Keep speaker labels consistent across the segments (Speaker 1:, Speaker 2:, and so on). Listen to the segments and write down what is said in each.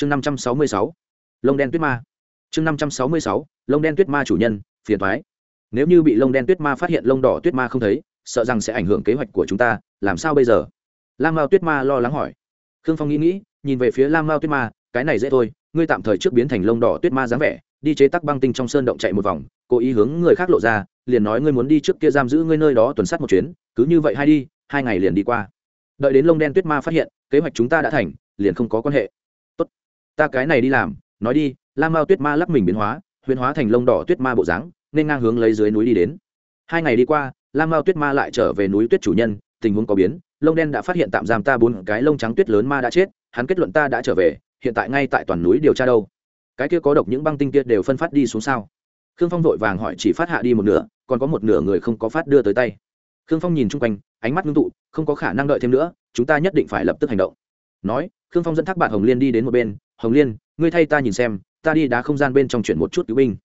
Speaker 1: chương năm trăm sáu mươi sáu, lông đen tuyết ma. Chương năm trăm sáu mươi sáu, lông đen tuyết ma chủ nhân, phiền thoái nếu như bị lông đen tuyết ma phát hiện lông đỏ tuyết ma không thấy, sợ rằng sẽ ảnh hưởng kế hoạch của chúng ta, làm sao bây giờ? Lam mao tuyết ma lo lắng hỏi. Khương phong nghĩ nghĩ, nhìn về phía lam mao tuyết ma, cái này dễ thôi, ngươi tạm thời trước biến thành lông đỏ tuyết ma dáng vẻ, đi chế tắc băng tinh trong sơn động chạy một vòng, cố ý hướng người khác lộ ra, liền nói ngươi muốn đi trước kia giam giữ ngươi nơi đó tuần sát một chuyến, cứ như vậy hai đi, hai ngày liền đi qua. Đợi đến lông đen tuyết ma phát hiện, kế hoạch chúng ta đã thành, liền không có quan hệ ta cái này đi làm, nói đi, lam mao tuyết ma lắp mình biến hóa, huyền hóa thành lông đỏ tuyết ma bộ dáng, nên ngang hướng lấy dưới núi đi đến. Hai ngày đi qua, lam mao tuyết ma lại trở về núi tuyết chủ nhân, tình huống có biến, lông đen đã phát hiện tạm giam ta bốn cái lông trắng tuyết lớn ma đã chết, hắn kết luận ta đã trở về, hiện tại ngay tại toàn núi điều tra đâu. Cái kia có độc những băng tinh kia đều phân phát đi xuống sao? Khương phong vội vàng hỏi chỉ phát hạ đi một nửa, còn có một nửa người không có phát đưa tới tay. Khương phong nhìn chung quanh, ánh mắt ngưng tụ, không có khả năng đợi thêm nữa, chúng ta nhất định phải lập tức hành động nói, khương phong dẫn thác bạn hồng liên đi đến một bên, hồng liên, ngươi thay ta nhìn xem, ta đi đá không gian bên trong chuyển một chút cứu binh.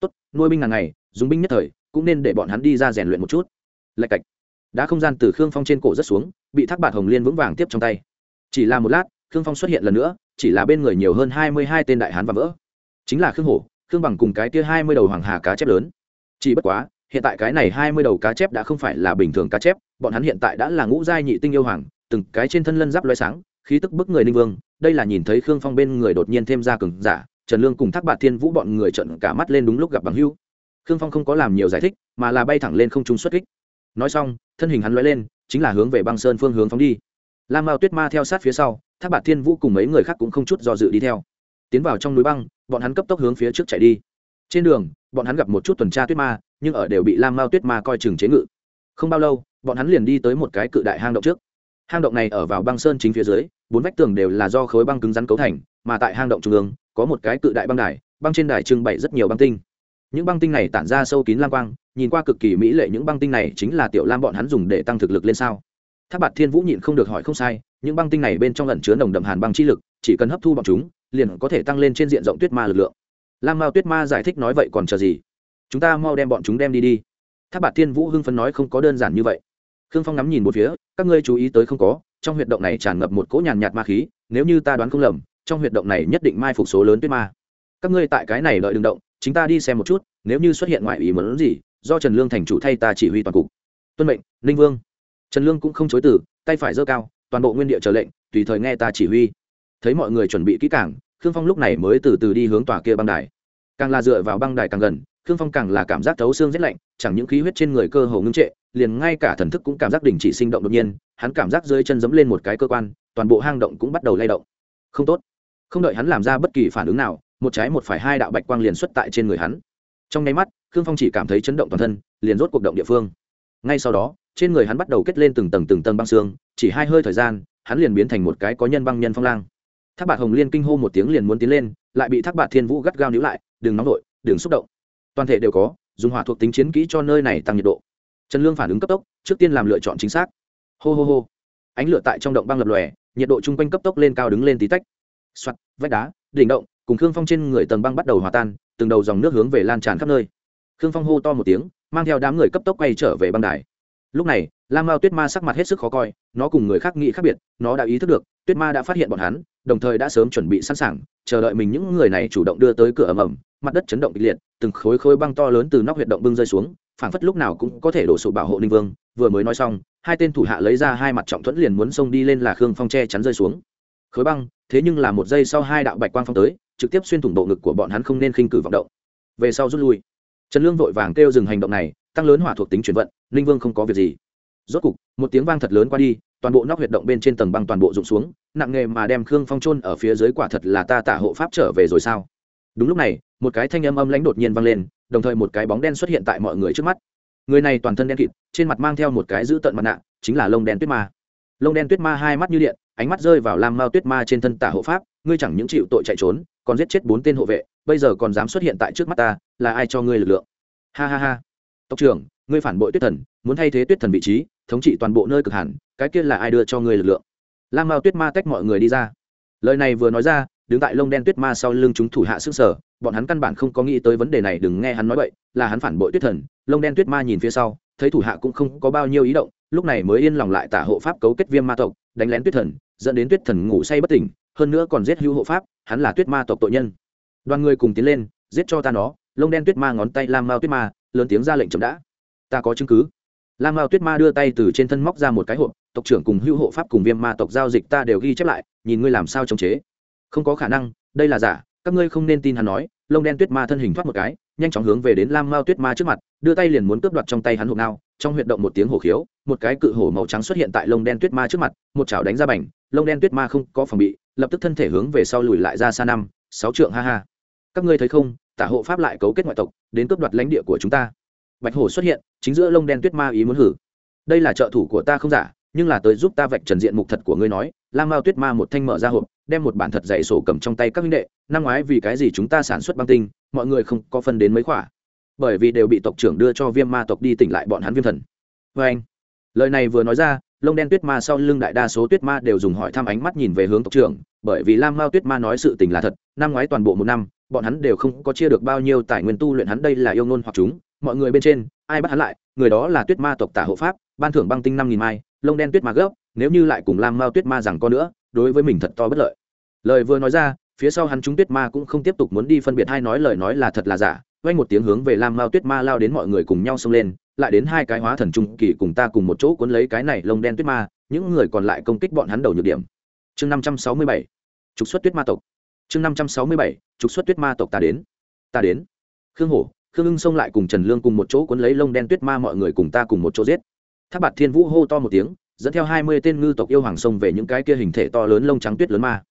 Speaker 1: Tốt, nuôi binh ngàn ngày, dùng binh nhất thời, cũng nên để bọn hắn đi ra rèn luyện một chút. Lạch cạch. Đá không gian từ khương phong trên cổ rất xuống, bị thác bạn hồng liên vững vàng tiếp trong tay. Chỉ là một lát, khương phong xuất hiện lần nữa, chỉ là bên người nhiều hơn hai mươi hai tên đại hán và vỡ. Chính là khương hổ, khương bằng cùng cái kia hai mươi đầu hoàng hà cá chép lớn. Chỉ bất quá, hiện tại cái này hai mươi đầu cá chép đã không phải là bình thường cá chép, bọn hắn hiện tại đã là ngũ giai nhị tinh yêu hoàng, từng cái trên thân lân giáp loay sáng khí tức bức người ninh vương, đây là nhìn thấy khương phong bên người đột nhiên thêm ra cường giả, trần lương cùng thác bạt thiên vũ bọn người trận cả mắt lên đúng lúc gặp bằng hưu khương phong không có làm nhiều giải thích, mà là bay thẳng lên không trung xuất kích. Nói xong, thân hình hắn lóe lên, chính là hướng về băng sơn phương hướng phóng đi. Lam mao tuyết ma theo sát phía sau, thác bạt thiên vũ cùng mấy người khác cũng không chút do dự đi theo. Tiến vào trong núi băng, bọn hắn cấp tốc hướng phía trước chạy đi. Trên đường, bọn hắn gặp một chút tuần tra tuyết ma, nhưng ở đều bị lam mao tuyết ma coi chừng chế ngự. Không bao lâu, bọn hắn liền đi tới một cái cự đại hang động trước hang động này ở vào băng sơn chính phía dưới, bốn vách tường đều là do khối băng cứng rắn cấu thành, mà tại hang động trung ương, có một cái cự đại băng đài, băng trên đài trưng bày rất nhiều băng tinh. Những băng tinh này tản ra sâu kín lam quang, nhìn qua cực kỳ mỹ lệ, những băng tinh này chính là tiểu lam bọn hắn dùng để tăng thực lực lên sao? Tháp bạt thiên vũ nhịn không được hỏi không sai, những băng tinh này bên trong lẩn chứa nồng đậm hàn băng chi lực, chỉ cần hấp thu bọn chúng, liền có thể tăng lên trên diện rộng tuyết ma lực lượng. Lam mao tuyết ma giải thích nói vậy còn chờ gì? Chúng ta mau đem bọn chúng đem đi đi. Tháp bạt thiên vũ hưng phấn nói không có đơn giản như vậy khương phong ngắm nhìn một phía, các ngươi chú ý tới không có, trong huyệt động này tràn ngập một cỗ nhàn nhạt ma khí, nếu như ta đoán không lầm, trong huyệt động này nhất định mai phục số lớn tuyết ma. Các ngươi tại cái này đợi đường động, chính ta đi xem một chút, nếu như xuất hiện ngoại ý muốn gì, do trần lương thành chủ thay ta chỉ huy toàn cục. Tuân mệnh, ninh vương. Trần lương cũng không chối từ, tay phải giơ cao, toàn bộ nguyên địa chờ lệnh, tùy thời nghe ta chỉ huy. Thấy mọi người chuẩn bị kỹ càng, khương phong lúc này mới từ từ đi hướng tòa kia băng đài. Càng là dựa vào băng đài càng gần, khương phong càng là cảm giác thấu xương rét lạnh, chẳng những khí huyết trên người cơ hồ ngưng trệ liền ngay cả thần thức cũng cảm giác đình chỉ sinh động đột nhiên, hắn cảm giác dưới chân dẫm lên một cái cơ quan, toàn bộ hang động cũng bắt đầu lay động. Không tốt. Không đợi hắn làm ra bất kỳ phản ứng nào, một trái một phải hai đạo bạch quang liền xuất tại trên người hắn. Trong nháy mắt, khương phong chỉ cảm thấy chấn động toàn thân, liền rốt cuộc động địa phương. Ngay sau đó, trên người hắn bắt đầu kết lên từng tầng từng tầng băng xương, chỉ hai hơi thời gian, hắn liền biến thành một cái có nhân băng nhân phong lang. Thác bạt hồng liên kinh hô một tiếng liền muốn tiến lên, lại bị thác bạt thiên vũ gắt gao níu lại, đừng nóng vội, đừng xúc động. Toàn thể đều có, dùng hỏa thuộc tính chiến kỹ cho nơi này tăng nhiệt độ trần lương phản ứng cấp tốc, trước tiên làm lựa chọn chính xác. Hô hô hô. Ánh lửa tại trong động băng lập lòe, nhiệt độ chung quanh cấp tốc lên cao đứng lên tí tách. Soạt, vách đá, đỉnh động, cùng khương phong trên người tầng băng bắt đầu hòa tan, từng đầu dòng nước hướng về lan tràn khắp nơi. Khương phong hô to một tiếng, mang theo đám người cấp tốc quay trở về băng đài. Lúc này, lam mao tuyết ma sắc mặt hết sức khó coi, nó cùng người khác nghĩ khác biệt, nó đã ý thức được, tuyết ma đã phát hiện bọn hắn, đồng thời đã sớm chuẩn bị sẵn sàng, chờ đợi mình những người này chủ động đưa tới cửa ầm ầm, mặt đất chấn động kịch liệt, từng khối khối băng to lớn từ nóc huyệt động bưng rơi xuống phảng phất lúc nào cũng có thể đổ sụp bảo hộ ninh vương. Vừa mới nói xong, hai tên thủ hạ lấy ra hai mặt trọng thuẫn liền muốn xông đi lên là khương phong che chắn rơi xuống. Khối băng, thế nhưng là một giây sau hai đạo bạch quang phong tới, trực tiếp xuyên thủng bộ ngực của bọn hắn không nên khinh cử vọng động. Về sau rút lui. Trần lương vội vàng kêu dừng hành động này, tăng lớn hỏa thuộc tính chuyển vận, ninh vương không có việc gì. Rốt cục, một tiếng vang thật lớn qua đi, toàn bộ nóc huyệt động bên trên tầng băng toàn bộ rụng xuống, nặng nghề mà đem khương phong trôn ở phía dưới quả thật là ta tả hộ pháp trở về rồi sao? Đúng lúc này, một cái thanh âm âm lãnh đột nhiên vang lên đồng thời một cái bóng đen xuất hiện tại mọi người trước mắt. Người này toàn thân đen kịt, trên mặt mang theo một cái dữ tợn mặt nạ, chính là lông đen tuyết ma. Lông đen tuyết ma hai mắt như điện, ánh mắt rơi vào lam mao tuyết ma trên thân tả hộ pháp, ngươi chẳng những chịu tội chạy trốn, còn giết chết bốn tên hộ vệ, bây giờ còn dám xuất hiện tại trước mắt ta, là ai cho ngươi lực lượng? Ha ha ha. Tộc trưởng, ngươi phản bội tuyết thần, muốn thay thế tuyết thần vị trí, thống trị toàn bộ nơi cực hẳn, cái kia là ai đưa cho ngươi lực lượng? Lam mao tuyết ma tách mọi người đi ra. Lời này vừa nói ra đứng tại lông đen tuyết ma sau lưng chúng thủ hạ sức sở, bọn hắn căn bản không có nghĩ tới vấn đề này, đừng nghe hắn nói vậy là hắn phản bội tuyết thần. Lông đen tuyết ma nhìn phía sau, thấy thủ hạ cũng không có bao nhiêu ý động, lúc này mới yên lòng lại tả hộ pháp cấu kết viêm ma tộc, đánh lén tuyết thần, dẫn đến tuyết thần ngủ say bất tỉnh, hơn nữa còn giết hữu hộ pháp, hắn là tuyết ma tộc tội nhân. Đoàn người cùng tiến lên, giết cho ta nó. Lông đen tuyết ma ngón tay lam mao tuyết ma, lớn tiếng ra lệnh chậm đã. Ta có chứng cứ. Lam mao tuyết ma đưa tay từ trên thân móc ra một cái hộp, tộc trưởng cùng hữu hộ pháp cùng viêm ma tộc giao dịch ta đều ghi chép lại, nhìn ngươi làm sao chống chế không có khả năng, đây là giả, các ngươi không nên tin hắn nói, lông đen tuyết ma thân hình thoát một cái, nhanh chóng hướng về đến lam mao tuyết ma trước mặt, đưa tay liền muốn cướp đoạt trong tay hắn hộp nào, trong huyệt động một tiếng hổ khiếu, một cái cự hổ màu trắng xuất hiện tại lông đen tuyết ma trước mặt, một chảo đánh ra bành, lông đen tuyết ma không có phòng bị, lập tức thân thể hướng về sau lùi lại ra xa năm, sáu trượng, ha ha. Các ngươi thấy không, tả hộ pháp lại cấu kết ngoại tộc, đến cướp đoạt lãnh địa của chúng ta. Bạch hổ xuất hiện, chính giữa lông đen tuyết ma ý muốn hử. Đây là trợ thủ của ta không giả, nhưng là tới giúp ta vạch trần diện mục thật của ngươi nói, lam mao tuyết ma một thanh mở ra hộp đem một bản thật dạy sổ cầm trong tay các huynh đệ, năm ngoái vì cái gì chúng ta sản xuất băng tinh, mọi người không có phân đến mấy khoả bởi vì đều bị tộc trưởng đưa cho viêm ma tộc đi tỉnh lại bọn hắn viêm thần. Vê anh, lời này vừa nói ra, lông đen tuyết ma sau lưng đại đa số tuyết ma đều dùng hỏi thăm ánh mắt nhìn về hướng tộc trưởng, bởi vì lam mao tuyết ma nói sự tình là thật, năm ngoái toàn bộ một năm, bọn hắn đều không có chia được bao nhiêu tài nguyên tu luyện hắn đây là yêu ngôn hoặc chúng. Mọi người bên trên, ai bắt hắn lại? Người đó là tuyết ma tộc tả hộ pháp, ban thưởng băng tinh năm nghìn mai, lông đen tuyết ma gấp, nếu như lại cùng lam mao tuyết ma rằng có nữa, đối với mình thật to bất lợi lời vừa nói ra, phía sau hắn chúng tuyết ma cũng không tiếp tục muốn đi phân biệt hai nói lời nói là thật là giả. Vang một tiếng hướng về lam mao tuyết ma lao đến mọi người cùng nhau xông lên, lại đến hai cái hóa thần trung kỳ cùng ta cùng một chỗ cuốn lấy cái này lông đen tuyết ma, những người còn lại công kích bọn hắn đầu nhược điểm. Chương năm trăm sáu mươi bảy, trục xuất tuyết ma tộc. Chương năm trăm sáu mươi bảy, trục xuất tuyết ma tộc ta đến. Ta đến. Khương hổ, khương ưng xông lại cùng trần lương cùng một chỗ cuốn lấy lông đen tuyết ma mọi người cùng ta cùng một chỗ giết. Tháp bạt thiên vũ hô to một tiếng, dẫn theo hai mươi tên ngư tộc yêu hoàng sông về những cái kia hình thể to lớn lông trắng tuyết lớn ma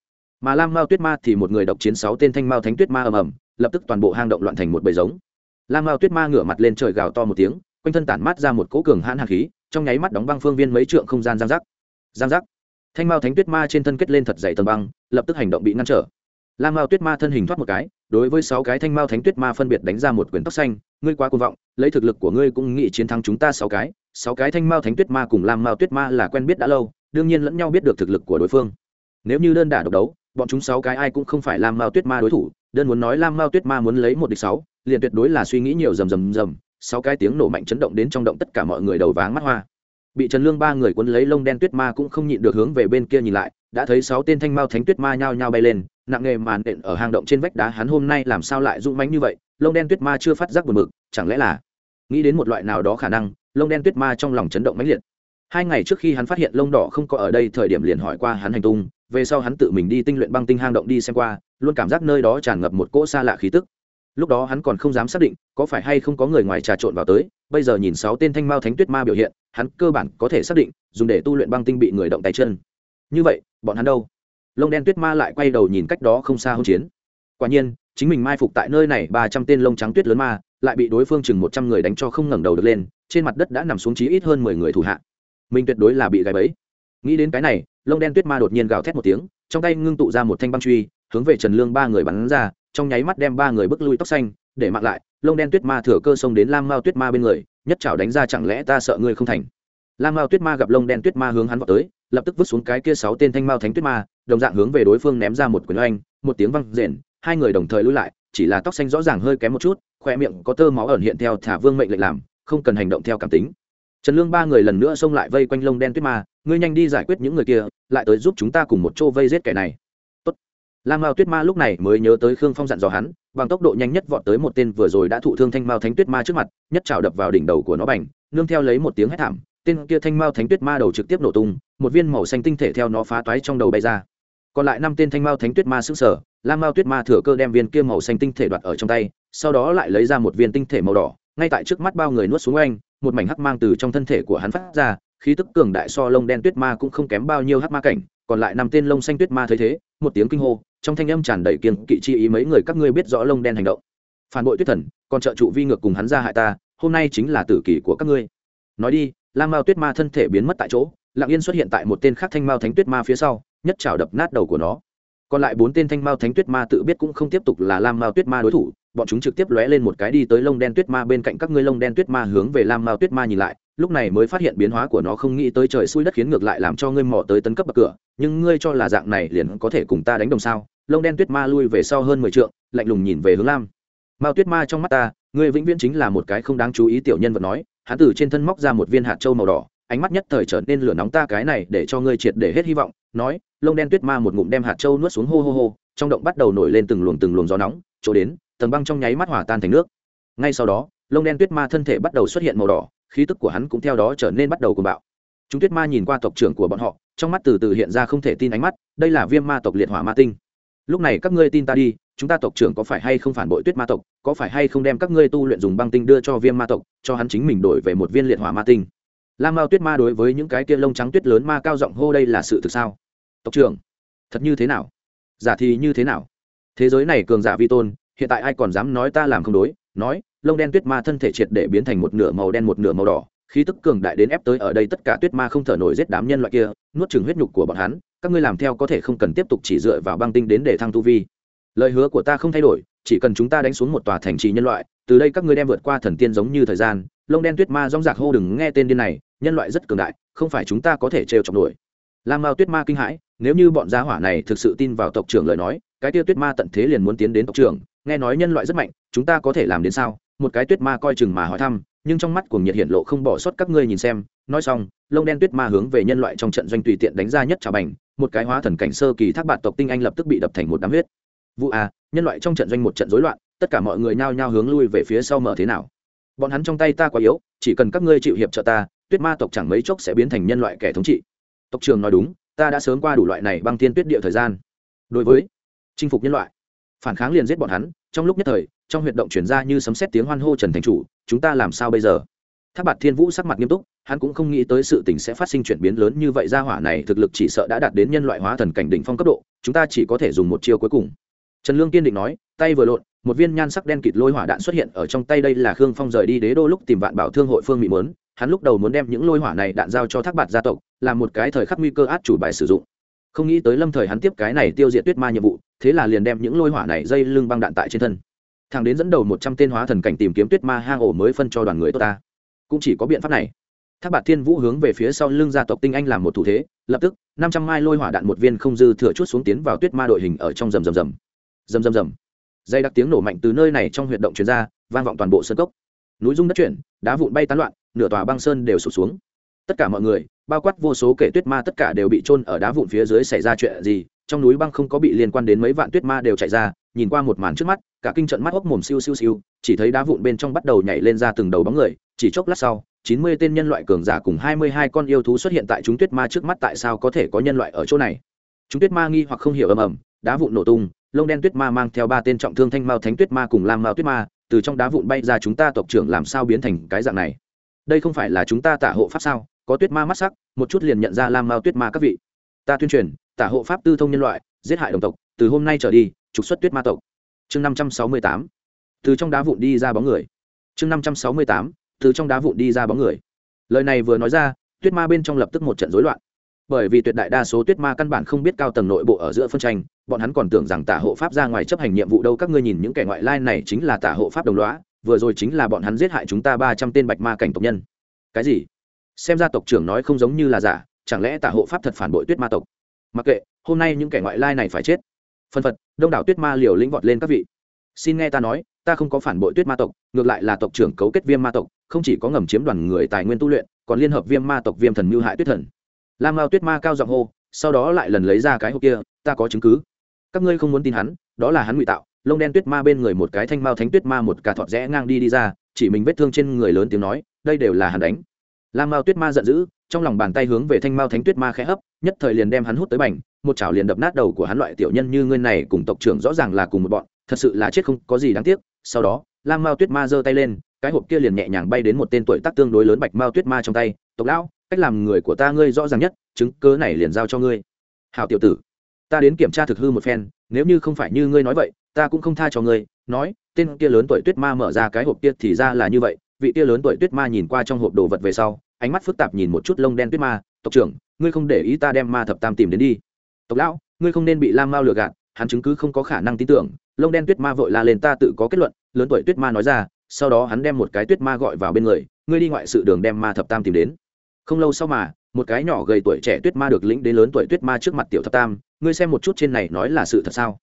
Speaker 1: mà lam mao tuyết ma thì một người độc chiến sáu tên thanh mao thánh tuyết ma ầm ầm, lập tức toàn bộ hang động loạn thành một bầy giống. Lam mao tuyết ma ngửa mặt lên trời gào to một tiếng, quanh thân tản mát ra một cỗ cường hãn hạt khí, trong nháy mắt đóng băng phương viên mấy trượng không gian giang giác. Giang giác. Thanh mao thánh tuyết ma trên thân kết lên thật dày tầng băng, lập tức hành động bị ngăn trở. Lam mao tuyết ma thân hình thoát một cái, đối với sáu cái thanh mao thánh tuyết ma phân biệt đánh ra một quyển tóc xanh, ngươi quá cuồng vọng, lấy thực lực của ngươi cũng nghĩ chiến thắng chúng ta sáu cái. Sáu cái thanh mao thánh tuyết ma cùng lam mao tuyết ma là quen biết đã lâu, đương nhiên lẫn nhau biết được thực lực của đối phương. Nếu như đơn đả độc đấu bọn chúng sáu cái ai cũng không phải lam mao tuyết ma đối thủ, đơn muốn nói lam mao tuyết ma muốn lấy một địch sáu, liền tuyệt đối là suy nghĩ nhiều rầm rầm rầm, sáu cái tiếng nổ mạnh chấn động đến trong động tất cả mọi người đầu váng mắt hoa. Bị trần lương ba người cuốn lấy lông đen tuyết ma cũng không nhịn được hướng về bên kia nhìn lại, đã thấy sáu tên thanh mao thánh tuyết ma nhao nhao bay lên, nặng nghề màn đện ở hang động trên vách đá hắn hôm nay làm sao lại rung mánh như vậy, lông đen tuyết ma chưa phát giác buồn mực chẳng lẽ là nghĩ đến một loại nào đó khả năng, lông đen tuyết ma trong lòng chấn động mãnh liệt hai ngày trước khi hắn phát hiện lông đỏ không có ở đây, thời điểm liền hỏi qua hắn hành tung. Về sau hắn tự mình đi tinh luyện băng tinh hang động đi xem qua, luôn cảm giác nơi đó tràn ngập một cỗ xa lạ khí tức. Lúc đó hắn còn không dám xác định có phải hay không có người ngoài trà trộn vào tới. Bây giờ nhìn sáu tên thanh mao thánh tuyết ma biểu hiện, hắn cơ bản có thể xác định dùng để tu luyện băng tinh bị người động tay chân. Như vậy, bọn hắn đâu? Lông đen tuyết ma lại quay đầu nhìn cách đó không xa hỗn chiến. Quả nhiên, chính mình mai phục tại nơi này ba trăm tên lông trắng tuyết lớn ma, lại bị đối phương chừng một trăm người đánh cho không ngẩng đầu được lên, trên mặt đất đã nằm xuống chí ít hơn mười người thủ hạ mình tuyệt đối là bị gài bẫy. Nghĩ đến cái này, lông đen tuyết ma đột nhiên gào thét một tiếng, trong tay ngưng tụ ra một thanh băng truy, hướng về trần lương ba người bắn ra, trong nháy mắt đem ba người bước lui tóc xanh, để mặc lại, lông đen tuyết ma thừa cơ xông đến lam mao tuyết ma bên người, nhất chảo đánh ra chẳng lẽ ta sợ ngươi không thành? Lam mao tuyết ma gặp lông đen tuyết ma hướng hắn vào tới, lập tức vứt xuống cái kia sáu tên thanh mao thánh tuyết ma, đồng dạng hướng về đối phương ném ra một quyền oanh, một tiếng văng rền, hai người đồng thời lui lại, chỉ là tóc xanh rõ ràng hơi kém một chút, khoe miệng có tơ máu ẩn hiện theo thả vương mệnh lệnh làm, không cần hành động theo cảm tính trần lương ba người lần nữa xông lại vây quanh lông đen tuyết ma, ngươi nhanh đi giải quyết những người kia, lại tới giúp chúng ta cùng một chỗ vây giết kẻ này Tốt. lam mao tuyết ma lúc này mới nhớ tới khương phong dặn dò hắn, bằng tốc độ nhanh nhất vọt tới một tên vừa rồi đã thụ thương thanh mao thánh tuyết ma trước mặt, nhất trào đập vào đỉnh đầu của nó bành, nương theo lấy một tiếng hét thảm, tên kia thanh mao thánh tuyết ma đầu trực tiếp nổ tung, một viên màu xanh tinh thể theo nó phá toái trong đầu bay ra còn lại năm tên thanh mao thánh tuyết ma xứng sở lam mao tuyết ma thừa cơ đem viên kia màu xanh tinh thể đoạt ở trong tay, sau đó lại lấy ra một viên tinh thể màu đỏ, ngay tại trước mắt bao người nuốt xuống oanh một mảnh hắc mang từ trong thân thể của hắn phát ra, khí tức cường đại so lông đen tuyết ma cũng không kém bao nhiêu hắc ma cảnh, còn lại năm tên lông xanh tuyết ma thấy thế, một tiếng kinh hô, trong thanh âm tràn đầy kiên kỵ chi ý mấy người các ngươi biết rõ lông đen hành động. Phản bội tuyết thần, còn trợ trụ vi ngược cùng hắn ra hại ta, hôm nay chính là tử kỷ của các ngươi. Nói đi, lam mao tuyết ma thân thể biến mất tại chỗ, lặng yên xuất hiện tại một tên khác thanh mao thánh tuyết ma phía sau, nhất trào đập nát đầu của nó. Còn lại bốn tên thanh mao thánh tuyết ma tự biết cũng không tiếp tục là lam mao tuyết ma đối thủ bọn chúng trực tiếp lóe lên một cái đi tới lông đen tuyết ma bên cạnh các ngươi lông đen tuyết ma hướng về lam mao tuyết ma nhìn lại, lúc này mới phát hiện biến hóa của nó không nghĩ tới trời xui đất khiến ngược lại làm cho ngươi mò tới tấn cấp bậc cửa, nhưng ngươi cho là dạng này liền có thể cùng ta đánh đồng sao? Lông đen tuyết ma lui về sau hơn mười trượng, lạnh lùng nhìn về hướng lam mao tuyết ma trong mắt ta, ngươi vĩnh viễn chính là một cái không đáng chú ý tiểu nhân vật nói, hắn từ trên thân móc ra một viên hạt trâu màu đỏ, ánh mắt nhất thời trở nên lửa nóng ta cái này để cho ngươi triệt để hết hy vọng, nói, lông đen tuyết ma một ngụm đem hạt châu nuốt xuống hô hô hô, trong động bắt đầu nổi lên từng luồng từng luồng gió nóng, chỗ đến tầng băng trong nháy mắt hòa tan thành nước. Ngay sau đó, lông đen tuyết ma thân thể bắt đầu xuất hiện màu đỏ, khí tức của hắn cũng theo đó trở nên bắt đầu cuồng bạo. Chúng tuyết ma nhìn qua tộc trưởng của bọn họ, trong mắt từ từ hiện ra không thể tin ánh mắt, đây là viêm ma tộc liệt hỏa ma tinh. Lúc này các ngươi tin ta đi, chúng ta tộc trưởng có phải hay không phản bội tuyết ma tộc, có phải hay không đem các ngươi tu luyện dùng băng tinh đưa cho viêm ma tộc, cho hắn chính mình đổi về một viên liệt hỏa ma tinh? Lam mao tuyết ma đối với những cái kia lông trắng tuyết lớn ma cao giọng hô đây là sự thực sao? Tộc trưởng, thật như thế nào? Giả thì như thế nào? Thế giới này cường giả vi tôn hiện tại ai còn dám nói ta làm không đối? Nói, lông đen tuyết ma thân thể triệt để biến thành một nửa màu đen một nửa màu đỏ, khí tức cường đại đến ép tới ở đây tất cả tuyết ma không thở nổi giết đám nhân loại kia, nuốt chừng huyết nhục của bọn hắn, các ngươi làm theo có thể không cần tiếp tục chỉ dựa vào băng tinh đến để thăng tu vi. Lời hứa của ta không thay đổi, chỉ cần chúng ta đánh xuống một tòa thành trì nhân loại, từ đây các ngươi đem vượt qua thần tiên giống như thời gian, lông đen tuyết ma rong rạc hô đừng nghe tên điên này, nhân loại rất cường đại, không phải chúng ta có thể trêu chọc nổi. Lam mao tuyết ma kinh hãi, nếu như bọn gia hỏa này thực sự tin vào tộc trưởng lời nói, cái tiêu tuyết ma tận thế liền muốn tiến đến tộc trưởng nghe nói nhân loại rất mạnh, chúng ta có thể làm đến sao? Một cái tuyết ma coi chừng mà hỏi thăm, nhưng trong mắt của nhiệt hiện lộ không bỏ sót các ngươi nhìn xem. Nói xong, lông đen tuyết ma hướng về nhân loại trong trận doanh tùy tiện đánh ra nhất trà bành, một cái hóa thần cảnh sơ kỳ thác bạt tộc tinh anh lập tức bị đập thành một đám huyết. Vụ a, nhân loại trong trận doanh một trận rối loạn, tất cả mọi người nhao nhao hướng lui về phía sau mở thế nào? Bọn hắn trong tay ta quá yếu, chỉ cần các ngươi chịu hiệp trợ ta, tuyết ma tộc chẳng mấy chốc sẽ biến thành nhân loại kẻ thống trị. Tộc trường nói đúng, ta đã sớm qua đủ loại này băng thiên tuyết địa thời gian. Đối với chinh phục nhân loại phản kháng liền giết bọn hắn, trong lúc nhất thời, trong huyệt động chuyển ra như sấm xét tiếng hoan hô trần thành chủ, chúng ta làm sao bây giờ? Tháp bạt thiên vũ sắc mặt nghiêm túc, hắn cũng không nghĩ tới sự tình sẽ phát sinh chuyển biến lớn như vậy ra hỏa này thực lực chỉ sợ đã đạt đến nhân loại hóa thần cảnh đỉnh phong cấp độ, chúng ta chỉ có thể dùng một chiêu cuối cùng. Trần lương kiên định nói, tay vừa lộn, một viên nhan sắc đen kịt lôi hỏa đạn xuất hiện ở trong tay, đây là khương phong rời đi đế đô lúc tìm vạn bảo thương hội phương mỹ mớn, hắn lúc đầu muốn đem những lôi hỏa này đạn giao cho thác bạt gia tộc, làm một cái thời khắc nguy cơ át chủ bài sử dụng. Không nghĩ tới lâm thời hắn tiếp cái này tiêu diệt tuyết ma nhiệm vụ thế là liền đem những lôi hỏa này dây lưng băng đạn tại trên thân. Thằng đến dẫn đầu một trăm tên hóa thần cảnh tìm kiếm tuyết ma hang ổ mới phân cho đoàn người tốt ta. Cũng chỉ có biện pháp này. Thác bạt thiên vũ hướng về phía sau lưng gia tộc tinh anh làm một thủ thế, lập tức, năm trăm mai lôi hỏa đạn một viên không dư thừa chút xuống tiến vào tuyết ma đội hình ở trong rầm rầm rầm. Rầm rầm rầm. Dây đặc tiếng nổ mạnh từ nơi này trong huyệt động truyền ra, vang vọng toàn bộ sân cốc. Núi rung đất chuyển, đá vụn bay tán loạn, nửa tòa băng sơn đều sụp xuống. Tất cả mọi người, bao quát vô số kể tuyết ma tất cả đều bị trôn ở đá vụn phía dưới xảy ra chuyện gì trong núi băng không có bị liên quan đến mấy vạn tuyết ma đều chạy ra, nhìn qua một màn trước mắt, cả kinh trận mắt hốc mồm siêu siêu siêu, chỉ thấy đá vụn bên trong bắt đầu nhảy lên ra từng đầu bóng người, chỉ chốc lát sau, chín mươi tên nhân loại cường giả cùng hai mươi hai con yêu thú xuất hiện tại chúng tuyết ma trước mắt, tại sao có thể có nhân loại ở chỗ này? Chúng tuyết ma nghi hoặc không hiểu ầm ầm, đá vụn nổ tung, lông đen tuyết ma mang theo ba tên trọng thương thanh mao thánh tuyết ma cùng lam mao tuyết ma, từ trong đá vụn bay ra chúng ta tộc trưởng làm sao biến thành cái dạng này? Đây không phải là chúng ta tả hộ pháp sao? Có tuyết ma mắt sắc, một chút liền nhận ra lam mao tuyết ma các vị ta tuyên truyền, tả hộ pháp tư thông nhân loại, giết hại đồng tộc, từ hôm nay trở đi, trục xuất tuyết ma tộc. Chương năm trăm sáu mươi tám, từ trong đá vụn đi ra bóng người. Chương năm trăm sáu mươi tám, từ trong đá vụn đi ra bóng người. Lời này vừa nói ra, tuyết ma bên trong lập tức một trận rối loạn. Bởi vì tuyệt đại đa số tuyết ma căn bản không biết cao tầng nội bộ ở giữa phân tranh, bọn hắn còn tưởng rằng tả hộ pháp ra ngoài chấp hành nhiệm vụ đâu, các ngươi nhìn những kẻ ngoại lai này chính là tả hộ pháp đồng loá vừa rồi chính là bọn hắn giết hại chúng ta ba trăm tên bạch ma cảnh tộc nhân. Cái gì? Xem ra tộc trưởng nói không giống như là giả chẳng lẽ tả hộ pháp thật phản bội tuyết ma tộc? Mặc kệ, hôm nay những kẻ ngoại lai này phải chết. Phân phật, đông đảo tuyết ma liều lĩnh vọt lên các vị. Xin nghe ta nói, ta không có phản bội tuyết ma tộc, ngược lại là tộc trưởng cấu kết viêm ma tộc, không chỉ có ngầm chiếm đoàn người tài nguyên tu luyện, còn liên hợp viêm ma tộc viêm thần mưu hại tuyết thần. Lam mao tuyết ma cao giọng hô, sau đó lại lần lấy ra cái hộp kia, ta có chứng cứ. Các ngươi không muốn tin hắn, đó là hắn ngụy tạo, lông đen tuyết ma bên người một cái thanh mao thánh tuyết ma một cà thọt rẽ ngang đi đi ra, chỉ mình vết thương trên người lớn tiếng nói, đây đều là hắn đánh. Lam mao tuyết ma giận dữ trong lòng bàn tay hướng về thanh mao thánh tuyết ma khẽ hấp, nhất thời liền đem hắn hút tới bành, một chảo liền đập nát đầu của hắn loại tiểu nhân như ngươi này cùng tộc trưởng rõ ràng là cùng một bọn, thật sự là chết không có gì đáng tiếc. Sau đó, lam mao tuyết ma giơ tay lên, cái hộp kia liền nhẹ nhàng bay đến một tên tuổi tác tương đối lớn bạch mao tuyết ma trong tay, tộc lão, cách làm người của ta ngươi rõ ràng nhất, chứng cớ này liền giao cho ngươi. Hảo tiểu tử, ta đến kiểm tra thực hư một phen, nếu như không phải như ngươi nói vậy, ta cũng không tha cho ngươi. Nói, tên kia lớn tuổi tuyết ma mở ra cái hộp kia thì ra là như vậy, vị kia lớn tuổi tuyết ma nhìn qua trong hộp đồ vật về sau ánh mắt phức tạp nhìn một chút lông đen tuyết ma, tộc trưởng, ngươi không để ý ta đem ma thập tam tìm đến đi. Tộc lão, ngươi không nên bị lam mao lừa gạt, hắn chứng cứ không có khả năng tin tưởng, lông đen tuyết ma vội la lên, ta tự có kết luận, lớn tuổi tuyết ma nói ra, sau đó hắn đem một cái tuyết ma gọi vào bên người, ngươi đi ngoại sự đường đem ma thập tam tìm đến. Không lâu sau mà, một cái nhỏ gầy tuổi trẻ tuyết ma được lĩnh đến lớn tuổi tuyết ma trước mặt tiểu thập tam, ngươi xem một chút trên này nói là sự thật sao?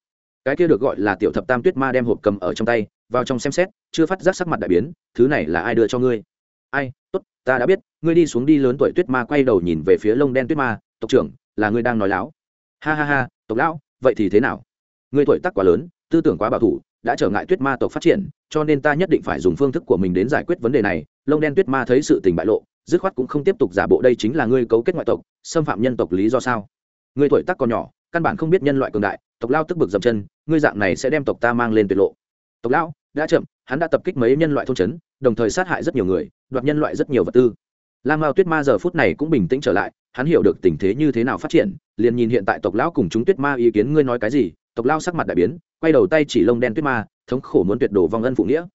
Speaker 1: Cái kia được gọi là tiểu thập tam tuyết ma đem hộp cầm ở trong tay, vào trong xem xét, chưa phát giác sắc mặt đại biến, thứ này là ai đưa cho ngươi? Ai, tốt, ta đã biết ngươi đi xuống đi lớn tuổi tuyết ma quay đầu nhìn về phía lông đen tuyết ma, tộc trưởng, là ngươi đang nói láo. Ha ha ha, tộc lão, vậy thì thế nào? Ngươi tuổi tác quá lớn, tư tưởng quá bảo thủ, đã trở ngại tuyết ma tộc phát triển, cho nên ta nhất định phải dùng phương thức của mình đến giải quyết vấn đề này. Lông đen tuyết ma thấy sự tình bại lộ, dứt khoát cũng không tiếp tục giả bộ đây chính là ngươi cấu kết ngoại tộc, xâm phạm nhân tộc lý do sao? Ngươi tuổi tác còn nhỏ, căn bản không biết nhân loại cường đại, tộc lao tức bực dậm chân, ngươi dạng này sẽ đem tộc ta mang lên tuyệt lộ. Tộc lão, đã chậm, hắn đã tập kích mấy nhân loại thôn trấn, đồng thời sát hại rất nhiều người, đoạt nhân loại rất nhiều vật tư lam mao tuyết ma giờ phút này cũng bình tĩnh trở lại, hắn hiểu được tình thế như thế nào phát triển, liền nhìn hiện tại tộc lão cùng chúng tuyết ma ý kiến, ngươi nói cái gì? Tộc lao sắc mặt đại biến, quay đầu tay chỉ lông đen tuyết ma, thống khổ muốn tuyệt đổ vong ân phụ nghĩa.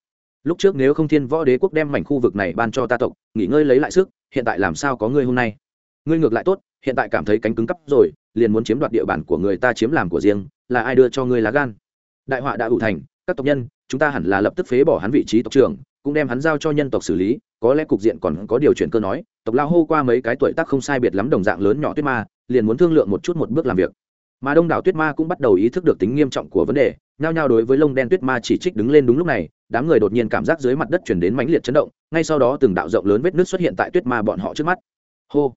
Speaker 1: Lúc trước nếu không thiên võ đế quốc đem mảnh khu vực này ban cho ta tộc, nghỉ ngơi lấy lại sức, hiện tại làm sao có ngươi hôm nay? Ngươi ngược lại tốt, hiện tại cảm thấy cánh cứng cắp rồi, liền muốn chiếm đoạt địa bàn của người ta chiếm làm của riêng, là ai đưa cho ngươi lá gan? Đại họa đã ủ thành, các tộc nhân, chúng ta hẳn là lập tức phế bỏ hắn vị trí tộc trưởng, cũng đem hắn giao cho nhân tộc xử lý có lẽ cục diện còn có điều chuyển cơ nói, tộc lao hô qua mấy cái tuổi tác không sai biệt lắm đồng dạng lớn nhỏ tuyết ma, liền muốn thương lượng một chút một bước làm việc. Mà đông đảo tuyết ma cũng bắt đầu ý thức được tính nghiêm trọng của vấn đề, nhao nhao đối với lông đen tuyết ma chỉ trích đứng lên đúng lúc này, đám người đột nhiên cảm giác dưới mặt đất chuyển đến mãnh liệt chấn động, ngay sau đó từng đạo rộng lớn vết nước xuất hiện tại tuyết ma bọn họ trước mắt. Hô!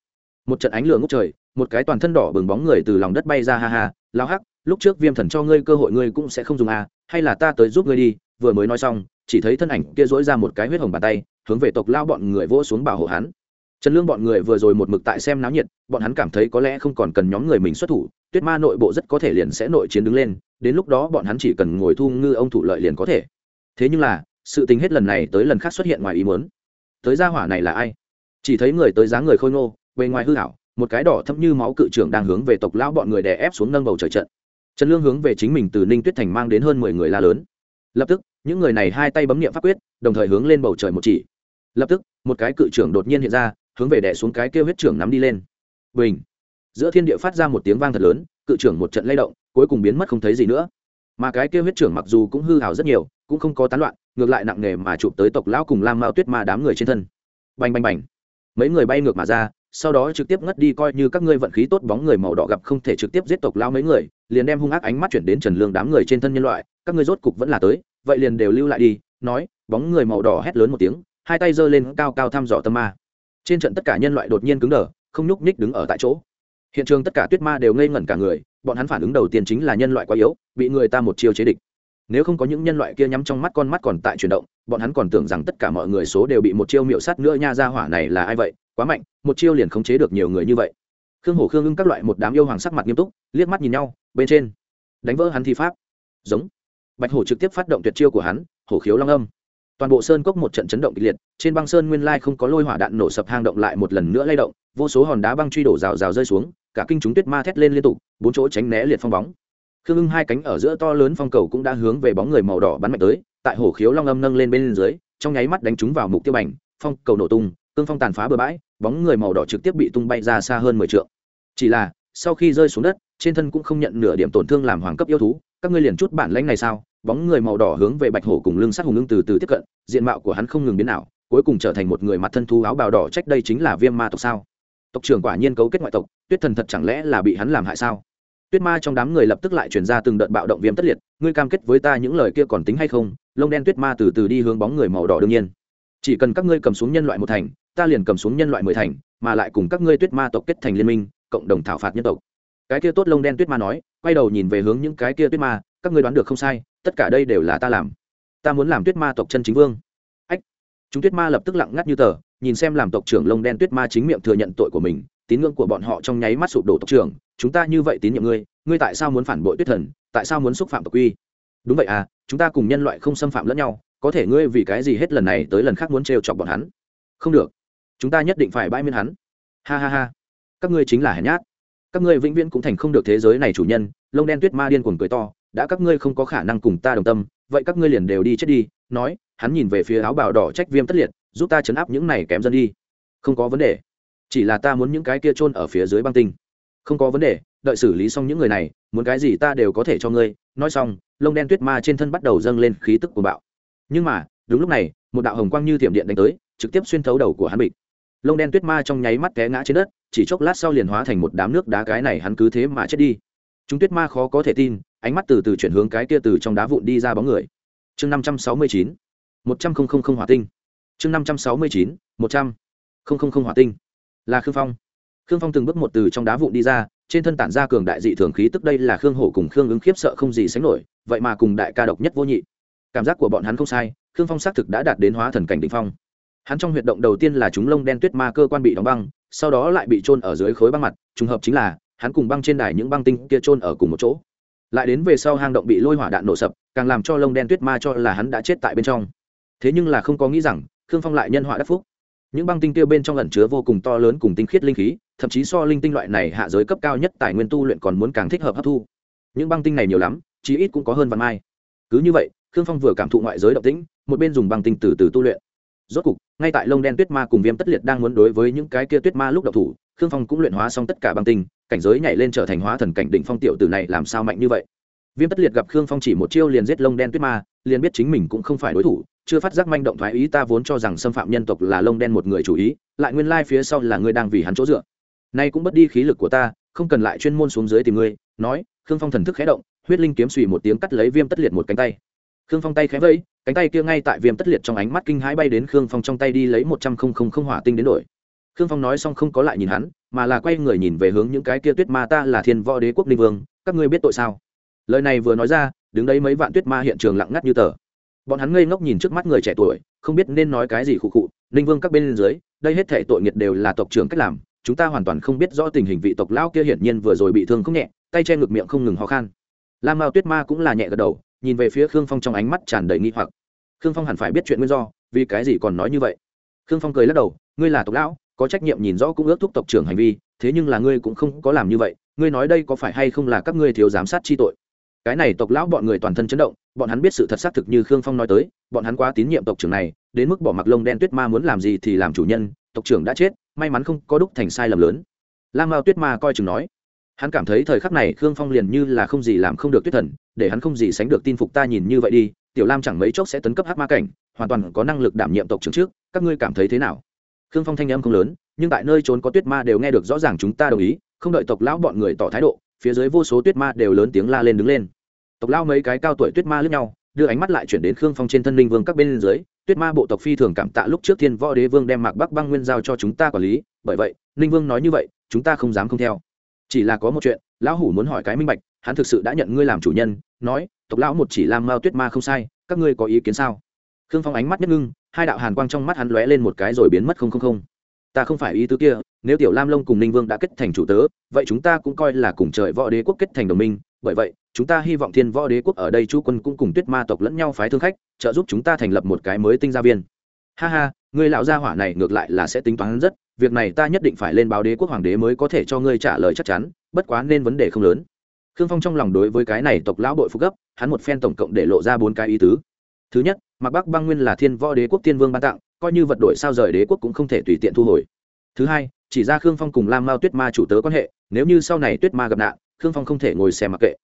Speaker 1: Một trận ánh lửa ngốc trời, một cái toàn thân đỏ bừng bóng người từ lòng đất bay ra ha ha, lao hắc, lúc trước viêm thần cho ngươi cơ hội ngươi cũng sẽ không dùng à hay là ta tới giúp ngươi đi, vừa mới nói xong chỉ thấy thân ảnh kia dỗi ra một cái huyết hồng bàn tay, hướng về tộc lao bọn người vỗ xuống bảo hộ hắn. Trần lương bọn người vừa rồi một mực tại xem náo nhiệt, bọn hắn cảm thấy có lẽ không còn cần nhóm người mình xuất thủ, tuyết ma nội bộ rất có thể liền sẽ nội chiến đứng lên, đến lúc đó bọn hắn chỉ cần ngồi thu ngư ông thủ lợi liền có thể. Thế nhưng là, sự tình hết lần này tới lần khác xuất hiện ngoài ý muốn. Tới gia hỏa này là ai? Chỉ thấy người tới dáng người khôi ngô, bề ngoài hư hảo một cái đỏ thấp như máu cự trưởng đang hướng về tộc lão bọn người đè ép xuống nâng bầu trời trận. Trần lương hướng về chính mình từ ninh tuyết thành mang đến hơn mười người la lớn. Lập tức những người này hai tay bấm niệm pháp quyết, đồng thời hướng lên bầu trời một chỉ. Lập tức, một cái cự trưởng đột nhiên hiện ra, hướng về đè xuống cái kêu huyết trưởng nắm đi lên. Bình! Giữa thiên địa phát ra một tiếng vang thật lớn, cự trưởng một trận lay động, cuối cùng biến mất không thấy gì nữa. Mà cái kêu huyết trưởng mặc dù cũng hư hào rất nhiều, cũng không có tán loạn, ngược lại nặng nề mà chụp tới tộc lão cùng lam mao tuyết ma đám người trên thân. Bành bành bành! Mấy người bay ngược mà ra, sau đó trực tiếp ngất đi coi như các ngươi vận khí tốt bóng người màu đỏ gặp không thể trực tiếp giết tộc lao mấy người, liền đem hung ác ánh mắt chuyển đến trần lương đám người trên thân nhân loại, các ngươi rốt cục vẫn là tới vậy liền đều lưu lại đi, nói, bóng người màu đỏ hét lớn một tiếng, hai tay giơ lên cao cao thăm dò tâm ma. Trên trận tất cả nhân loại đột nhiên cứng đờ, không nhúc nhích đứng ở tại chỗ. Hiện trường tất cả tuyết ma đều ngây ngẩn cả người, bọn hắn phản ứng đầu tiên chính là nhân loại quá yếu, bị người ta một chiêu chế địch. Nếu không có những nhân loại kia nhắm trong mắt con mắt còn tại chuyển động, bọn hắn còn tưởng rằng tất cả mọi người số đều bị một chiêu miệu sát nữa nha ra hỏa này là ai vậy, quá mạnh, một chiêu liền khống chế được nhiều người như vậy. Khương hổ, khương ưng các loại một đám yêu hoàng sắc mặt nghiêm túc, liếc mắt nhìn nhau, bên trên, đánh vỡ hắn thi pháp. Giống bạch hổ trực tiếp phát động tuyệt chiêu của hắn, hổ khiếu long âm. Toàn bộ sơn cốc một trận chấn động kịch liệt, trên băng sơn nguyên lai không có lôi hỏa đạn nổ sập hang động lại một lần nữa lay động, vô số hòn đá băng truy đổ rào rào rơi xuống, cả kinh chúng tuyết ma thét lên liên tục, bốn chỗ tránh né liệt phong bóng. Khương ưng hai cánh ở giữa to lớn phong cầu cũng đã hướng về bóng người màu đỏ bắn mạnh tới, tại hổ khiếu long âm nâng lên bên dưới, trong nháy mắt đánh chúng vào mục tiêu bành, phong cầu nổ tung, cương phong tàn phá bừa bãi, bóng người màu đỏ trực tiếp bị tung bay ra xa hơn mười t chỉ là, sau khi rơi xuống đất, trên thân cũng không nhận nửa điểm tổn thương làm hoàng cấp yêu thú các ngươi liền chút bản lãnh này sao? Bóng người màu đỏ hướng về bạch hổ cùng lưng sắt hùng ưng từ từ tiếp cận, diện mạo của hắn không ngừng biến nào cuối cùng trở thành một người mặt thân thu áo bào đỏ trách đây chính là viêm ma tộc sao? Tộc trưởng quả nhiên cấu kết ngoại tộc, tuyết thần thật chẳng lẽ là bị hắn làm hại sao? Tuyết ma trong đám người lập tức lại chuyển ra từng đợt bạo động viêm tất liệt, ngươi cam kết với ta những lời kia còn tính hay không? Lông đen tuyết ma từ từ đi hướng bóng người màu đỏ đương nhiên. Chỉ cần các ngươi cầm xuống nhân loại một thành, ta liền cầm xuống nhân loại mười thành, mà lại cùng các ngươi tuyết ma tộc kết thành liên minh, cộng đồng thảo phạt nhân tộc. Cái kia tốt lông đen tuyết ma nói quay đầu nhìn về hướng những cái kia tuyết ma, các ngươi đoán được không sai, tất cả đây đều là ta làm. Ta muốn làm tuyết ma tộc chân chính vương. Ách. Chúng tuyết ma lập tức lặng ngắt như tờ, nhìn xem làm tộc trưởng lông đen tuyết ma chính miệng thừa nhận tội của mình, tín ngưỡng của bọn họ trong nháy mắt sụp đổ tộc trưởng. Chúng ta như vậy tín nhiệm ngươi ngươi tại sao muốn phản bội tuyết thần, tại sao muốn xúc phạm tộc quy đúng vậy à chúng ta cùng nhân loại không xâm phạm lẫn nhau, có thể ngươi vì cái gì hết lần này tới lần khác muốn trêu chọc bọn hắn? Không được. Chúng ta nhất định phải bãi miên hắn. Ha ha ha. Các ngươi chính là hèn nhát các ngươi vĩnh viễn cũng thành không được thế giới này chủ nhân, lông đen tuyết ma điên cuồng cười to, đã các ngươi không có khả năng cùng ta đồng tâm, vậy các ngươi liền đều đi chết đi, nói, hắn nhìn về phía áo bào đỏ trách viêm tất liệt, giúp ta chấn áp những này kém dân đi. Không có vấn đề. Chỉ là ta muốn những cái kia trôn ở phía dưới băng tinh. Không có vấn đề, đợi xử lý xong những người này, muốn cái gì ta đều có thể cho ngươi. Nói xong, lông đen tuyết ma trên thân bắt đầu dâng lên khí tức của bạo. Nhưng mà, đúng lúc này, một đạo hồng quang như thiểm điện đánh tới, trực tiếp xuyên thấu đầu của hắn bịch lông đen tuyết ma trong nháy mắt té ngã trên đất, chỉ chốc lát sau liền hóa thành một đám nước đá cái này hắn cứ thế mà chết đi. Chúng tuyết ma khó có thể tin, ánh mắt từ từ chuyển hướng cái kia từ trong đá vụn đi ra bóng người. Chương năm trăm sáu mươi chín, một trăm linh hỏa tinh. Chương năm trăm sáu mươi chín, một trăm linh hỏa tinh. Là khương phong. Khương phong từng bước một từ trong đá vụn đi ra, trên thân tản ra cường đại dị thường khí tức đây là khương hổ cùng khương ứng khiếp sợ không gì sánh nổi, vậy mà cùng đại ca độc nhất vô nhị. Cảm giác của bọn hắn không sai, khương phong xác thực đã đạt đến hóa thần cảnh đ ỉ n h phong hắn trong huyệt động đầu tiên là chúng lông đen tuyết ma cơ quan bị đóng băng, sau đó lại bị trôn ở dưới khối băng mặt, trùng hợp chính là, hắn cùng băng trên đài những băng tinh kia trôn ở cùng một chỗ. Lại đến về sau hang động bị lôi hỏa đạn nổ sập, càng làm cho lông đen tuyết ma cho là hắn đã chết tại bên trong. Thế nhưng là không có nghĩ rằng, khương phong lại nhân họa đắc phúc. Những băng tinh kia bên trong ẩn chứa vô cùng to lớn cùng tinh khiết linh khí, thậm chí so linh tinh loại này hạ giới cấp cao nhất tài nguyên tu luyện còn muốn càng thích hợp hấp thu. Những băng tinh này nhiều lắm, chí ít cũng có hơn vạn mai. Cứ như vậy, khương phong vừa cảm thụ ngoại giới động tĩnh, một bên dùng băng tinh từ từ tu luyện. Rốt cục ngay tại lông đen tuyết ma cùng viêm tất liệt đang muốn đối với những cái kia tuyết ma lúc đậu thủ, khương phong cũng luyện hóa xong tất cả băng tinh, cảnh giới nhảy lên trở thành hóa thần cảnh đỉnh phong tiểu tử này làm sao mạnh như vậy? Viêm tất liệt gặp khương phong chỉ một chiêu liền giết lông đen tuyết ma, liền biết chính mình cũng không phải đối thủ, chưa phát giác manh động thoái ý ta vốn cho rằng xâm phạm nhân tộc là lông đen một người chủ ý, lại nguyên lai phía sau là ngươi đang vì hắn chỗ dựa. Nay cũng mất đi khí lực của ta, không cần lại chuyên môn xuống dưới tìm ngươi, nói, khương phong thần thức khẽ động, huyết linh kiếm suy một tiếng cắt lấy viêm tất liệt một cánh tay khương phong tay khẽ vẫy, cánh tay kia ngay tại viêm tất liệt trong ánh mắt kinh hãi bay đến khương phong trong tay đi lấy một trăm không không không hỏa tinh đến đổi. Khương phong nói xong không có lại nhìn hắn, mà là quay người nhìn về hướng những cái kia tuyết ma ta là thiên võ đế quốc ninh vương, các ngươi biết tội sao? Lời này vừa nói ra, đứng đấy mấy vạn tuyết ma hiện trường lặng ngắt như tờ. Bọn hắn ngây ngốc nhìn trước mắt người trẻ tuổi, không biết nên nói cái gì khụ khụ ninh vương các bên dưới, đây hết thể tội nghiệt đều là tộc trưởng cách làm, chúng ta hoàn toàn không biết rõ tình hình vị tộc lão kia hiển nhiên vừa rồi bị thương không nhẹ, tay che ngực miệng không ngừng ho khan. Lam mao tuyết ma cũng là nhẹ gật đầu nhìn về phía khương phong trong ánh mắt tràn đầy nghi hoặc. Khương phong hẳn phải biết chuyện nguyên do, vì cái gì còn nói như vậy? Khương phong cười lắc đầu, ngươi là tộc lão, có trách nhiệm nhìn rõ cũng ước thúc tộc trưởng hành vi, thế nhưng là ngươi cũng không có làm như vậy, ngươi nói đây có phải hay không là các ngươi thiếu giám sát chi tội? Cái này tộc lão bọn người toàn thân chấn động, bọn hắn biết sự thật xác thực như khương phong nói tới, bọn hắn quá tín nhiệm tộc trưởng này, đến mức bỏ mặc lông đen tuyết ma muốn làm gì thì làm chủ nhân, tộc trưởng đã chết, may mắn không có đúc thành sai lầm lớn. Lam mao tuyết ma coi chừng nói hắn cảm thấy thời khắc này khương phong liền như là không gì làm không được tuyết thần, để hắn không gì sánh được tin phục ta nhìn như vậy đi, tiểu lam chẳng mấy chốc sẽ tấn cấp hắc ma cảnh, hoàn toàn có năng lực đảm nhiệm tộc trưởng trước, các ngươi cảm thấy thế nào? Khương phong thanh âm không lớn, nhưng tại nơi trốn có tuyết ma đều nghe được rõ ràng chúng ta đồng ý, không đợi tộc lão bọn người tỏ thái độ, phía dưới vô số tuyết ma đều lớn tiếng la lên đứng lên. Tộc lão mấy cái cao tuổi tuyết ma lướt nhau, đưa ánh mắt lại chuyển đến khương phong trên thân linh vương các bên dưới, tuyết ma bộ tộc phi thường cảm tạ lúc trước thiên võ đế vương đem mạc bắc băng nguyên giao cho chúng ta quản lý, bởi vậy, ninh vương nói như vậy, chúng ta không dám không theo chỉ là có một chuyện, lão hủ muốn hỏi cái minh bạch, hắn thực sự đã nhận ngươi làm chủ nhân, nói, tộc lão một chỉ làm mao tuyết ma không sai, các ngươi có ý kiến sao? Khương phong ánh mắt nhất ngưng, hai đạo hàn quang trong mắt hắn lóe lên một cái rồi biến mất không không không. Ta không phải ý tứ kia, nếu tiểu lam lông cùng ninh vương đã kết thành chủ tớ, vậy chúng ta cũng coi là cùng trời võ đế quốc kết thành đồng minh, bởi vậy, chúng ta hy vọng thiên võ đế quốc ở đây chú quân cũng cùng tuyết ma tộc lẫn nhau phái thương khách, trợ giúp chúng ta thành lập một cái mới tinh gia viên. Ha ha, ngươi lão gia hỏa này ngược lại là sẽ tính toán rất việc này ta nhất định phải lên báo đế quốc hoàng đế mới có thể cho ngươi trả lời chắc chắn, bất quá nên vấn đề không lớn. Khương phong trong lòng đối với cái này tộc lão bội phục gấp, hắn một phen tổng cộng để lộ ra bốn cái ý tứ. Thứ nhất mặc bắc băng nguyên là thiên võ đế quốc tiên vương ban tặng, coi như vật đổi sao rời đế quốc cũng không thể tùy tiện thu hồi. Thứ hai, chỉ ra khương phong cùng lam mao tuyết ma chủ tớ quan hệ, nếu như sau này tuyết ma gặp nạn, khương phong không thể ngồi xem mặc kệ.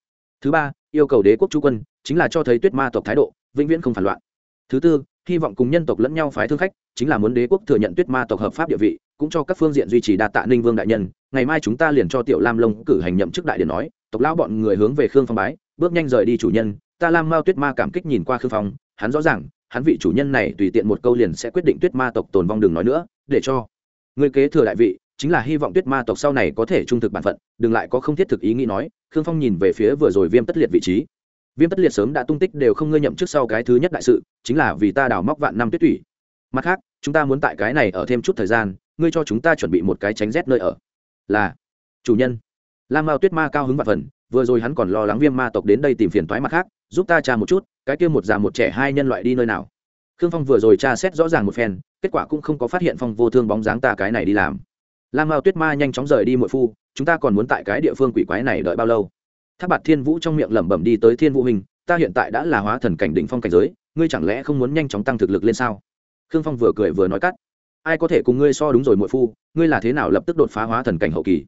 Speaker 1: Thứ ba, yêu cầu đế quốc chú quân, chính là cho thấy tuyết ma tộc thái độ, vĩnh viễn không phản loạn. Thứ tư, hy vọng cùng nhân tộc lẫn nhau phái thương khách, chính là muốn đế quốc thừa nhận tuyết ma tộc hợp pháp địa vị cũng cho các phương diện duy trì đa tạ ninh vương đại nhân, ngày mai chúng ta liền cho tiểu lam lông cử hành nhậm chức đại điện nói, tộc lão bọn người hướng về khương phong bái, bước nhanh rời đi chủ nhân, ta lam mao tuyết ma cảm kích nhìn qua khương phong, hắn rõ ràng, hắn vị chủ nhân này tùy tiện một câu liền sẽ quyết định tuyết ma tộc tồn vong đừng nói nữa, để cho người kế thừa đại vị, chính là hy vọng tuyết ma tộc sau này có thể trung thực bản phận, đừng lại có không thiết thực ý nghĩ nói, khương phong nhìn về phía vừa rồi viêm tất liệt vị trí. Viêm tất liệt sớm đã tung tích đều không ngơi nhậm trước sau cái thứ nhất đại sự, chính là vì ta đào móc vạn năm tuyết thủy. Mặt khác, chúng ta muốn tại cái này ở thêm chút thời gian ngươi cho chúng ta chuẩn bị một cái tránh rét nơi ở. Là, chủ nhân. Lam mao tuyết ma cao hứng vạn phần, vừa rồi hắn còn lo lắng viêm ma tộc đến đây tìm phiền toái mặt khác, giúp ta tra một chút, cái kia một già một trẻ hai nhân loại đi nơi nào. Khương phong vừa rồi tra xét rõ ràng một phen, kết quả cũng không có phát hiện phong vô thương bóng dáng ta cái này đi làm. Lam mao tuyết ma nhanh chóng rời đi muội phu, chúng ta còn muốn tại cái địa phương quỷ quái này đợi bao lâu? Tháp bạt thiên vũ trong miệng lẩm bẩm đi tới thiên vũ hình, ta hiện tại đã là hóa thần cảnh đỉnh phong cảnh giới, ngươi chẳng lẽ không muốn nhanh chóng tăng thực lực lên sao? Khương phong vừa cười vừa nói cắt ai có thể cùng ngươi so đúng rồi muội phu, ngươi là thế nào lập tức đột phá hóa thần cảnh hậu kỳ?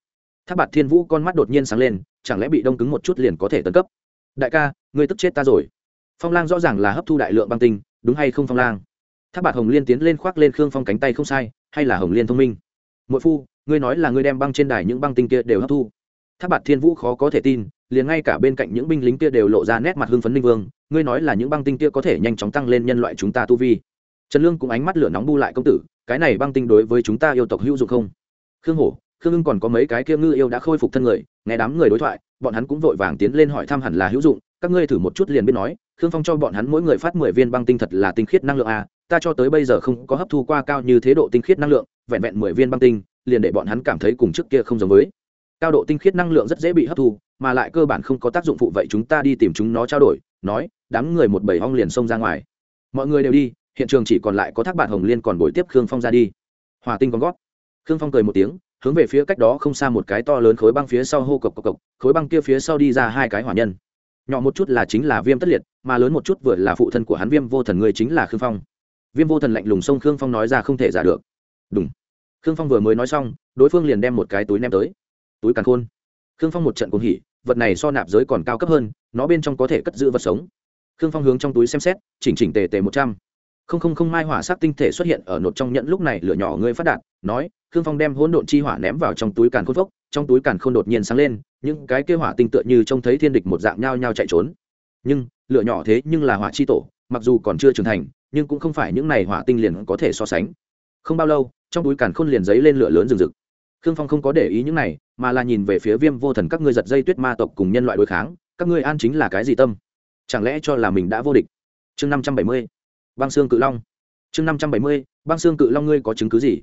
Speaker 1: Tháp bạt thiên vũ con mắt đột nhiên sáng lên, chẳng lẽ bị đông cứng một chút liền có thể tấn cấp? Đại ca, ngươi tức chết ta rồi. Phong lang rõ ràng là hấp thu đại lượng băng tinh, đúng hay không phong lang? Tháp bạt hồng liên tiến lên khoác lên khương phong cánh tay không sai, hay là hồng liên thông minh? Muội phu, ngươi nói là ngươi đem băng trên đài những băng tinh kia đều hấp thu. Tháp bạt thiên vũ khó có thể tin, liền ngay cả bên cạnh những binh lính kia đều lộ ra nét mặt hưng phấn linh vương, ngươi nói là những băng tinh kia có thể nhanh chóng tăng lên nhân loại chúng ta tu vi. Trần lương cũng ánh mắt lửa nóng bu lại công tử cái này băng tinh đối với chúng ta yêu tộc hữu dụng không? Khương hổ, khương ưng còn có mấy cái kia ngư yêu đã khôi phục thân người, nghe đám người đối thoại, bọn hắn cũng vội vàng tiến lên hỏi thăm hẳn là hữu dụng. Các ngươi thử một chút liền biết nói, khương phong cho bọn hắn mỗi người phát mười viên băng tinh thật là tinh khiết năng lượng a, ta cho tới bây giờ không có hấp thu qua cao như thế độ tinh khiết năng lượng, vẹn vẹn mười viên băng tinh, liền để bọn hắn cảm thấy cùng trước kia không giống với. Cao độ tinh khiết năng lượng rất dễ bị hấp thu, mà lại cơ bản không có tác dụng phụ vậy chúng ta đi tìm chúng nó trao đổi, nói, đám người một bầy hong liền xông ra ngoài. Mọi người đều đi hiện trường chỉ còn lại có thác bạn hồng liên còn bồi tiếp khương phong ra đi hòa tinh con gót khương phong cười một tiếng hướng về phía cách đó không xa một cái to lớn khối băng phía sau hô cộc cộc cộc khối băng kia phía sau đi ra hai cái hỏa nhân nhỏ một chút là chính là viêm tất liệt mà lớn một chút vừa là phụ thân của hắn viêm vô thần người chính là khương phong viêm vô thần lạnh lùng xông khương phong nói ra không thể giả được đúng khương phong vừa mới nói xong đối phương liền đem một cái túi ném tới túi càn khôn khương phong một trận cuồng hỉ vật này so nạp giới còn cao cấp hơn nó bên trong có thể cất giữ vật sống khương phong hướng trong túi xem xét chỉnh chỉnh tề tề một trăm không không không mai hỏa sắc tinh thể xuất hiện ở nột trong nhẫn lúc này lửa nhỏ ngươi phát đạt, nói, khương phong đem hỗn độn chi hỏa ném vào trong túi càn khôn phốc, trong túi càn khôn đột nhiên sáng lên, những cái kia hỏa tinh tựa như trông thấy thiên địch một dạng nhao nhao chạy trốn. Nhưng, lửa nhỏ thế nhưng là hỏa chi tổ, mặc dù còn chưa trưởng thành, nhưng cũng không phải những này hỏa tinh liền có thể so sánh. Không bao lâu, trong túi càn khôn liền giấy lên lửa lớn rừng rực. Khương phong không có để ý những này, mà là nhìn về phía viêm vô thần các ngươi giật dây tuyết ma tộc cùng nhân loại đối kháng, các ngươi an chính là cái gì tâm? Chẳng lẽ cho là mình đã vô địch? Chương năm trăm bảy mươi băng xương cự long. Chương năm trăm bảy mươi, băng xương cự long ngươi có chứng cứ gì?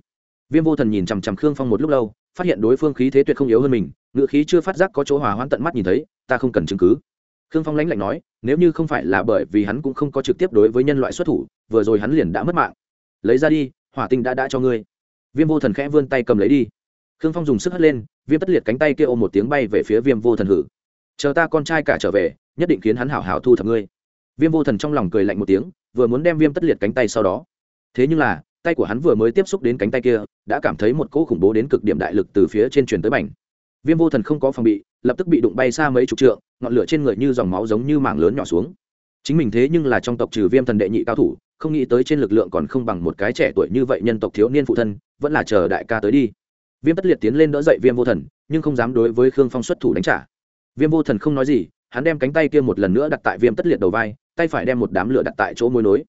Speaker 1: Viêm vô thần nhìn chằm chằm khương phong một lúc lâu, phát hiện đối phương khí thế tuyệt không yếu hơn mình ngự khí chưa phát giác có chỗ hòa hoãn tận mắt nhìn thấy, ta không cần chứng cứ. Khương phong lãnh lạnh nói, nếu như không phải là bởi vì hắn cũng không có trực tiếp đối với nhân loại xuất thủ, vừa rồi hắn liền đã mất mạng. Lấy ra đi, hỏa tinh đã đã cho ngươi. Viêm vô thần khẽ vươn tay cầm lấy đi. Khương phong dùng sức hất lên, viêm tất liệt cánh tay kia ôm một tiếng bay về phía viêm vô thần hử. Chờ ta con trai cả trở về, nhất định khiến hắn hảo hảo thu thập ngươi viêm vô thần trong lòng cười lạnh một tiếng, vừa muốn đem viêm tất liệt cánh tay sau đó. Thế nhưng là, tay của hắn vừa mới tiếp xúc đến cánh tay kia, đã cảm thấy một cỗ khủng bố đến cực điểm đại lực từ phía trên truyền tới mảnh. Viêm vô thần không có phòng bị, lập tức bị đụng bay xa mấy chục trượng, ngọn lửa trên người như dòng máu giống như mảng lớn nhỏ xuống. Chính mình thế nhưng là trong tộc trừ viêm thần đệ nhị cao thủ, không nghĩ tới trên lực lượng còn không bằng một cái trẻ tuổi như vậy nhân tộc thiếu niên phụ thân, vẫn là chờ đại ca tới đi. Viêm tất liệt tiến lên đỡ dậy viêm vô thần, nhưng không dám đối với khương phong xuất thủ đánh trả. Viêm vô thần không nói gì, hắn đem cánh tay kia một lần nữa đặt tại viêm tất liệt đầu vai tay phải đem một đám lửa đặt tại chỗ môi nối.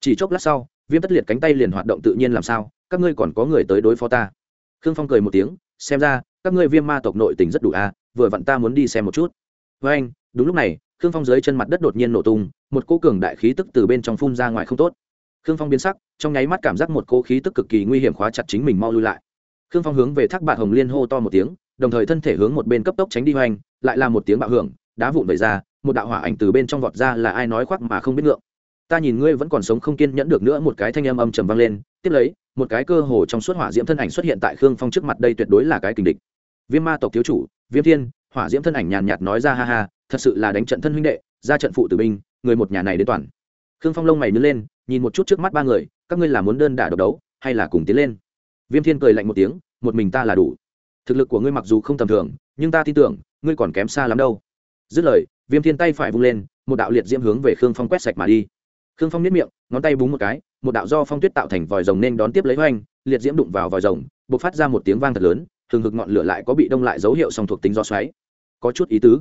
Speaker 1: Chỉ chốc lát sau viêm tất liệt cánh tay liền hoạt động tự nhiên làm sao các ngươi còn có người tới đối phó ta. Khương phong cười một tiếng xem ra các ngươi viêm ma tộc nội tình rất đủ a à, vừa vặn ta muốn đi xem một chút. Với anh đúng lúc này khương phong dưới chân mặt đất đột nhiên nổ tung một cỗ cường đại khí tức từ bên trong phun ra ngoài không tốt. Khương phong biến sắc trong nháy mắt cảm giác một cỗ khí tức cực kỳ nguy hiểm khóa chặt chính mình mau lui lại. Khương phong hướng về thác bạn hồng liên hô to một tiếng đồng thời thân thể hướng một bên cấp tốc tránh đi hoành lại là một tiếng bạo hưởng đá vụn vẩy ra một đạo hỏa ảnh từ bên trong vọt ra là ai nói khoác mà không biết ngượng. Ta nhìn ngươi vẫn còn sống không kiên nhẫn được nữa, một cái thanh âm âm trầm vang lên, tiếp lấy, một cái cơ hồ trong suốt hỏa diễm thân ảnh xuất hiện tại khương phong trước mặt, đây tuyệt đối là cái kình địch. Viêm ma tộc thiếu chủ, viêm thiên, hỏa diễm thân ảnh nhàn nhạt nói ra, ha ha, thật sự là đánh trận thân huynh đệ, ra trận phụ tử binh, người một nhà này đến toàn. Khương phong lông mày nhướng lên, nhìn một chút trước mắt ba người, các ngươi là muốn đơn đả độc đấu, hay là cùng tiến lên? Viêm thiên cười lạnh một tiếng, một mình ta là đủ. Thực lực của ngươi mặc dù không tầm thường, nhưng ta tin tưởng, ngươi còn kém xa lắm đâu. Dứt lời viêm thiên tay phải vung lên, một đạo liệt diễm hướng về khương phong quét sạch mà đi. Khương phong nếp miệng, ngón tay búng một cái, một đạo do phong tuyết tạo thành vòi rồng nên đón tiếp lấy hoành, liệt diễm đụng vào vòi rồng, bộc phát ra một tiếng vang thật lớn thường hực ngọn lửa lại có bị đông lại dấu hiệu song thuộc tính do xoáy. Có chút ý tứ.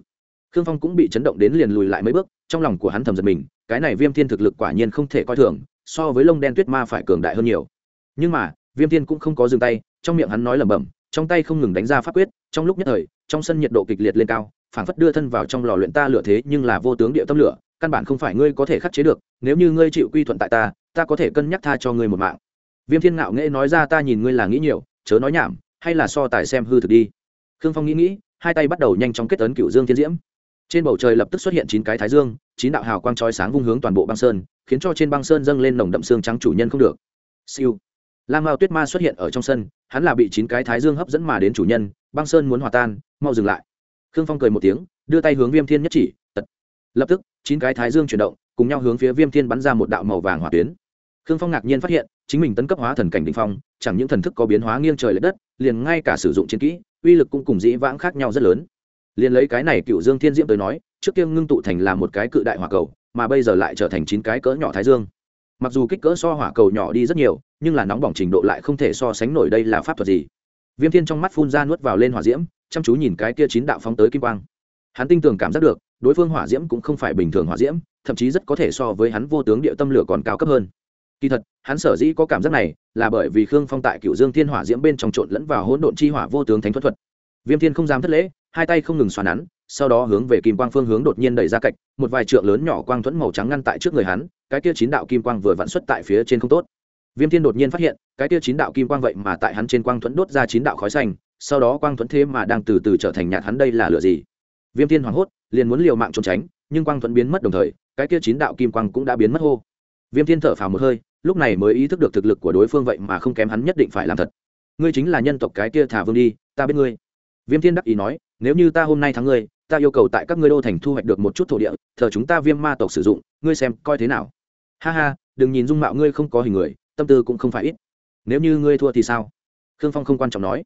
Speaker 1: Khương phong cũng bị chấn động đến liền lùi lại mấy bước, trong lòng của hắn thầm giật mình, cái này viêm thiên thực lực quả nhiên không thể coi thường, so với lông đen tuyết ma phải cường đại hơn nhiều. Nhưng mà, viêm thiên cũng không có dừng tay, trong miệng hắn nói lẩm bẩm, trong tay không ngừng đánh ra pháp quyết, trong lúc nhất thời, trong sân nhiệt độ kịch liệt lên cao phảng phất đưa thân vào trong lò luyện ta lửa thế nhưng là vô tướng địa tâm lửa, căn bản không phải ngươi có thể khắc chế được, nếu như ngươi chịu quy thuận tại ta ta có thể cân nhắc tha cho ngươi một mạng. Viêm thiên ngạo nghễ nói ra ta nhìn ngươi là nghĩ nhiều, chớ nói nhảm, hay là so tài xem hư thực đi. Khương phong nghĩ nghĩ, hai tay bắt đầu nhanh chóng kết tấn cựu dương thiên diễm. Trên bầu trời lập tức xuất hiện chín cái thái dương, chín đạo hào quang trói sáng vung hướng toàn bộ băng sơn, khiến cho trên băng sơn dâng lên nồng đậm xương trắng chủ nhân không được. Siêu. Lam mao tuyết ma xuất hiện ở trong sân, hắn là bị chín cái thái dương hấp dẫn mà đến chủ nhân, băng sơn muốn hòa tan, mau dừng lại khương phong cười một tiếng, đưa tay hướng viêm thiên nhất chỉ, tật. Lập tức, chín cái thái dương chuyển động, cùng nhau hướng phía viêm thiên bắn ra một đạo màu vàng hỏa tuyến. Khương phong ngạc nhiên phát hiện, chính mình tấn cấp hóa thần cảnh đình phong, chẳng những thần thức có biến hóa nghiêng trời l ệ đất, liền ngay cả sử dụng chiến kỹ, uy lực cũng cùng dĩ vãng khác nhau rất lớn. Liền lấy cái này cựu dương thiên diễm tới nói, trước kia ngưng tụ thành là một cái cự đại hỏa cầu, mà bây giờ lại trở thành chín cái cỡ nhỏ thái dương. Mặc dù kích cỡ so hỏa cầu nhỏ đi rất nhiều, nhưng là nóng bỏng trình độ lại không thể so sánh nổi đây là pháp thuật gì. Viêm thiên trong mắt phun ra nuốt vào lên hỏa diễm chăm chú nhìn cái kia chín đạo phóng tới kim quang. Hắn tinh tường cảm giác được, đối phương hỏa diễm cũng không phải bình thường hỏa diễm, thậm chí rất có thể so với hắn vô tướng địa tâm lửa còn cao cấp hơn. Kỳ thật, hắn sở dĩ có cảm giác này, là bởi vì khương phong tại cựu dương thiên hỏa diễm bên trong trộn lẫn vào hỗn độn chi hỏa vô tướng thánh thuật thuật. Viêm thiên không dám thất lễ, hai tay không ngừng xoắn nắn sau đó hướng về kim quang phương hướng đột nhiên đẩy ra cạnh, một vài trượng lớn nhỏ quang thuẫn màu trắng ngăn tại trước người hắn, cái kia chín đạo kim quang vừa vặn xuất tại phía trên không tốt. Viêm thiên đột nhiên phát hiện, cái kia chín đạo kim quang vậy mà tại hắn trên quang thuẫn đốt ra chín đạo khói xanh sau đó quang thuẫn thế mà đang từ từ trở thành nhạt hắn đây là lựa gì? Viêm thiên hoảng hốt, liền muốn liều mạng trốn tránh, nhưng quang thuẫn biến mất đồng thời, cái kia chín đạo kim quang cũng đã biến mất hô. Viêm thiên thở phào một hơi, lúc này mới ý thức được thực lực của đối phương vậy mà không kém hắn nhất định phải làm thật. Ngươi chính là nhân tộc cái kia thả vương đi, ta biết ngươi. Viêm thiên đắc ý nói, nếu như ta hôm nay thắng ngươi, ta yêu cầu tại các ngươi đô thành thu hoạch được một chút thổ địa, thờ chúng ta viêm ma tộc sử dụng, ngươi xem coi thế nào. Ha ha, đừng nhìn dung mạo ngươi không có hình người, tâm tư cũng không phải ít. Nếu như ngươi thua thì sao? Khương phong không quan trọng nói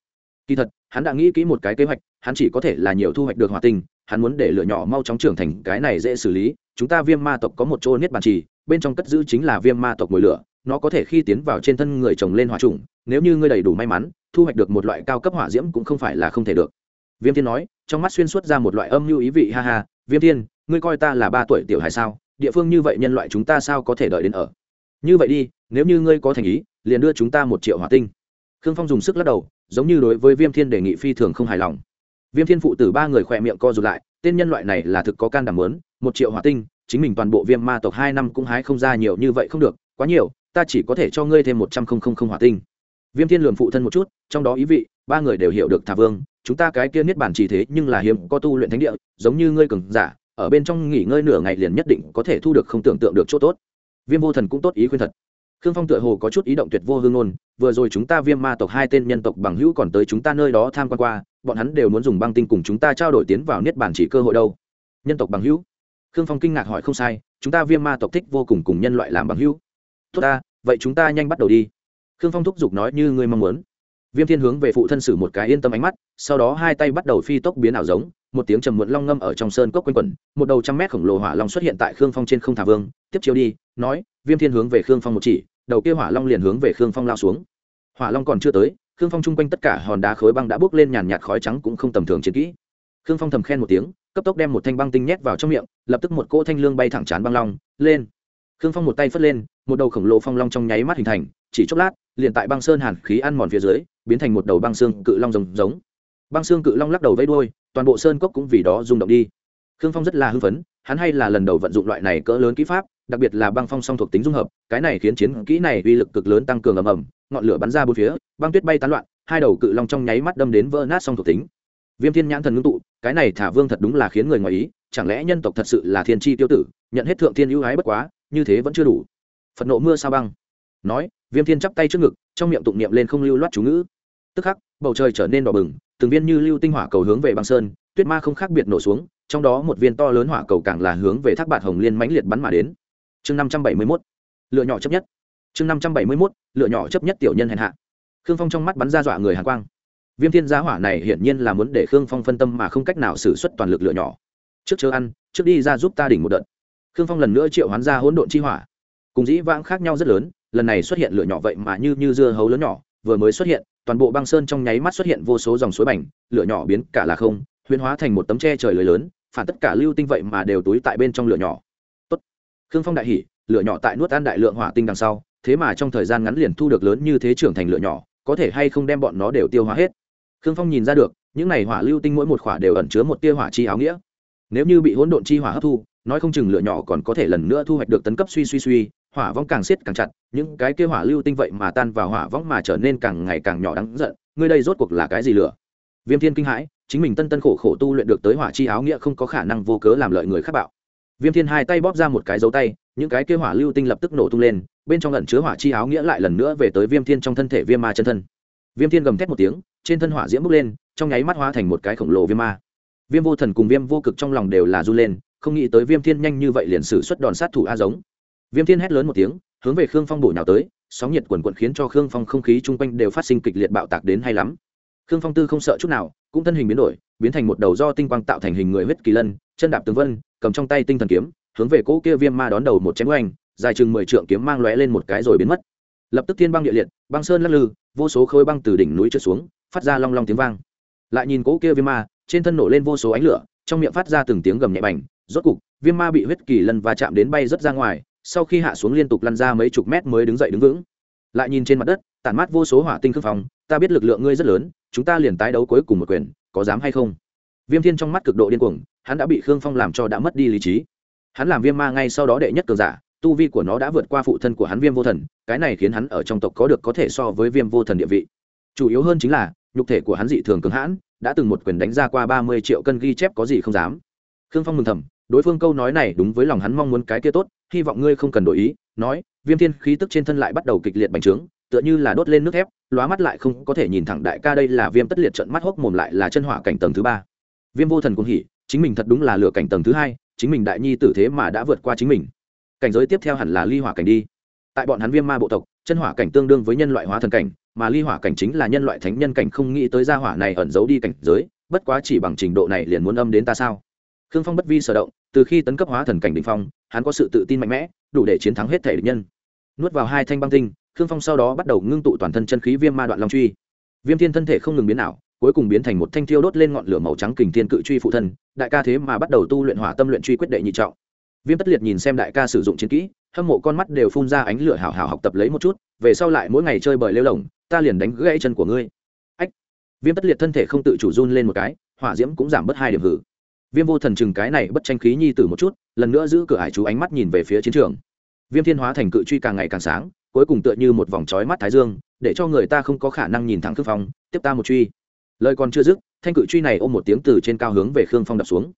Speaker 1: kỳ thật, hắn đã nghĩ kỹ một cái kế hoạch, hắn chỉ có thể là nhiều thu hoạch được hòa tinh, hắn muốn để lửa nhỏ mau chóng trưởng thành, cái này dễ xử lý. Chúng ta viêm ma tộc có một chỗ niết bàn trì, bên trong cất giữ chính là viêm ma tộc mùi lửa, nó có thể khi tiến vào trên thân người trồng lên hỏa trùng, nếu như ngươi đầy đủ may mắn, thu hoạch được một loại cao cấp hỏa diễm cũng không phải là không thể được. Viêm thiên nói, trong mắt xuyên suốt ra một loại âm mưu ý vị, ha ha, viêm thiên, ngươi coi ta là ba tuổi tiểu hài sao, địa phương như vậy nhân loại chúng ta sao có thể đợi đến ở? Như vậy đi, nếu như ngươi có thành ý, liền đưa chúng ta một triệu hỏa tinh khương phong dùng sức lắc đầu, giống như đối với viêm thiên đề nghị phi thường không hài lòng. Viêm thiên phụ tử ba người khỏe miệng co rụt lại, tên nhân loại này là thực có can đảm lớn một triệu hỏa tinh, chính mình toàn bộ viêm ma tộc hai năm cũng hái không ra nhiều như vậy không được, quá nhiều, ta chỉ có thể cho ngươi thêm một trăm không không không hỏa tinh. Viêm thiên lường phụ thân một chút, trong đó ý vị, ba người đều hiểu được thả vương, chúng ta cái kia niết bản chỉ thế nhưng là hiếm có tu luyện thánh địa, giống như ngươi cường giả, ở bên trong nghỉ ngơi nửa ngày liền nhất định có thể thu được không tưởng tượng được chỗ tốt. Viêm vô thần cũng tốt ý khuyên thật khương phong tựa hồ có chút ý động tuyệt vô hương ngôn, vừa rồi chúng ta viêm ma tộc hai tên nhân tộc bằng hữu còn tới chúng ta nơi đó tham quan qua, bọn hắn đều muốn dùng băng tinh cùng chúng ta trao đổi tiến vào niết bản chỉ cơ hội đâu. Nhân tộc bằng hữu? Khương phong kinh ngạc hỏi không sai, chúng ta viêm ma tộc thích vô cùng cùng nhân loại làm bằng hữu. Tốt ta, vậy chúng ta nhanh bắt đầu đi. Khương phong thúc giục nói như ngươi mong muốn. Viêm thiên hướng về phụ thân sử một cái yên tâm ánh mắt, sau đó hai tay bắt đầu phi tốc biến ảo giống một tiếng trầm muộn long ngâm ở trong sơn cốc quanh quẩn, một đầu trăm mét khổng lồ hỏa long xuất hiện tại khương phong trên không thả vương, tiếp chiếu đi, nói, viêm thiên hướng về khương phong một chỉ, đầu kia hỏa long liền hướng về khương phong lao xuống. Hỏa long còn chưa tới, khương phong chung quanh tất cả hòn đá khối băng đã bước lên nhàn nhạt khói trắng cũng không tầm thường chiến kỹ. Khương phong thầm khen một tiếng, cấp tốc đem một thanh băng tinh nhét vào trong miệng, lập tức một cỗ thanh lương bay thẳng chán băng long, lên. Khương phong một tay phất lên, một đầu khổng lồ phong long trong nháy mắt hình thành, chỉ chốc lát, liền tại băng sơn hàn khí ăn mòn phía dưới, biến thành một đầu băng xương cự long rồng giống băng xương cự long lắc đầu vẫy đuôi toàn bộ sơn cốc cũng vì đó rung động đi. Khương phong rất là hưng phấn, hắn hay là lần đầu vận dụng loại này cỡ lớn kỹ pháp, đặc biệt là băng phong song thuộc tính dung hợp, cái này khiến chiến kỹ này uy lực cực lớn tăng cường ầm ầm, ngọn lửa bắn ra bốn phía, băng tuyết bay tán loạn, hai đầu cự long trong nháy mắt đâm đến vỡ nát song thuộc tính. Viêm thiên nhãn thần ngưng tụ, cái này thả vương thật đúng là khiến người ngoài ý, chẳng lẽ nhân tộc thật sự là thiên tri tiêu tử, nhận hết thượng thiên ưu ái bất quá, như thế vẫn chưa đủ. Phật nộ mưa sao băng. Nói, viêm thiên chắp tay trước ngực, trong miệng tụng niệm lên không lưu loát chú ngữ. Tức khắc, bầu trời trở nên đỏ bừng từng viên như lưu tinh hỏa cầu hướng về băng sơn, tuyết ma không khác biệt nổ xuống, trong đó một viên to lớn hỏa cầu càng là hướng về thác bạt hồng liên mãnh liệt bắn mà đến. Chương năm trăm bảy mươi mốt. Lựa nhỏ chấp nhất. Chương năm trăm bảy mươi mốt, lựa nhỏ chấp nhất tiểu nhân hèn hạ. Khương phong trong mắt bắn ra dọa người hàn quang. Viêm thiên giá hỏa này hiển nhiên là muốn để khương phong phân tâm mà không cách nào xử suất toàn lực lựa nhỏ. Trước chờ ăn, trước đi ra giúp ta đỉnh một đợt. Khương phong lần nữa triệu hoán ra hỗn độn chi hỏa. Cùng dĩ vãng khác nhau rất lớn, lần này xuất hiện lửa nhỏ vậy mà như như dưa hấu lớn nhỏ, vừa mới xuất hiện toàn bộ băng sơn trong nháy mắt xuất hiện vô số dòng suối bành, lửa nhỏ biến cả là không huyên hóa thành một tấm tre trời lưới lớn, phản tất cả lưu tinh vậy mà đều túi tại bên trong lửa nhỏ. Tốt. khương phong đại hỉ, lửa nhỏ tại nuốt ăn đại lượng hỏa tinh đằng sau, thế mà trong thời gian ngắn liền thu được lớn như thế trưởng thành lửa nhỏ, có thể hay không đem bọn nó đều tiêu hóa hết? Khương phong nhìn ra được, những này hỏa lưu tinh mỗi một khỏa đều ẩn chứa một tia hỏa chi áo nghĩa. Nếu như bị hỗn độn chi hỏa hấp thu, nói không chừng lửa nhỏ còn có thể lần nữa thu hoạch được tấn cấp suy suy suy hỏa vong càng siết càng chặt, những cái kia hỏa lưu tinh vậy mà tan vào hỏa vong mà trở nên càng ngày càng nhỏ đáng giận, ngươi đây rốt cuộc là cái gì lửa? Viêm thiên kinh hãi, chính mình tân tân khổ khổ tu luyện được tới hỏa chi áo nghĩa không có khả năng vô cớ làm lợi người khác bạo. Viêm thiên hai tay bóp ra một cái dấu tay, những cái kia hỏa lưu tinh lập tức nổ tung lên, bên trong lần chứa hỏa chi áo nghĩa lại lần nữa về tới viêm thiên trong thân thể viêm ma chân thân. Viêm thiên gầm thét một tiếng, trên thân hỏa diễm bốc lên, trong nháy mắt hóa thành một cái khổng lồ viêm ma. Viêm vô thần cùng viêm vô cực trong lòng đều là r u lên, không nghĩ tới viêm thiên nhanh như vậy liền sử xuất đòn sát thủ a giống viêm thiên hét lớn một tiếng, hướng về khương phong bổ nhào tới, sóng nhiệt quần quận khiến cho khương phong không khí chung quanh đều phát sinh kịch liệt bạo tạc đến hay lắm. Khương phong tư không sợ chút nào, cũng thân hình biến đổi, biến thành một đầu do tinh quang tạo thành hình người huyết kỳ lân, chân đạp tường vân, cầm trong tay tinh thần kiếm, hướng về cỗ kia viêm ma đón đầu một chém oanh, dài chừng mười trượng kiếm mang lóe lên một cái rồi biến mất. Lập tức thiên băng địa liệt, băng sơn lắc lư, vô số khối băng từ đỉnh núi trượt xuống, phát ra long long tiếng vang. Lại nhìn cỗ kia viêm ma, trên thân nổ lên vô số ánh lửa, trong miệng phát ra từng tiếng gầm nhẹ bành, rốt cục, viêm ma bị huyết kỳ lân va chạm đến bay rất ra ngoài sau khi hạ xuống liên tục lăn ra mấy chục mét mới đứng dậy đứng vững. Lại nhìn trên mặt đất, tản mát vô số hỏa tinh khương phong, ta biết lực lượng ngươi rất lớn, chúng ta liền tái đấu cuối cùng một quyền, có dám hay không? Viêm thiên trong mắt cực độ điên cuồng, hắn đã bị khương phong làm cho đã mất đi lý trí. Hắn làm viêm ma ngay sau đó đệ nhất cường giả, tu vi của nó đã vượt qua phụ thân của hắn viêm vô thần, cái này khiến hắn ở trong tộc có được có thể so với viêm vô thần địa vị. Chủ yếu hơn chính là, nhục thể của hắn dị thường cường hãn, đã từng một quyền đánh ra qua ba mươi triệu cân ghi chép có gì không dám. Khương phong mừng thầm, đối phương câu nói này đúng với lòng hắn mong muốn cái kia tốt hy vọng ngươi không cần đổi ý, nói, viêm thiên khí tức trên thân lại bắt đầu kịch liệt bành trướng, tựa như là đốt lên nước thép, lóa mắt lại không có thể nhìn thẳng đại ca đây là viêm tất liệt trận mắt hốc mồm lại là chân hỏa cảnh tầng thứ ba. Viêm vô thần cũng hỉ, chính mình thật đúng là lửa cảnh tầng thứ hai, chính mình đại nhi tử thế mà đã vượt qua chính mình. Cảnh giới tiếp theo hẳn là ly hỏa cảnh đi. Tại bọn hắn viêm ma bộ tộc, chân hỏa cảnh tương đương với nhân loại hóa thần cảnh, mà ly hỏa cảnh chính là nhân loại thánh nhân cảnh không nghĩ tới gia hỏa này ẩn giấu đi cảnh giới, bất quá chỉ bằng trình độ này liền muốn âm đến ta sao? Khương phong bất vi sở động từ khi tấn cấp hóa thần cảnh đ ỉ n h phong, hắn có sự tự tin mạnh mẽ, đủ để chiến thắng hết thể địch nhân. Nuốt vào hai thanh băng tinh, khương phong sau đó bắt đầu ngưng tụ toàn thân chân khí viêm ma đoạn long truy. Viêm thiên thân thể không ngừng biến ảo, cuối cùng biến thành một thanh thiêu đốt lên ngọn lửa màu trắng kình thiên cự truy phụ thân, đại ca thế mà bắt đầu tu luyện hỏa tâm luyện truy quyết đệ nhị trọng. Viêm tất liệt nhìn xem đại ca sử dụng chiến kỹ, hâm mộ con mắt đều phun ra ánh lửa hào hào học tập lấy một chút, về sau lại mỗi ngày chơi bời lêu lồng, ta liền đánh gãy chân của ngươi. Ách! Viêm tất liệt thân thể không tự chủ run lên một cái, hỏa diễm cũng giảm bớt hai điểm hử viêm vô thần chừng cái này bất tranh khí nhi tử một chút, lần nữa giữ cửa hải chú ánh mắt nhìn về phía chiến trường. Viêm thiên hóa thành cự truy càng ngày càng sáng, cuối cùng tựa như một vòng trói mắt thái dương, để cho người ta không có khả năng nhìn thẳng khương phong, tiếp ta một truy. Lời còn chưa dứt, thanh cự truy này ôm một tiếng từ trên cao hướng về khương phong đập xuống.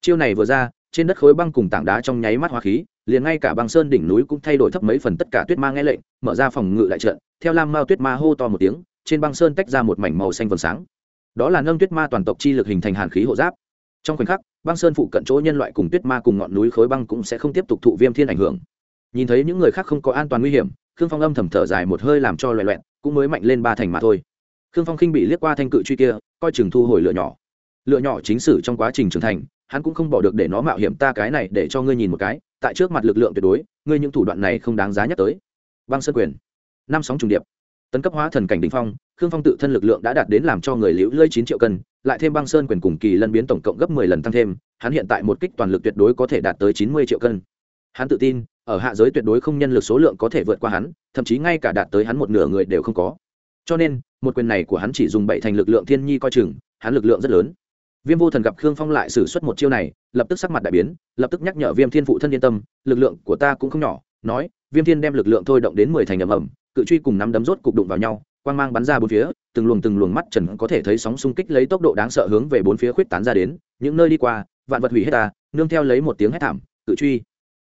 Speaker 1: Chiêu này vừa ra, trên đất khối băng cùng tảng đá trong nháy mắt hóa khí, liền ngay cả băng sơn đỉnh núi cũng thay đổi thấp mấy phần tất cả tuyết ma nghe lệnh, mở ra phòng ngự lại trận, theo lam mao tuyết ma hô to một tiếng, trên băng sơn tách ra một mảnh màu xanh vầng sáng. Đó là nâng tuyết ma toàn tộc chi lực hình thành hàn khí hộ giáp trong khoảnh khắc, băng sơn phụ cận chỗ nhân loại cùng tuyết ma cùng ngọn núi khối băng cũng sẽ không tiếp tục thụ viêm thiên ảnh hưởng. Nhìn thấy những người khác không có an toàn nguy hiểm, khương phong âm thầm thở dài một hơi làm cho loẹ loẹn cũng mới mạnh lên ba thành mà thôi. Khương phong khinh bị liếc qua thanh cự truy kia, coi chừng thu hồi lửa nhỏ. Lửa nhỏ chính sử trong quá trình trưởng thành, hắn cũng không bỏ được để nó mạo hiểm ta cái này để cho ngươi nhìn một cái, tại trước mặt lực lượng tuyệt đối, ngươi những thủ đoạn này không đáng giá nhắc tới. Băng sơn quyền. Năm sóng trùng điệp. Tấn cấp hóa thần cảnh đỉnh phong, khương phong tự thân lực lượng đã đạt đến làm cho người liễu lơi chín triệu cân lại thêm băng sơn quyền cùng kỳ lân biến tổng cộng gấp mười lần tăng thêm, hắn hiện tại một kích toàn lực tuyệt đối có thể đạt tới chín mươi triệu cân. Hắn tự tin, ở hạ giới tuyệt đối không nhân lực số lượng có thể vượt qua hắn, thậm chí ngay cả đạt tới hắn một nửa người đều không có. Cho nên, một quyền này của hắn chỉ dùng bảy thành lực lượng thiên nhi coi chừng, hắn lực lượng rất lớn. Viêm vô thần gặp khương phong lại xử suất một chiêu này, lập tức sắc mặt đại biến, lập tức nhắc nhở viêm thiên phụ thân yên tâm, lực lượng của ta cũng không nhỏ, nói, viêm thiên đem lực lượng thôi động đến mười thành ầm ầm, cự truy cùng nắm đấm rốt cục đụng vào nhau quang mang bắn ra bốn phía, từng luồng từng luồng mắt trần có thể thấy sóng xung kích lấy tốc độ đáng sợ hướng về bốn phía khuyết tán ra đến, những nơi đi qua, vạn vật hủy hết ta, nương theo lấy một tiếng hét thảm tự truy.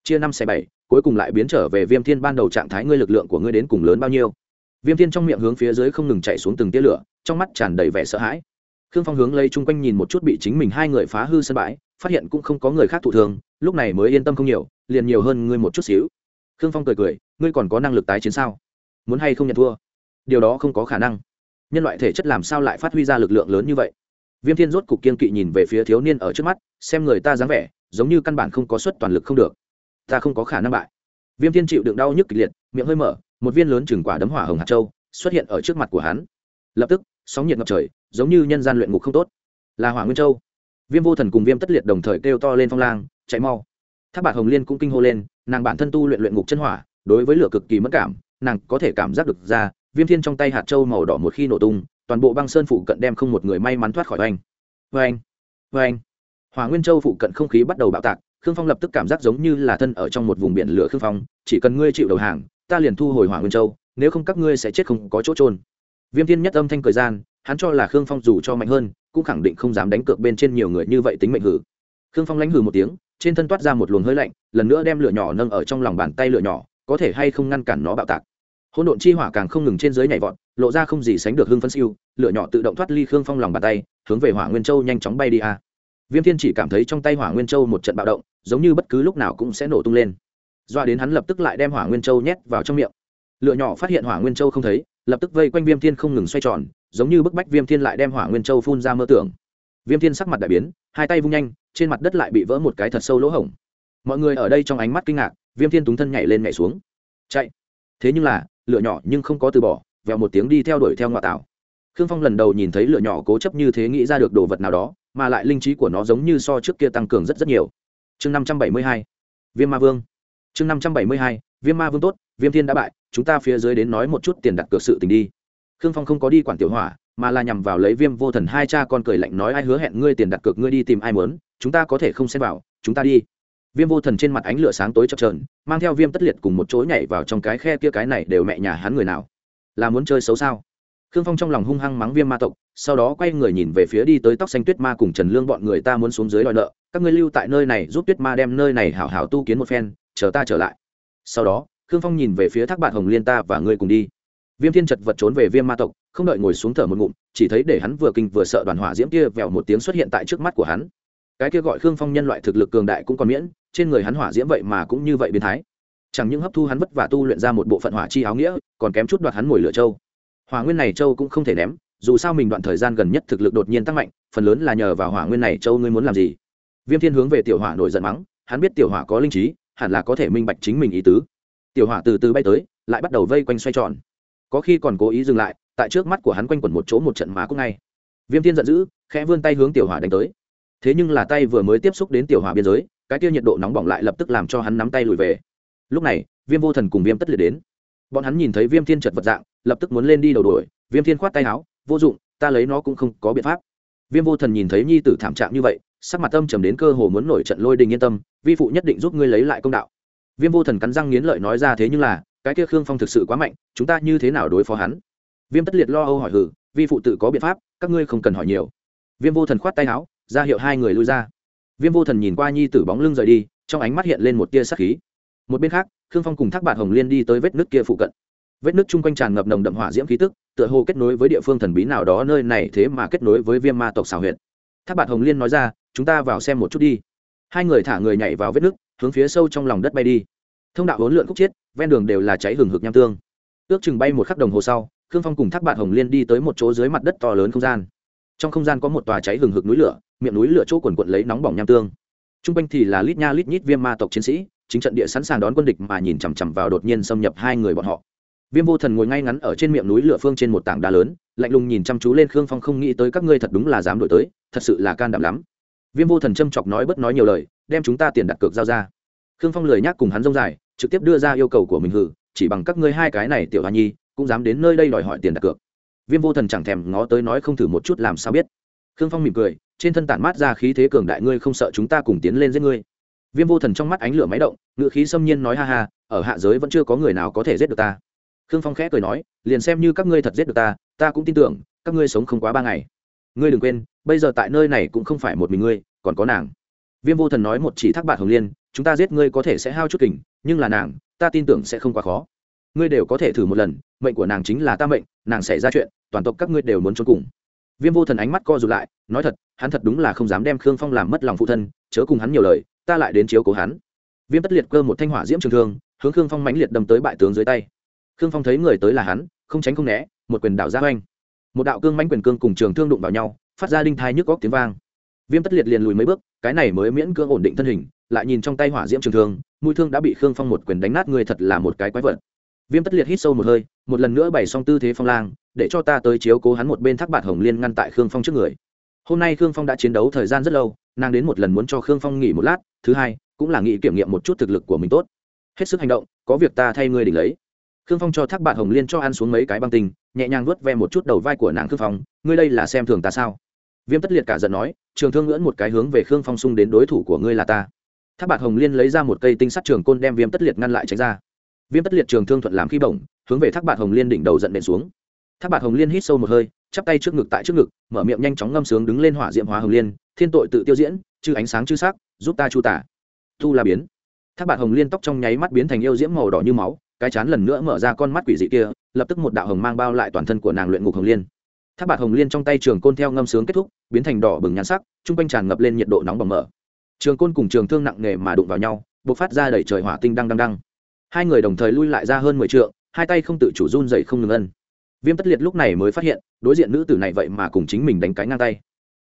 Speaker 1: Chia năm xẻ bảy, cuối cùng lại biến trở về viêm thiên ban đầu trạng thái ngươi lực lượng của ngươi đến cùng lớn bao nhiêu? Viêm thiên trong miệng hướng phía dưới không ngừng chạy xuống từng tia lửa, trong mắt tràn đầy vẻ sợ hãi. Khương phong hướng lấy chung quanh nhìn một chút bị chính mình hai người phá hư sân bãi, phát hiện cũng không có người khác thụ thương, lúc này mới yên tâm không nhiều, liền nhiều hơn ngươi một chút xíu. Khương phong cười cười, ngươi còn có năng lực tái chiến sao? Muốn hay không nhận thua? Điều đó không có khả năng. Nhân loại thể chất làm sao lại phát huy ra lực lượng lớn như vậy? Viêm thiên rốt cục kiên kỵ nhìn về phía thiếu niên ở trước mắt, xem người ta dáng vẻ, giống như căn bản không có suất toàn lực không được. Ta không có khả năng bại. Viêm thiên chịu đựng đau nhức kịch liệt, miệng hơi mở, một viên lớn chừng quả đấm hỏa hồng hạt châu xuất hiện ở trước mặt của hắn. Lập tức, sóng nhiệt ngập trời, giống như nhân gian luyện ngục không tốt. Là hỏa nguyên châu. Viêm vô thần cùng viêm tất liệt đồng thời kêu to lên phong lang, chạy mau. Tháp bạc hồng liên cũng kinh hô lên, nàng bản thân tu luyện luyện ngục chân hỏa, đối với lửa cực kỳ mất cảm, nàng có thể cảm giác được ra viêm thiên trong tay hạt châu màu đỏ một khi nổ tung, toàn bộ băng sơn phụ cận đem không một người may mắn thoát khỏi oanh. Oanh oanh. Hỏa nguyên châu phụ cận không khí bắt đầu bạo tạc, khương phong lập tức cảm giác giống như là thân ở trong một vùng biển lửa khương phong, chỉ cần ngươi chịu đầu hàng, ta liền thu hồi hỏa nguyên châu, nếu không các ngươi sẽ chết không có chỗ trôn viêm thiên nhất âm thanh cười gian, hắn cho là khương phong dù cho mạnh hơn, cũng khẳng định không dám đánh cược bên trên nhiều người như vậy tính mệnh hử. Khương phong lánh hử một tiếng, trên thân toát ra một luồng hơi lạnh, lần nữa đem lửa nhỏ nâng ở trong lòng bàn tay lửa nhỏ, có thể hay không ngăn cản nó bạo tạc hỗn độn chi hỏa càng không ngừng trên dưới nhảy vọt, lộ ra không gì sánh được hưng phân siêu, lửa nhỏ tự động thoát ly khương phong lòng bàn tay, hướng về hỏa nguyên châu nhanh chóng bay đi a. Viêm thiên chỉ cảm thấy trong tay hỏa nguyên châu một trận bạo động, giống như bất cứ lúc nào cũng sẽ nổ tung lên. Doa đến hắn lập tức lại đem hỏa nguyên châu nhét vào trong miệng. Lửa nhỏ phát hiện hỏa nguyên châu không thấy, lập tức vây quanh viêm thiên không ngừng xoay tròn, giống như bức bách viêm thiên lại đem hỏa nguyên châu phun ra mơ tưởng. Viêm thiên sắc mặt đại biến, hai tay vung nhanh, trên mặt đất lại bị vỡ một cái thật sâu lỗ hổng. Mọi người ở đây trong ánh mắt kinh ngạc, viêm thiên túng thân nhảy lên nhảy xuống. Chạy. Thế nhưng là lửa nhỏ nhưng không có từ bỏ, vèo một tiếng đi theo đuổi theo ngoại tảo. Khương phong lần đầu nhìn thấy lửa nhỏ cố chấp như thế nghĩ ra được đồ vật nào đó, mà lại linh trí của nó giống như so trước kia tăng cường rất rất nhiều. Chương năm trăm bảy mươi hai, viêm ma vương. Chương năm trăm bảy mươi hai, viêm ma vương tốt, viêm thiên đã bại, chúng ta phía dưới đến nói một chút tiền đặt cược sự tình đi. Khương phong không có đi quản tiểu hỏa, mà là nhằm vào lấy viêm vô thần hai cha con cười lạnh nói ai hứa hẹn ngươi tiền đặt cược ngươi đi tìm ai muốn, chúng ta có thể không xem vào, chúng ta đi viêm vô thần trên mặt ánh lửa sáng tối chập trờn mang theo viêm tất liệt cùng một chỗ nhảy vào trong cái khe kia cái này đều mẹ nhà hắn người nào. Là muốn chơi xấu sao? Khương phong trong lòng hung hăng mắng viêm ma tộc, sau đó quay người nhìn về phía đi tới tóc xanh tuyết ma cùng trần lương bọn người ta muốn xuống dưới đòi nợ, các ngươi lưu tại nơi này giúp tuyết ma đem nơi này hảo hảo tu kiến một phen, chờ ta trở lại. Sau đó, khương phong nhìn về phía thác bạn hồng liên ta và ngươi cùng đi. Viêm thiên chật vật trốn về viêm ma tộc, không đợi ngồi xuống thở một ngụm, chỉ thấy để hắn vừa kinh vừa sợ đoàn hỏa diễm kia vèo một tiếng xuất hiện tại trước mắt của hắn cái kia gọi khương phong nhân loại thực lực cường đại cũng còn miễn, trên người hắn hỏa diễm vậy mà cũng như vậy biến thái. Chẳng những hấp thu hắn vất vả tu luyện ra một bộ phận hỏa chi áo nghĩa, còn kém chút đoạt hắn mồi lửa châu hỏa nguyên này châu cũng không thể ném, dù sao mình đoạn thời gian gần nhất thực lực đột nhiên tăng mạnh, phần lớn là nhờ vào hỏa nguyên này châu ngươi muốn làm gì? Viêm thiên hướng về tiểu hỏa nổi giận mắng, hắn biết tiểu hỏa có linh trí, hẳn là có thể minh bạch chính mình ý tứ. Tiểu hỏa từ từ bay tới, lại bắt đầu vây quanh xoay tròn. Có khi còn cố ý dừng lại, tại trước mắt của hắn quanh quẩn một chỗ một trận má cũng ngay. Viêm thiên giận dữ, khẽ vươn tay hướng tiểu hỏa đánh tới thế nhưng là tay vừa mới tiếp xúc đến tiểu hỏa biên giới, cái kia nhiệt độ nóng bỏng lại lập tức làm cho hắn nắm tay lùi về. Lúc này, viêm vô thần cùng viêm tất liệt đến. Bọn hắn nhìn thấy viêm thiên chật vật dạng, lập tức muốn lên đi đầu đuổi, viêm thiên khoát tay áo, vô dụng, ta lấy nó cũng không có biện pháp. Viêm vô thần nhìn thấy nhi tử thảm trạng như vậy, sắc mặt tâm trầm đến cơ hồ muốn nổi trận lôi đình yên tâm, vi phụ nhất định giúp ngươi lấy lại công đạo. Viêm vô thần cắn răng nghiến lợi nói ra thế nhưng là, cái kia khương phong thực sự quá mạnh, chúng ta như thế nào đối phó hắn? Viêm tất liệt lo âu hỏi hử, vi phụ tự có biện pháp, các ngươi không cần hỏi nhiều. Viêm vô thần khoát tay áo ra hiệu hai người lui ra. Viêm vô thần nhìn qua nhi tử bóng lưng rời đi, trong ánh mắt hiện lên một tia sắc khí. Một bên khác, khương phong cùng thác bạt hồng liên đi tới vết nước kia phụ cận. Vết nước chung quanh tràn ngập nồng đậm hỏa diễm khí tức, tựa hồ kết nối với địa phương thần bí nào đó nơi này thế mà kết nối với viêm ma tộc xào huyện thác bạt hồng liên nói ra, chúng ta vào xem một chút đi. Hai người thả người nhảy vào vết nước, hướng phía sâu trong lòng đất bay đi. Thông đạo hỗn lượn khúc chiết, ven đường đều là cháy hừng hực nham tương. Ước chừng bay một khắc đồng hồ sau, khương phong cùng thác bạt hồng liên đi tới một chỗ dưới mặt đất to lớn không gian trong không gian có một tòa cháy hừng hực núi lửa, miệng núi lửa chỗ quần quận lấy nóng bỏng nham tương. T r u n g quanh thì là lít nha lít nhít viêm ma tộc chiến sĩ, chính trận địa sẵn sàng đón quân địch mà nhìn chằm chằm vào đột nhiên xâm nhập hai người bọn họ. Viêm vô thần ngồi ngay ngắn ở trên miệng núi lửa phương trên một tảng đá lớn, lạnh lùng nhìn chăm chú lên khương phong không nghĩ tới các ngươi thật đúng là dám đổi tới, thật sự là can đảm lắm. Viêm vô thần châm chọc nói bất nói nhiều lời, đem chúng ta tiền đặt cược giao ra. Khương phong lời nhắc cùng hắn rông dài, trực tiếp đưa ra yêu cầu của mình hử, chỉ bằng các ngươi hai cái này tiểu hoa nhi, cũng dám đến nơi đây đòi hỏi tiền đặt cược viêm vô thần chẳng thèm ngó tới nói không thử một chút làm sao biết. Khương phong mỉm cười, trên thân tản mát ra khí thế cường đại, ngươi không sợ chúng ta cùng tiến lên giết ngươi? Viêm vô thần trong mắt ánh lửa máy động ngự khí xâm nhiên nói ha ha, ở hạ giới vẫn chưa có người nào có thể giết được ta. Khương phong khẽ cười nói, liền xem như các ngươi thật giết được ta ta cũng tin tưởng, các ngươi sống không quá ba ngày. Ngươi đừng quên, bây giờ tại nơi này cũng không phải một mình ngươi, còn có nàng. Viêm vô thần nói một chỉ thác bạn hồng liên, chúng ta giết ngươi có thể sẽ hao chút kình, nhưng là nàng, ta tin tưởng sẽ không quá khó. Ngươi đều có thể thử một lần, mệnh của nàng chính là ta mệnh, nàng xảy ra chuyện toàn tộc các ngươi đều muốn trốn cùng. Viêm vô thần ánh mắt co rụt lại, nói thật, hắn thật đúng là không dám đem khương phong làm mất lòng phụ thân, chớ cùng hắn nhiều lời, ta lại đến chiếu cố hắn. Viêm tất liệt cơ một thanh hỏa diễm trường thương, hướng khương phong mãnh liệt đâm tới bại tướng dưới tay. Khương phong thấy người tới là hắn, không tránh không né, một quyền đảo ra oanh. Một đạo cương mãnh quyền cương cùng trường thương đụng vào nhau, phát ra đinh thai nhức góc tiếng vang. Viêm tất liệt liền lùi mấy bước, cái này mới miễn cưỡng ổn định thân hình, lại nhìn trong tay hỏa diễm trường thương, mũi thương đã bị khương phong một quyền đánh nát người thật là một cái quái vật. Viêm tất liệt hít sâu một hơi, một lần nữa bày xong tư thế phong lang để cho ta tới chiếu cố hắn một bên thác bạt hồng liên ngăn tại khương phong trước người hôm nay khương phong đã chiến đấu thời gian rất lâu nàng đến một lần muốn cho khương phong nghỉ một lát thứ hai cũng là nghĩ kiểm nghiệm một chút thực lực của mình tốt hết sức hành động có việc ta thay ngươi đỉnh lấy khương phong cho thác bạt hồng liên cho ăn xuống mấy cái băng tinh nhẹ nhàng vuốt ve một chút đầu vai của nàng khương phong ngươi đây là xem thường ta sao viêm tất liệt cả giận nói trường thương ngưỡn một cái hướng về khương phong xung đến đối thủ của ngươi là ta thác bạt hồng liên lấy ra một cây tinh sắt trường côn đem viêm tất liệt ngăn lại tránh ra viêm tất liệt trường thương thuận làm khi bổng hướng về thác bạt hồng liên đỉnh đầu giận đệm xuống tháp bạt hồng liên hít sâu một hơi, chắp tay trước ngực tại trước ngực, mở miệng nhanh chóng ngâm sướng đứng lên hỏa diệm hóa hồng liên, thiên tội tự tiêu diễn, chư ánh sáng chư sắc, giúp ta chu tả. Thu la biến. Tháp bạt hồng liên tóc trong nháy mắt biến thành yêu diễm màu đỏ như máu, cái chán lần nữa mở ra con mắt quỷ dị kia, lập tức một đạo hồng mang bao lại toàn thân của nàng luyện ngục hồng liên. Tháp bạt hồng liên trong tay trường côn theo ngâm sướng kết thúc, biến thành đỏ bừng nhắn sắc, trung quanh tràn ngập lên nhiệt độ nóng bỏng mở. Trường côn cùng trường thương nặng nề mà đụng vào nhau b ộ c phát ra đẩy trời hỏa tinh đăng đăng đăng. Hai người đồng thời lui lại ra hơn mười t hai tay không tự chủ run dậy không ngừng ân viêm tất liệt lúc này mới phát hiện, đối diện nữ tử này vậy mà cùng chính mình đánh cái ngang tay.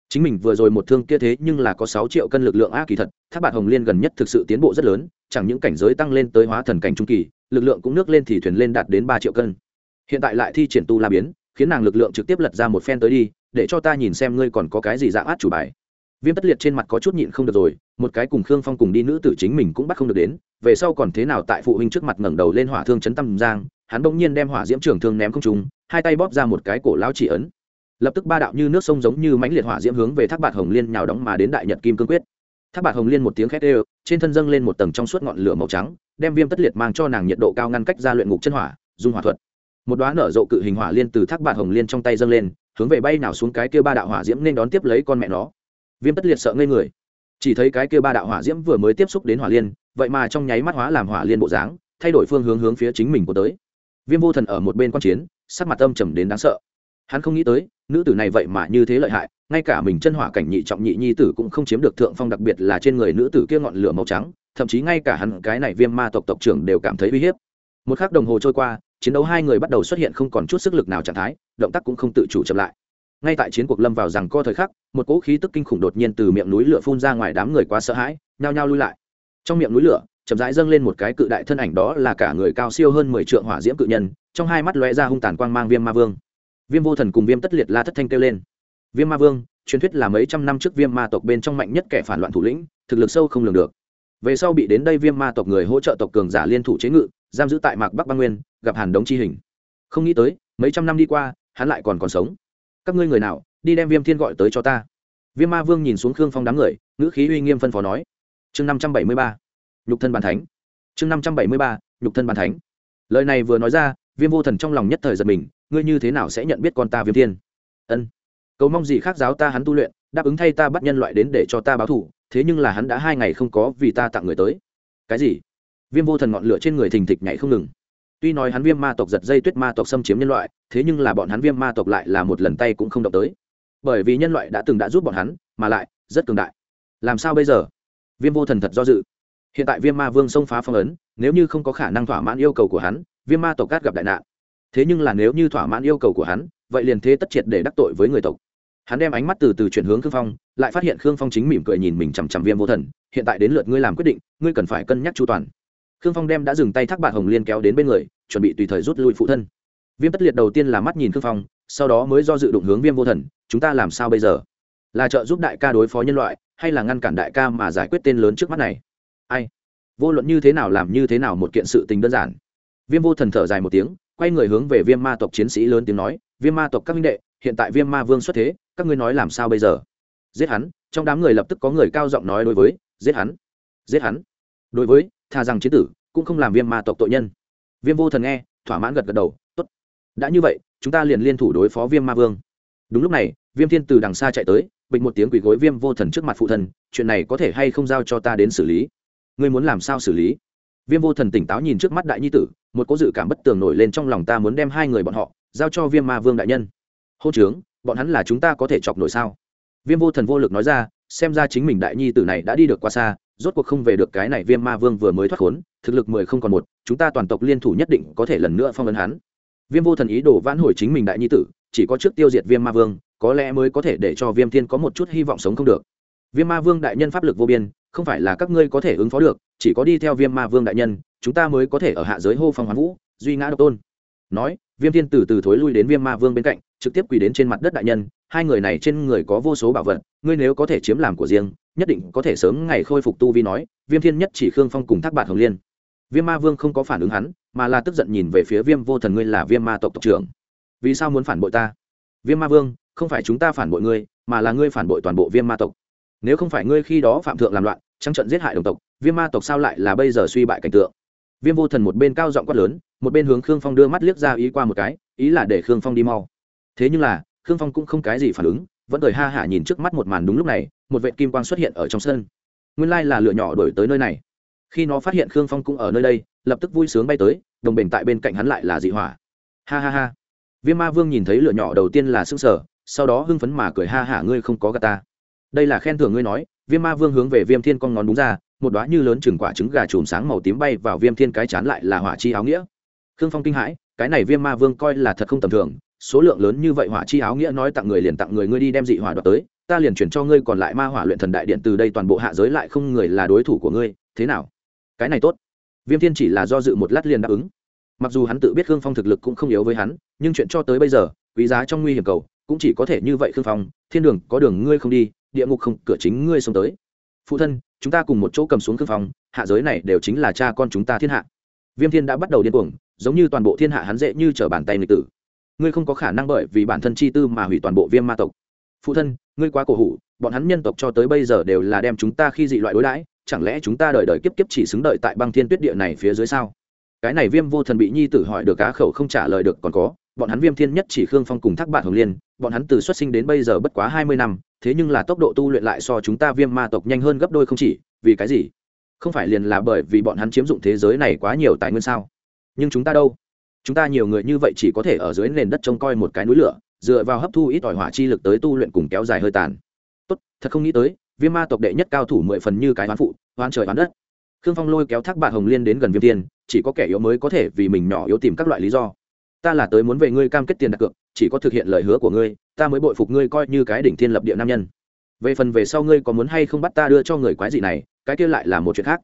Speaker 1: Chính mình vừa rồi một thương kia thế nhưng là có sáu triệu cân lực lượng a kỳ thật tháp bạc hồng liên gần nhất thực sự tiến bộ rất lớn, chẳng những cảnh giới tăng lên tới hóa thần cảnh trung kỳ, lực lượng cũng nước lên thì thuyền lên đạt đến ba triệu cân. Hiện tại lại thi triển tu la biến, khiến nàng lực lượng trực tiếp lật ra một phen tới đi, để cho ta nhìn xem ngươi còn có cái gì dạng át chủ bài. Viêm tất liệt trên mặt có chút nhịn không được rồi, một cái cùng khương phong cùng đi nữ tử chính mình cũng bắt không được đến, về sau còn thế nào tại phụ huynh trước mặt ngẩng đầu lên hỏa thương chấn tâm giang, hắn bỗng nhiên đem hỏa diễm trường thương ném không trúng hai tay bóp ra một cái cổ lão chỉ ấn. Lập tức ba đạo như nước sông giống như mãnh liệt hỏa diễm hướng về thác bạt hồng liên nhào đóng mà đến đại nhật kim cương quyết. Thác bạt hồng liên một tiếng khét ê trên thân dâng lên một tầng trong suốt ngọn lửa màu trắng, đem viêm tất liệt mang cho nàng nhiệt độ cao ngăn cách ra luyện ngục chân hỏa, dung hỏa thuật. Một đoá nở rộ cự hình hỏa liên từ thác bạt hồng liên trong tay dâng lên, hướng về bay nào xuống cái kia ba đạo hỏa diễm nên đón tiếp lấy con mẹ nó. Viêm tất liệt sợ ngây người. Chỉ thấy cái kia ba đạo hỏa diễm vừa mới tiếp xúc đến hỏa liên, vậy mà trong nháy mắt hóa làm hỏa liên bộ dáng, thay đổi phương hướng hướng phía chính mình của tới. Viêm vô thần ở một bên quan chiến sắc mặt âm trầm đến đáng sợ. Hắn không nghĩ tới, nữ tử này vậy mà như thế lợi hại, ngay cả mình chân hỏa cảnh nhị trọng nhị nhi tử cũng không chiếm được thượng phong đặc biệt là trên người nữ tử kia ngọn lửa màu trắng, thậm chí ngay cả hắn cái này viêm ma tộc tộc trưởng đều cảm thấy uy hiếp. Một k h ắ c đồng hồ trôi qua, chiến đấu hai người bắt đầu xuất hiện không còn chút sức lực nào trạng thái, động tác cũng không tự chủ chậm lại. Ngay tại chiến cuộc lâm vào rằng co thời khắc, một cỗ khí tức kinh khủng đột nhiên từ miệng núi lửa phun ra ngoài đám người quá sợ hãi, nhao nhao lui lại. Trong miệng núi lửa, chậm rãi dâng lên một cái cự đại thân ảnh đó là cả người cao siêu hơn mười trượng hỏa diễm cự nhân trong hai mắt lóe ra hung tàn quang mang viêm ma vương. Viêm vô thần cùng viêm tất liệt la thất thanh kêu lên. Viêm ma vương, truyền thuyết là mấy trăm năm trước viêm ma tộc bên trong mạnh nhất kẻ phản loạn thủ lĩnh, thực lực sâu không lường được. Về sau bị đến đây viêm ma tộc người hỗ trợ tộc cường giả liên thủ chế ngự, giam giữ tại mạc bắc băng nguyên, gặp hàn đống chi hình. Không nghĩ tới, mấy trăm năm đi qua, hắn lại còn còn sống. Các ngươi người nào, đi đem viêm thiên gọi tới cho ta. Viêm ma vương nhìn xuống khương phong đám người, ngữ khí uy nghiêm phân phó nói. Chương năm trăm bảy mươi ba, nhục thân bàn thánh. Chương năm trăm bảy mươi ba, nhục thân bàn thánh. Lời này vừa nói ra viêm vô thần trong lòng nhất thời giật mình, ngươi như thế nào sẽ nhận biết con ta viêm thiên? Ân, cầu mong gì khác giáo ta hắn tu luyện, đáp ứng thay ta bắt nhân loại đến để cho ta báo thủ thế nhưng là hắn đã hai ngày không có vì ta tặng người tới. Cái gì? Viêm vô thần ngọn lửa trên người thình thịch nhảy không ngừng. Tuy nói hắn viêm ma tộc giật dây tuyết ma tộc xâm chiếm nhân loại, thế nhưng là bọn hắn viêm ma tộc lại là một lần tay cũng không động tới. Bởi vì nhân loại đã từng đã giúp bọn hắn, mà lại, rất cường đại. Làm sao bây giờ? Viêm vô thần thật do dự. Hiện tại viêm ma vương xông phá phong ấn, nếu như không có khả năng thỏa mãn yêu cầu của hắn viêm ma tộc cát gặp đại nạn. Thế nhưng là nếu như thỏa mãn yêu cầu của hắn, vậy liền thế tất triệt để đắc tội với người tộc. Hắn đem ánh mắt từ từ chuyển hướng khương phong, lại phát hiện khương phong chính mỉm cười nhìn mình chằm chằm viêm vô thần, hiện tại đến lượt ngươi làm quyết định, ngươi cần phải cân nhắc chu toàn. Khương phong đem đã dừng tay thác bạc hồng liên kéo đến bên người, chuẩn bị tùy thời rút lui phụ thân. Viêm tất liệt đầu tiên là mắt nhìn khương phong, sau đó mới do dự đụng hướng viêm vô thần, chúng ta làm sao bây giờ? Là trợ giúp đại ca đối phó nhân loại, hay là ngăn cản đại ca mà giải quyết tên lớn trước mắt này? Ai? Vô luận như thế nào làm như thế nào một kiện sự tình đơn giản viêm vô thần thở dài một tiếng, quay người hướng về viêm ma tộc chiến sĩ lớn tiếng nói, viêm ma tộc các minh đệ, hiện tại viêm ma vương xuất thế, các ngươi nói làm sao bây giờ? Giết hắn, trong đám người lập tức có người cao giọng nói đối với, giết hắn giết hắn. Đối với thà rằng chết tử, cũng không làm viêm ma tộc tội nhân. Viêm vô thần nghe, thỏa mãn gật gật đầu, tốt, đã như vậy, chúng ta liền liên thủ đối phó viêm ma vương. Đúng lúc này, viêm thiên từ đằng xa chạy tới, bịch một tiếng quỳ gối viêm vô thần trước mặt phụ thần, chuyện này có thể hay không giao cho ta đến xử lý? Ngươi muốn làm sao xử lý? Viêm vô thần tỉnh táo nhìn trước mắt đại nhi tử, một cố dự cảm bất tường nổi lên trong lòng ta muốn đem hai người bọn họ giao cho viêm ma vương đại nhân. Hô trướng, bọn hắn là chúng ta có thể chọc nổi sao? Viêm vô thần vô lực nói ra, xem ra chính mình đại nhi tử này đã đi được quá xa, rốt cuộc không về được cái này viêm ma vương vừa mới thoát khốn, thực lực mười không còn một, chúng ta toàn tộc liên thủ nhất định có thể lần nữa phong ấn hắn. Viêm vô thần ý đồ vãn hồi chính mình đại nhi tử, chỉ có trước tiêu diệt viêm ma vương, có lẽ mới có thể để cho viêm thiên có một chút hy vọng sống không được. Viêm ma vương đại nhân pháp lực vô biên, không phải là các ngươi có thể ứng phó được chỉ có đi theo viêm ma vương đại nhân, chúng ta mới có thể ở hạ giới hô phong hoán vũ, duy ngã độc tôn. Nói, viêm thiên từ từ thối lui đến viêm ma vương bên cạnh, trực tiếp quỳ đến trên mặt đất đại nhân, hai người này trên người có vô số bảo vật, ngươi nếu có thể chiếm làm của riêng, nhất định có thể sớm ngày khôi phục tu vi nói. Viêm thiên nhất chỉ khương phong cùng thác bạt hồng liên. Viêm ma vương không có phản ứng hắn, mà là tức giận nhìn về phía viêm vô thần ngươi là viêm ma tộc tộc trưởng. Vì sao muốn phản bội ta? Viêm ma vương, không phải chúng ta phản bội ngươi, mà là ngươi phản bội toàn bộ viêm ma tộc. Nếu không phải ngươi khi đó phạm thượng làm loạn, trắng trận giết hại đồng tộc viêm ma tộc sao lại là bây giờ suy bại cảnh tượng? Viêm vô thần một bên cao giọng quát lớn một bên hướng khương phong đưa mắt liếc ra ý qua một cái ý là để khương phong đi mau. Thế nhưng là khương phong cũng không cái gì phản ứng vẫn cười ha hả nhìn trước mắt một màn đúng lúc này một vệ kim quang xuất hiện ở trong sân. Nguyên lai là lửa nhỏ đổi tới nơi này. Khi nó phát hiện khương phong cũng ở nơi đây lập tức vui sướng bay tới đồng bình tại bên cạnh hắn lại là dị hỏa. Ha ha ha. Viêm ma vương nhìn thấy lửa nhỏ đầu tiên là sững sờ, sở sau đó hưng phấn mà cười ha hả ngươi không có gà ta. Đây là khen thưởng ngươi nói viêm ma vương hướng về viêm thiên con ngón đúng ra một đoá như lớn chừng quả trứng gà chùm sáng màu tím bay vào viêm thiên cái chán lại là hỏa chi áo nghĩa. Khương phong kinh hãi, cái này viêm ma vương coi là thật không tầm thường, số lượng lớn như vậy hỏa chi áo nghĩa nói tặng người liền tặng người, ngươi đi đem dị hỏa đoạt tới, ta liền chuyển cho ngươi còn lại ma hỏa luyện thần đại điện từ đây toàn bộ hạ giới lại không người là đối thủ của ngươi, thế nào? Cái này tốt. Viêm thiên chỉ là do dự một lát liền đáp ứng. Mặc dù hắn tự biết khương phong thực lực cũng không yếu với hắn, nhưng chuyện cho tới bây giờ, quý giá trong nguy hiểm cầu, cũng chỉ có thể như vậy khương phong, thiên đường có đường ngươi không đi, địa ngục không, cửa chính ngươi xông tới phụ thân, chúng ta cùng một chỗ cầm xuống khương phong hạ giới này đều chính là cha con chúng ta thiên hạ. Viêm thiên đã bắt đầu điên cuồng, giống như toàn bộ thiên hạ hắn dễ như trở bàn tay nghịch tử. Ngươi không có khả năng bởi vì bản thân chi tư mà hủy toàn bộ viêm ma tộc. Phụ thân, ngươi quá cổ hủ, bọn hắn nhân tộc cho tới bây giờ đều là đem chúng ta khi dị loại đối đãi, chẳng lẽ chúng ta đợi đợi kiếp kiếp chỉ xứng đợi tại băng thiên tuyết địa này phía dưới sao? Cái này viêm vô thần bị nhi tử hỏi được cá khẩu không trả lời được còn có, bọn hắn viêm thiên nhất chỉ khương phong cùng thác bạn hồng liên, bọn hắn từ xuất sinh đến bây giờ bất quá hai mươi năm thế nhưng là tốc độ tu luyện lại so chúng ta viêm ma tộc nhanh hơn gấp đôi không chỉ, vì cái gì? Không phải liền là bởi vì bọn hắn chiếm dụng thế giới này quá nhiều tài nguyên sao? Nhưng chúng ta đâu? Chúng ta nhiều người như vậy chỉ có thể ở dưới nền đất trông coi một cái núi lửa, dựa vào hấp thu ít ỏi hỏa chi lực tới tu luyện cùng kéo dài hơi tàn. Tốt, thật không nghĩ tới, viêm ma tộc đệ nhất cao thủ mười phần như cái hoán phụ, hoán trời hoán đất. Khương phong lôi kéo thác bạn hồng liên đến gần viêm tiên, chỉ có kẻ yếu mới có thể vì mình nhỏ yếu tìm các loại lý do. Ta là tới muốn về ngươi cam kết tiền đặt cược chỉ có thực hiện lời hứa của ngươi, ta mới bội phục ngươi coi như cái đỉnh thiên lập địa nam nhân. Về phần về sau ngươi có muốn hay không bắt ta đưa cho người quái dị này, cái kia lại là một chuyện khác.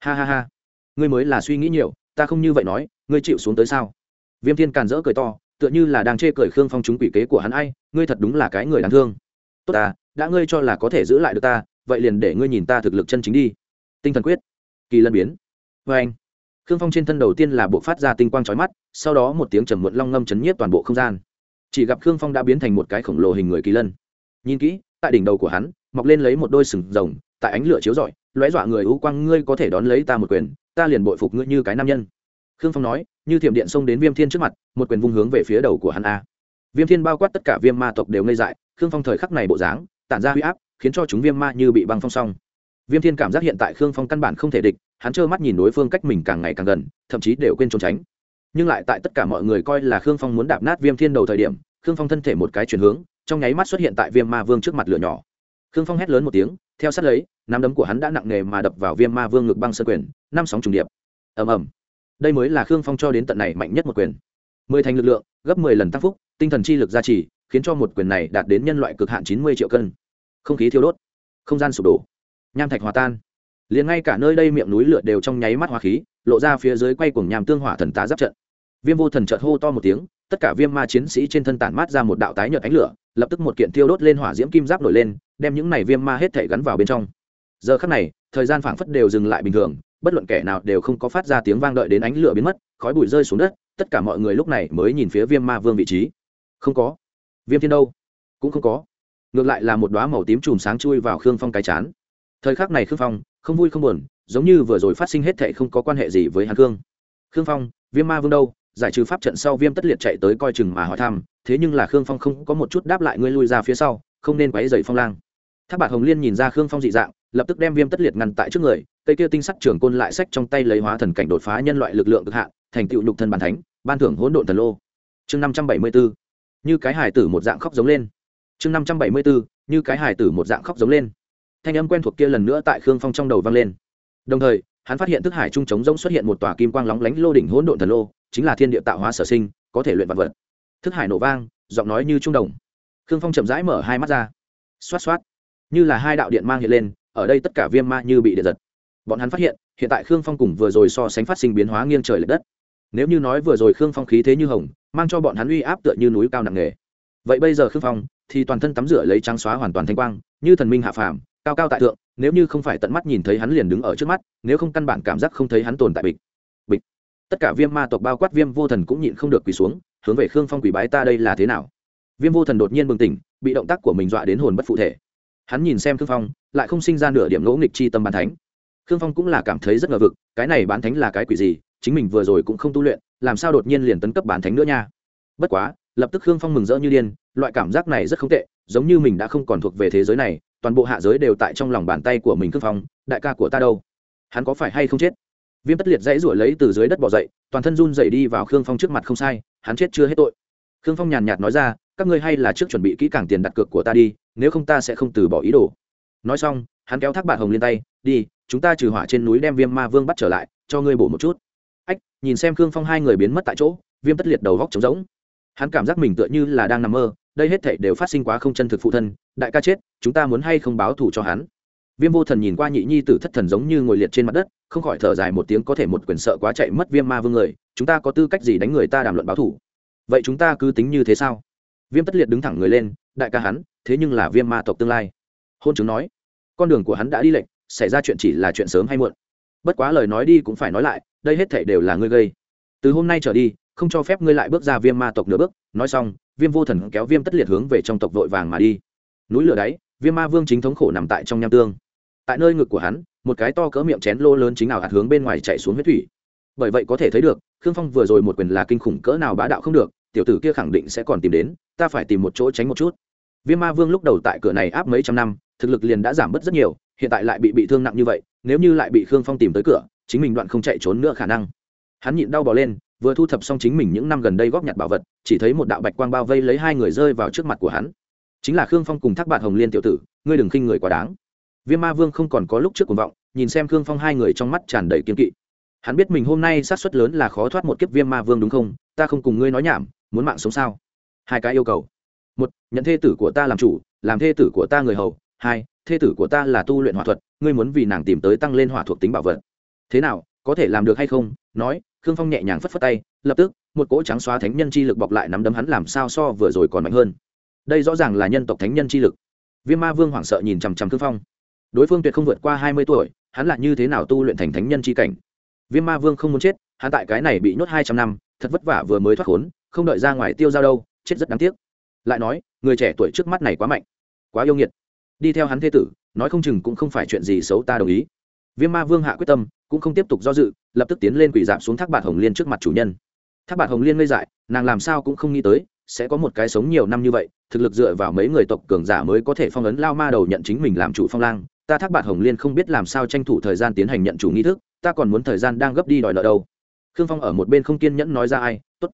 Speaker 1: Ha ha ha. Ngươi mới là suy nghĩ nhiều, ta không như vậy nói, ngươi chịu xuống tới sao? Viêm thiên càn rỡ cười to, tựa như là đang chê cười khương phong chúng quỷ kế của hắn ai, ngươi thật đúng là cái người đáng thương. Tốt ta, đã ngươi cho là có thể giữ lại được ta, vậy liền để ngươi nhìn ta thực lực chân chính đi. Tinh thần quyết. Kỳ lân biến. Vê anh. Khương phong trên thân đầu tiên là buộc phát ra tinh quang trói mắt, sau đó một tiếng trầm muộn long ngâm chấn nhiếp toàn bộ không gian chỉ gặp khương phong đã biến thành một cái khổng lồ hình người kỳ lân. Nhìn kỹ, tại đỉnh đầu của hắn, mọc lên lấy một đôi sừng rồng, tại ánh lửa chiếu rọi, lóe dọa người ưu quang, ngươi có thể đón lấy ta một quyền, ta liền bội phục ngươi như cái nam nhân. Khương phong nói, như thiểm điện xông đến viêm thiên trước mặt, một quyền vung hướng về phía đầu của hắn a. Viêm thiên bao quát tất cả viêm ma tộc đều ngây dại, khương phong thời khắc này bộ dáng, tản ra huy áp, khiến cho chúng viêm ma như bị băng phong xong. Viêm thiên cảm giác hiện tại khương phong căn bản không thể địch, hắn trơ mắt nhìn đối phương cách mình càng ngày càng gần, thậm chí đều quên trốn tránh nhưng lại tại tất cả mọi người coi là khương phong muốn đạp nát viêm thiên đầu thời điểm, khương phong thân thể một cái chuyển hướng, trong nháy mắt xuất hiện tại viêm ma vương trước mặt lửa nhỏ. Khương phong hét lớn một tiếng, theo sát lấy, nắm đấm của hắn đã nặng nề mà đập vào viêm ma vương ngực băng sơn quyền, năm sóng trùng điệp. Ầm ầm. Đây mới là khương phong cho đến tận này mạnh nhất một quyền. Mười thành lực lượng, gấp mười lần tăng phúc, tinh thần chi lực gia trì, khiến cho một quyền này đạt đến nhân loại cực hạn chín mươi triệu cân. Không khí thiêu đốt. Không gian sụp đổ. Nham thạch hòa tan. Liền ngay cả nơi đây miệng núi lửa đều trong nháy mắt hóa khí, lộ ra phía dưới quay cuồng nham tương hỏa thần tá giáp trận viêm vô thần chợt hô to một tiếng, tất cả viêm ma chiến sĩ trên thân tản mát ra một đạo tái nhợt ánh lửa, lập tức một kiện tiêu đốt lên hỏa diễm kim giáp nổi lên, đem những này viêm ma hết thể gắn vào bên trong. Giờ khắc này, thời gian phảng phất đều dừng lại bình thường, bất luận kẻ nào đều không có phát ra tiếng vang đợi đến ánh lửa biến mất, khói bụi rơi xuống đất, tất cả mọi người lúc này mới nhìn phía viêm ma vương vị trí. Không có. Viêm thiên đâu? Cũng không có. Ngược lại là một đoá màu tím chùm sáng chui vào khương phong cái chán. Thời khắc này khương phong, không vui không buồn, giống như vừa rồi phát sinh hết thệ không có quan hệ gì với hàn khương. Khương phong, viêm ma vương đâu? Giải trừ pháp trận sau viêm tất liệt chạy tới coi chừng mà hỏi thăm, thế nhưng là khương phong không có một chút đáp lại ngươi lui ra phía sau, không nên quấy dậy phong lang. Tháp bạc hồng liên nhìn ra khương phong dị dạng, lập tức đem viêm tất liệt ngăn tại trước người, cây kia tinh sắc trưởng côn lại sách trong tay lấy hóa thần cảnh đột phá nhân loại lực lượng cực hạn, thành tựu nhục thần bàn thánh, ban thưởng hỗn độn thần lô. Chương năm trăm bảy mươi bốn như cái hài tử một dạng khóc giống lên. Chương năm trăm bảy mươi bốn như cái hài tử một dạng khóc giống lên. Thanh âm quen thuộc kia lần nữa tại khương phong trong đầu vang lên. Đồng thời, hắn phát hiện thức hải trung trống rỗng xuất hiện một tòa kim quang lóng lánh lô đỉnh hỗn độn thần lô chính là thiên địa tạo hóa sở sinh, có thể luyện vật vật. Thức hải nổ vang, giọng nói như trung đồng. Khương phong chậm rãi mở hai mắt ra. Xoát xoát. Như là hai đạo điện mang hiện lên, ở đây tất cả viêm ma như bị điện giật. Bọn hắn phát hiện hiện tại khương phong cùng vừa rồi so sánh phát sinh biến hóa nghiêng trời l ệ đất. Nếu như nói vừa rồi khương phong khí thế như hồng, mang cho bọn hắn uy áp tựa như núi cao nặng nề. Vậy bây giờ khương phong, thì toàn thân tắm rửa lấy trắng xóa hoàn toàn thanh quang, như thần minh hạ phàm, cao cao tại thượng, nếu như không phải tận mắt nhìn thấy hắn liền đứng ở trước mắt, nếu không căn bản cảm giác không thấy hắn tồn tại bịch bịch tất cả viêm ma tộc bao quát viêm vô thần cũng nhịn không được quỳ xuống, hướng về khương phong quỳ bái ta đây là thế nào? Viêm vô thần đột nhiên bừng tỉnh, bị động tác của mình dọa đến hồn bất phụ thể. Hắn nhìn xem khương phong, lại không sinh ra nửa điểm ngỗ nghịch chi tâm bàn thánh. Khương phong cũng là cảm thấy rất ngờ vực, cái này bán thánh là cái quỷ gì, chính mình vừa rồi cũng không tu luyện, làm sao đột nhiên liền tấn cấp bán thánh nữa nha? Bất quá, lập tức khương phong mừng rỡ như điên, loại cảm giác này rất không tệ, giống như mình đã không còn thuộc về thế giới này, toàn bộ hạ giới đều tại trong lòng bàn tay của mình khương phong, đại ca của ta đâu? Hắn có phải hay không chết? Viêm tất liệt dãy ruổi lấy từ dưới đất bỏ dậy, toàn thân run dậy đi vào khương phong trước mặt không sai, hắn chết chưa hết tội. Khương phong nhàn nhạt nói ra, các ngươi hay là trước chuẩn bị kỹ càng tiền đặt cược của ta đi, nếu không ta sẽ không từ bỏ ý đồ. Nói xong, hắn kéo thác bạc hồng lên tay, đi, chúng ta trừ hỏa trên núi đem viêm ma vương bắt trở lại, cho ngươi bổ một chút. Ách, nhìn xem khương phong hai người biến mất tại chỗ, viêm tất liệt đầu góc trống rỗng. Hắn cảm giác mình tựa như là đang nằm mơ, đây hết thảy đều phát sinh quá không chân thực phụ thân, đại ca chết, chúng ta muốn hay không báo thù cho hắn? Viêm vô thần nhìn qua nhị nhi tử thất thần giống như ngồi liệt trên mặt đất, không khỏi thở dài một tiếng có thể một quyền sợ quá chạy mất viêm ma vương người, chúng ta có tư cách gì đánh người ta đàm luận báo thù vậy chúng ta cứ tính như thế sao? Viêm tất liệt đứng thẳng người lên, đại ca hắn, thế nhưng là viêm ma tộc tương lai. Hôn chứng nói, con đường của hắn đã đi lệnh xảy ra chuyện chỉ là chuyện sớm hay muộn. Bất quá lời nói đi cũng phải nói lại, đây hết thảy đều là ngươi gây. Từ hôm nay trở đi, không cho phép ngươi lại bước ra viêm ma tộc nửa bước. Nói xong, viêm vô thần kéo viêm tất liệt hướng về trong tộc vội vàng mà đi. Núi lửa đáy, viêm ma vương chính thống khổ nằm tại trong nham tương tại nơi ngực của hắn, một cái to cỡ miệng chén lô lớn chính nào hạt hướng bên ngoài chạy xuống huyết thủy. Bởi vậy có thể thấy được, khương phong vừa rồi một quyền là kinh khủng cỡ nào bá đạo không được, tiểu tử kia khẳng định sẽ còn tìm đến, ta phải tìm một chỗ tránh một chút. Viêm ma vương lúc đầu tại cửa này áp mấy trăm năm, thực lực liền đã giảm bớt rất nhiều, hiện tại lại bị bị thương nặng như vậy, nếu như lại bị khương phong tìm tới cửa, chính mình đoạn không chạy trốn nữa khả năng. Hắn nhịn đau bỏ lên, vừa thu thập xong chính mình những năm gần đây góp nhặt bảo vật, chỉ thấy một đạo bạch quang bao vây lấy hai người rơi vào trước mặt của hắn. Chính là khương phong cùng thác bạn hồng liên tiểu tử, ngươi đừng khinh người quá đáng viêm ma vương không còn có lúc trước cuồng vọng, nhìn xem khương phong hai người trong mắt tràn đầy kiên kỵ. Hắn biết mình hôm nay sát suất lớn là khó thoát một kiếp viêm ma vương đúng không? Ta không cùng ngươi nói nhảm, muốn mạng sống sao? Hai cái yêu cầu. Một, nhận thê tử của ta làm chủ, làm thê tử của ta người hầu. Hai, thê tử của ta là tu luyện hỏa thuật, ngươi muốn vì nàng tìm tới tăng lên hỏa thuộc tính bảo vật. Thế nào, có thể làm được hay không? Nói, khương phong nhẹ nhàng phất phất tay, lập tức, một cỗ trắng xóa thánh nhân chi lực bọc lại nắm đấm hắn làm sao so vừa rồi còn mạnh hơn. Đây rõ ràng là nhân tộc thánh nhân chi lực. Viêm ma vương hoảng sợ nhìn chằm chằm khương phong đối phương tuyệt không vượt qua hai mươi tuổi, hắn là như thế nào tu luyện thành thánh nhân chi cảnh? Viêm ma vương không muốn chết, hắn tại cái này bị nhốt hai trăm năm, thật vất vả vừa mới thoát khốn, không đợi ra ngoài tiêu giao đâu, chết rất đáng tiếc. Lại nói, người trẻ tuổi trước mắt này quá mạnh, quá yêu nghiệt. Đi theo hắn thế tử, nói không chừng cũng không phải chuyện gì xấu ta đồng ý. Viêm ma vương hạ quyết tâm, cũng không tiếp tục do dự, lập tức tiến lên quỷ giảm xuống thác bạt hồng liên trước mặt chủ nhân. Thác bạt hồng liên ngây dại, nàng làm sao cũng không nghĩ tới, sẽ có một cái sống nhiều năm như vậy, thực lực dựa vào mấy người tộc cường giả mới có thể phong ấn lao ma đầu nhận chính mình làm chủ phong lang ta thác bạn hồng liên không biết làm sao tranh thủ thời gian tiến hành nhận chủ nghi thức, ta còn muốn thời gian đang gấp đi đòi nợ đâu. Khương phong ở một bên không kiên nhẫn nói ra ai, tốt.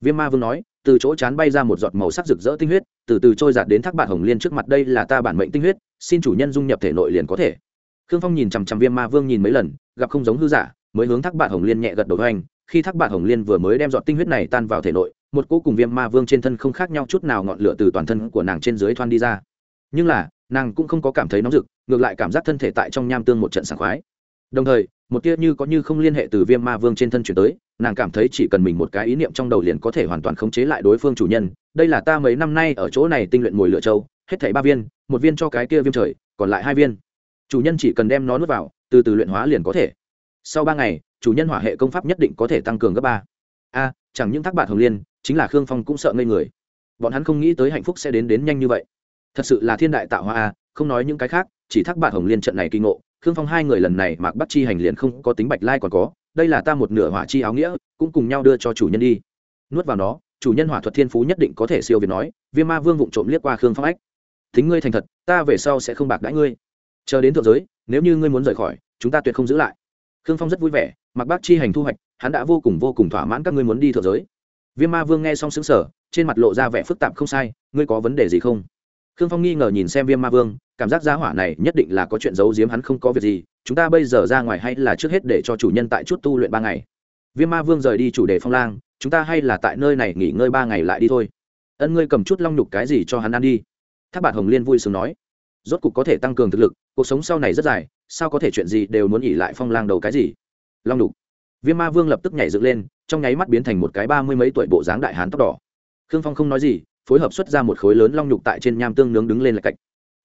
Speaker 1: Viêm ma vương nói, từ chỗ chán bay ra một giọt màu sắc rực rỡ tinh huyết, từ từ trôi giạt đến thác bạn hồng liên trước mặt, đây là ta bản mệnh tinh huyết, xin chủ nhân dung nhập thể nội liền có thể. Khương phong nhìn chằm chằm viêm ma vương nhìn mấy lần, gặp không giống hư giả, mới hướng thác bạn hồng liên nhẹ gật đầu hoành, khi thác bạn hồng liên vừa mới đem giọt tinh huyết này tan vào thể nội, một cỗ cùng viêm ma vương trên thân không khác nhau chút nào ngọn lửa từ toàn thân của nàng trên dưới thoan đi ra. Nhưng là nàng cũng không có cảm thấy nóng rực, ngược lại cảm giác thân thể tại trong nham tương một trận sảng khoái. Đồng thời, một tia như có như không liên hệ từ viêm ma vương trên thân chuyển tới, nàng cảm thấy chỉ cần mình một cái ý niệm trong đầu liền có thể hoàn toàn khống chế lại đối phương chủ nhân. Đây là ta mấy năm nay ở chỗ này tinh luyện mồi lửa châu, hết thảy ba viên, một viên cho cái kia viêm trời, còn lại hai viên. Chủ nhân chỉ cần đem nó nuốt vào, từ từ luyện hóa liền có thể. Sau ba ngày, chủ nhân hỏa hệ công pháp nhất định có thể tăng cường gấp ba. A, chẳng những thác bạn hồng liên, chính là khương phong cũng sợ ngây người. Bọn hắn không nghĩ tới hạnh phúc sẽ đến đến nhanh như vậy thật sự là thiên đại tạo hoa a, không nói những cái khác, chỉ thác bạn hồng liên trận này kinh ngộ, khương phong hai người lần này mạc bắt chi hành liền không có tính bạch lai còn có, đây là ta một nửa hỏa chi áo nghĩa, cũng cùng nhau đưa cho chủ nhân đi. Nuốt vào nó, chủ nhân hỏa thuật thiên phú nhất định có thể siêu việt nói, viêm ma vương vụng trộm liếc qua khương phong ách. Thính ngươi thành thật, ta về sau sẽ không bạc đãi ngươi. Chờ đến thượng giới, nếu như ngươi muốn rời khỏi, chúng ta tuyệt không giữ lại. Khương phong rất vui vẻ mặc bác chi hành thu hoạch, hắn đã vô cùng vô cùng thỏa mãn các ngươi muốn đi thượng giới. Viêm ma vương nghe xong xứng sở trên mặt lộ ra vẻ phức tạp không sai, ngươi có vấn đề gì không? Khương phong nghi ngờ nhìn xem viêm ma vương, cảm giác gia hỏa này nhất định là có chuyện giấu giếm hắn không có việc gì, chúng ta bây giờ ra ngoài hay là trước hết để cho chủ nhân tại chút tu luyện ba ngày. Viêm ma vương rời đi chủ đề phong lang, chúng ta hay là tại nơi này nghỉ ngơi ba ngày lại đi thôi. Ân ngươi cầm chút long nhục cái gì cho hắn ăn đi. Thác bạt hồng liên vui sướng nói. Rốt cục có thể tăng cường thực lực, cuộc sống sau này rất dài, sao có thể chuyện gì đều muốn nghỉ lại phong lang đầu cái gì? Long nhục. Viêm ma vương lập tức nhảy dựng lên, trong nháy mắt biến thành một cái ba mươi mấy tuổi bộ dáng đại hán tóc đỏ. Khương phong không nói gì phối hợp xuất ra một khối lớn long nhục tại trên nham tương nướng đứng lên lạch cạch.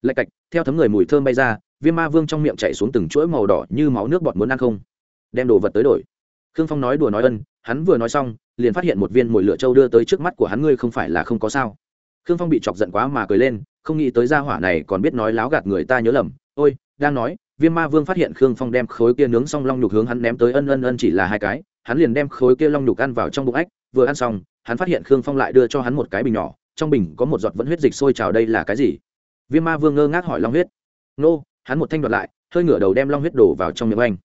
Speaker 1: Lạch cạch, theo thấm người mùi thơm bay ra, viêm ma vương trong miệng chạy xuống từng chuỗi màu đỏ như máu nước bọt muốn ăn không. Đem đồ vật tới đổi. Khương phong nói đùa nói ân, hắn vừa nói xong, liền phát hiện một viên mồi lửa trâu đưa tới trước mắt của hắn, ngươi không phải là không có sao. Khương phong bị chọc giận quá mà cười lên, không nghĩ tới gia hỏa này còn biết nói láo gạt người ta nhớ lầm. Ôi, đang nói, viêm ma vương phát hiện khương phong đem khối kia nướng xong long nhục hướng hắn ném tới ân ân ân chỉ là hai cái, hắn liền đem khối kia long nhục ăn vào trong bụng ách, vừa ăn xong, hắn phát hiện khương phong lại đưa cho hắn một cái bình nhỏ trong bình có một giọt vẫn huyết dịch sôi trào đây là cái gì? Viêm ma vương ngơ ngác hỏi long huyết. Nô, hắn một thanh đoạt lại, hơi ngửa đầu đem long huyết đổ vào trong miệng anh.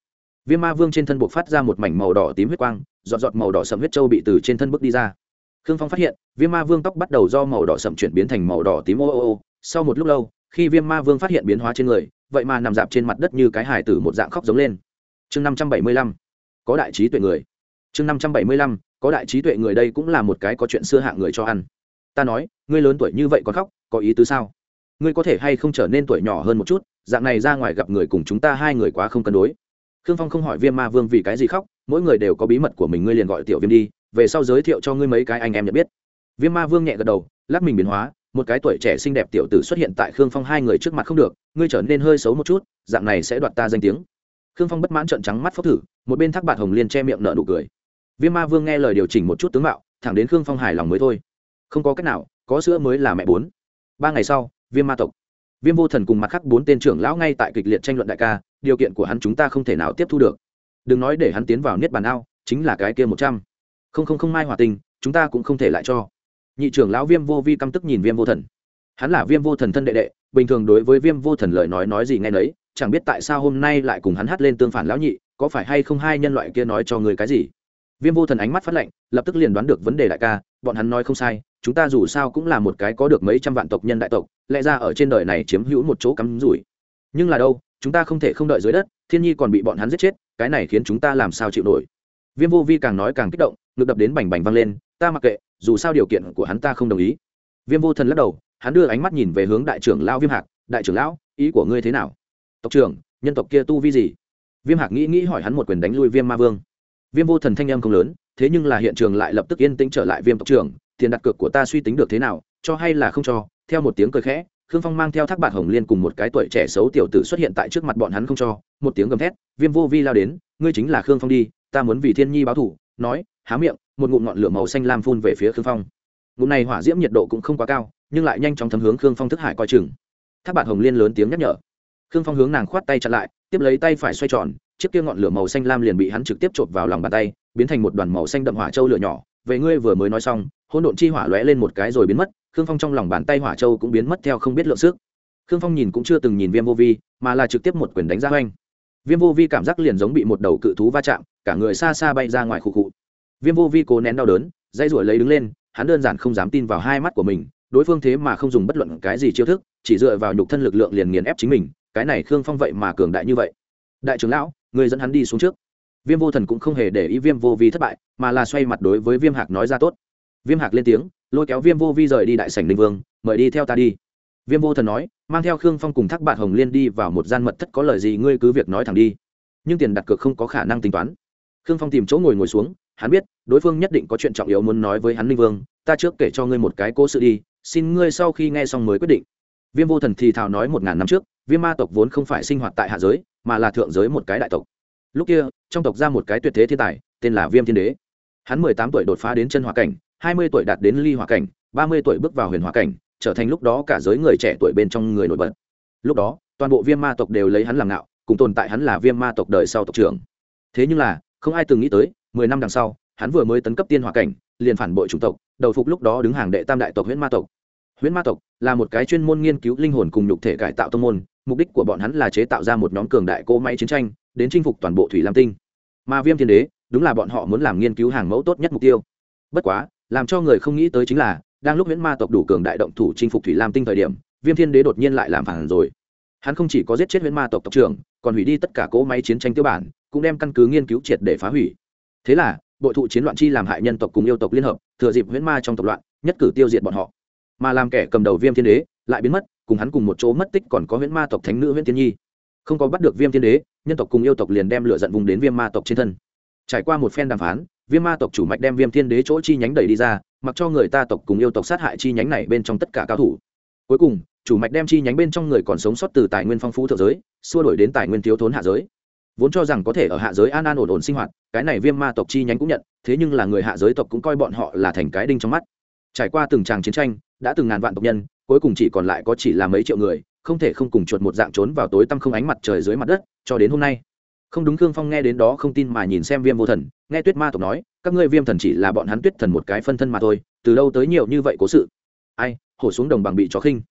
Speaker 1: Viêm ma vương trên thân buộc phát ra một mảnh màu đỏ tím huyết quang, giọt giọt màu đỏ sầm huyết trâu bị từ trên thân bước đi ra. Khương phong phát hiện, viêm ma vương tóc bắt đầu do màu đỏ sậm chuyển biến thành màu đỏ tím ô ô ô. Sau một lúc lâu, khi viêm ma vương phát hiện biến hóa trên người, vậy mà nằm dạp trên mặt đất như cái hải tử một dạng khóc giống lên. Chương năm trăm bảy mươi lăm, có đại trí tuệ người. Chương năm trăm bảy mươi lăm, có đại trí tuệ người đây cũng là một cái có chuyện xưa hạng người cho ăn ta nói, ngươi lớn tuổi như vậy còn khóc, có ý tứ sao? Ngươi có thể hay không trở nên tuổi nhỏ hơn một chút, dạng này ra ngoài gặp người cùng chúng ta hai người quá không cân đối. Khương phong không hỏi viêm ma vương vì cái gì khóc, mỗi người đều có bí mật của mình ngươi liền gọi tiểu viêm đi, về sau giới thiệu cho ngươi mấy cái anh em nhận biết. Viêm ma vương nhẹ gật đầu, lắc mình biến hóa, một cái tuổi trẻ xinh đẹp tiểu tử xuất hiện tại khương phong hai người trước mặt không được, ngươi trở nên hơi xấu một chút, dạng này sẽ đoạt ta danh tiếng. Khương phong bất mãn trợn trắng mắt phốc thử, một bên thác bạt hồng liên che miệng nở nụ cười. Viêm ma vương nghe lời điều chỉnh một chút tướng mạo, thẳng đến khương phong hài lòng mới thôi không có cách nào, có sữa mới là mẹ bốn. Ba ngày sau, viêm ma tộc. Viêm vô thần cùng mặt khác bốn tên trưởng lão ngay tại kịch liệt tranh luận đại ca, điều kiện của hắn chúng ta không thể nào tiếp thu được. Đừng nói để hắn tiến vào niết bàn ao, chính là cái kia một trăm. Không không không mai hòa tình, chúng ta cũng không thể lại cho. Nhị trưởng lão viêm vô vi căm tức nhìn viêm vô thần. Hắn là viêm vô thần thân đệ đệ, bình thường đối với viêm vô thần lời nói nói gì ngay nấy, chẳng biết tại sao hôm nay lại cùng hắn hát lên tương phản lão nhị, có phải hay không hai nhân loại kia nói cho người cái gì? Viêm vô thần ánh mắt phát lệnh, lập tức liền đoán được vấn đề đại ca bọn hắn nói không sai, chúng ta dù sao cũng là một cái có được mấy trăm vạn tộc nhân đại tộc, lẽ ra ở trên đời này chiếm hữu một chỗ cắm rủi. Nhưng là đâu, chúng ta không thể không đợi dưới đất, thiên nhi còn bị bọn hắn giết chết, cái này khiến chúng ta làm sao chịu nổi? Viêm vô vi càng nói càng kích động, ngực đập đến bành bành văng lên, ta mặc kệ, dù sao điều kiện của hắn ta không đồng ý. Viêm vô thần lắc đầu, hắn đưa ánh mắt nhìn về hướng đại trưởng lão viêm hạc, đại trưởng lão, ý của ngươi thế nào? Tộc trưởng, nhân tộc kia tu vi gì? Viêm hạc nghĩ nghĩ hỏi hắn một quyền đánh lui viêm ma vương. Viêm vô thần thanh âm không lớn thế nhưng là hiện trường lại lập tức yên tĩnh trở lại viêm tộc trưởng, tiền đặt cược của ta suy tính được thế nào, cho hay là không cho, theo một tiếng cười khẽ, khương phong mang theo thác bạc hồng liên cùng một cái tuổi trẻ xấu tiểu tử xuất hiện tại trước mặt bọn hắn không cho, một tiếng gầm thét, viêm vô vi lao đến, ngươi chính là khương phong đi, ta muốn vì thiên nhi báo thủ nói, há miệng, một ngụm ngọn lửa màu xanh lam phun về phía khương phong. Ngụm này hỏa diễm nhiệt độ cũng không quá cao, nhưng lại nhanh chóng thấm hướng khương phong thức hải coi chừng. Thác bạc hồng liên lớn tiếng nhắc nhở. Khương phong hướng nàng khoát tay chặn lại, tiếp lấy tay phải xoay tròn, chiếc kia ngọn lửa màu xanh lam liền bị hắn trực tiếp chộp vào lòng bàn tay biến thành một đoàn màu xanh đậm hỏa châu lửa nhỏ. Về ngươi vừa mới nói xong, hỗn độn chi hỏa lóe lên một cái rồi biến mất, khương phong trong lòng bàn tay hỏa châu cũng biến mất theo không biết lượng sức. Khương phong nhìn cũng chưa từng nhìn viêm vô vi, mà là trực tiếp một quyền đánh ra oanh. Viêm vô vi cảm giác liền giống bị một đầu cự thú va chạm, cả người xa xa bay ra ngoài khu cụ viêm vô vi cố nén đau đớn dây ruổi lấy đứng lên, hắn đơn giản không dám tin vào hai mắt của mình, đối phương thế mà không dùng bất luận cái gì chiêu thức, chỉ dựa vào nhục thân lực lượng liền nghiền ép chính mình, cái này khương phong vậy mà cường đại như vậy. Đại trưởng lão, người dẫn hắn đi xuống trước viêm vô thần cũng không hề để ý viêm vô vi thất bại, mà là xoay mặt đối với viêm hạc nói ra tốt. Viêm hạc lên tiếng, lôi kéo viêm vô vi rời đi đại sảnh linh vương, mời đi theo ta đi. Viêm vô thần nói, mang theo khương phong cùng thác bạn hồng liên đi vào một gian mật thất có lời gì ngươi cứ việc nói thẳng đi. Nhưng tiền đặt cược không có khả năng tính toán. Khương phong tìm chỗ ngồi ngồi xuống, hắn biết, đối phương nhất định có chuyện trọng yếu muốn nói với hắn linh vương, ta trước kể cho ngươi một cái cố sự đi, xin ngươi sau khi nghe xong mới quyết định. Viêm vô thần thì thào nói một ngàn năm trước, viêm ma tộc vốn không phải sinh hoạt tại hạ giới, mà là thượng giới một cái đại tộc lúc kia, trong tộc ra một cái tuyệt thế thiên tài, tên là viêm thiên đế. Hắn mười tám tuổi đột phá đến chân hòa cảnh, hai mươi tuổi đạt đến ly hòa cảnh, ba mươi tuổi bước vào huyền hòa cảnh, trở thành lúc đó cả giới người trẻ tuổi bên trong người nổi bật. Lúc đó, toàn bộ viêm ma tộc đều lấy hắn làm ngạo, cùng tồn tại hắn là viêm ma tộc đời sau tộc trưởng. Thế nhưng là, không ai từng nghĩ tới, mười năm đằng sau, hắn vừa mới tấn cấp tiên hòa cảnh, liền phản bội chủng tộc, đầu phục lúc đó đứng hàng đệ tam đại tộc huyễn ma tộc. Huyễn ma tộc là một cái chuyên môn nghiên cứu linh hồn cùng nhục thể cải tạo tông môn mục đích của bọn hắn là chế tạo ra một nhóm cường đại cỗ máy chiến tranh, đến chinh phục toàn bộ thủy lam tinh. Mà viêm thiên đế, đúng là bọn họ muốn làm nghiên cứu hàng mẫu tốt nhất mục tiêu. Bất quá, làm cho người không nghĩ tới chính là, đang lúc Viễn ma tộc đủ cường đại động thủ chinh phục thủy lam tinh thời điểm, viêm thiên đế đột nhiên lại làm phản rồi. Hắn không chỉ có giết chết Viễn ma tộc tộc trưởng, còn hủy đi tất cả cỗ máy chiến tranh tiêu bản, cũng đem căn cứ nghiên cứu triệt để phá hủy. Thế là, bội thụ chiến loạn chi làm hại nhân tộc cùng yêu tộc liên hợp, thừa dịp huyễn ma trong tộc loạn, nhất cử tiêu diệt bọn họ. Mà làm kẻ cầm đầu viêm thiên đế, lại biến mất cùng hắn cùng một chỗ mất tích còn có huyễn ma tộc thánh nữ huyễn tiên nhi. Không có bắt được viêm thiên đế, nhân tộc cùng yêu tộc liền đem lửa giận vùng đến viêm ma tộc trên thân. Trải qua một phen đàm phán, viêm ma tộc chủ mạch đem viêm thiên đế chỗ chi nhánh đẩy đi ra, mặc cho người ta tộc cùng yêu tộc sát hại chi nhánh này bên trong tất cả cao thủ. Cuối cùng, chủ mạch đem chi nhánh bên trong người còn sống sót từ tài nguyên phong phú thượng giới, xua đổi đến tài nguyên thiếu thốn hạ giới. Vốn cho rằng có thể ở hạ giới an an ổn ổn sinh hoạt, cái này viêm ma tộc chi nhánh cũng nhận, thế nhưng là người hạ giới tộc cũng coi bọn họ là thành cái đinh trong mắt. Trải qua từng tràng chiến tranh, đã từng ngàn vạn tộc nhân cuối cùng chỉ còn lại có chỉ là mấy triệu người, không thể không cùng chuột một dạng trốn vào tối tăm không ánh mặt trời dưới mặt đất, cho đến hôm nay. Không đúng khương phong nghe đến đó không tin mà nhìn xem viêm vô thần, nghe tuyết ma tộc nói, các ngươi viêm thần chỉ là bọn hắn tuyết thần một cái phân thân mà thôi, từ đâu tới nhiều như vậy cố sự? Ai, hổ xuống đồng bằng bị chó khinh.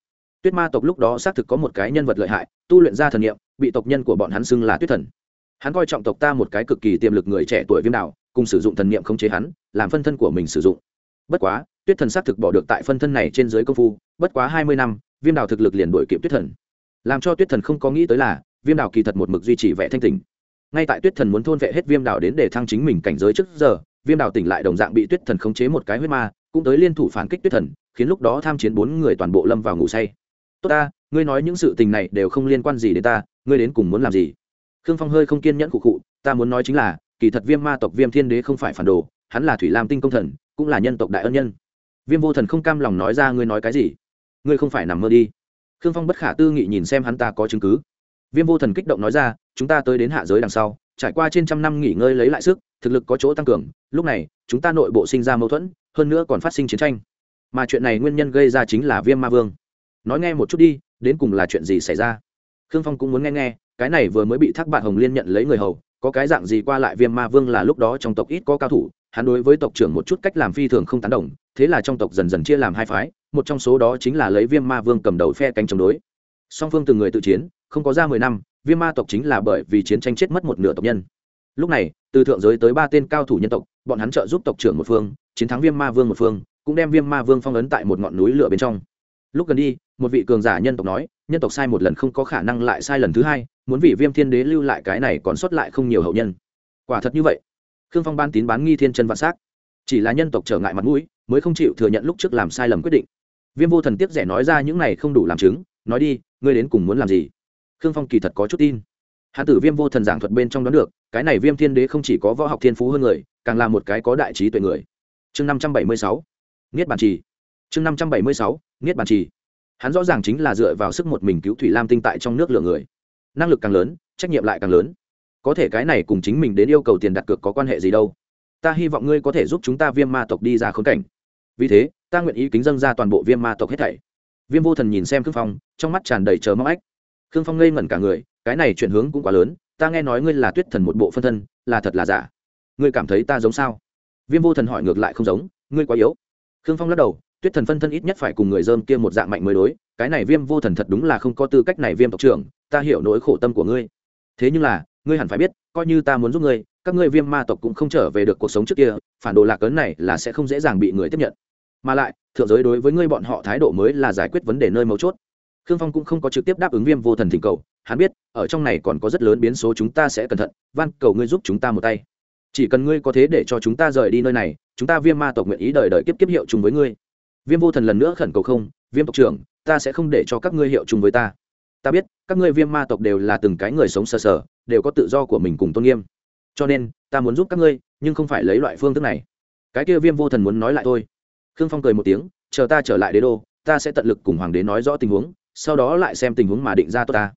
Speaker 1: Tuyết ma tộc lúc đó xác thực có một cái nhân vật lợi hại, tu luyện ra thần nghiệm bị tộc nhân của bọn hắn xưng là tuyết thần. Hắn coi trọng tộc ta một cái cực kỳ tiềm lực người trẻ tuổi viêm đạo, cùng sử dụng thần niệm khống chế hắn, làm phân thân của mình sử dụng. Bất quá tuyết thần xác thực bỏ được tại phân thân này trên dưới công phu, bất quá hai mươi năm, viêm đào thực lực liền đổi kịp tuyết thần. Làm cho tuyết thần không có nghĩ tới là, viêm đào kỳ thật một mực duy trì vẻ thanh tình ngay tại tuyết thần muốn thôn vệ hết viêm đào đến để thăng chính mình cảnh giới trước giờ, viêm đào tỉnh lại đồng dạng bị tuyết thần khống chế một cái huyết ma, cũng tới liên thủ phản kích tuyết thần, khiến lúc đó tham chiến bốn người toàn bộ lâm vào ngủ say. Tốt ta, ngươi nói những sự tình này đều không liên quan gì đến ta, ngươi đến cùng muốn làm gì? Khương phong hơi không kiên nhẫn cụ cụ ta muốn nói chính là, kỳ thật viêm ma tộc viêm thiên đế không phải phản đồ, hắn là thủy lam tinh công thần, cũng là nhân tộc đại ân nhân viêm vô thần không cam lòng nói ra ngươi nói cái gì? Ngươi không phải nằm mơ đi. Khương phong bất khả tư nghị nhìn xem hắn ta có chứng cứ. Viêm vô thần kích động nói ra, chúng ta tới đến hạ giới đằng sau, trải qua trên trăm năm nghỉ ngơi lấy lại sức, thực lực có chỗ tăng cường, lúc này, chúng ta nội bộ sinh ra mâu thuẫn, hơn nữa còn phát sinh chiến tranh. Mà chuyện này nguyên nhân gây ra chính là viêm ma vương. Nói nghe một chút đi, đến cùng là chuyện gì xảy ra? Khương phong cũng muốn nghe nghe, cái này vừa mới bị thác bạn hồng liên nhận lấy người hầu có cái dạng gì qua lại viêm ma vương là lúc đó trong tộc ít có cao thủ, hắn đối với tộc trưởng một chút cách làm phi thường không tán đồng, thế là trong tộc dần dần chia làm hai phái, một trong số đó chính là lấy viêm ma vương cầm đầu phe cánh chống đối. Song phương từng người tự chiến, không có ra mười năm, viêm ma tộc chính là bởi vì chiến tranh chết mất một nửa tộc nhân. Lúc này, từ thượng giới tới ba tên cao thủ nhân tộc, bọn hắn trợ giúp tộc trưởng một phương, chiến thắng viêm ma vương một phương, cũng đem viêm ma vương phong ấn tại một ngọn núi lửa bên trong. Lúc gần đi, một vị cường giả nhân tộc nói nhân tộc sai một lần không có khả năng lại sai lần thứ hai, muốn vị viêm thiên đế lưu lại cái này còn sót lại không nhiều hậu nhân. Quả thật như vậy. Khương phong ban tín bán nghi thiên chân vạn s á c chỉ là nhân tộc trở ngại mặt mũi, mới không chịu thừa nhận lúc trước làm sai lầm quyết định. Viêm vô thần tiếc rẻ nói ra những này không đủ làm chứng, nói đi, ngươi đến cùng muốn làm gì? Khương phong kỳ thật có chút tin. Hạ tử viêm vô thần giảng thuật bên trong đó được, cái này viêm thiên đế không chỉ có võ học thiên phú hơn người, càng là một cái có đại trí tuệ người. Chương năm trăm bảy mươi sáu, niết bàn trì. Chương năm trăm bảy mươi sáu, niết bàn trì hắn rõ ràng chính là dựa vào sức một mình cứu thủy lam tinh tại trong nước lửa người. Năng lực càng lớn, trách nhiệm lại càng lớn. Có thể cái này cùng chính mình đến yêu cầu tiền đặt cược có quan hệ gì đâu. Ta hy vọng ngươi có thể giúp chúng ta viêm ma tộc đi ra khốn cảnh. Vì thế, ta nguyện ý kính dâng ra toàn bộ viêm ma tộc hết thảy. Viêm vô thần nhìn xem khương phong, trong mắt tràn đầy chờ mong ách. Khương phong ngây ngẩn cả người, cái này chuyển hướng cũng quá lớn, ta nghe nói ngươi là tuyết thần một bộ phân thân, là thật là giả. Ngươi cảm thấy ta giống sao? Viêm vô thần hỏi ngược lại không giống, ngươi quá yếu. Khương phong lắc đầu tuyết thần phân thân ít nhất phải cùng người dơm kia một dạng mạnh mới đối, cái này viêm vô thần thật đúng là không có tư cách này viêm tộc trưởng, ta hiểu nỗi khổ tâm của ngươi. Thế nhưng là, ngươi hẳn phải biết, coi như ta muốn giúp ngươi, các ngươi viêm ma tộc cũng không trở về được cuộc sống trước kia, phản đồ lạc ấn này là sẽ không dễ dàng bị người tiếp nhận. Mà lại, thượng giới đối với ngươi bọn họ thái độ mới là giải quyết vấn đề nơi mấu chốt. Khương phong cũng không có trực tiếp đáp ứng viêm vô thần thỉnh cầu, hắn biết, ở trong này còn có rất lớn biến số chúng ta sẽ cẩn thận, van cầu ngươi giúp chúng ta một tay. Chỉ cần ngươi có thế để cho chúng ta rời đi nơi này, chúng ta viêm ma tộc nguyện ý đời đời kiếp kiếp hiệu chung với ngươi viêm vô thần lần nữa khẩn cầu không, viêm tộc trưởng, ta sẽ không để cho các ngươi hiệu chung với ta. Ta biết, các ngươi viêm ma tộc đều là từng cái người sống sờ sờ, đều có tự do của mình cùng tôn nghiêm. Cho nên, ta muốn giúp các ngươi, nhưng không phải lấy loại phương thức này. Cái kia viêm vô thần muốn nói lại thôi. Khương phong cười một tiếng, chờ ta trở lại đế đô, ta sẽ tận lực cùng hoàng đế nói rõ tình huống, sau đó lại xem tình huống mà định ra tốt ta.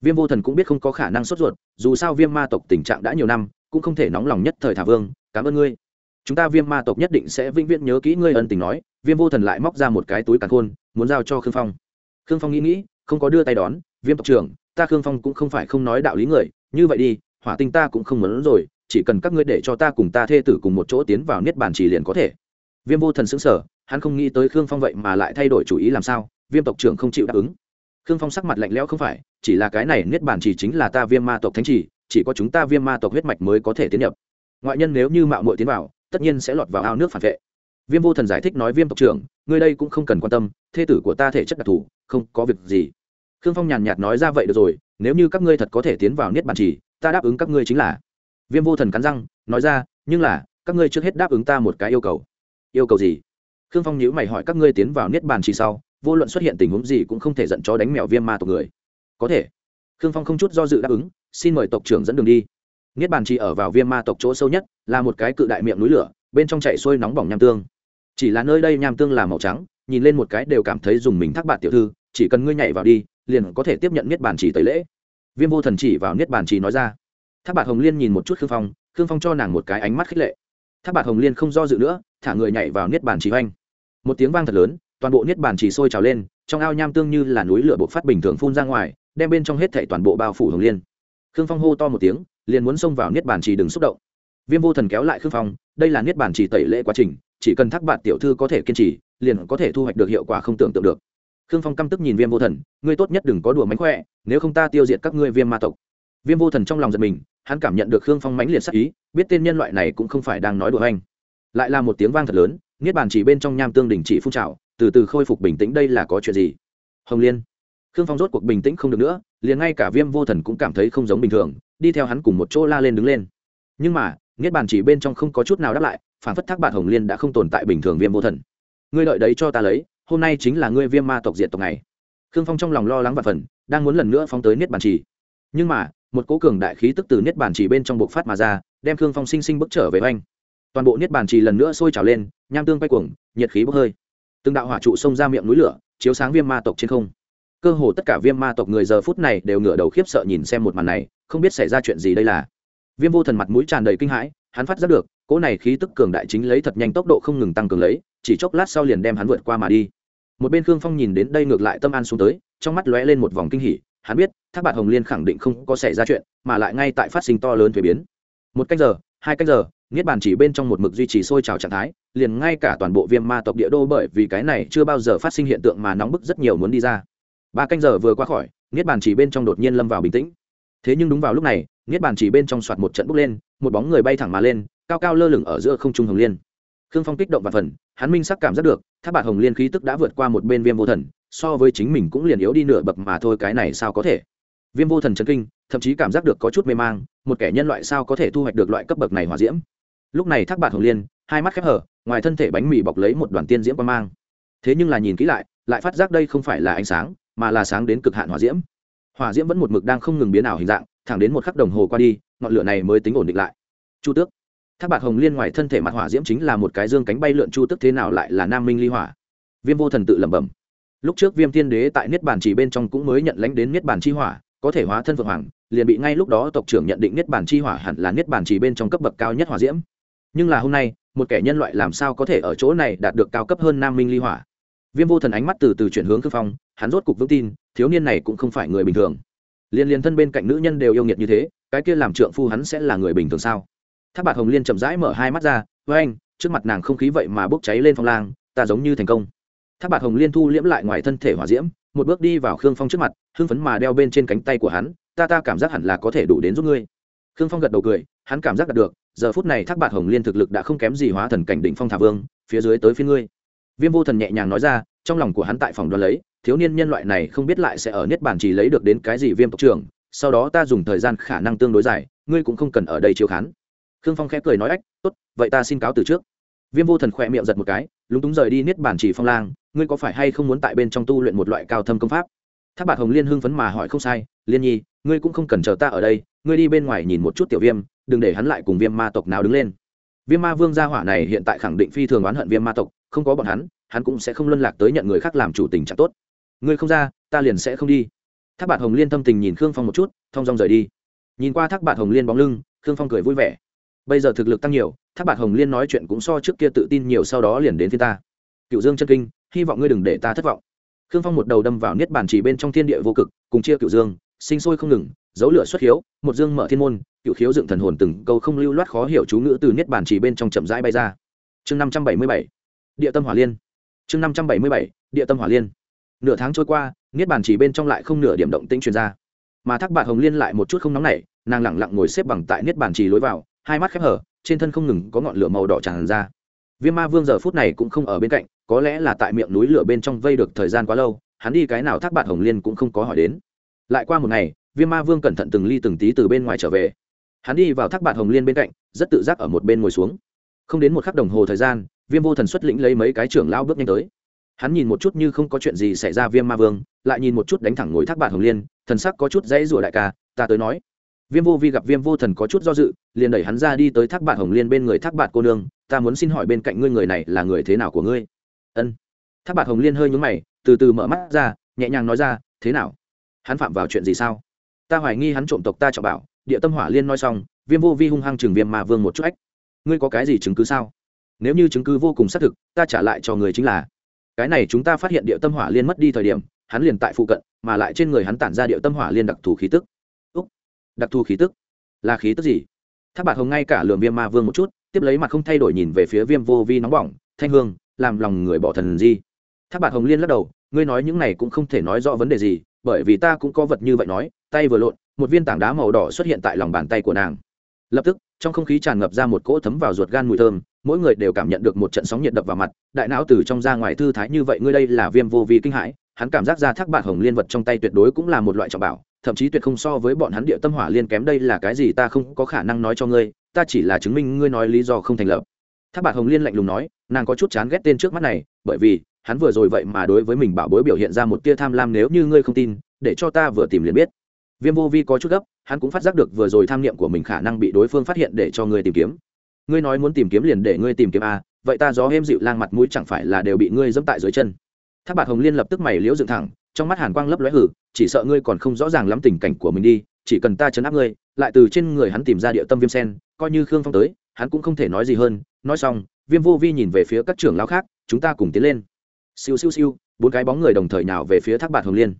Speaker 1: Viêm vô thần cũng biết không có khả năng sốt ruột, dù sao viêm ma tộc tình trạng đã nhiều năm, cũng không thể nóng lòng nhất thời thả vương, cảm ơn ngươi chúng ta viêm ma tộc nhất định sẽ vĩnh viễn nhớ kỹ ngươi ân tình nói, viêm vô thần lại móc ra một cái túi càn khôn, muốn giao cho khương phong. Khương phong nghĩ nghĩ, không có đưa tay đón, viêm tộc trưởng, ta khương phong cũng không phải không nói đạo lý người, như vậy đi, hỏa tinh ta cũng không muốn rồi, chỉ cần các ngươi để cho ta cùng ta thê tử cùng một chỗ tiến vào niết bàn chỉ liền có thể. Viêm vô thần xứng sở hắn không nghĩ tới khương phong vậy mà lại thay đổi chủ ý làm sao, viêm tộc trưởng không chịu đáp ứng. Khương phong sắc mặt lạnh lẽo không phải, chỉ là cái này niết bàn chỉ chính là ta viêm ma tộc thánh chỉ chỉ có chúng ta viêm ma tộc huyết mạch mới có thể tiến nhập. Ngoại nhân nếu như mạo muội tiến vào tất nhiên sẽ lọt vào ao nước phản vệ. Viêm vô thần giải thích nói, viêm tộc trưởng, ngươi đây cũng không cần quan tâm, thê tử của ta thể chất đặc thù, không có việc gì. Khương phong nhàn nhạt nói, ra vậy được rồi, nếu như các ngươi thật có thể tiến vào niết bàn chỉ ta đáp ứng các ngươi chính là. Viêm vô thần cắn răng, nói ra, nhưng là, các ngươi trước hết đáp ứng ta một cái yêu cầu. Yêu cầu gì? Khương phong nhíu mày hỏi, các ngươi tiến vào niết bàn chỉ sau, vô luận xuất hiện tình huống gì cũng không thể giận chó đánh mèo viêm ma tộc người. Có thể. Khương phong không chút do dự đáp ứng, xin mời tộc trưởng dẫn đường đi niết bàn chỉ ở vào viêm ma tộc chỗ sâu nhất, là một cái cự đại miệng núi lửa, bên trong chảy xuôi nóng bỏng nham tương. Chỉ là nơi đây nham tương là màu trắng, nhìn lên một cái đều cảm thấy dùng mình thác bạn tiểu thư, chỉ cần ngươi nhảy vào đi, liền có thể tiếp nhận niết bàn chỉ tẩy lễ. Viêm vô thần chỉ vào niết bàn chỉ nói ra. Thác bạn hồng liên nhìn một chút khương phong khương phong cho nàng một cái ánh mắt khích lệ. Thác bạn hồng liên không do dự nữa, thả người nhảy vào niết bàn chỉ hoanh một tiếng vang thật lớn, toàn bộ niết bàn chỉ sôi trào lên, trong ao nham tương như là núi lửa bộc phát bình thường phun ra ngoài, đem bên trong hết thảy toàn bộ bao phủ hồng liên khương phong hô to một tiếng, liền muốn xông vào niết bàn trì đừng xúc động. Viêm vô thần kéo lại khương phong, đây là niết bàn trì tẩy lễ quá trình, chỉ cần thác bạn tiểu thư có thể kiên trì, liền có thể thu hoạch được hiệu quả không tưởng tượng được. Khương phong căm tức nhìn viêm vô thần, ngươi tốt nhất đừng có đùa mánh khỏe, nếu không ta tiêu diệt các ngươi viêm ma tộc. Viêm vô thần trong lòng giật mình, hắn cảm nhận được khương phong mãnh liệt sắc ý, biết tên nhân loại này cũng không phải đang nói đùa anh. Lại là một tiếng vang thật lớn, niết bàn chỉ bên trong nham tương đình chỉ phun trào, từ từ khôi phục bình tĩnh, đây là có chuyện gì? Hồng liên. Khương phong rốt cuộc bình tĩnh không được nữa liền ngay cả viêm vô thần cũng cảm thấy không giống bình thường, đi theo hắn cùng một chỗ la lên đứng lên. Nhưng mà, niết bàn chỉ bên trong không có chút nào đáp lại, phản phất thác bạn hồng liên đã không tồn tại bình thường viêm vô thần. Ngươi đợi đấy cho ta lấy, hôm nay chính là ngươi viêm ma tộc diệt tộc này khương phong trong lòng lo lắng và phần đang muốn lần nữa phóng tới niết bàn chỉ. Nhưng mà, một cố cường đại khí tức từ niết bàn chỉ bên trong bộc phát mà ra, đem khương phong sinh sinh bước trở về oanh. Toàn bộ niết bàn chỉ lần nữa sôi trào lên, nham tương quay cuồng, nhiệt khí bốc hơi. Từng đạo hỏa trụ xông ra miệng núi lửa, chiếu sáng viêm ma tộc trên không cơ hồ tất cả viêm ma tộc người giờ phút này đều ngửa đầu khiếp sợ nhìn xem một màn này, không biết xảy ra chuyện gì đây là. Viêm vô thần mặt mũi tràn đầy kinh hãi, hắn phát giác được, cỗ này khí tức cường đại chính lấy thật nhanh tốc độ không ngừng tăng cường lấy, chỉ chốc lát sau liền đem hắn vượt qua mà đi. Một bên khương phong nhìn đến đây ngược lại tâm an xuống tới, trong mắt lóe lên một vòng kinh hỉ, hắn biết, thác bạt hồng liên khẳng định không có xảy ra chuyện, mà lại ngay tại phát sinh to lớn thuế biến. Một cách giờ, hai cách giờ, niết bàn chỉ bên trong một mực duy trì sôi trào trạng thái, liền ngay cả toàn bộ viêm ma tộc địa đô bởi vì cái này chưa bao giờ phát sinh hiện tượng mà nóng bức rất nhiều muốn đi ra ba canh giờ vừa qua khỏi, niết bàn chỉ bên trong đột nhiên lâm vào bình tĩnh. Thế nhưng đúng vào lúc này, niết bàn chỉ bên trong soạt một trận bốc lên, một bóng người bay thẳng mà lên, cao cao lơ lửng ở giữa không trung hồng liên. Khương phong kích động và phần, hắn minh sắc cảm giác được, tháp bạt hồng liên khí tức đã vượt qua một bên viêm vô thần, so với chính mình cũng liền yếu đi nửa bậc mà thôi, cái này sao có thể? Viêm vô thần chấn kinh, thậm chí cảm giác được có chút mê mang, một kẻ nhân loại sao có thể thu hoạch được loại cấp bậc này hỏa diễm? Lúc này thác bạt hồng liên, hai mắt khép hở ngoài thân thể bánh mì bọc lấy một đoàn tiên diễm quan mang. Thế nhưng là nhìn kỹ lại lại phát giác đây không phải là ánh sáng mà là sáng đến cực hạn hỏa diễm. Hỏa diễm vẫn một mực đang không ngừng biến ảo hình dạng, thẳng đến một khắc đồng hồ qua đi, ngọn lửa này mới tính ổn định lại. Chu tước. Thác bạc hồng liên ngoài thân thể mặt hỏa diễm chính là một cái dương cánh bay lượn, chu tước thế nào lại là nam minh ly hỏa? Viêm vô thần tự lẩm bẩm. Lúc trước viêm thiên đế tại niết bàn chỉ bên trong cũng mới nhận lãnh đến niết bàn chi hỏa, có thể hóa thân vượng hoàng, liền bị ngay lúc đó tộc trưởng nhận định niết bàn chi hỏa hẳn là niết bàn chỉ bên trong cấp bậc cao nhất hỏa diễm. Nhưng là hôm nay, một kẻ nhân loại làm sao có thể ở chỗ này đạt được cao cấp hơn nam minh ly hỏa? Viêm vô thần ánh mắt từ từ chuyển hướng khương phong, hắn rốt cục vững tin, thiếu niên này cũng không phải người bình thường. Liên liên thân bên cạnh nữ nhân đều yêu nghiệt như thế, cái kia làm trượng phu hắn sẽ là người bình thường sao? Tháp bạc hồng liên chậm rãi mở hai mắt ra với anh trước mặt nàng không khí vậy mà bốc cháy lên phong lang, ta giống như thành công. Tháp bạc hồng liên thu liễm lại ngoài thân thể hỏa diễm, một bước đi vào khương phong trước mặt, hưng phấn mà đeo bên trên cánh tay của hắn, ta ta cảm giác hẳn là có thể đủ đến giúp ngươi. Khương phong gật đầu cười, hắn cảm giác đạt được, giờ phút này thác bạc hồng liên thực lực đã không kém gì hóa thần cảnh đỉnh phong thả vương, phía dưới tới phía ngươi viêm vô thần nhẹ nhàng nói ra, trong lòng của hắn tại phòng đoán lấy, thiếu niên nhân loại này không biết lại sẽ ở niết bàn chỉ lấy được đến cái gì viêm tộc trưởng, sau đó ta dùng thời gian khả năng tương đối dài, ngươi cũng không cần ở đây chiếu khán. Khương phong khẽ cười nói ách, tốt, vậy ta xin cáo từ trước. Viêm vô thần khỏe miệng giật một cái, lúng túng rời đi niết bàn chỉ phong lang, ngươi có phải hay không muốn tại bên trong tu luyện một loại cao thâm công pháp? Tháp bạc hồng liên hưng phấn mà hỏi không sai, liên nhi, ngươi cũng không cần chờ ta ở đây, ngươi đi bên ngoài nhìn một chút tiểu viêm, đừng để hắn lại cùng viêm ma tộc nào đứng lên viêm ma vương gia hỏa này hiện tại khẳng định phi thường oán hận viêm ma tộc, không có bọn hắn hắn cũng sẽ không luân lạc tới nhận người khác làm chủ tình trạng tốt. Ngươi không ra, ta liền sẽ không đi. Thác Bạt hồng liên thâm tình nhìn khương phong một chút, thong dong rời đi. Nhìn qua thác Bạt hồng liên bóng lưng, khương phong cười vui vẻ. Bây giờ thực lực tăng nhiều, thác Bạt hồng liên nói chuyện cũng so trước kia tự tin nhiều, sau đó liền đến phía ta. Cựu dương chân kinh, hy vọng ngươi đừng để ta thất vọng. Khương phong một đầu đâm vào niết bàn chỉ bên trong thiên địa vô cực, cùng chia cựu dương, sinh sôi không ngừng, dấu lửa xuất hiếu, một dương mở thiên môn cựu khiếu dựng thần hồn từng câu không lưu loát khó hiểu chú ngữ từ niết bàn chỉ bên trong chậm rãi bay ra. Chương năm trăm bảy mươi bảy, địa tâm hỏa liên. Chương năm trăm bảy mươi bảy, địa tâm hỏa liên. Nửa tháng trôi qua, niết bàn chỉ bên trong lại không nửa điểm động tĩnh truyền ra. Mà thác bạc hồng liên lại một chút không nóng nảy, nàng lẳng lặng ngồi xếp bằng tại niết bàn chỉ lối vào, hai mắt khép hở, trên thân không ngừng có ngọn lửa màu đỏ tràn ra. Viêm ma vương giờ phút này cũng không ở bên cạnh, có lẽ là tại miệng núi lửa bên trong vây được thời gian quá lâu, hắn đi cái nào thác bạc hồng liên cũng không có hỏi đến. Lại qua một ngày, viêm ma vương cẩn thận từng ly từng tí từ bên ngoài trở về hắn đi vào thác bạn hồng liên bên cạnh, rất tự giác ở một bên ngồi xuống. Không đến một khắc đồng hồ thời gian, viêm vô thần xuất lĩnh lấy mấy cái trưởng lao bước nhanh tới. Hắn nhìn một chút như không có chuyện gì xảy ra viêm ma vương, lại nhìn một chút đánh thẳng ngồi thác bạn hồng liên, thần sắc có chút dãy rủa đại ca, ta tới nói. Viêm vô vi gặp viêm vô thần có chút do dự, liền đẩy hắn ra đi tới thác bạn hồng liên bên người thác bạn cô nương, ta muốn xin hỏi bên cạnh ngươi người này là người thế nào của ngươi? Ân. Thác bạn hồng liên hơi nhúng mày, từ từ mở mắt ra, nhẹ nhàng nói ra, thế nào? Hắn phạm vào chuyện gì sao? Ta hoài nghi hắn trộm tộc ta trọng bảo địa tâm hỏa liên nói xong, viêm vô vi hung hăng chừng viêm ma vương một chút ách. Ngươi có cái gì chứng cứ sao? Nếu như chứng cứ vô cùng xác thực, ta trả lại cho người chính là. Cái này chúng ta phát hiện địa tâm hỏa liên mất đi thời điểm, hắn liền tại phụ cận, mà lại trên người hắn tản ra địa tâm hỏa liên đặc thù khí tức. Úc, đặc thù khí tức? Là khí tức gì? Tháp bạc hồng ngay cả lường viêm ma vương một chút, tiếp lấy mặt không thay đổi nhìn về phía viêm vô vi nóng bỏng, thanh hương, làm lòng người bỏ thần gì tháp bạc hồng liên lắc đầu, ngươi nói những này cũng không thể nói rõ vấn đề gì, bởi vì ta cũng có vật như vậy nói, tay vừa lộn một viên tảng đá màu đỏ xuất hiện tại lòng bàn tay của nàng. Lập tức, trong không khí tràn ngập ra một cỗ thấm vào ruột gan mùi thơm, mỗi người đều cảm nhận được một trận sóng nhiệt đập vào mặt, đại não từ trong ra ngoài thư thái như vậy, ngươi đây là viêm vô vi kinh hãi, hắn cảm giác ra thác bạc hồng liên vật trong tay tuyệt đối cũng là một loại trọng bảo, thậm chí tuyệt không so với bọn hắn địa tâm hỏa liên kém, đây là cái gì ta không có khả năng nói cho ngươi, ta chỉ là chứng minh ngươi nói lý do không thành lập. Thác bạc hồng liên lạnh lùng nói, nàng có chút chán ghét tên trước mắt này, bởi vì, hắn vừa rồi vậy mà đối với mình bảo bối biểu hiện ra một tia tham lam, nếu như ngươi không tin, để cho ta vừa tìm liền biết viêm vô vi có chút gấp, hắn cũng phát giác được vừa rồi tham niệm của mình khả năng bị đối phương phát hiện để cho ngươi tìm kiếm. Ngươi nói muốn tìm kiếm liền để ngươi tìm kiếm a vậy ta gió êm dịu lang mặt mũi chẳng phải là đều bị ngươi dẫm tại dưới chân. Thác bạt hồng liên lập tức mày liễu dựng thẳng, trong mắt hàn quang lấp lóe hử, chỉ sợ ngươi còn không rõ ràng lắm tình cảnh của mình đi, chỉ cần ta chấn áp ngươi, lại từ trên người hắn tìm ra địa tâm viêm sen, coi như khương phong tới, hắn cũng không thể nói gì hơn. Nói xong, viêm vô vi nhìn về phía các trưởng lão khác, chúng ta cùng tiến lên. Siêu siêu siêu, bốn cái bóng người đồng thời nào về phía thác bạt hồng liên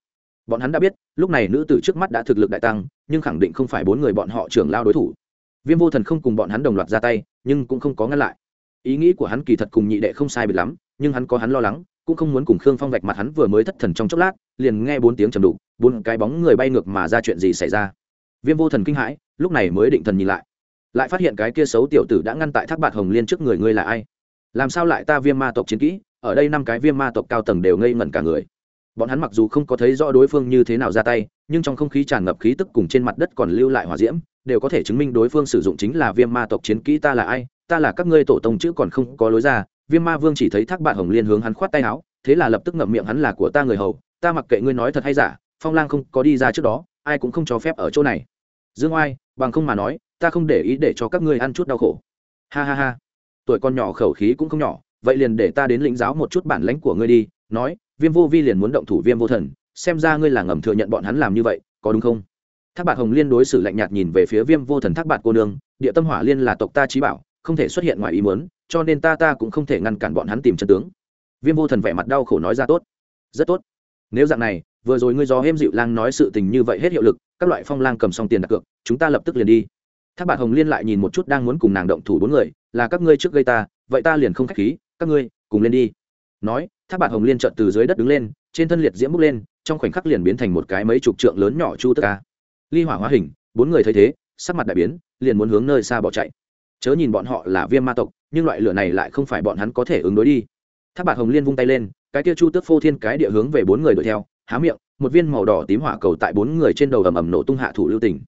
Speaker 1: bọn hắn đã biết, lúc này nữ tử trước mắt đã thực lực đại tăng, nhưng khẳng định không phải bốn người bọn họ trưởng lao đối thủ. Viêm vô thần không cùng bọn hắn đồng loạt ra tay, nhưng cũng không có ngăn lại. Ý nghĩ của hắn kỳ thật cùng nhị đệ không sai biệt lắm, nhưng hắn có hắn lo lắng, cũng không muốn cùng khương phong vạch mặt hắn vừa mới thất thần trong chốc lát, liền nghe bốn tiếng trầm đục, bốn cái bóng người bay ngược mà ra chuyện gì xảy ra. Viêm vô thần kinh hãi, lúc này mới định thần nhìn lại. Lại phát hiện cái kia xấu tiểu tử đã ngăn tại thác bạc hồng liên trước người ngươi là ai? Làm sao lại ta viêm ma tộc chiến kỹ, ở đây năm cái viêm ma tộc cao tầng đều ngây ngẩn cả người? Bọn hắn mặc dù không có thấy rõ đối phương như thế nào ra tay, nhưng trong không khí tràn ngập khí tức cùng trên mặt đất còn lưu lại hỏa diễm, đều có thể chứng minh đối phương sử dụng chính là viêm ma tộc chiến kỹ ta là ai, ta là các ngươi tổ tông chứ còn không có lối ra. Viêm ma vương chỉ thấy thác bạn hồng liên hướng hắn khoát tay áo, thế là lập tức ngậm miệng hắn là của ta người hầu, ta mặc kệ ngươi nói thật hay giả, phong lang không có đi ra trước đó, ai cũng không cho phép ở chỗ này. Dương oai, bằng không mà nói, ta không để ý để cho các ngươi ăn chút đau khổ. Ha ha ha. Tuổi con nhỏ khẩu khí cũng không nhỏ, vậy liền để ta đến lĩnh giáo một chút bản lãnh của ngươi đi, nói viêm vô vi liền muốn động thủ viêm vô thần, xem ra ngươi là ngầm thừa nhận bọn hắn làm như vậy, có đúng không? Thác bạt hồng liên đối xử lạnh nhạt nhìn về phía viêm vô thần thác bạt cô nương, địa tâm hỏa liên là tộc ta trí bảo, không thể xuất hiện ngoài ý muốn, cho nên ta ta cũng không thể ngăn cản bọn hắn tìm chân tướng. Viêm vô thần vẻ mặt đau khổ nói ra tốt. Rất tốt. Nếu dạng này, vừa rồi ngươi do êm dịu lang nói sự tình như vậy hết hiệu lực, các loại phong lang cầm xong tiền đặt cược, chúng ta lập tức liền đi. Thác bạt hồng liên lại nhìn một chút đang muốn cùng nàng động thủ bốn người, là các ngươi trước gây ta, vậy ta liền không k h á c h khí, các ngươi, cùng lên đi. Nói Tháp bạt hồng liên trợn từ dưới đất đứng lên, trên thân liệt diễm bốc lên, trong khoảnh khắc liền biến thành một cái mấy chục trượng lớn nhỏ chu tức ca. Ly hỏa hóa hình, bốn người thấy thế, sắc mặt đại biến, liền muốn hướng nơi xa bỏ chạy. Chớ nhìn bọn họ là viêm ma tộc, nhưng loại lửa này lại không phải bọn hắn có thể ứng đối đi. Tháp bạt hồng liên vung tay lên, cái kia chu tước phô thiên cái địa hướng về bốn người đuổi theo, há miệng, một viên màu đỏ tím hỏa cầu tại bốn người trên đầu ầm ầm nổ tung hạ thủ lưu tình.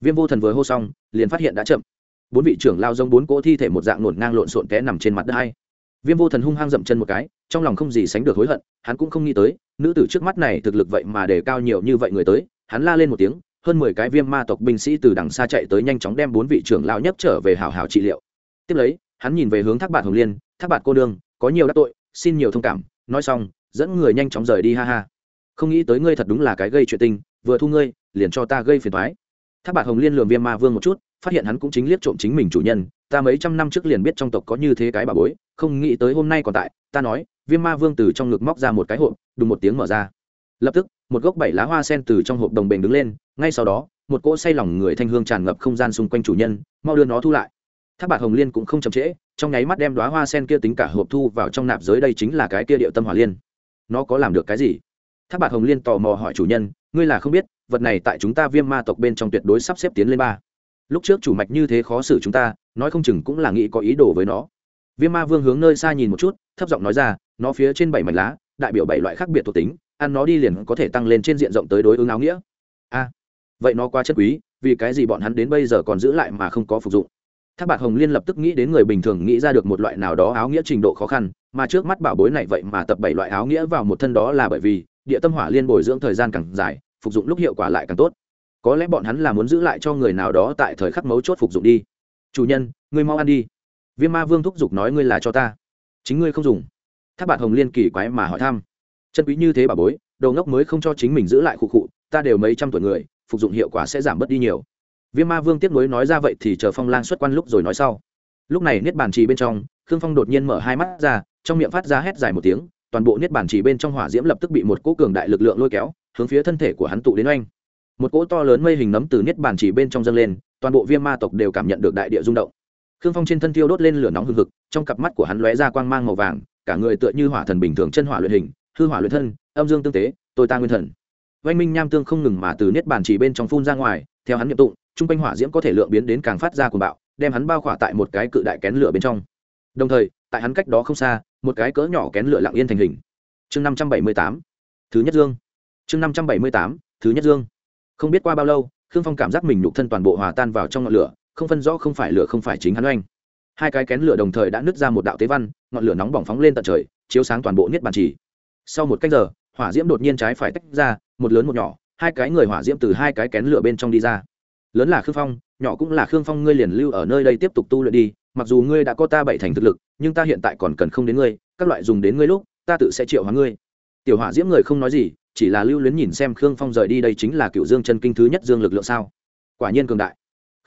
Speaker 1: Viêm vô thần vừa hô xong, liền phát hiện đã chậm. Bốn vị trưởng lao giống bốn cỗ thi thể một dạng nổn ngang lộn xộn té nằm trên mặt đất hay viêm vô thần hung hăng dậm chân một cái, trong lòng không gì sánh được hối hận, hắn cũng không nghĩ tới, nữ tử trước mắt này thực lực vậy mà để cao nhiều như vậy người tới, hắn la lên một tiếng, hơn mười cái viêm ma tộc binh sĩ từ đằng xa chạy tới nhanh chóng đem bốn vị trưởng lão nhất trở về hào hào trị liệu. Tiếp lấy, hắn nhìn về hướng thác bạt hồng liên, thác bạt cô đương có nhiều đắc tội, xin nhiều thông cảm, nói xong, dẫn người nhanh chóng rời đi, ha ha. Không nghĩ tới ngươi thật đúng là cái gây chuyện tình, vừa thu ngươi, liền cho ta gây phiền thoái thác Bạt hồng liên lường viêm ma vương một chút, phát hiện hắn cũng chính liếc trộm chính mình chủ nhân, ta mấy trăm năm trước liền biết trong tộc có như thế cái bà bối, không nghĩ tới hôm nay còn tại, ta nói, viêm ma vương từ trong ngực móc ra một cái hộp, đùng một tiếng mở ra. Lập tức, một gốc bảy lá hoa sen từ trong hộp đồng bền đứng lên, ngay sau đó, một cỗ say lòng người thanh hương tràn ngập không gian xung quanh chủ nhân, mau đưa nó thu lại. Tháp bạc hồng liên cũng không chậm trễ, trong nháy mắt đem đoá hoa sen kia tính cả hộp thu vào trong nạp giới đây chính là cái kia điệu tâm hỏa liên. Nó có làm được cái gì? Tháp bạc hồng liên tò mò hỏi chủ nhân, ngươi là không biết vật này tại chúng ta viêm ma tộc bên trong tuyệt đối sắp xếp tiến lên ba. Lúc trước chủ mạch như thế khó xử chúng ta, nói không chừng cũng là nghĩ có ý đồ với nó. Viêm ma vương hướng nơi xa nhìn một chút, thấp giọng nói ra, nó phía trên bảy mảnh lá, đại biểu bảy loại khác biệt thuộc tính, ăn nó đi liền có thể tăng lên trên diện rộng tới đối ứng áo nghĩa. A, vậy nó quá chất quý, vì cái gì bọn hắn đến bây giờ còn giữ lại mà không có phục dụng? Thác bạc hồng liên lập tức nghĩ đến người bình thường nghĩ ra được một loại nào đó áo nghĩa trình độ khó khăn, mà trước mắt bảo bối này vậy mà tập bảy loại áo nghĩa vào một thân đó là bởi vì, địa tâm hỏa liên bồi dưỡng thời gian càng dài phục dụng lúc hiệu quả lại càng tốt. Có lẽ bọn hắn là muốn giữ lại cho người nào đó tại thời khắc mấu chốt phục dụng đi. Chủ nhân, ngươi mau ăn đi. Viêm ma vương thúc giục nói ngươi là cho ta. Chính ngươi không dùng. Thác bạn hồng liên kỳ quái mà hỏi thăm. Chân quý như thế bà bối đầu ngốc mới không cho chính mình giữ lại khu cụ ta đều mấy trăm tuổi người, phục dụng hiệu quả sẽ giảm bớt đi nhiều. Viêm ma vương tiếp nối nói ra vậy thì chờ phong lang xuất quan lúc rồi nói sau. Lúc này niết bàn trì bên trong, khương phong đột nhiên mở hai mắt ra, trong miệng phát ra hét dài một tiếng, toàn bộ niết bàn trì bên trong hỏa diễm lập tức bị một cỗ cường đại lực lượng lôi kéo hướng phía thân thể của hắn tụ đến oanh. Một cỗ to lớn mây hình nấm từ niết bàn chỉ bên trong dâng lên, toàn bộ viêm ma tộc đều cảm nhận được đại địa rung động. Khương phong trên thân tiêu đốt lên lửa nóng hừng hực, trong cặp mắt của hắn lóe ra quang mang màu vàng, cả người tựa như hỏa thần bình thường chân hỏa luyện hình, hư hỏa luyện thân, âm dương tương tế, tôi ta nguyên thần. Vanh minh nham tương không ngừng mà từ niết bàn chỉ bên trong phun ra ngoài, theo hắn nhiệm tụng trung quanh hỏa diễm có thể lượng biến đến càng phát ra cuồng bạo, đem hắn bao khỏa tại một cái cự đại kén lửa bên trong. Đồng thời, tại hắn cách đó không xa, một cái cỡ nhỏ kén lửa lặng yên thành hình. Chương năm trăm bảy mươi tám, thứ nhất dương chương năm trăm bảy mươi tám, thứ nhất dương. Không biết qua bao lâu, khương phong cảm giác mình nhục thân toàn bộ hòa tan vào trong ngọn lửa, không phân rõ không phải lửa không phải chính hắn oanh. Hai cái kén lửa đồng thời đã nứt ra một đạo tế văn, ngọn lửa nóng bỏng phóng lên tận trời, chiếu sáng toàn bộ niết bàn chỉ sau một cách giờ, hỏa diễm đột nhiên trái phải tách ra, một lớn một nhỏ, hai cái người hỏa diễm từ hai cái kén lửa bên trong đi ra. Lớn là khương phong, nhỏ cũng là khương phong, ngươi liền lưu ở nơi đây tiếp tục tu luyện đi, mặc dù ngươi đã có ta bảy thành thực lực, nhưng ta hiện tại còn cần không đến ngươi, các loại dùng đến ngươi lúc, ta tự sẽ triệu hóa ngươi. Tiểu hỏa diễm người không nói gì chỉ là lưu luyến nhìn xem khương phong rời đi đây chính là cựu dương chân kinh thứ nhất dương lực lượng sao? Quả nhiên cường đại.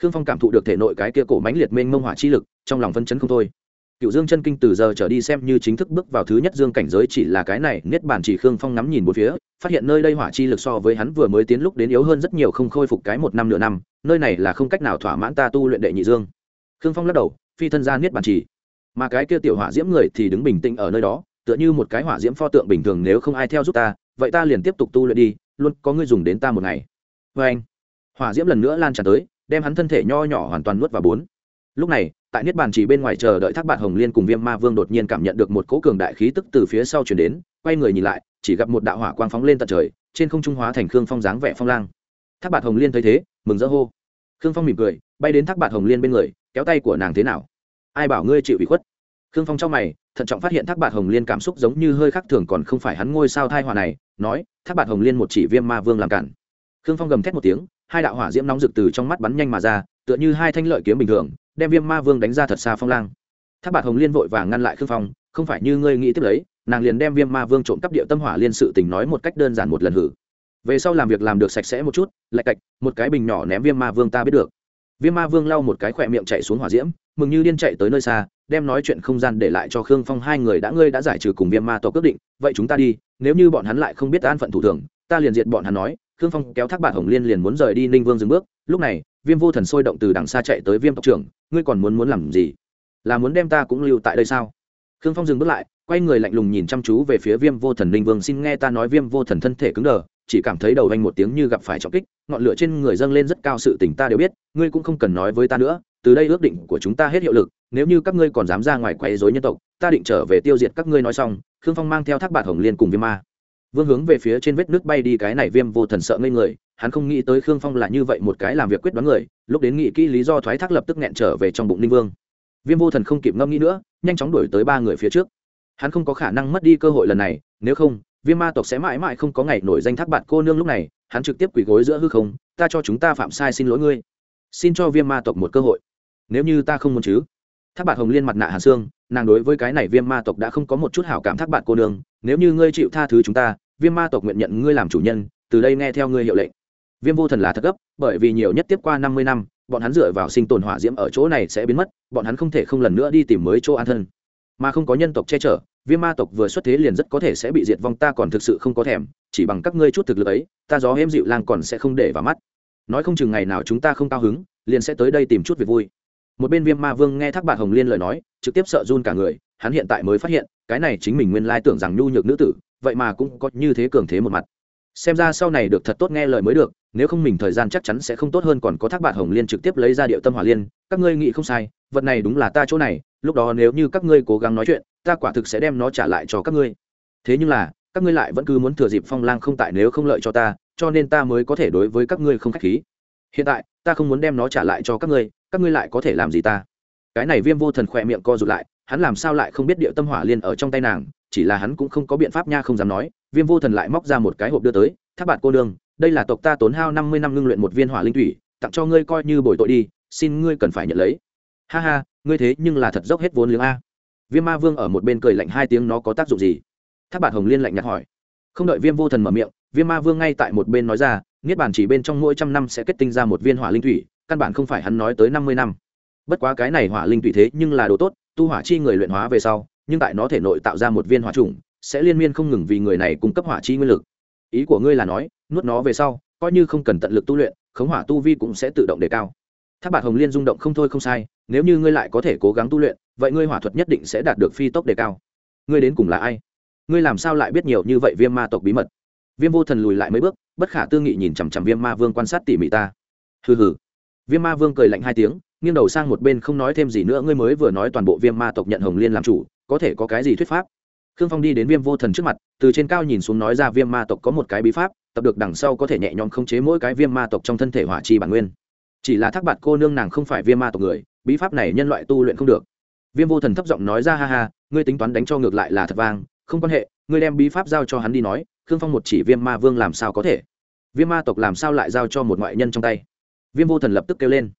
Speaker 1: Khương phong cảm thụ được thể nội cái kia cổ mãnh liệt mênh mông hỏa chi lực, trong lòng phân chấn không thôi. Cựu dương chân kinh từ giờ trở đi xem như chính thức bước vào thứ nhất dương cảnh giới chỉ là cái này, niết bàn chỉ khương phong ngắm nhìn một phía, phát hiện nơi đây hỏa chi lực so với hắn vừa mới tiến lúc đến yếu hơn rất nhiều không khôi phục cái một năm nửa năm, nơi này là không cách nào thỏa mãn ta tu luyện đệ nhị dương. Khương phong lắc đầu, phi thân ra niết bàn chỉ. Mà cái kia tiểu hỏa diễm người thì đứng bình tĩnh ở nơi đó, tựa như một cái hỏa diễm pho tượng bình thường nếu không ai theo giúp ta vậy ta liền tiếp tục tu luyện đi, luôn có người dùng đến ta một ngày. Vê anh. Hỏa diễm lần nữa lan tràn tới, đem hắn thân thể nho nhỏ hoàn toàn nuốt vào bốn. Lúc này, tại niết bàn chỉ bên ngoài chờ đợi thác bạn hồng liên cùng viêm ma vương đột nhiên cảm nhận được một cỗ cường đại khí tức từ phía sau chuyển đến, quay người nhìn lại, chỉ gặp một đạo hỏa quang phóng lên tận trời, trên không trung hóa thành khương phong dáng vẻ phong lang. Thác bạn hồng liên thấy thế, mừng rỡ hô. Khương phong mỉm cười, bay đến thác bạn hồng liên bên người, kéo tay của nàng thế nào? Ai bảo ngươi chịu ủy khuất? Khương phong trong mày thận trọng phát hiện thác bạt hồng liên cảm xúc giống như hơi khác thường còn không phải hắn ngôi sao thai hỏa này, nói, thác bạt hồng liên một chỉ viêm ma vương làm cản. Khương phong gầm thét một tiếng, hai đạo hỏa diễm nóng rực từ trong mắt bắn nhanh mà ra, tựa như hai thanh lợi kiếm bình thường, đem viêm ma vương đánh ra thật xa phong lang. Thác bạt hồng liên vội vàng ngăn lại khương phong, không phải như ngươi nghĩ tiếp lấy, nàng liền đem viêm ma vương trộm cắp địa tâm hỏa liên sự tình nói một cách đơn giản một lần hử. Về sau làm việc làm được sạch sẽ một chút, lạch cạch, một cái bình nhỏ ném viêm ma vương ta biết được. Viêm ma vương lau một cái khỏe miệng chạy xuống hỏa diễm mừng như điên chạy tới nơi xa, đem nói chuyện không gian để lại cho khương phong hai người đã ngươi đã giải trừ cùng viêm ma tộc quyết định, vậy chúng ta đi, nếu như bọn hắn lại không biết an phận thủ thường, ta liền diệt bọn hắn nói, khương phong kéo thác bạc hồng liên liền muốn rời đi ninh vương dừng bước, lúc này, viêm vô thần sôi động từ đằng xa chạy tới viêm tộc trưởng, ngươi còn muốn muốn làm gì? Là muốn đem ta cũng lưu tại đây sao? Khương phong dừng bước lại, quay người lạnh lùng nhìn chăm chú về phía viêm vô thần ninh vương, xin nghe ta nói viêm vô thần thân thể cứng đờ, chỉ cảm thấy đầu anh một tiếng như gặp phải trọng kích, ngọn lửa trên người dâng lên rất cao sự tình ta đều biết, ngươi cũng không cần nói với ta nữa từ đây ước định của chúng ta hết hiệu lực, nếu như các ngươi còn dám ra ngoài quấy rối nhân tộc, ta định trở về tiêu diệt các ngươi nói xong, khương phong mang theo thác bạt hồng liên cùng viêm ma. Vương hướng về phía trên vết nước bay đi cái này viêm vô thần sợ ngây người, hắn không nghĩ tới khương phong là như vậy một cái làm việc quyết đoán người, lúc đến nghĩ kỹ lý do thoái thác lập tức nghẹn trở về trong bụng ninh vương. Viêm vô thần không kịp ngâm nghĩ nữa, nhanh chóng đuổi tới ba người phía trước. Hắn không có khả năng mất đi cơ hội lần này, nếu không, viêm ma tộc sẽ mãi mãi không có ngày nổi danh thác bạn cô nương lúc này, hắn trực tiếp quỳ gối giữa hư không, ta cho chúng ta phạm sai xin lỗi ngươi. Xin cho viêm ma tộc một cơ hội nếu như ta không muốn chứ? Thác bạn hồng liên mặt nạ hàn xương nàng đối với cái này viêm ma tộc đã không có một chút hảo cảm thác bạn cô nương, nếu như ngươi chịu tha thứ chúng ta, viêm ma tộc nguyện nhận ngươi làm chủ nhân, từ đây nghe theo ngươi hiệu lệnh. Viêm vô thần là thật gấp, bởi vì nhiều nhất tiếp qua năm mươi năm, bọn hắn dựa vào sinh tồn hỏa diễm ở chỗ này sẽ biến mất, bọn hắn không thể không lần nữa đi tìm mới chỗ an thân. Mà không có nhân tộc che chở, viêm ma tộc vừa xuất thế liền rất có thể sẽ bị diệt vong, ta còn thực sự không có thèm, chỉ bằng các ngươi chút thực lực ấy, ta gió hêm dịu lang còn sẽ không để vào mắt. Nói không chừng ngày nào chúng ta không cao hứng, liền sẽ tới đây tìm chút việc vui một bên viêm ma vương nghe thác bạc hồng liên lời nói, trực tiếp sợ run cả người, hắn hiện tại mới phát hiện, cái này chính mình nguyên lai tưởng rằng nhu nhược nữ tử, vậy mà cũng có như thế cường thế một mặt. Xem ra sau này được thật tốt nghe lời mới được, nếu không mình thời gian chắc chắn sẽ không tốt hơn còn có thác bạc hồng liên trực tiếp lấy ra điệu tâm hỏa liên, các ngươi nghĩ không sai, vật này đúng là ta chỗ này, lúc đó nếu như các ngươi cố gắng nói chuyện, ta quả thực sẽ đem nó trả lại cho các ngươi. Thế nhưng là, các ngươi lại vẫn cứ muốn thừa dịp phong lang không tại nếu không lợi cho ta, cho nên ta mới có thể đối với các ngươi không k h á c h khí hiện tại, ta không muốn đem nó trả lại cho các ngươi các ngươi lại có thể làm gì ta? Cái này viêm vô thần khỏe miệng co rụt lại, hắn làm sao lại không biết điệu tâm hỏa liên ở trong tay nàng, chỉ là hắn cũng không có biện pháp nha không dám nói, viêm vô thần lại móc ra một cái hộp đưa tới, tháp bạn cô đương đây là tộc ta tốn hao năm mươi năm ngưng luyện một viên hỏa linh thủy, tặng cho ngươi coi như bồi tội đi, xin ngươi cần phải nhận lấy. Ha ha, ngươi thế nhưng là thật dốc hết vốn liếng a. Viêm ma vương ở một bên cười lạnh hai tiếng, nó có tác dụng gì? Tháp bạn hồng liên lạnh nhạt hỏi. Không đợi viêm vô thần mở miệng, viêm ma vương ngay tại một bên nói ra niết bản chỉ bên trong mỗi trăm năm sẽ kết tinh ra một viên hỏa linh thủy, căn bản không phải hắn nói tới năm mươi năm. Bất quá cái này hỏa linh thủy thế nhưng là đồ tốt, tu hỏa chi người luyện hóa về sau, nhưng tại nó thể nội tạo ra một viên hỏa trùng sẽ liên miên không ngừng vì người này cung cấp hỏa chi nguyên lực. Ý của ngươi là nói, nuốt nó về sau, coi như không cần tận lực tu luyện, khống hỏa tu vi cũng sẽ tự động đề cao. Tháp bạc hồng liên rung động không thôi không sai, nếu như ngươi lại có thể cố gắng tu luyện, vậy ngươi hỏa thuật nhất định sẽ đạt được phi tốc đề cao. Ngươi đến cùng là ai? Ngươi làm sao lại biết nhiều như vậy viêm ma tộc bí mật? Viêm vô thần lùi lại mấy bước bất khả tư nghị nhìn chằm chằm viêm ma vương quan sát tỉ mỉ ta. Hừ hừ. Viêm ma vương cười lạnh hai tiếng, nghiêng đầu sang một bên không nói thêm gì nữa, ngươi mới vừa nói toàn bộ viêm ma tộc nhận hồng liên làm chủ, có thể có cái gì thuyết pháp? Khương phong đi đến viêm vô thần trước mặt, từ trên cao nhìn xuống nói ra viêm ma tộc có một cái bí pháp, tập được đằng sau có thể nhẹ nhõm khống chế mỗi cái viêm ma tộc trong thân thể hỏa chi bản nguyên. Chỉ là thác bạn cô nương nàng không phải viêm ma tộc người, bí pháp này nhân loại tu luyện không được. Viêm vô thần thấp giọng nói ra, ha ha, ngươi tính toán đánh cho ngược lại là thật vang, không quan hệ, ngươi đem bí pháp giao cho hắn đi nói khương phong một chỉ viêm ma vương làm sao có thể? Viêm ma tộc làm sao lại giao cho một ngoại nhân trong tay? Viêm vô thần lập tức kêu lên.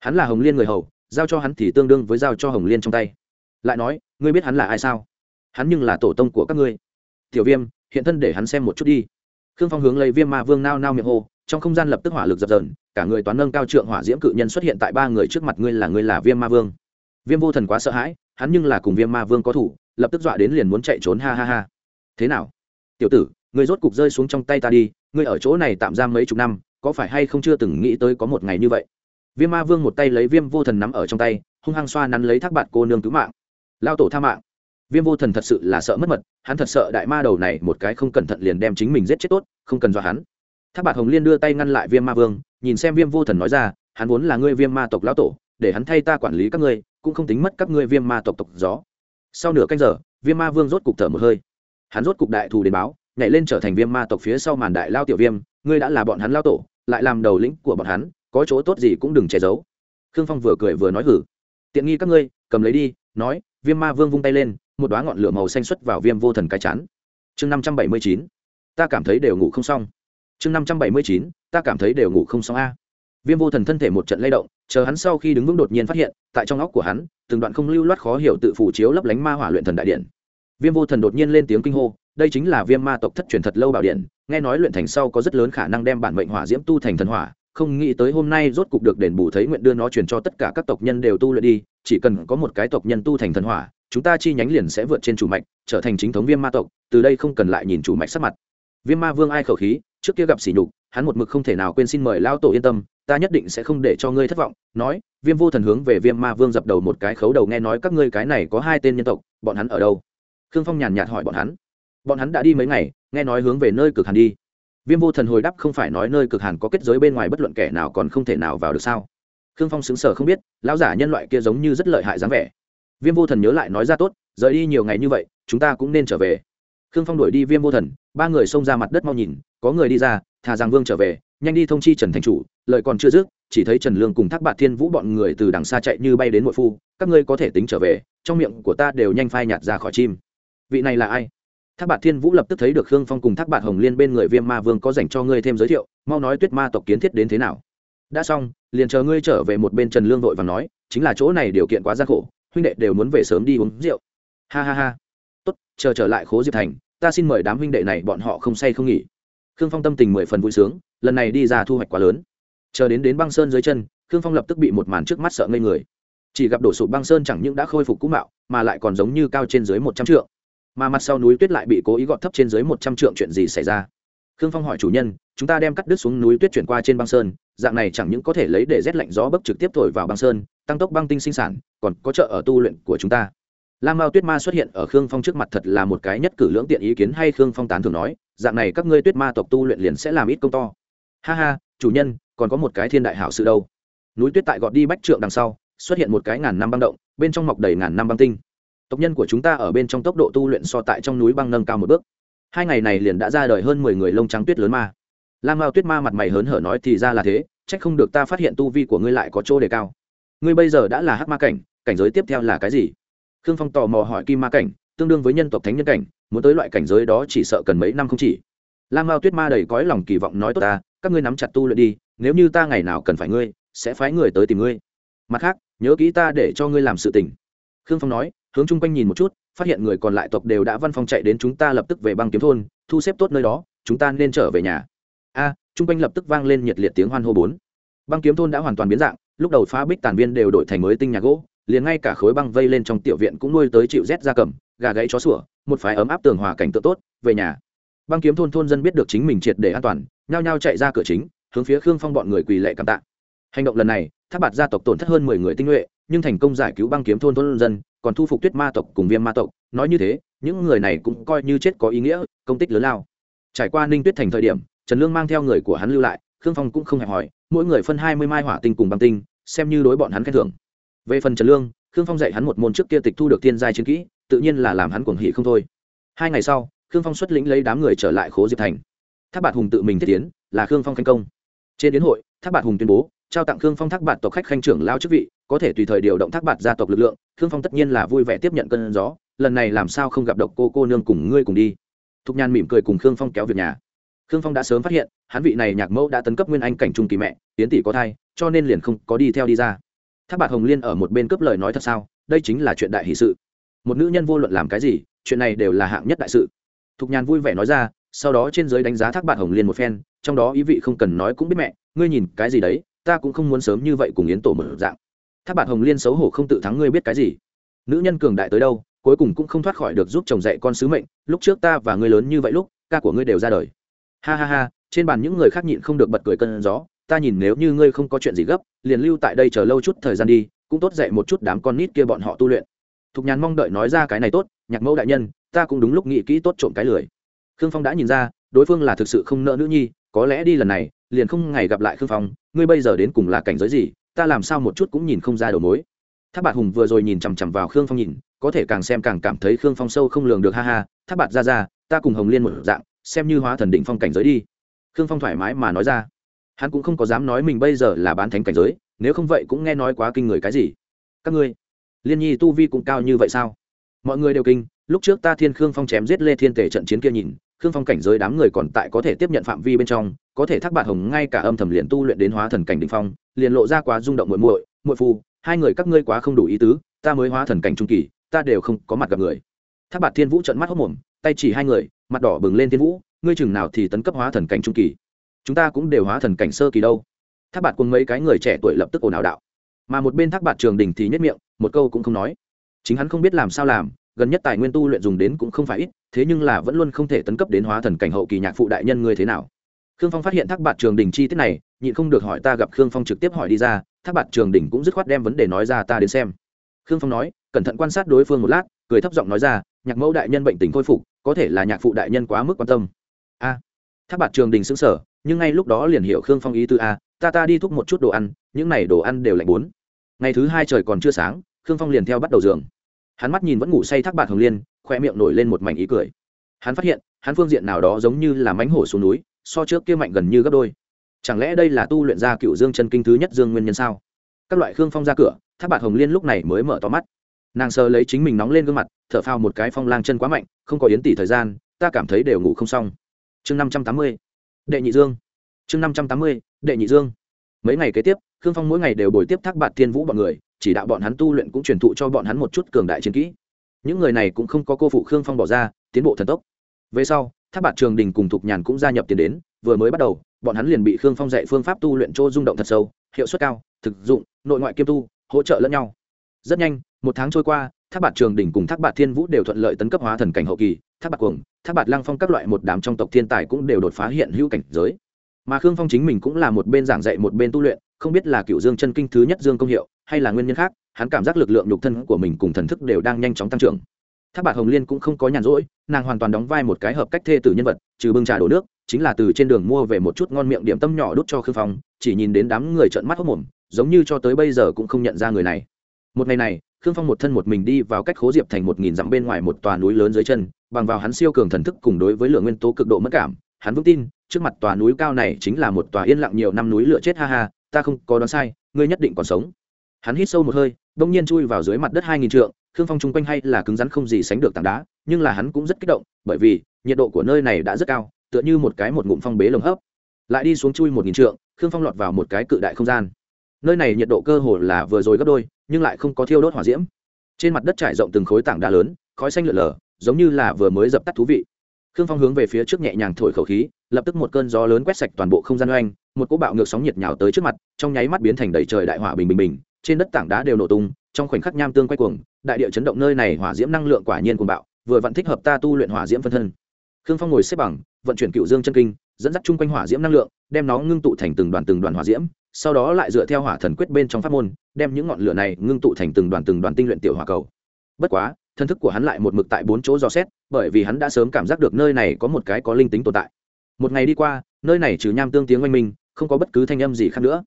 Speaker 1: Hắn là hồng liên người hầu, giao cho hắn thì tương đương với giao cho hồng liên trong tay. Lại nói, ngươi biết hắn là ai sao? Hắn nhưng là tổ tông của các ngươi. Tiểu viêm, hiện thân để hắn xem một chút đi. Khương phong hướng lấy viêm ma vương nao nao miệng hô, trong không gian lập tức hỏa lực dập dờn, cả người toán nâng cao trượng hỏa diễm cự nhân xuất hiện tại ba người trước mặt ngươi là ngươi là viêm ma vương. Viêm vô thần quá sợ hãi, hắn nhưng là cùng viêm ma vương có thủ, lập tức dọa đến liền muốn chạy trốn, ha ha ha. Thế nào? Tiểu tử ngươi rốt cục rơi xuống trong tay ta đi, ngươi ở chỗ này tạm giam mấy chục năm, có phải hay không chưa từng nghĩ tới có một ngày như vậy? Viêm ma vương một tay lấy viêm vô thần nắm ở trong tay, hung hăng xoa nắn lấy thác bạn cô nương cứu mạng. Lao tổ tha mạng. Viêm vô thần thật sự là sợ mất mật, hắn thật sợ đại ma đầu này một cái không cẩn thận liền đem chính mình giết chết tốt, không cần dọa hắn. Thác bạt hồng liên đưa tay ngăn lại viêm ma vương, nhìn xem viêm vô thần nói ra, hắn vốn là ngươi viêm ma tộc lão tổ, để hắn thay ta quản lý các ngươi, cũng không tính mất các ngươi viêm ma tộc tộc gió. Sau nửa canh giờ, viêm ma vương rốt cục thở một hơi. Hắn rốt cục đại thù đến báo nhảy lên trở thành viêm ma tộc phía sau màn đại lao tiểu viêm, ngươi đã là bọn hắn lao tổ, lại làm đầu lĩnh của bọn hắn, có chỗ tốt gì cũng đừng che giấu. Khương phong vừa cười vừa nói hử. Tiện nghi các ngươi, cầm lấy đi, nói, viêm ma vương vung tay lên, một đoá ngọn lửa màu xanh xuất vào viêm vô thần cái chán. Chương năm trăm bảy mươi chín, ta cảm thấy đều ngủ không xong. Chương năm trăm bảy mươi chín, ta cảm thấy đều ngủ không xong a. Viêm vô thần thân thể một trận lay động, chờ hắn sau khi đứng vững đột nhiên phát hiện, tại trong óc của hắn, từng đoạn không lưu loát khó hiểu tự phủ chiếu lấp lánh ma hỏa luyện thần đại điện. Viêm vô thần đột nhiên lên tiếng kinh hô đây chính là viêm ma tộc thất truyền thật lâu bảo điện, nghe nói luyện thành sau có rất lớn khả năng đem bản mệnh hỏa diễm tu thành thần hỏa, không nghĩ tới hôm nay rốt cục được đền bù thấy nguyện đưa nó truyền cho tất cả các tộc nhân đều tu luyện đi, chỉ cần có một cái tộc nhân tu thành thần hỏa, chúng ta chi nhánh liền sẽ vượt trên chủ mạch, trở thành chính thống viêm ma tộc, từ đây không cần lại nhìn chủ mạch sắc mặt. Viêm ma vương ai khẩu khí, trước kia gặp sỉ nhục, hắn một mực không thể nào quên xin mời lao tổ yên tâm, ta nhất định sẽ không để cho ngươi thất vọng, nói, viêm vô thần hướng về viêm ma vương dập đầu một cái khấu đầu nghe nói các ngươi cái này có hai tên nhân tộc, bọn hắn ở đâu? Khương phong nhàn nhạt hỏi bọn hắn bọn hắn đã đi mấy ngày, nghe nói hướng về nơi cực hàn đi. Viêm vô thần hồi đáp không phải nói nơi cực hàn có kết giới bên ngoài bất luận kẻ nào còn không thể nào vào được sao? Khương phong xứng sở không biết, lão giả nhân loại kia giống như rất lợi hại dáng vẻ. Viêm vô thần nhớ lại nói ra tốt, rời đi nhiều ngày như vậy, chúng ta cũng nên trở về. Khương phong đuổi đi viêm vô thần, ba người xông ra mặt đất mau nhìn, có người đi ra, thà Giang vương trở về, nhanh đi thông chi trần thành chủ, lời còn chưa dứt, chỉ thấy trần lương cùng thác bạt thiên vũ bọn người từ đằng xa chạy như bay đến nội phu, các ngươi có thể tính trở về, trong miệng của ta đều nhanh phai nhạt ra khỏi chim. Vị này là ai? Thác bạt thiên vũ lập tức thấy được khương phong cùng thác bạt hồng liên bên người viêm ma vương có dành cho ngươi thêm giới thiệu, mau nói tuyết ma tộc kiến thiết đến thế nào. Đã xong, liền chờ ngươi trở về một bên trần lương vội và nói, chính là chỗ này điều kiện quá gian khổ, huynh đệ đều muốn về sớm đi uống rượu. Ha ha ha. Tốt, chờ trở lại khố diệp thành, ta xin mời đám huynh đệ này bọn họ không say không nghỉ. Khương phong tâm tình mười phần vui sướng, lần này đi ra thu hoạch quá lớn. Chờ đến đến băng sơn dưới chân, khương phong lập tức bị một màn trước mắt sợ ngây người. Chỉ gặp đổ sụp băng sơn chẳng những đã khôi phục cũ mạo, mà lại còn giống như cao trên dưới một trăm trượng mà mặt sau núi tuyết lại bị cố ý gọt thấp trên dưới một trăm trượng chuyện gì xảy ra? Khương phong hỏi chủ nhân, chúng ta đem cắt đứt xuống núi tuyết chuyển qua trên băng sơn, dạng này chẳng những có thể lấy để rét lạnh gió bấc trực tiếp thổi vào băng sơn, tăng tốc băng tinh sinh sản, còn có trợ ở tu luyện của chúng ta. Lam mao tuyết ma xuất hiện ở khương phong trước mặt thật là một cái nhất cử lưỡng tiện ý kiến hay khương phong tán thường nói, dạng này các ngươi tuyết ma tộc tu luyện liền sẽ làm ít công to. Ha ha, chủ nhân, còn có một cái thiên đại hảo sự đâu. Núi tuyết tại gọt đi bách trượng đằng sau, xuất hiện một cái ngàn năm băng động, bên trong mọc đầy ngàn năm băng tinh tộc nhân của chúng ta ở bên trong tốc độ tu luyện so tại trong núi băng nâng cao một bước. Hai ngày này liền đã ra đời hơn mười người lông trắng tuyết lớn ma. Lam mao tuyết ma mặt mày hớn hở nói thì ra là thế, trách không được ta phát hiện tu vi của ngươi lại có chỗ đề cao. Ngươi bây giờ đã là hắc ma cảnh cảnh giới tiếp theo là cái gì? Khương phong tò mò hỏi kim ma cảnh, tương đương với nhân tộc thánh nhân cảnh, muốn tới loại cảnh giới đó chỉ sợ cần mấy năm không chỉ. Lam mao tuyết ma đầy cõi lòng kỳ vọng nói tốt ta, các ngươi nắm chặt tu luyện đi, nếu như ta ngày nào cần phải ngươi, sẽ phái người tới tìm ngươi. Mặt khác, nhớ kỹ ta để cho ngươi làm sự tình. Khương phong nói hướng chung quanh nhìn một chút phát hiện người còn lại tộc đều đã văn phong chạy đến chúng ta lập tức về băng kiếm thôn thu xếp tốt nơi đó chúng ta nên trở về nhà. A à, chung quanh lập tức vang lên nhiệt liệt tiếng hoan hô bốn. Băng kiếm thôn đã hoàn toàn biến dạng lúc đầu phá bích tàn viên đều đổi thành mới tinh nhà gỗ liền ngay cả khối băng vây lên trong tiểu viện cũng nuôi tới chịu rét ra cầm gà gãy chó sủa một phái ấm áp tường hòa cảnh tượng tốt về nhà. Băng kiếm thôn thôn dân biết được chính mình triệt để an toàn nhao nhao chạy ra cửa chính hướng phía khương phong bọn người quỳ lệ cảm tạ. Hành động lần này tháp bạt gia tộc tổn thất hơn mười người tinh nhuệ nhưng thành công giải cứu băng kiếm thôn thôn dân còn thu phục tuyết ma tộc cùng viêm ma tộc, nói như thế, những người này cũng coi như chết có ý nghĩa, công tích lớn lao. Trải qua ninh tuyết thành thời điểm, trần lương mang theo người của hắn lưu lại, khương phong cũng không hẹp hỏi mỗi người phân hai mươi mai hỏa tinh cùng băng tinh, xem như đối bọn hắn khen thưởng. Về phần trần lương, khương phong dạy hắn một môn trước kia tịch thu được thiên giai chiến kỹ, tự nhiên là làm hắn cuồng hỉ không thôi. Hai ngày sau, khương phong xuất lĩnh lấy đám người trở lại khố diệp thành. Tháp bạt hùng tự mình thiết tiến, là khương phong khanh công. Trên đến hội tháp bạt hùng tuyên bố, trao tặng khương phong thác bạt tộc khách khanh trưởng lao chức vị có thể tùy thời điều động thác bạt gia tộc lực lượng, khương phong tất nhiên là vui vẻ tiếp nhận cơn gió, lần này làm sao không gặp độc cô cô nương cùng ngươi cùng đi. Thục nhàn mỉm cười cùng khương phong kéo việc nhà. Khương phong đã sớm phát hiện, hắn vị này nhạc mẫu đã tấn cấp nguyên anh cảnh trung kỳ mẹ, tiến tỷ có thai, cho nên liền không có đi theo đi ra. Thác bạt hồng liên ở một bên cướp lời nói thật sao, đây chính là chuyện đại hỷ sự. Một nữ nhân vô luận làm cái gì, chuyện này đều là hạng nhất đại sự. Thục nhàn vui vẻ nói ra, sau đó trên giới đánh giá thác bạc hồng liên một phen, trong đó ý vị không cần nói cũng biết mẹ, ngươi nhìn cái gì đấy, ta cũng không muốn sớm như vậy cùng yến tổ mở dạng tháp bạn hồng liên xấu hổ không tự thắng ngươi biết cái gì. Nữ nhân cường đại tới đâu, cuối cùng cũng không thoát khỏi được giúp chồng dạy con sứ mệnh, lúc trước ta và ngươi lớn như vậy lúc, ca của ngươi đều ra đời. Ha ha ha, trên bàn những người khác nhịn không được bật cười cơn gió, ta nhìn nếu như ngươi không có chuyện gì gấp, liền lưu tại đây chờ lâu chút thời gian đi, cũng tốt dạy một chút đám con nít kia bọn họ tu luyện. Thục nhàn mong đợi nói ra cái này tốt, nhạc mẫu đại nhân, ta cũng đúng lúc nghĩ kỹ tốt trộm cái lười. Khương phong đã nhìn ra, đối phương là thực sự không nợ nữ nhi, có lẽ đi lần này, liền không ngày gặp lại khương phong, ngươi bây giờ đến cùng là cảnh giới gì? Ta làm sao một chút cũng nhìn không ra đầu mối. Tháp bạt hùng vừa rồi nhìn chằm chằm vào khương phong nhìn, có thể càng xem càng cảm thấy khương phong sâu không lường được, ha ha tháp bạt ra ra, ta cùng hồng liên một dạng, xem như hóa thần định phong cảnh giới đi. Khương phong thoải mái mà nói ra. Hắn cũng không có dám nói mình bây giờ là bán thánh cảnh giới, nếu không vậy cũng nghe nói quá kinh người cái gì. Các ngươi, liên nhi tu vi cũng cao như vậy sao? Mọi người đều kinh, lúc trước ta thiên khương phong chém giết lê thiên tể trận chiến kia nhìn, khương phong cảnh giới đám người còn tại có thể tiếp nhận phạm vi bên trong, có thể thác bạt hồng ngay cả âm thầm liền tu luyện đến hóa thần cảnh đ ỉ n h phong liền lộ ra quá rung động muội muội muội phu, hai người các ngươi quá không đủ ý tứ, ta mới hóa thần cảnh trung kỳ, ta đều không có mặt gặp người. Thác bạt thiên vũ trợn mắt hốc mồm, tay chỉ hai người, mặt đỏ bừng lên thiên vũ, ngươi chừng nào thì tấn cấp hóa thần cảnh trung kỳ? Chúng ta cũng đều hóa thần cảnh sơ kỳ đâu. Thác bạt cùng mấy cái người trẻ tuổi lập tức ồn ào đạo. Mà một bên thác bạt trường đình thì nhất miệng, một câu cũng không nói. Chính hắn không biết làm sao làm, gần nhất tài nguyên tu luyện dùng đến cũng không phải ít, thế nhưng là vẫn luôn không thể tấn cấp đến hóa thần cảnh hậu kỳ nhạc phụ đại nhân ngươi thế nào. Khương phong phát hiện thác bạt trường đình chi tiết này nhịn không được hỏi ta gặp khương phong trực tiếp hỏi đi ra thác bạt trường Đỉnh cũng dứt khoát đem vấn đề nói ra ta đến xem. Khương phong nói cẩn thận quan sát đối phương một lát cười thấp giọng nói ra nhạc mẫu đại nhân bệnh tình khôi phục có thể là nhạc phụ đại nhân quá mức quan tâm. A. À, thác bạt trường đình xứng sở nhưng ngay lúc đó liền hiểu khương phong ý tư a ta ta đi thúc một chút đồ ăn những này đồ ăn đều lạnh bốn. Ngày thứ hai trời còn chưa sáng khương phong liền theo bắt đầu giường. Hắn mắt nhìn vẫn ngủ say thác Bạt hồng liên khoe miệng nổi lên một mảnh ý cười. Hắn phát hiện hắn phương diện nào đó giống như là mánh hổ xuống núi so trước kia mạnh gần như gấp đôi chẳng lẽ đây là tu luyện ra cựu dương chân kinh thứ nhất dương nguyên nhân sao? Các loại khương phong ra cửa tháp bạc hồng liên lúc này mới mở to mắt. Nàng sờ lấy chính mình nóng lên gương mặt, thở phao một cái phong lang chân quá mạnh, không có yến tỷ thời gian, ta cảm thấy đều ngủ không xong. Chương năm trăm tám mươi, đệ nhị dương. Chương năm trăm tám mươi, đệ nhị dương. Mấy ngày kế tiếp, khương phong mỗi ngày đều bồi tiếp thác bạt thiên vũ bọn người, chỉ đạo bọn hắn tu luyện cũng truyền thụ cho bọn hắn một chút cường đại chiến kỹ. Những người này cũng không có cô phụ khương phong bỏ ra, tiến bộ thần tốc. Về sau, thác bạt trường đình cùng thục nhàn cũng gia nhập tiền đến, vừa mới bắt đầu bọn hắn liền bị khương phong dạy phương pháp tu luyện chỗ rung động thật sâu, hiệu suất cao, thực dụng, nội ngoại kiêm tu, hỗ trợ lẫn nhau. Rất nhanh, một tháng trôi qua, thác bạt trường đình cùng thác bạt thiên vũ đều thuận lợi tấn cấp hóa thần cảnh hậu kỳ, thác bạt cuồng, thác bạt lăng phong các loại một đám trong tộc thiên tài cũng đều đột phá hiện hữu cảnh giới. Mà khương phong chính mình cũng là một bên giảng dạy một bên tu luyện, không biết là cựu dương chân kinh thứ nhất dương công hiệu, hay là nguyên nhân khác, hắn cảm giác lực lượng nhục thân của mình cùng thần thức đều đang nhanh chóng tăng trưởng. Tháp bạc hồng liên cũng không có nhàn rỗi, nàng hoàn toàn đóng vai một cái hợp cách thê tử nhân vật, trừ bưng trà đổ nước chính là từ trên đường mua về một chút ngon miệng điểm tâm nhỏ đút cho khương phong, chỉ nhìn đến đám người trợn mắt hốc mồm giống như cho tới bây giờ cũng không nhận ra người này. Một ngày này, khương phong một thân một mình đi vào cách khố diệp thành một nghìn dặm bên ngoài một tòa núi lớn dưới chân, bằng vào hắn siêu cường thần thức cùng đối với lượng nguyên tố cực độ mất cảm, hắn vững tin, trước mặt tòa núi cao này chính là một tòa yên lặng nhiều năm núi lửa chết ha ha, ta không có đoán sai, ngươi nhất định còn sống. Hắn hít sâu một hơi, đông nhiên chui vào dưới mặt đất hai nghìn trượng, khương phong chung quanh hay là cứng rắn không gì sánh được tảng đá, nhưng là hắn cũng rất kích động, bởi vì nhiệt độ của nơi này đã rất cao tựa như một cái một ngụm phong bế lồng hấp, lại đi xuống chui một nghìn trượng, khương phong lọt vào một cái cự đại không gian. Nơi này nhiệt độ cơ hồ là vừa rồi gấp đôi, nhưng lại không có thiêu đốt hỏa diễm. Trên mặt đất trải rộng từng khối tảng đá lớn, khói xanh lượn lờ, giống như là vừa mới dập tắt thú vị. Khương phong hướng về phía trước nhẹ nhàng thổi khẩu khí, lập tức một cơn gió lớn quét sạch toàn bộ không gian oanh, một cỗ bạo ngược sóng nhiệt nhào tới trước mặt, trong nháy mắt biến thành đầy trời đại hỏa bình bình bình, trên đất tảng đá đều nổ tung, trong khoảnh khắc nham tương quay cuồng, đại địa chấn động nơi này hỏa diễm năng lượng quả nhiên cuồng bạo, vừa vặn thích hợp ta tu luyện hỏa diễm phân thân. Khương phong ngồi xếp bằng vận chuyển cựu dương chân kinh, dẫn dắt chung quanh hỏa diễm năng lượng, đem nó ngưng tụ thành từng đoàn từng đoàn hỏa diễm, sau đó lại dựa theo hỏa thần quyết bên trong pháp môn, đem những ngọn lửa này ngưng tụ thành từng đoàn từng đoàn tinh luyện tiểu hỏa cầu. Bất quá thân thức của hắn lại một mực tại bốn chỗ dò xét, bởi vì hắn đã sớm cảm giác được nơi này có một cái có linh tính tồn tại. Một ngày đi qua, nơi này trừ nham tương tiếng oanh minh, không có bất cứ thanh âm gì khác nữa.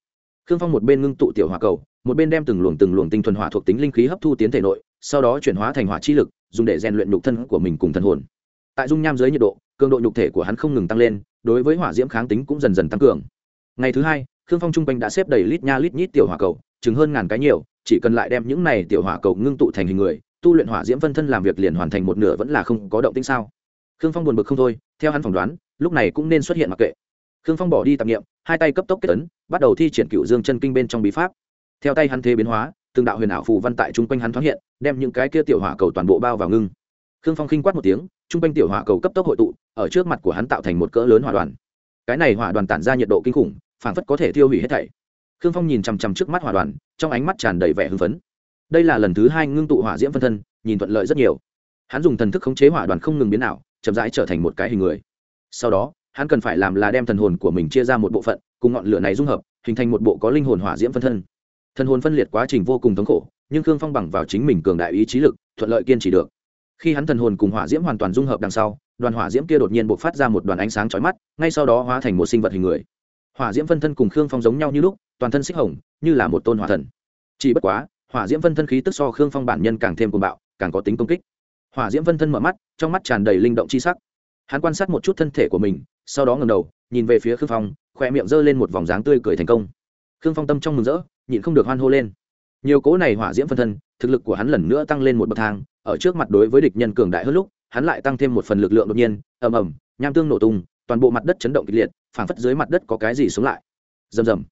Speaker 1: Khương phong một bên ngưng tụ tiểu hỏa cầu, một bên đem từng luồng từng luồng tinh thuần hỏa thuộc tính linh khí hấp thu tiến thể nội, sau đó chuyển hóa thành hỏa chi lực, dùng để rèn luyện nhục thân của mình cùng thần hồn. Tại dung nham dưới nhiệt độ cường độ nhục thể của hắn không ngừng tăng lên, đối với hỏa diễm kháng tính cũng dần dần tăng cường. Ngày thứ hai, khương phong trung quanh đã xếp đầy lít nha lít nhít tiểu hỏa cầu, chừng hơn ngàn cái nhiều, chỉ cần lại đem những này tiểu hỏa cầu ngưng tụ thành hình người, tu luyện hỏa diễm phân thân làm việc liền hoàn thành một nửa vẫn là không có động tĩnh sao. Khương phong buồn bực không thôi, theo hắn phỏng đoán, lúc này cũng nên xuất hiện mặc kệ. Khương phong bỏ đi tạp nghiệm hai tay cấp tốc kết ấn, bắt đầu thi triển cựu dương chân kinh bên trong bí pháp. Theo tay hắn thế biến hóa, từng đạo huyền ảo phù văn tại chung quanh hắn thoáng hiện, đem những cái kia tiểu hỏa cầu toàn bộ bao vào ngưng khương phong khinh quát một tiếng, trung quanh tiểu hỏa cầu cấp tốc hội tụ, ở trước mặt của hắn tạo thành một cỡ lớn hỏa đoàn. Cái này hỏa đoàn tản ra nhiệt độ kinh khủng, phảng phất có thể tiêu hủy hết thảy. Khương phong nhìn chằm chằm trước mắt hỏa đoàn, trong ánh mắt tràn đầy vẻ hưng phấn. Đây là lần thứ hai ngưng tụ hỏa diễm phân thân, nhìn thuận lợi rất nhiều. Hắn dùng thần thức khống chế hỏa đoàn không ngừng biến ảo, chậm rãi trở thành một cái hình người. Sau đó, hắn cần phải làm là đem thần hồn của mình chia ra một bộ phận, cùng ngọn lửa này dung hợp, hình thành một bộ có linh hồn hỏa diễm phân thân. Thần hồn phân liệt quá trình vô cùng thống khổ, nhưng khương phong bằng vào chính mình cường đại ý chí lực, thuận lợi kiên trì được khi hắn thần hồn cùng hỏa diễm hoàn toàn dung hợp đằng sau, đoàn hỏa diễm kia đột nhiên bộc phát ra một đoàn ánh sáng chói mắt, ngay sau đó hóa thành một sinh vật hình người. Hỏa diễm phân thân cùng khương phong giống nhau như lúc, toàn thân xích hồng, như là một tôn hỏa thần. Chỉ bất quá, hỏa diễm phân thân khí tức so khương phong bản nhân càng thêm cuồng bạo, càng có tính công kích. Hỏa diễm phân thân mở mắt, trong mắt tràn đầy linh động chi sắc. Hắn quan sát một chút thân thể của mình, sau đó ngầm đầu, nhìn về phía khương phong khoe miệng giơ lên một vòng dáng tươi cười thành công. Khương phong tâm trong mừng rỡ, nhịn không được hoan hô lên. Nhiều cố này hỏa diễm phân thân, thực lực của hắn lần nữa tăng lên một bậc thang ở trước mặt đối với địch nhân cường đại hơn lúc, hắn lại tăng thêm một phần lực lượng đột nhiên, ầm ầm, nham tương nổ tung, toàn bộ mặt đất chấn động kịch liệt, phảng phất dưới mặt đất có cái gì sống lại. Rầm rầm.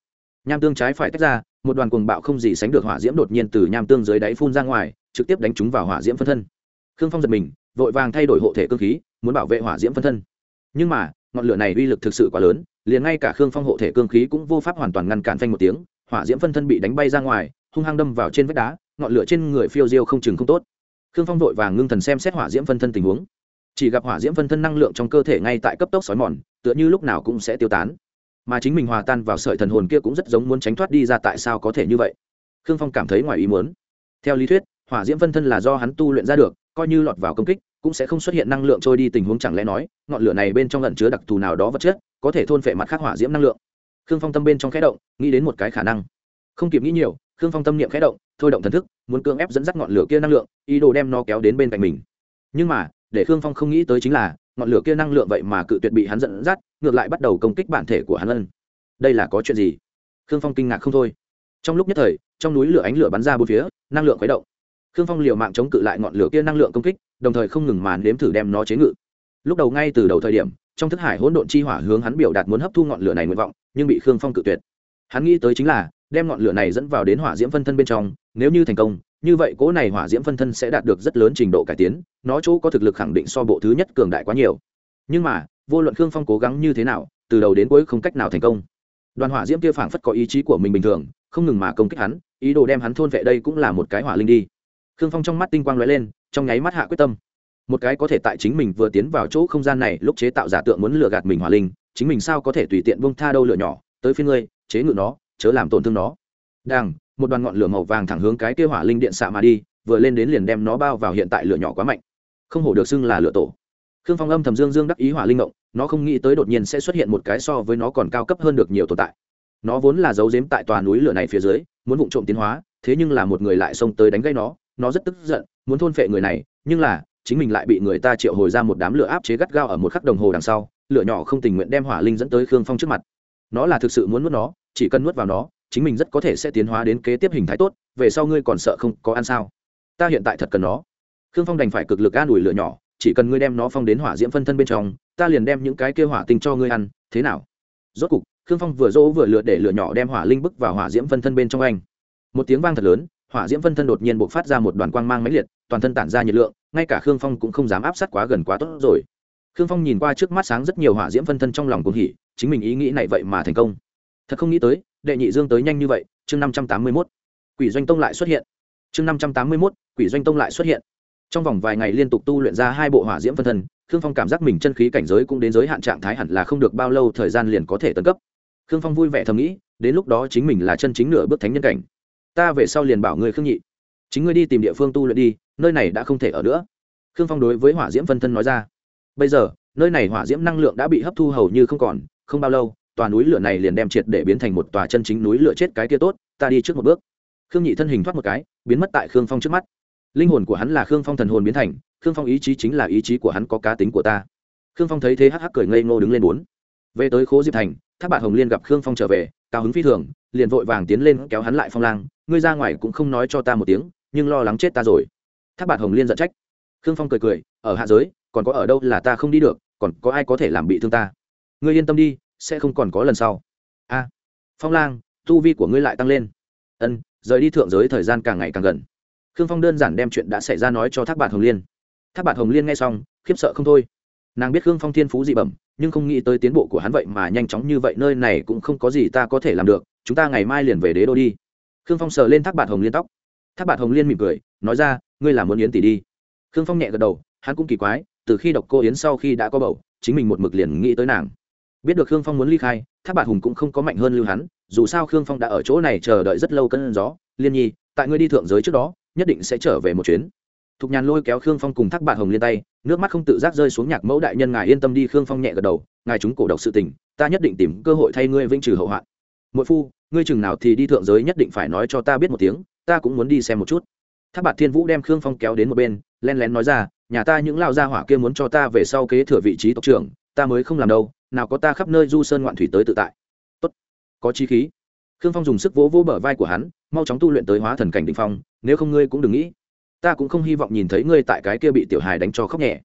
Speaker 1: Nham tương trái phải tách ra, một đoàn cuồng bạo không gì sánh được hỏa diễm đột nhiên từ nham tương dưới đáy phun ra ngoài, trực tiếp đánh trúng vào hỏa diễm phân thân. Khương phong giật mình, vội vàng thay đổi hộ thể cơ khí, muốn bảo vệ hỏa diễm phân thân. Nhưng mà, ngọn lửa này uy lực thực sự quá lớn, liền ngay cả khương phong hộ thể cương khí cũng vô pháp hoàn toàn ngăn cản phanh một tiếng, hỏa diễm phân thân bị đánh bay ra ngoài, hung hăng đâm vào trên vách đá, ngọn lửa trên người phiêu diêu không chừng không tốt khương phong vội vàng ngưng thần xem xét hỏa diễm phân thân tình huống. Chỉ gặp hỏa diễm phân thân năng lượng trong cơ thể ngay tại cấp tốc sói mòn, tựa như lúc nào cũng sẽ tiêu tán. Mà chính mình hòa tan vào sợi thần hồn kia cũng rất giống muốn tránh thoát đi ra tại sao có thể như vậy. Khương phong cảm thấy ngoài ý muốn. Theo lý thuyết, hỏa diễm phân thân là do hắn tu luyện ra được, coi như lọt vào công kích, cũng sẽ không xuất hiện năng lượng trôi đi tình huống chẳng lẽ nói, ngọn lửa này bên trong lẩn chứa đặc thù nào đó vật chất, có thể thôn phệ mặt khác hỏa diễm năng lượng. Khương phong tâm bên trong khẽ động, nghĩ đến một cái khả năng. Không kịp nghĩ nhiều khương phong tâm niệm khẽ động, thôi động thần thức, muốn cưỡng ép dẫn dắt ngọn lửa kia năng lượng, ý đồ đem nó kéo đến bên cạnh mình. Nhưng mà, để khương phong không nghĩ tới chính là, ngọn lửa kia năng lượng vậy mà cự tuyệt bị hắn dẫn dắt, ngược lại bắt đầu công kích bản thể của hắn ân. Đây là có chuyện gì? Khương phong kinh ngạc không thôi. Trong lúc nhất thời, trong núi lửa ánh lửa bắn ra bốn phía, năng lượng khuấy động. Khương phong liều mạng chống cự lại ngọn lửa kia năng lượng công kích, đồng thời không ngừng màn nếm thử đem nó chế ngự. Lúc đầu ngay từ đầu thời điểm, trong thức hải hỗn độn chi hỏa hướng hắn biểu đạt muốn hấp thu ngọn lửa này nguyện vọng, nhưng bị khương phong cự tuyệt hắn nghĩ tới chính là, đem ngọn lửa này dẫn vào đến hỏa diễm phân thân bên trong, nếu như thành công, như vậy cỗ này hỏa diễm phân thân sẽ đạt được rất lớn trình độ cải tiến, nó chỗ có thực lực khẳng định so bộ thứ nhất cường đại quá nhiều. Nhưng mà, vô luận khương phong cố gắng như thế nào, từ đầu đến cuối không cách nào thành công. Đoàn hỏa diễm kia phảng phất có ý chí của mình bình thường, không ngừng mà công kích hắn, ý đồ đem hắn thôn vệ đây cũng là một cái hỏa linh đi. Khương phong trong mắt tinh quang lóe lên, trong nháy mắt hạ quyết tâm. Một cái có thể tại chính mình vừa tiến vào chỗ không gian này lúc chế tạo giả tượng muốn lừa gạt mình hỏa linh, chính mình sao có thể tùy tiện bông tha đâu lửa nhỏ, tới phía ngươi chế ngự nó chớ làm tổn thương nó. Đằng, một đoàn ngọn lửa màu vàng thẳng hướng cái kia hỏa linh điện xạ mà đi vừa lên đến liền đem nó bao vào hiện tại lửa nhỏ quá mạnh. Không hổ được xưng là lửa tổ. Khương phong âm thầm dương dương đắc ý hỏa linh động nó không nghĩ tới đột nhiên sẽ xuất hiện một cái so với nó còn cao cấp hơn được nhiều tồn tại. Nó vốn là dấu dếm tại tòa núi lửa này phía dưới muốn vụng trộm tiến hóa thế nhưng là một người lại xông tới đánh gây nó nó rất tức giận muốn thôn phệ người này nhưng là chính mình lại bị người ta triệu hồi ra một đám lửa áp chế gắt gao ở một khắc đồng hồ đằng sau lửa nhỏ không tình nguyện đem hỏa linh dẫn tới khương phong trước mặt. Nó là thực sự muốn nuốt nó chỉ cần nuốt vào nó, chính mình rất có thể sẽ tiến hóa đến kế tiếp hình thái tốt, về sau ngươi còn sợ không có ăn sao? Ta hiện tại thật cần nó. Khương phong đành phải cực lực an ủi lửa nhỏ, chỉ cần ngươi đem nó phong đến hỏa diễm phân thân bên trong, ta liền đem những cái kia hỏa tinh cho ngươi ăn, thế nào? Rốt cục, khương phong vừa dỗ vừa lựa để lửa nhỏ đem hỏa linh bức vào hỏa diễm phân thân bên trong anh. Một tiếng vang thật lớn, hỏa diễm phân thân đột nhiên bộc phát ra một đoàn quang mang mãnh liệt, toàn thân tản ra nhiệt lượng, ngay cả khương phong cũng không dám áp sát quá gần quá tốt rồi. Khương phong nhìn qua trước mắt sáng rất nhiều hỏa diễm phân thân trong lòng cũng hỉ, chính mình ý nghĩ này vậy mà thành công thật không nghĩ tới, đệ nhị dương tới nhanh như vậy, chương năm trăm tám mươi mốt, quỷ doanh tông lại xuất hiện. Chương năm trăm tám mươi mốt, quỷ doanh tông lại xuất hiện. Trong vòng vài ngày liên tục tu luyện ra hai bộ hỏa diễm phân thân, khương phong cảm giác mình chân khí cảnh giới cũng đến giới hạn trạng thái hẳn là không được bao lâu thời gian liền có thể tận cấp. Khương phong vui vẻ thầm nghĩ, đến lúc đó chính mình là chân chính nửa bước thánh nhân cảnh. Ta về sau liền bảo ngươi khương nhị. Chính ngươi đi tìm địa phương tu luyện đi, nơi này đã không thể ở nữa. Khương phong đối với hỏa diễm phân thân nói ra. Bây giờ, nơi này hỏa diễm năng lượng đã bị hấp thu hầu như không còn, không bao lâu tòa núi lửa này liền đem triệt để biến thành một tòa chân chính núi lửa chết cái kia tốt, ta đi trước một bước. Khương nhị thân hình thoát một cái, biến mất tại khương phong trước mắt. Linh hồn của hắn là khương phong thần hồn biến thành, khương phong ý chí chính là ý chí của hắn có cá tính của ta. Khương phong thấy thế hắc hắc cười ngây ngô đứng lên bốn. Về tới khố diệp thành, thác bạn hồng liên gặp khương phong trở về, cao hứng phi thường, liền vội vàng tiến lên kéo hắn lại phong lang, ngươi ra ngoài cũng không nói cho ta một tiếng, nhưng lo lắng chết ta rồi. Thác bạn hồng liên giận trách. Khương phong cười cười, ở hạ giới, còn có ở đâu là ta không đi được, còn có ai có thể làm bị thương ta? Ngươi yên tâm đi sẽ không còn có lần sau. A, phong lang, tu vi của ngươi lại tăng lên. Ân, rời đi thượng giới thời gian càng ngày càng gần. Khương phong đơn giản đem chuyện đã xảy ra nói cho thác bạn hồng liên. Thác bạt hồng liên nghe xong, khiếp sợ không thôi. Nàng biết khương phong thiên phú dị bẩm, nhưng không nghĩ tới tiến bộ của hắn vậy mà nhanh chóng như vậy, nơi này cũng không có gì ta có thể làm được, chúng ta ngày mai liền về đế đô đi. Khương phong sờ lên thác bạt hồng liên tóc. Thác bạt hồng liên mỉm cười, nói ra, ngươi là muốn yến tỷ đi. Khương phong nhẹ gật đầu, hắn cũng kỳ quái, từ khi đọc cô yến sau khi đã có bầu, chính mình một mực liền nghĩ tới nàng biết được khương phong muốn ly khai tháp bạt hùng cũng không có mạnh hơn lưu hắn dù sao khương phong đã ở chỗ này chờ đợi rất lâu cơn gió. Liên nhi, tại ngươi đi thượng giới trước đó, nhất định sẽ trở về một chuyến. Thục nhàn lôi kéo khương phong cùng thác bạt hồng liên tay, nước mắt không tự giác rơi xuống nhạc mẫu đại nhân, ngài yên tâm đi. Khương phong nhẹ gật đầu, ngài chúng cổ độc sự tình, ta nhất định tìm cơ hội thay ngươi vĩnh trừ hậu hoạn. Mỗi phu, ngươi chừng nào thì đi thượng giới nhất định phải nói cho ta biết một tiếng, ta cũng muốn đi xem một chút. Thác bạt thiên vũ đem khương phong kéo đến một bên, len lén nói ra, nhà ta những lao gia hỏa kia muốn cho ta về sau kế thừa vị trí tộc trưởng, ta mới không làm đâu nào có ta khắp nơi du sơn ngoạn thủy tới tự tại. Tốt. Có chi khí. Khương phong dùng sức vỗ vỗ bờ vai của hắn, mau chóng tu luyện tới hóa thần cảnh đình phong, nếu không ngươi cũng đừng nghĩ. Ta cũng không hy vọng nhìn thấy ngươi tại cái kia bị tiểu hài đánh cho khóc nhẹ.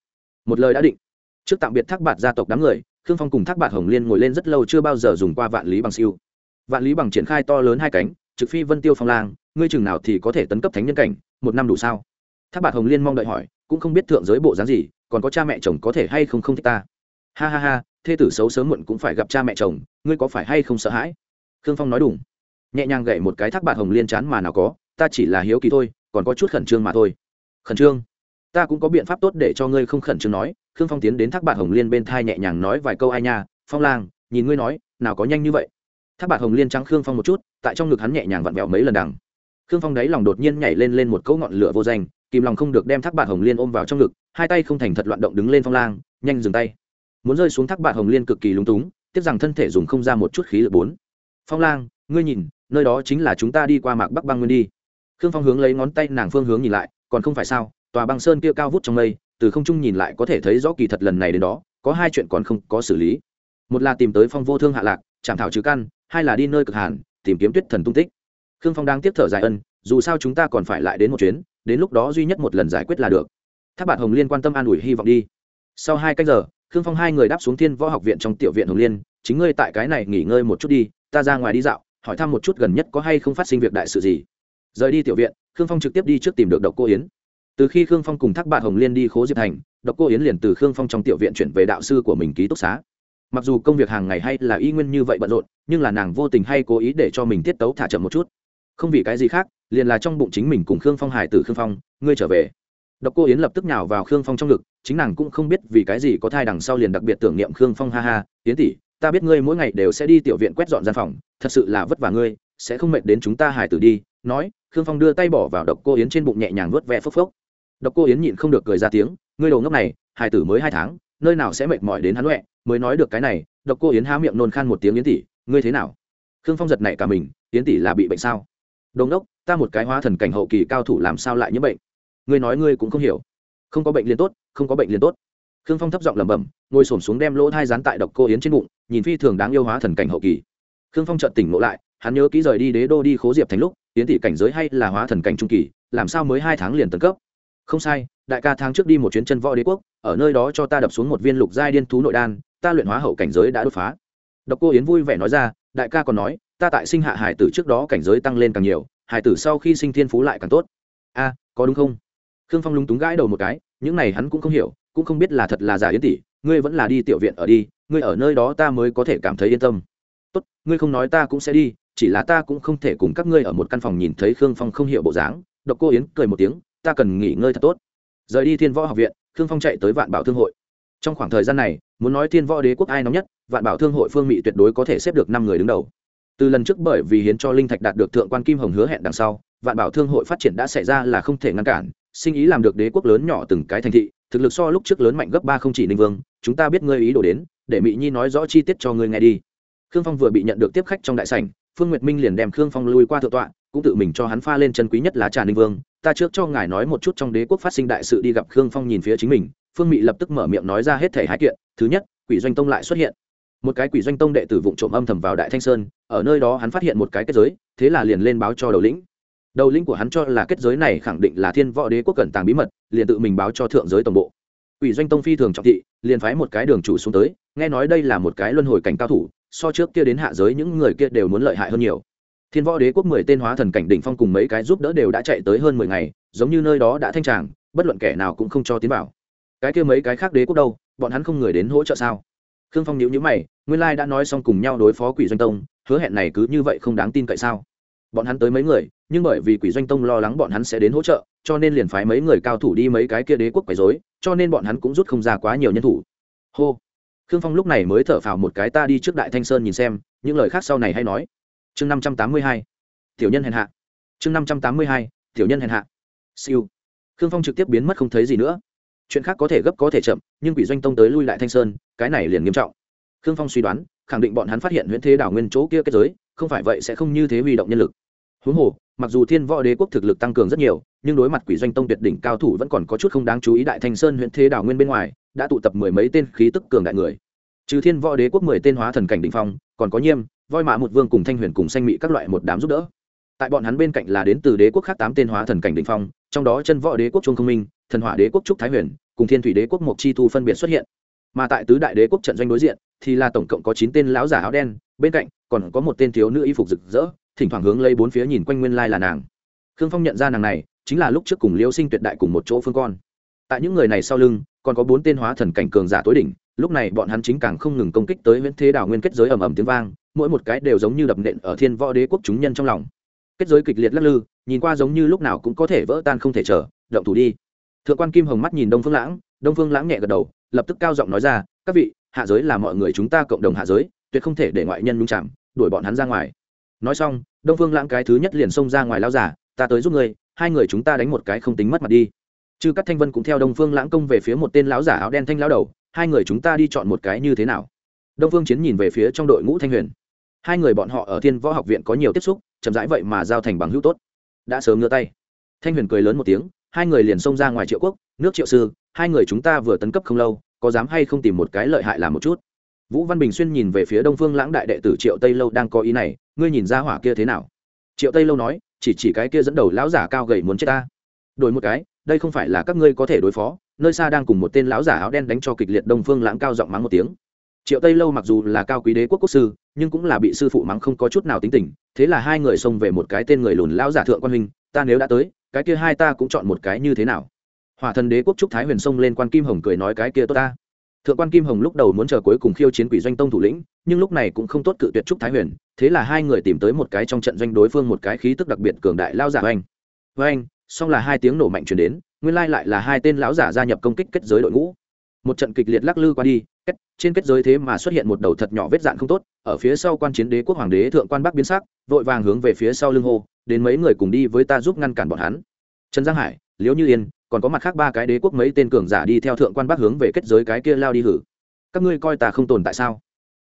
Speaker 1: Một lời đã định. Trước tạm biệt thác bạt gia tộc đám người, khương phong cùng thác bạt hồng liên ngồi lên rất lâu chưa bao giờ dùng qua vạn lý bằng siêu. Vạn lý bằng triển khai to lớn hai cánh, trực phi vân tiêu phong lang, ngươi chừng nào thì có thể tấn cấp thánh nhân cảnh, một năm đủ sao? Thác bạt hồng liên mong đợi hỏi, cũng không biết thượng giới bộ dáng gì, còn có cha mẹ chồng có thể hay không không thích ta? Ha ha ha, thê tử xấu sớm muộn cũng phải gặp cha mẹ chồng, ngươi có phải hay không sợ hãi? Khương phong nói đúng nhẹ nhàng gậy một cái thác bạt hồng liên chán mà nào có, ta chỉ là hiếu kỳ thôi, còn có chút khẩn trương mà thôi. Khẩn trương? Ta cũng có biện pháp tốt để cho ngươi không khẩn trương nói. Khương phong tiến đến thác bạt hồng liên bên thai nhẹ nhàng nói vài câu ai nha, phong lang, nhìn ngươi nói, nào có nhanh như vậy. Thác bạt hồng liên trắng khương phong một chút, tại trong ngực hắn nhẹ nhàng vặn vẹo mấy lần đằng. Khương phong đáy lòng đột nhiên nhảy lên lên một cỗ ngọn lửa vô danh, kìm lòng không được đem thác bạt hồng liên ôm vào trong ngực, hai tay không thành thật loạn động đứng lên phong lang, nhanh dừng tay muốn rơi xuống thác bạt hồng liên cực kỳ lúng túng, tiếc rằng thân thể dùng không ra một chút khí lực bốn. Phong lang, ngươi nhìn, nơi đó chính là chúng ta đi qua mạc bắc băng nguyên đi. Khương phong hướng lấy ngón tay nàng phương hướng nhìn lại, còn không phải sao, tòa băng sơn kia cao vút trong mây, từ không trung nhìn lại có thể thấy rõ kỳ thật lần này đến đó, có hai chuyện còn không có xử lý. Một là tìm tới phong vô thương hạ lạc, chạm thảo trừ căn, hai là đi nơi cực hàn, tìm kiếm tuyết thần tung tích. Khương phong đang tiếp thở dài ân, dù sao chúng ta còn phải lại đến một chuyến, đến lúc đó duy nhất một lần giải quyết là được. Tháp bạn hồng liên quan tâm an ủi hy vọng đi. Sau hai cách giờ khương phong hai người đáp xuống thiên võ học viện trong tiểu viện hồng liên, chính ngươi tại cái này nghỉ ngơi một chút đi, ta ra ngoài đi dạo, hỏi thăm một chút gần nhất có hay không phát sinh việc đại sự gì. Rời đi tiểu viện, khương phong trực tiếp đi trước tìm được độc cô yến. Từ khi khương phong cùng thác bạn hồng liên đi khố diệp thành, độc cô yến liền từ khương phong trong tiểu viện chuyển về đạo sư của mình ký túc xá. Mặc dù công việc hàng ngày hay là y nguyên như vậy bận rộn, nhưng là nàng vô tình hay cố ý để cho mình tiết tấu thả chậm một chút. Không vì cái gì khác, liền là trong bụng chính mình cùng khương phong hải từ khương phong, ngươi trở về. Độc cô yến lập tức nhào vào khương phong trong ngực chính nàng cũng không biết vì cái gì có thai đằng sau liền đặc biệt tưởng niệm khương phong, ha ha tiến tỷ, ta biết ngươi mỗi ngày đều sẽ đi tiểu viện quét dọn gian phòng, thật sự là vất vả ngươi, sẽ không mệt đến chúng ta hải tử đi. Nói, khương phong đưa tay bỏ vào độc cô yến trên bụng nhẹ nhàng vớt ve phốc phốc. Độc cô yến nhịn không được cười ra tiếng, ngươi đầu ngốc này hải tử mới hai tháng, nơi nào sẽ mệt mỏi đến hắn huệ mới nói được cái này. Độc cô yến há miệng nôn khan một tiếng, yến tỷ, ngươi thế nào? Khương phong giật nảy cả mình, yến tỷ là bị bệnh sao? Đầu ngốc, ta một cái hóa thần cảnh hậu kỳ cao thủ làm sao lại nhiễm bệnh? Ngươi nói ngươi cũng không hiểu. Không có bệnh liền tốt không có bệnh liền tốt. Khương phong thấp giọng lẩm bẩm, ngồi xổm xuống đem lỗ thai dán tại độc cô yến trên bụng, nhìn phi thường đáng yêu hóa thần cảnh hậu kỳ. Khương phong chợt tỉnh ngộ lại, hắn nhớ kỹ rời đi đế đô đi khố diệp thành lúc, yến tỷ cảnh giới hay là hóa thần cảnh trung kỳ, làm sao mới hai tháng liền tấn cấp? Không sai, đại ca tháng trước đi một chuyến chân võ đế quốc, ở nơi đó cho ta đập xuống một viên lục giai điên thú nội đan, ta luyện hóa hậu cảnh giới đã đột phá. Độc cô yến vui vẻ nói ra, đại ca còn nói, ta tại sinh hạ hải tử trước đó cảnh giới tăng lên càng nhiều, hải tử sau khi sinh thiên phú lại càng tốt. A, có đúng không? Khương phong lúng túng gãi đầu một cái những này hắn cũng không hiểu, cũng không biết là thật là giả yến tỷ, ngươi vẫn là đi tiểu viện ở đi, ngươi ở nơi đó ta mới có thể cảm thấy yên tâm. Tốt, ngươi không nói ta cũng sẽ đi, chỉ là ta cũng không thể cùng các ngươi ở một căn phòng nhìn thấy khương phong không hiểu bộ dáng. Độc cô yến cười một tiếng, ta cần nghỉ ngơi thật tốt. Rời đi thiên võ học viện, khương phong chạy tới vạn bảo thương hội. Trong khoảng thời gian này, muốn nói thiên võ đế quốc ai nóng nhất, vạn bảo thương hội phương mỹ tuyệt đối có thể xếp được năm người đứng đầu. Từ lần trước bởi vì hiến cho linh thạch đạt được thượng quan kim hồng hứa hẹn đằng sau, vạn bảo thương hội phát triển đã xảy ra là không thể ngăn cản sinh ý làm được đế quốc lớn nhỏ từng cái thành thị, thực lực so lúc trước lớn mạnh gấp ba không chỉ ninh vương, chúng ta biết ngươi ý đồ đến, để mỹ nhi nói rõ chi tiết cho ngươi nghe đi. Khương phong vừa bị nhận được tiếp khách trong đại sảnh, phương nguyệt minh liền đem khương phong lui qua thượng tọa, cũng tự mình cho hắn pha lên chân quý nhất lá trà ninh vương. Ta trước cho ngài nói một chút trong đế quốc phát sinh đại sự đi gặp khương phong nhìn phía chính mình, phương mỹ lập tức mở miệng nói ra hết thể hai kiện. Thứ nhất, quỷ doanh tông lại xuất hiện. Một cái quỷ doanh tông đệ tử vụng trộm âm thầm vào đại thanh sơn, ở nơi đó hắn phát hiện một cái kết giới, thế là liền lên báo cho đầu lĩnh đầu lĩnh của hắn cho là kết giới này khẳng định là thiên võ đế quốc cẩn tàng bí mật liền tự mình báo cho thượng giới tổng bộ Quỷ doanh tông phi thường trọng thị, liền phái một cái đường chủ xuống tới, nghe nói đây là một cái luân hồi cảnh cao thủ, so trước kia đến hạ giới những người kia đều muốn lợi hại hơn nhiều. Thiên Võ Đế quốc mười tên hóa thần cảnh đỉnh phong cùng mấy cái giúp đỡ đều đã chạy tới hơn mười ngày, giống như nơi đó đã thanh tràng, bất luận kẻ nào cũng không cho tiến vào. cái kia mấy cái khác đế quốc đâu bọn hắn không người đến hỗ trợ sao khương phong nhíu nhíu mày nguyên lai đã nói xong cùng nhau đối phó quỷ doanh tông hứa hẹn này cứ như vậy không đáng tin cậy sao bọn hắn tới mấy người nhưng bởi vì quỷ doanh tông lo lắng bọn hắn sẽ đến hỗ trợ, cho nên liền phái mấy người cao thủ đi mấy cái kia đế quốc quấy rối, cho nên bọn hắn cũng rút không ra quá nhiều nhân thủ. Hô! Khương phong lúc này mới thở phào một cái ta đi trước đại thanh sơn nhìn xem, những lời khác sau này hay nói. Chương năm trăm tám mươi hai. Tiểu nhân hèn hạ. Chương năm trăm tám mươi hai. Tiểu nhân hèn hạ. Siêu. Khương phong trực tiếp biến mất không thấy gì nữa. Chuyện khác có thể gấp có thể chậm, nhưng quỷ doanh tông tới lui lại thanh sơn, cái này liền nghiêm trọng. Khương phong suy đoán, khẳng định bọn hắn phát hiện huyện thế đảo nguyên chỗ kia kết giới, không phải vậy sẽ không như thế huy động nhân lực. Huống hồ mặc dù thiên võ đế quốc thực lực tăng cường rất nhiều, nhưng đối mặt quỷ doanh tông tuyệt đỉnh cao thủ vẫn còn có chút không đáng chú ý đại thanh sơn huyện thế đảo nguyên bên ngoài, đã tụ tập mười mấy tên khí tức cường đại người. Trừ thiên võ đế quốc mười tên hóa thần cảnh đỉnh phong, còn có nhiêm, voi mã một vương cùng thanh huyền cùng sanh mỹ các loại một đám giúp đỡ. Tại bọn hắn bên cạnh là đến từ đế quốc khác tám tên hóa thần cảnh đỉnh phong, trong đó chân võ đế quốc trung công minh, thần hỏa đế quốc trúc thái huyền, cùng thiên thủy đế quốc mộc chi thu phân biệt xuất hiện. Mà tại tứ đại đế quốc trận doanh đối diện, thì là tổng cộng có chín tên lão giả áo đen, bên cạnh còn có một tên thiếu nữ y phục rực rỡ thỉnh thoảng hướng lấy bốn phía nhìn quanh nguyên lai là nàng. Khương phong nhận ra nàng này, chính là lúc trước cùng liêu sinh tuyệt đại cùng một chỗ phương con. Tại những người này sau lưng, còn có bốn tên hóa thần cảnh cường giả tối đỉnh, lúc này bọn hắn chính càng không ngừng công kích tới nguyễn thế đảo nguyên kết giới ầm ầm tiếng vang, mỗi một cái đều giống như đập nện ở thiên võ đế quốc chúng nhân trong lòng. Kết giới kịch liệt lắc lư, nhìn qua giống như lúc nào cũng có thể vỡ tan không thể chờ, động thủ đi. Thượng quan kim hồng mắt nhìn đông phương lãng, đông phương lãng nhẹ gật đầu, lập tức cao giọng nói ra, các vị, hạ giới là mọi người chúng ta cộng đồng hạ giới, tuyệt không thể để ngoại nhân nhung chạm đuổi bọn hắn ra ngoài nói xong, đông phương lãng cái thứ nhất liền xông ra ngoài lao giả, ta tới giúp người hai người chúng ta đánh một cái không tính mất mặt đi. Chư các thanh vân cũng theo đông phương lãng công về phía một tên lão giả áo đen thanh lão đầu, hai người chúng ta đi chọn một cái như thế nào? Đông phương chiến nhìn về phía trong đội ngũ thanh huyền. Hai người bọn họ ở thiên võ học viện có nhiều tiếp xúc, chậm rãi vậy mà giao thành bằng hữu tốt. Đã sớm ngửa tay. Thanh huyền cười lớn một tiếng, hai người liền xông ra ngoài triệu quốc, nước triệu sư, hai người chúng ta vừa tấn cấp không lâu, có dám hay không tìm một cái lợi hại làm một chút? Vũ văn bình xuyên nhìn về phía đông phương lãng đại đệ tử triệu tây lâu đang có ý này ngươi nhìn ra hỏa kia thế nào? Triệu tây lâu nói, chỉ chỉ cái kia dẫn đầu lão giả cao gầy muốn chết ta. Đổi một cái, đây không phải là các ngươi có thể đối phó, nơi xa đang cùng một tên lão giả áo đen đánh cho kịch liệt đông phương lãng cao giọng mắng một tiếng. Triệu tây lâu mặc dù là cao quý đế quốc quốc sư, nhưng cũng là bị sư phụ mắng không có chút nào tính tình, thế là hai người xông về một cái tên người lùn lão giả thượng quan huynh, ta nếu đã tới, cái kia hai ta cũng chọn một cái như thế nào? Hòa thần đế quốc trúc thái huyền xông lên quan kim hồng cười nói, cái kia tốt ta thượng quan kim hồng lúc đầu muốn chờ cuối cùng khiêu chiến quỷ doanh tông thủ lĩnh nhưng lúc này cũng không tốt cự tuyệt trúc thái huyền thế là hai người tìm tới một cái trong trận doanh đối phương một cái khí tức đặc biệt cường đại lao giả oanh. Oanh! Song là hai tiếng nổ mạnh chuyển đến nguyên lai lại là hai tên lão giả gia nhập công kích kết giới đội ngũ. Một trận kịch liệt lắc lư qua đi kết, trên kết giới thế mà xuất hiện một đầu thật nhỏ vết dạn không tốt ở phía sau quan chiến đế quốc hoàng đế thượng quan bắc biến sắc vội vàng hướng về phía sau lưng hô đến mấy người cùng đi với ta giúp ngăn cản bọn hắn. Trần giang hải liễu như yên còn có mặt khác ba cái đế quốc mấy tên cường giả đi theo thượng quan bắc hướng về kết giới cái kia lao đi hử. Các ngươi coi ta không tồn tại sao?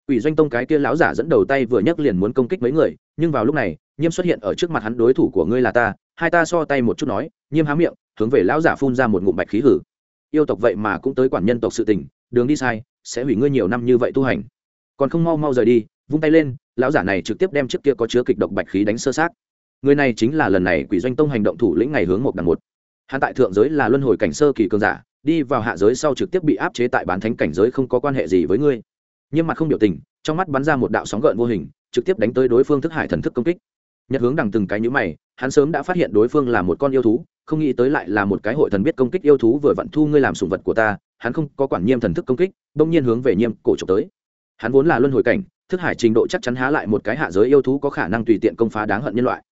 Speaker 1: Ủy doanh tông cái kia lão giả dẫn đầu tay vừa nhấc liền muốn công kích mấy người, nhưng vào lúc này, nhiêm xuất hiện ở trước mặt hắn đối thủ của ngươi là ta, hai ta so tay một chút nói, nhiêm há miệng, hướng về lão giả phun ra một ngụm bạch khí hử. Yêu tộc vậy mà cũng tới quản nhân tộc sự tình, đường đi sai, sẽ hủy ngươi nhiều năm như vậy tu hành. Còn không mau mau rời đi, vung tay lên, lão giả này trực tiếp đem trước kia có chứa kịch độc bạch khí đánh sơ sát người này chính là lần này quỷ doanh tông hành động thủ lĩnh ngày hướng một đằng một hắn tại thượng giới là luân hồi cảnh sơ kỳ cường giả, đi vào hạ giới sau trực tiếp bị áp chế tại bán thánh cảnh giới không có quan hệ gì với ngươi. Nhưng mặt không biểu tình, trong mắt bắn ra một đạo sóng gợn vô hình, trực tiếp đánh tới đối phương thức hải thần thức công kích. Nhật hướng đằng từng cái nhữ mày, hắn sớm đã phát hiện đối phương là một con yêu thú, không nghĩ tới lại là một cái hội thần biết công kích yêu thú vừa vặn thu ngươi làm sủng vật của ta, hắn không có quản nhiêm thần thức công kích, bỗng nhiên hướng về nhiêm cổ trục tới. Hắn vốn là luân hồi cảnh, thức hải trình độ chắc chắn há lại một cái hạ giới yêu thú có khả năng tùy tiện công phá đáng hận nhân loại.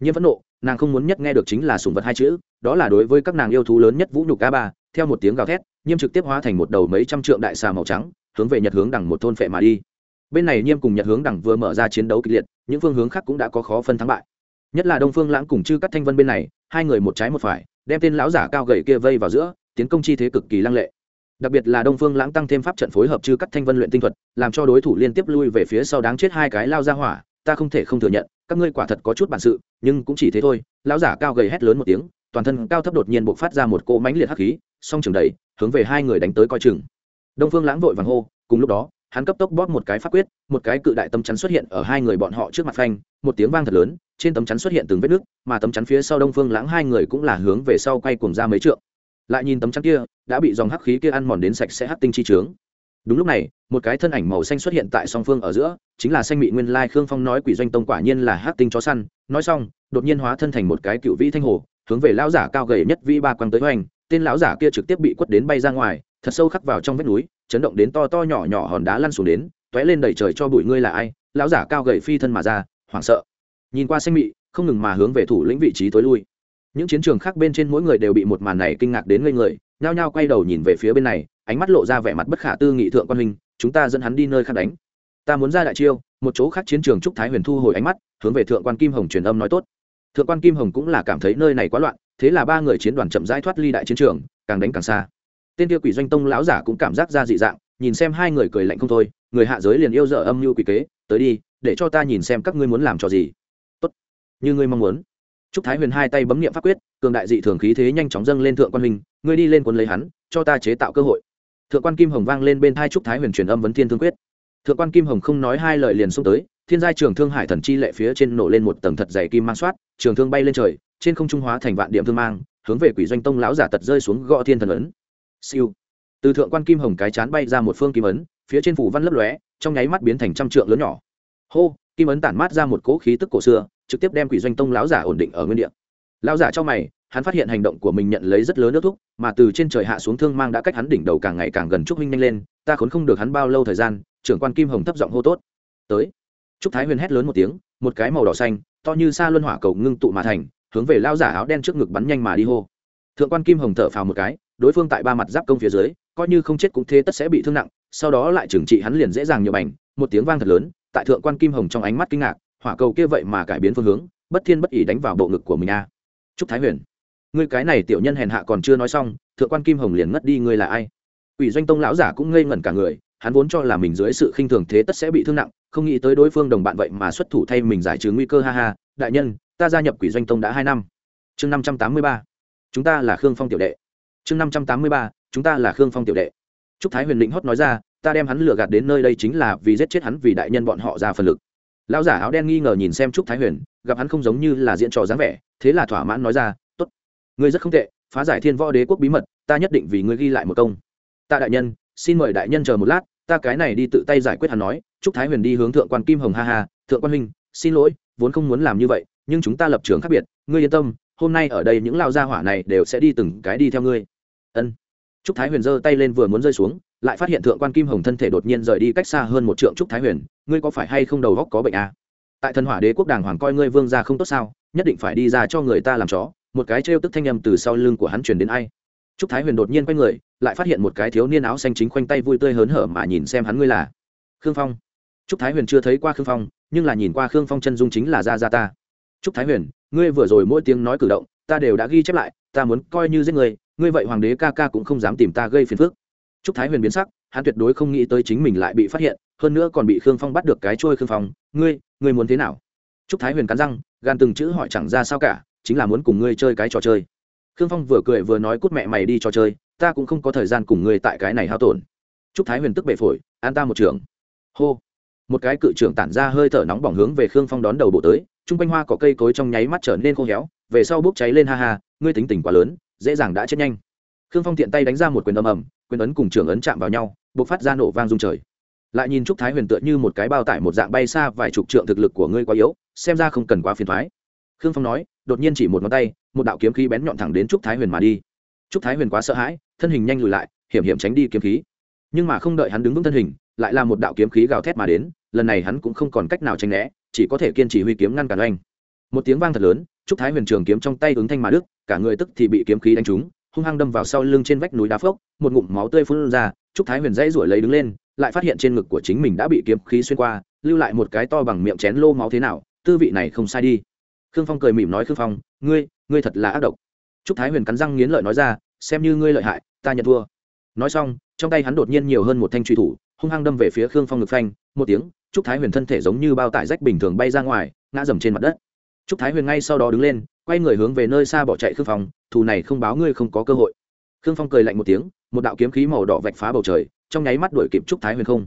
Speaker 1: Nhiêm phẫn nộ nàng không muốn nhất nghe được chính là sủng vật hai chữ, đó là đối với các nàng yêu thú lớn nhất vũ nhục a ba, theo một tiếng gào thét nhiêm trực tiếp hóa thành một đầu mấy trăm trượng đại xà màu trắng, hướng về nhật hướng đằng một thôn phệ mà đi. Bên này nhiêm cùng nhật hướng đằng vừa mở ra chiến đấu kịch liệt, những phương hướng khác cũng đã có khó phân thắng bại. Nhất là đông phương lãng cùng chư cắt thanh vân bên này, hai người một trái một phải, đem tên lão giả cao gầy kia vây vào giữa, tiến công chi thế cực kỳ lăng lệ. Đặc biệt là đông phương lãng tăng thêm pháp trận phối hợp chư cắt thanh vân luyện tinh thuật, làm cho đối thủ liên tiếp lui về phía sau đáng chết hai cái lao ra hỏa, ta không thể không thừa nhận các ngươi quả thật có chút bản sự, nhưng cũng chỉ thế thôi. Lão giả cao gầy hét lớn một tiếng, toàn thân cao thấp đột nhiên bộc phát ra một cỗ mãnh liệt hắc khí, song trường đẩy, hướng về hai người đánh tới coi chừng. Đông phương lãng vội vàng hô, cùng lúc đó, hắn cấp tốc bóp một cái pháp quyết, một cái cự đại tấm chắn xuất hiện ở hai người bọn họ trước mặt phanh, một tiếng vang thật lớn, trên tấm chắn xuất hiện từng vết nước mà tấm chắn phía sau đông phương lãng hai người cũng là hướng về sau quay cuồng ra mấy trượng. Lại nhìn tấm chắn kia, đã bị dòng hắc khí kia ăn mòn đến sạch sẽ hắc tinh chi trướng đúng lúc này, một cái thân ảnh màu xanh xuất hiện tại song phương ở giữa, chính là xanh mị nguyên lai khương phong nói quỷ doanh tông quả nhiên là hát tinh chó săn. Nói xong, đột nhiên hóa thân thành một cái cựu vĩ thanh hồ, hướng về lão giả cao gầy nhất vĩ ba quang tới hoành. Tên lão giả kia trực tiếp bị quất đến bay ra ngoài, thật sâu khắc vào trong vách núi, chấn động đến to to nhỏ nhỏ hòn đá lăn xuống đến t ó é lên đẩy trời cho bụi ngươi là ai? Lão giả cao gầy phi thân mà ra, hoảng sợ. Nhìn qua xanh mị, không ngừng mà hướng về thủ lĩnh vị trí tối lui. Những chiến trường khác bên trên mỗi người đều bị một màn này kinh ngạc đến ngây người nhao nhao quay đầu nhìn về phía bên này, ánh mắt lộ ra vẻ mặt bất khả tư nghị thượng quan huynh, chúng ta dẫn hắn đi nơi khác đánh. Ta muốn ra đại chiêu, một chỗ khác chiến trường trúc thái huyền thu hồi ánh mắt, hướng về thượng quan kim hồng truyền âm nói tốt. Thượng quan kim hồng cũng là cảm thấy nơi này quá loạn, thế là ba người chiến đoàn chậm rãi thoát ly đại chiến trường, càng đánh càng xa. Tên kia quỷ doanh tông lão giả cũng cảm giác ra dị dạng, nhìn xem hai người cười lạnh không thôi, người hạ giới liền yêu dở âm mưu quỷ kế, tới đi, để cho ta nhìn xem các ngươi muốn làm trò gì. Tốt, như ngươi mong muốn. Trúc thái huyền hai tay bấm nghiệm pháp quyết, cường đại dị thường khí thế nhanh chóng dâng lên thượng quan huynh ngươi đi lên quân lấy hắn, cho ta chế tạo cơ hội. Thượng quan kim hồng vang lên bên thai trúc thái huyền truyền âm vấn thiên thương quyết. Thượng quan kim hồng không nói hai lời liền xông tới, thiên giai trường thương hải thần chi lệ phía trên nổ lên một tầng thật dày kim mang soát trường thương bay lên trời, trên không trung hóa thành vạn điểm thương mang, hướng về quỷ doanh tông lão giả tật rơi xuống gõ thiên thần ấn. Siêu. Từ thượng quan kim hồng cái chán bay ra một phương kim ấn, phía trên phủ văn lấp lóe, trong nháy mắt biến thành trăm trượng lớn nhỏ. Hô, kim ấn tản mát ra một cỗ khí tức cổ xưa, trực tiếp đem quỷ doanh tông lão giả ổn định ở nguyên địa. Lão giả cho mày hắn phát hiện hành động của mình nhận lấy rất lớn nước thúc mà từ trên trời hạ xuống thương mang đã cách hắn đỉnh đầu càng ngày càng gần trúc minh nhanh lên, ta khốn không được hắn bao lâu thời gian, trưởng quan kim hồng thấp giọng hô tốt. Tới. Trúc thái huyền hét lớn một tiếng, một cái màu đỏ xanh, to như sa luân hỏa cầu ngưng tụ mà thành, hướng về lao giả áo đen trước ngực bắn nhanh mà đi hô. Thượng quan kim hồng thở phào một cái, đối phương tại ba mặt giáp công phía dưới, coi như không chết cũng thế tất sẽ bị thương nặng, sau đó lại trừng trị hắn liền dễ dàng nhiều bành một tiếng vang thật lớn, tại thượng quan kim hồng trong ánh mắt kinh ngạc, hỏa cầu kia vậy mà cải biến phương hướng, bất thiên bất ỉ đánh vào bộ ngực của mình a. Trúc thái huyền ngươi cái này tiểu nhân hèn hạ còn chưa nói xong, thượng quan kim hồng liền ngất đi, ngươi là ai? Ủy doanh tông lão giả cũng ngây ngẩn cả người, hắn vốn cho là mình dưới sự khinh thường thế tất sẽ bị thương nặng, không nghĩ tới đối phương đồng bạn vậy mà xuất thủ thay mình giải trừ nguy cơ, ha ha. Đại nhân, ta gia nhập quỷ doanh tông đã hai năm. Chương năm trăm tám mươi ba. Chúng ta là khương phong tiểu đệ. Chương năm trăm tám mươi ba, chúng ta là khương phong tiểu đệ. Trúc thái huyền định hót nói ra, ta đem hắn lừa gạt đến nơi đây chính là vì giết chết hắn vì đại nhân bọn họ ra phần lực. Lão giả áo đen nghi ngờ nhìn xem trúc thái huyền, gặp hắn không giống như là diễn trò dáng vẻ, thế là thỏa mãn nói ra ngươi rất không tệ, phá giải thiên võ đế quốc bí mật, ta nhất định vì ngươi ghi lại một công. Ta đại nhân, xin mời đại nhân chờ một lát, ta cái này đi tự tay giải quyết hắn nói trúc thái huyền đi hướng thượng quan kim hồng ha ha, thượng quan huynh, xin lỗi, vốn không muốn làm như vậy, nhưng chúng ta lập trường khác biệt, ngươi yên tâm, hôm nay ở đây những lao gia hỏa này đều sẽ đi từng cái đi theo ngươi. Ân. Trúc thái huyền giơ tay lên vừa muốn rơi xuống, lại phát hiện thượng quan kim hồng thân thể đột nhiên rời đi cách xa hơn một trượng trúc thái huyền, ngươi có phải hay không đầu góc có bệnh à? tại thần hỏa đế quốc đàng hoàng coi ngươi vương gia không tốt sao, nhất định phải đi ra cho người ta làm chó một cái trêu tức thanh âm từ sau lưng của hắn truyền đến ai. Trúc thái huyền đột nhiên quay người, lại phát hiện một cái thiếu niên áo xanh chính khoanh tay vui tươi hớn hở mà nhìn xem hắn ngươi là khương phong. Trúc thái huyền chưa thấy qua khương phong, nhưng là nhìn qua khương phong chân dung chính là ra ra ta. Trúc thái huyền, ngươi vừa rồi mỗi tiếng nói cử động, ta đều đã ghi chép lại, ta muốn coi như giết người, ngươi vậy hoàng đế ca ca cũng không dám tìm ta gây phiền phức. Trúc thái huyền biến sắc, hắn tuyệt đối không nghĩ tới chính mình lại bị phát hiện, hơn nữa còn bị khương phong bắt được cái trôi khương phong. Ngươi ngươi muốn thế nào? Trúc thái huyền cắn răng, gan từng chữ hỏi chẳng ra sao cả chính là muốn cùng ngươi chơi cái trò chơi. Khương phong vừa cười vừa nói cút mẹ mày đi trò chơi, ta cũng không có thời gian cùng ngươi tại cái này hao tổn. Trúc thái huyền tức bệ phổi, an ta một trường. Hô. Một cái cự trưởng tản ra hơi thở nóng bỏng hướng về khương phong đón đầu bộ tới, chung quanh hoa cỏ cây cối trong nháy mắt trở nên khô héo, về sau bốc cháy lên ha ha, ngươi tính tình quá lớn, dễ dàng đã chết nhanh. Khương phong tiện tay đánh ra một quyền âm ầm, quyền ấn cùng trưởng ấn chạm vào nhau, bộc phát ra nổ vang rung trời. Lại nhìn trúc thái huyền tựa như một cái bao tải một dạng bay xa vài chục trượng thực lực của ngươi quá yếu, xem ra không cần quá phiền thoái. Khương phong nói đột nhiên chỉ một ngón tay, một đạo kiếm khí bén nhọn thẳng đến trúc thái huyền mà đi. Trúc thái huyền quá sợ hãi, thân hình nhanh lùi lại, hiểm hiểm tránh đi kiếm khí. Nhưng mà không đợi hắn đứng vững thân hình, lại là một đạo kiếm khí gào thét mà đến, lần này hắn cũng không còn cách nào tránh né, chỉ có thể kiên trì huy kiếm ngăn cản oanh. Một tiếng vang thật lớn, trúc thái huyền trường kiếm trong tay ứng thanh mà đức cả người tức thì bị kiếm khí đánh trúng, hung hăng đâm vào sau lưng trên vách núi đá phốc, một ngụm máu tươi phun ra, trúc thái huyền dãy ruổi lấy đứng lên, lại phát hiện trên ngực của chính mình đã bị kiếm khí xuyên qua, lưu lại một cái to bằng miệng chén lô máu thế nào, tư vị này không sai đi khương phong cười mỉm nói, khương phong, ngươi ngươi thật là ác độc. Trúc thái huyền cắn răng nghiến lợi nói ra, xem như ngươi lợi hại, ta nhận thua. Nói xong, trong tay hắn đột nhiên nhiều hơn một thanh truy thủ, hung hăng đâm về phía khương phong ngực phanh, một tiếng, trúc thái huyền thân thể giống như bao tải rách bình thường bay ra ngoài, ngã dầm trên mặt đất. Trúc thái huyền ngay sau đó đứng lên, quay người hướng về nơi xa bỏ chạy khương phong, thù này không báo ngươi không có cơ hội. Khương phong cười lạnh một tiếng, một đạo kiếm khí màu đỏ vạch phá bầu trời, trong nháy mắt đuổi kịp trúc thái huyền không.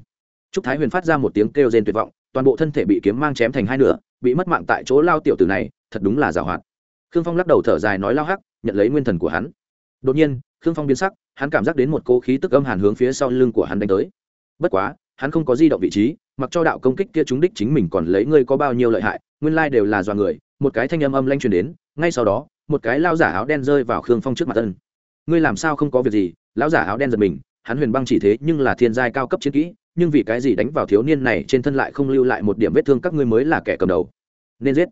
Speaker 1: Trúc thái huyền phát ra một tiếng kêu rên tuyệt vọng toàn bộ thân thể bị kiếm mang chém thành hai nửa, bị mất mạng tại chỗ lao tiểu tử này, thật đúng là giàu hoạt. Khương phong lắc đầu thở dài nói lao hắc, nhận lấy nguyên thần của hắn. Đột nhiên, khương phong biến sắc, hắn cảm giác đến một cố khí tức âm hàn hướng phía sau lưng của hắn đánh tới. Bất quá, hắn không có di động vị trí, mặc cho đạo công kích kia trúng đích chính mình còn lấy ngươi có bao nhiêu lợi hại, nguyên lai đều là do người, một cái thanh âm âm lanh truyền đến, ngay sau đó, một cái lao giả áo đen rơi vào khương phong trước mặt thân. ngươi làm sao không có việc gì, lão giả áo đen giật mình, hắn huyền băng chỉ thế nhưng là thiên giai cao cấp chiến kỹ nhưng vì cái gì đánh vào thiếu niên này trên thân lại không lưu lại một điểm vết thương các ngươi mới là kẻ cầm đầu? Nên giết.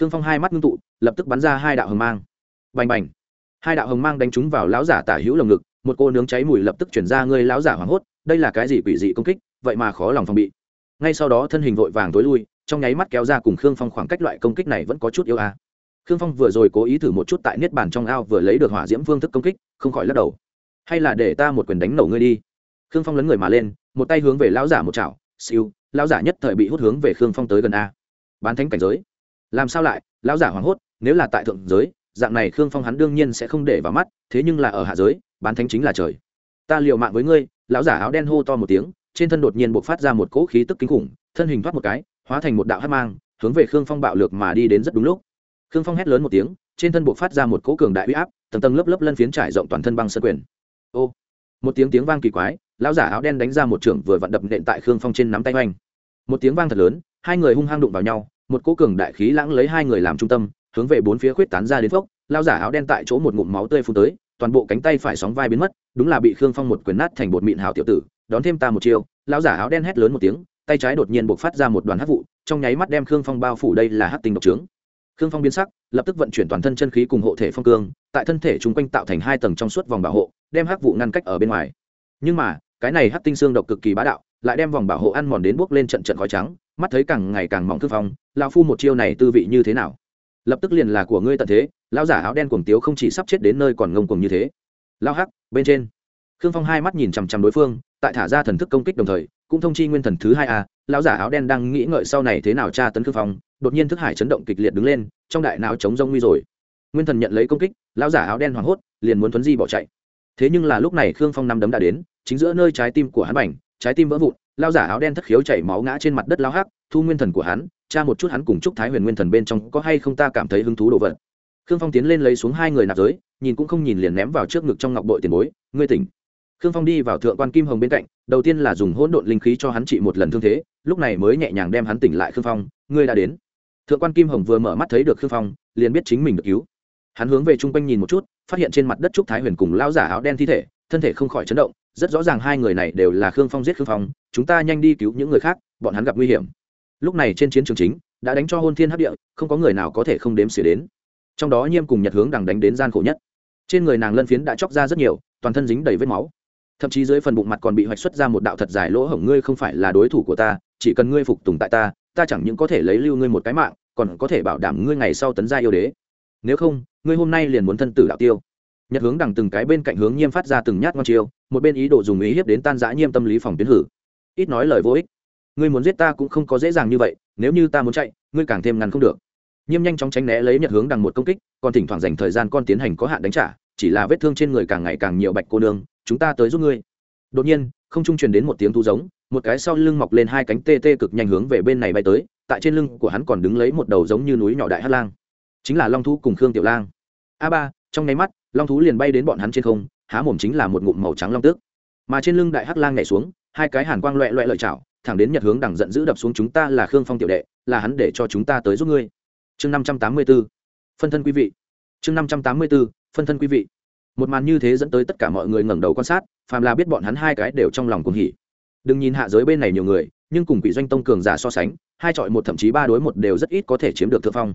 Speaker 1: Khương phong hai mắt ngưng tụ, lập tức bắn ra hai đạo hồng mang. Bành bành. Hai đạo hồng mang đánh trúng vào lão giả tả hữu lồng ngực, một cô nướng cháy mùi lập tức chuyển ra ngươi lão giả hoảng hốt, đây là cái gì quỷ dị công kích, vậy mà khó lòng phòng bị. Ngay sau đó thân hình vội vàng tối lui, trong nháy mắt kéo ra cùng khương phong khoảng cách loại công kích này vẫn có chút yếu a khương phong vừa rồi cố ý thử một chút tại niết bàn trong ao vừa lấy được hỏa diễm phương thức công kích, không khỏi lắc đầu. Hay là để ta một quyền đánh nổ ngươi đi khương phong lấn người mà lên, một tay hướng về lão giả một chảo, siêu, lão giả nhất thời bị hút hướng về khương phong tới gần a. Bán thánh cảnh giới. Làm sao lại, lão giả hoảng hốt, nếu là tại thượng giới, dạng này khương phong hắn đương nhiên sẽ không để vào mắt, thế nhưng là ở hạ giới, bán thánh chính là trời. Ta liều mạng với ngươi, lão giả áo đen hô to một tiếng, trên thân đột nhiên bộc phát ra một cỗ khí tức kinh khủng, thân hình thoát một cái, hóa thành một đạo hát mang, hướng về khương phong bạo lược mà đi đến rất đúng lúc. Khương phong hét lớn một tiếng, trên thân bộc phát ra một cỗ cường đại uy áp, tầng tầng lớp lớp lân phiến trải rộng toàn thân băng sơn quyền. Ô, một tiếng tiếng vang kỳ quái lão giả áo đen đánh ra một trưởng vừa vặn đập nện tại khương phong trên nắm tay oanh. Một tiếng vang thật lớn, hai người hung hăng đụng vào nhau, một cỗ cường đại khí lãng lấy hai người làm trung tâm, hướng về bốn phía khuyết tán ra đến phốc, lão giả áo đen tại chỗ một ngụm máu tươi phun tới, toàn bộ cánh tay phải sóng vai biến mất, đúng là bị khương phong một quyền nát thành bột mịn hào tiểu tử, đón thêm ta một chiêu, lão giả áo đen hét lớn một tiếng, tay trái đột nhiên bộc phát ra một đoàn hắc vụ, trong nháy mắt đem khương phong bao phủ đây là hắc tinh độc trướng. Khương phong biến sắc, lập tức vận chuyển toàn thân chân khí cùng hộ thể phong cương, tại thân thể chúng quanh tạo thành hai tầng trong suốt vòng bảo hộ, đem hắc vụ ngăn cách ở bên ngoài. Nhưng mà cái này hắc tinh xương độc cực kỳ bá đạo, lại đem vòng bảo hộ ăn mòn đến bước lên trận trận khói trắng, mắt thấy càng ngày càng mỏng thương phong, lão phu một chiêu này tư vị như thế nào? Lập tức liền là của ngươi tận thế, lão giả áo đen cuồng tiếu không chỉ sắp chết đến nơi còn ngông cuồng như thế. Lão hắc, bên trên. Khương phong hai mắt nhìn chằm chằm đối phương, tại thả ra thần thức công kích đồng thời, cũng thông chi nguyên thần thứ hai a, lão giả áo đen đang nghĩ ngợi sau này thế nào tra tấn khương phong, đột nhiên thức hải chấn động kịch liệt đứng lên, trong đại não chống rông nguy rồi. Nguyên thần nhận lấy công kích, lão giả áo đen hoảng hốt, liền muốn tuấn di bỏ chạy. Thế nhưng là lúc này khương phong năm đấm đã đến chính giữa nơi trái tim của hắn bành, trái tim vỡ vụn, lao giả áo đen thất khiếu chảy máu ngã trên mặt đất lao hắc, thu nguyên thần của hắn, tra một chút hắn cùng chúc thái huyền nguyên thần bên trong có hay không ta cảm thấy hứng thú đồ vật. Khương phong tiến lên lấy xuống hai người nạp giới, nhìn cũng không nhìn liền ném vào trước ngực trong ngọc bội tiền bối, ngươi tỉnh. Khương phong đi vào thượng quan kim hồng bên cạnh, đầu tiên là dùng hỗn độn linh khí cho hắn trị một lần thương thế, lúc này mới nhẹ nhàng đem hắn tỉnh lại khương phong, ngươi đã đến. Thượng quan kim hồng vừa mở mắt thấy được khương phong, liền biết chính mình được cứu. Hắn hướng về chung quanh nhìn một chút, phát hiện trên mặt đất trúc thái huyền cùng lao giả áo đen thi thể, thân thể không khỏi chấn động rất rõ ràng hai người này đều là khương phong giết khương phong, chúng ta nhanh đi cứu những người khác, bọn hắn gặp nguy hiểm. Lúc này trên chiến trường chính, đã đánh cho hôn thiên hấp địa, không có người nào có thể không đếm xỉa đến. Trong đó nhiêm cùng nhật hướng đằng đánh đến gian khổ nhất. Trên người nàng lân phiến đã chóc ra rất nhiều, toàn thân dính đầy vết máu. Thậm chí dưới phần bụng mặt còn bị hoạch xuất ra một đạo thật dài lỗ hổng, ngươi không phải là đối thủ của ta, chỉ cần ngươi phục tùng tại ta ta chẳng những có thể lấy lưu ngươi một cái mạng, còn có thể bảo đảm ngươi ngày sau tấn gia yêu đế. Nếu không, ngươi hôm nay liền muốn thân tử đạo tiêu nhật hướng đằng từng cái bên cạnh hướng nhiêm phát ra từng nhát ngon chiêu, một bên ý đồ dùng ý hiếp đến tan giã nhiêm tâm lý phòng tuyến hử. Ít nói lời vô ích. Ngươi muốn giết ta cũng không có dễ dàng như vậy, nếu như ta muốn chạy, ngươi càng thêm ngăn không được. Nhiêm nhanh chóng tránh né lấy nhật hướng đằng một công kích, còn thỉnh thoảng dành thời gian con tiến hành có hạn đánh trả, chỉ là vết thương trên người càng ngày càng nhiều bạch cô nương, chúng ta tới giúp ngươi. Đột nhiên, không trung truyền đến một tiếng thu giống, một cái sau lưng mọc lên hai cánh tê tê cực nhanh hướng về bên này bay tới, tại trên lưng của hắn còn đứng lấy một đầu giống như núi nhỏ đại hát lang. Chính là long Thu cùng khương tiểu lang. A ba, trong nháy mắt long thú liền bay đến bọn hắn trên không, há mồm chính là một ngụm màu trắng long tước. Mà trên lưng đại hắc lang nhảy xuống, hai cái hàn quang loẹ loẹ lợi chảo, thẳng đến nhật hướng đằng giận dữ đập xuống chúng ta là khương phong tiểu đệ, là hắn để cho chúng ta tới giúp ngươi. Chương năm trăm tám mươi b ố phân thân quý vị. Chương năm trăm tám mươi b ố phân thân quý vị. Một màn như thế dẫn tới tất cả mọi người ngẩng đầu quan sát, phàm là biết bọn hắn hai cái đều trong lòng cuồng hỉ. Đừng nhìn hạ giới bên này nhiều người, nhưng cùng quỷ doanh tông cường giả so sánh, hai chọi một thậm chí ba đối một đều rất ít có thể chiếm được thượng phong.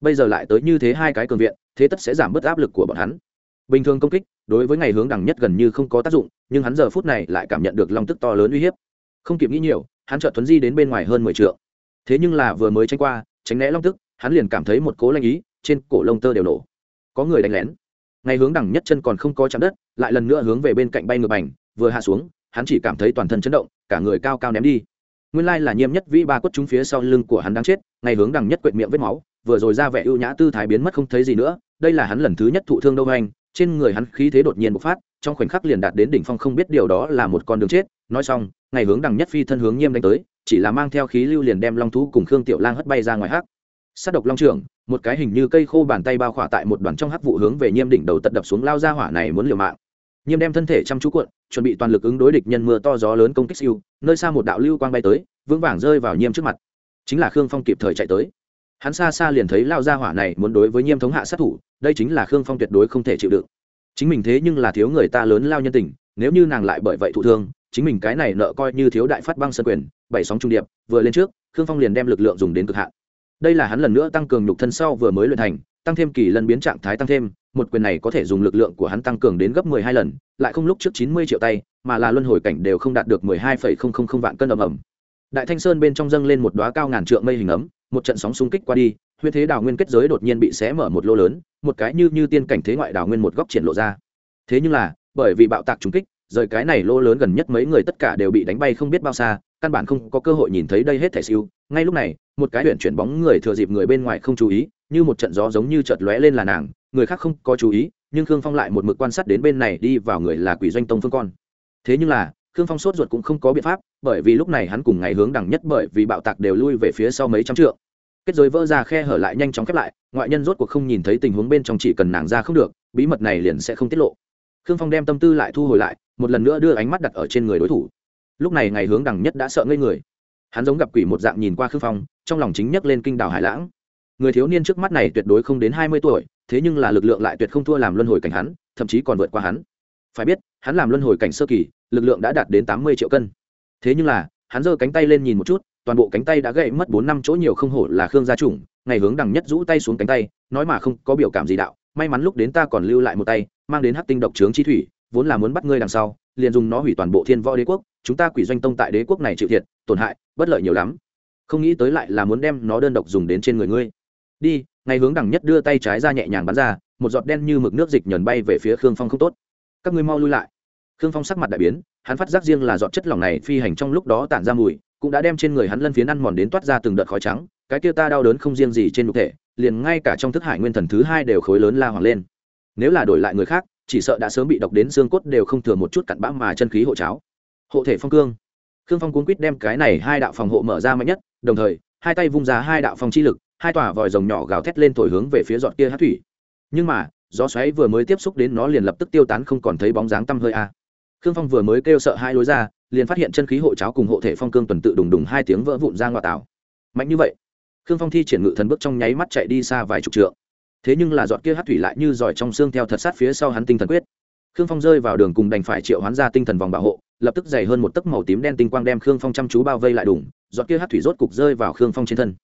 Speaker 1: Bây giờ lại tới như thế hai cái cường viện, thế tất sẽ giảm bớt áp lực của bọn hắn bình thường công kích, đối với ngày hướng đẳng nhất gần như không có tác dụng, nhưng hắn giờ phút này lại cảm nhận được long tức to lớn uy hiếp. Không kịp nghĩ nhiều, hắn chợt thuấn di đến bên ngoài hơn mười t thế nhưng là vừa mới tranh qua, tránh né long tức, hắn liền cảm thấy một cố lanh ý trên cổ lông tơ đều nổ. Có người đánh lén. Ngày hướng đẳng nhất chân còn không có chạm đất, lại lần nữa hướng về bên cạnh bay ngược bành, vừa hạ xuống, hắn chỉ cảm thấy toàn thân chấn động, cả người cao cao ném đi. Nguyên lai là nhiêm nhất vĩ ba quất trúng phía sau lưng của hắn đang chết, ngày hướng đằng nhất quệt miệng vết máu, vừa rồi ra vẻ ưu nhã tư thái biến mất không thấy gì nữa, đây là hắn lần thứ nhất thụ thương đâu anh trên người hắn khí thế đột nhiên bộc phát, trong khoảnh khắc liền đạt đến đỉnh phong không biết điều đó là một con đường chết. Nói xong, ngày hướng đằng nhất phi thân hướng nhiêm đánh tới, chỉ là mang theo khí lưu liền đem long thú cùng khương tiểu lang hất bay ra ngoài hắc. Sát độc long trưởng, một cái hình như cây khô bàn tay bao khỏa tại một đoàn trong hắc vụ hướng về nhiêm đỉnh đầu tật đập xuống lao ra hỏa này muốn liều mạng. Nhiêm đem thân thể chăm chú cuộn, chuẩn bị toàn lực ứng đối địch nhân mưa to gió lớn công kích siêu, nơi xa một đạo lưu quang bay tới, vững vàng rơi vào nhiêm trước mặt. Chính là khương phong kịp thời chạy tới hắn xa xa liền thấy lao gia hỏa này muốn đối với nhiêm thống hạ sát thủ, đây chính là khương phong tuyệt đối không thể chịu đựng. Chính mình thế nhưng là thiếu người ta lớn lao nhân tình, nếu như nàng lại bởi vậy thụ thương, chính mình cái này nợ coi như thiếu đại phát băng sân quyền, bảy sóng trung điệp, vừa lên trước, khương phong liền đem lực lượng dùng đến cực hạn. Đây là hắn lần nữa tăng cường nhục thân sau vừa mới luyện thành, tăng thêm kỳ lần biến trạng thái tăng thêm, một quyền này có thể dùng lực lượng của hắn tăng cường đến gấp mười hai lần, lại không lúc trước chín mươi triệu tay, mà là luân hồi cảnh đều không đạt được mười hai phẩy không không không vạn cân ầm ầm. Đại thanh sơn bên trong dâng lên một đóa cao ngàn trượng mây hình ấm một trận sóng xung kích qua đi huyết thế đào nguyên kết giới đột nhiên bị xé mở một lô lớn, một cái như như tiên cảnh thế ngoại đào nguyên một góc triển lộ ra. Thế nhưng là, bởi vì bạo tạc trùng kích, rời cái này lô lớn gần nhất mấy người tất cả đều bị đánh bay không biết bao xa, căn bản không có cơ hội nhìn thấy đây hết thẻ siêu. Ngay lúc này, một cái huyện chuyển bóng người thừa dịp người bên ngoài không chú ý, như một trận gió giống như chợt lóe lên là nàng, người khác không có chú ý, nhưng khương phong lại một mực quan sát đến bên này đi vào người là quỷ doanh tông phương con. Thế nhưng là khương phong sốt ruột cũng không có biện pháp, bởi vì lúc này hắn cùng ngày hướng đẳng nhất bởi vì bạo tạc đều lui về phía sau mấy trăm trượng. Kết giới vỡ ra khe hở lại nhanh chóng khép lại, ngoại nhân rốt cuộc không nhìn thấy tình huống bên trong chỉ cần nàng ra không được, bí mật này liền sẽ không tiết lộ. Khương phong đem tâm tư lại thu hồi lại, một lần nữa đưa ánh mắt đặt ở trên người đối thủ. Lúc này ngày hướng đằng nhất đã sợ ngây người. Hắn giống gặp quỷ một dạng nhìn qua khương phong, trong lòng chính nhấc lên kinh đảo hải lãng. Người thiếu niên trước mắt này tuyệt đối không đến hai mươi tuổi, thế nhưng là lực lượng lại tuyệt không thua làm luân hồi cảnh hắn, thậm chí còn vượt qua hắn. Phải biết, hắn làm luân hồi cảnh sơ kỳ lực lượng đã đạt đến tám mươi triệu cân. Thế nhưng là, hắn giơ cánh tay lên nhìn một chút, toàn bộ cánh tay đã gãy mất bốn năm chỗ nhiều không hổ là khương gia chủng, ngày hướng đằng nhất rũ tay xuống cánh tay, nói mà không có biểu cảm gì đạo, may mắn lúc đến ta còn lưu lại một tay, mang đến hắc tinh độc trướng chi thủy, vốn là muốn bắt ngươi đằng sau, liền dùng nó hủy toàn bộ thiên võ đế quốc, chúng ta quỷ doanh tông tại đế quốc này chịu thiệt, tổn hại, bất lợi nhiều lắm. Không nghĩ tới lại là muốn đem nó đơn độc dùng đến trên người ngươi. Đi, ngày hướng đằng nhất đưa tay trái ra nhẹ nhàng bắn ra, một giọt đen như mực nước dịch nhờn bay về phía khương phong không tốt. Các ngươi mau lui lại khương phong sắc mặt đại biến, hắn phát giác riêng là dọn chất lỏng này phi hành trong lúc đó tản ra mùi, cũng đã đem trên người hắn lân phiến ăn mòn đến toát ra từng đợt khói trắng, cái kia ta đau đớn không riêng gì trên nhục thể, liền ngay cả trong thức hải nguyên thần thứ hai đều khối lớn la hoàng lên. Nếu là đổi lại người khác, chỉ sợ đã sớm bị độc đến xương cốt đều không thừa một chút cặn bã mà chân khí hộ cháo. Hộ thể phong cương. Khương phong cuốn quýt đem cái này hai đạo phòng hộ mở ra mạnh nhất, đồng thời, hai tay vung ra hai đạo phong chi lực, hai tòa vòi rồng nhỏ gào thét lên thổi hướng về phía giọt kia hát thủy. Nhưng mà, gió xoáy vừa mới tiếp xúc đến nó liền lập tức tiêu tán không còn thấy bóng dáng tăm hơi a khương phong vừa mới kêu sợ hai lối ra, liền phát hiện chân khí hộ cháo cùng hộ thể phong cương tuần tự đùng đùng hai tiếng vỡ vụn ra ngoại tảo. Mạnh như vậy, khương phong thi triển ngự thần bước trong nháy mắt chạy đi xa vài chục trượng. Thế nhưng là giọt kia hát thủy lại như giỏi trong xương theo thật sát phía sau hắn tinh thần quyết. Khương phong rơi vào đường cùng đành phải triệu hoán ra tinh thần vòng bảo hộ, lập tức dày hơn một tấc màu tím đen tinh quang đem khương phong chăm chú bao vây lại đủng giọt kia hát thủy rốt cục rơi vào khương phong trên thân.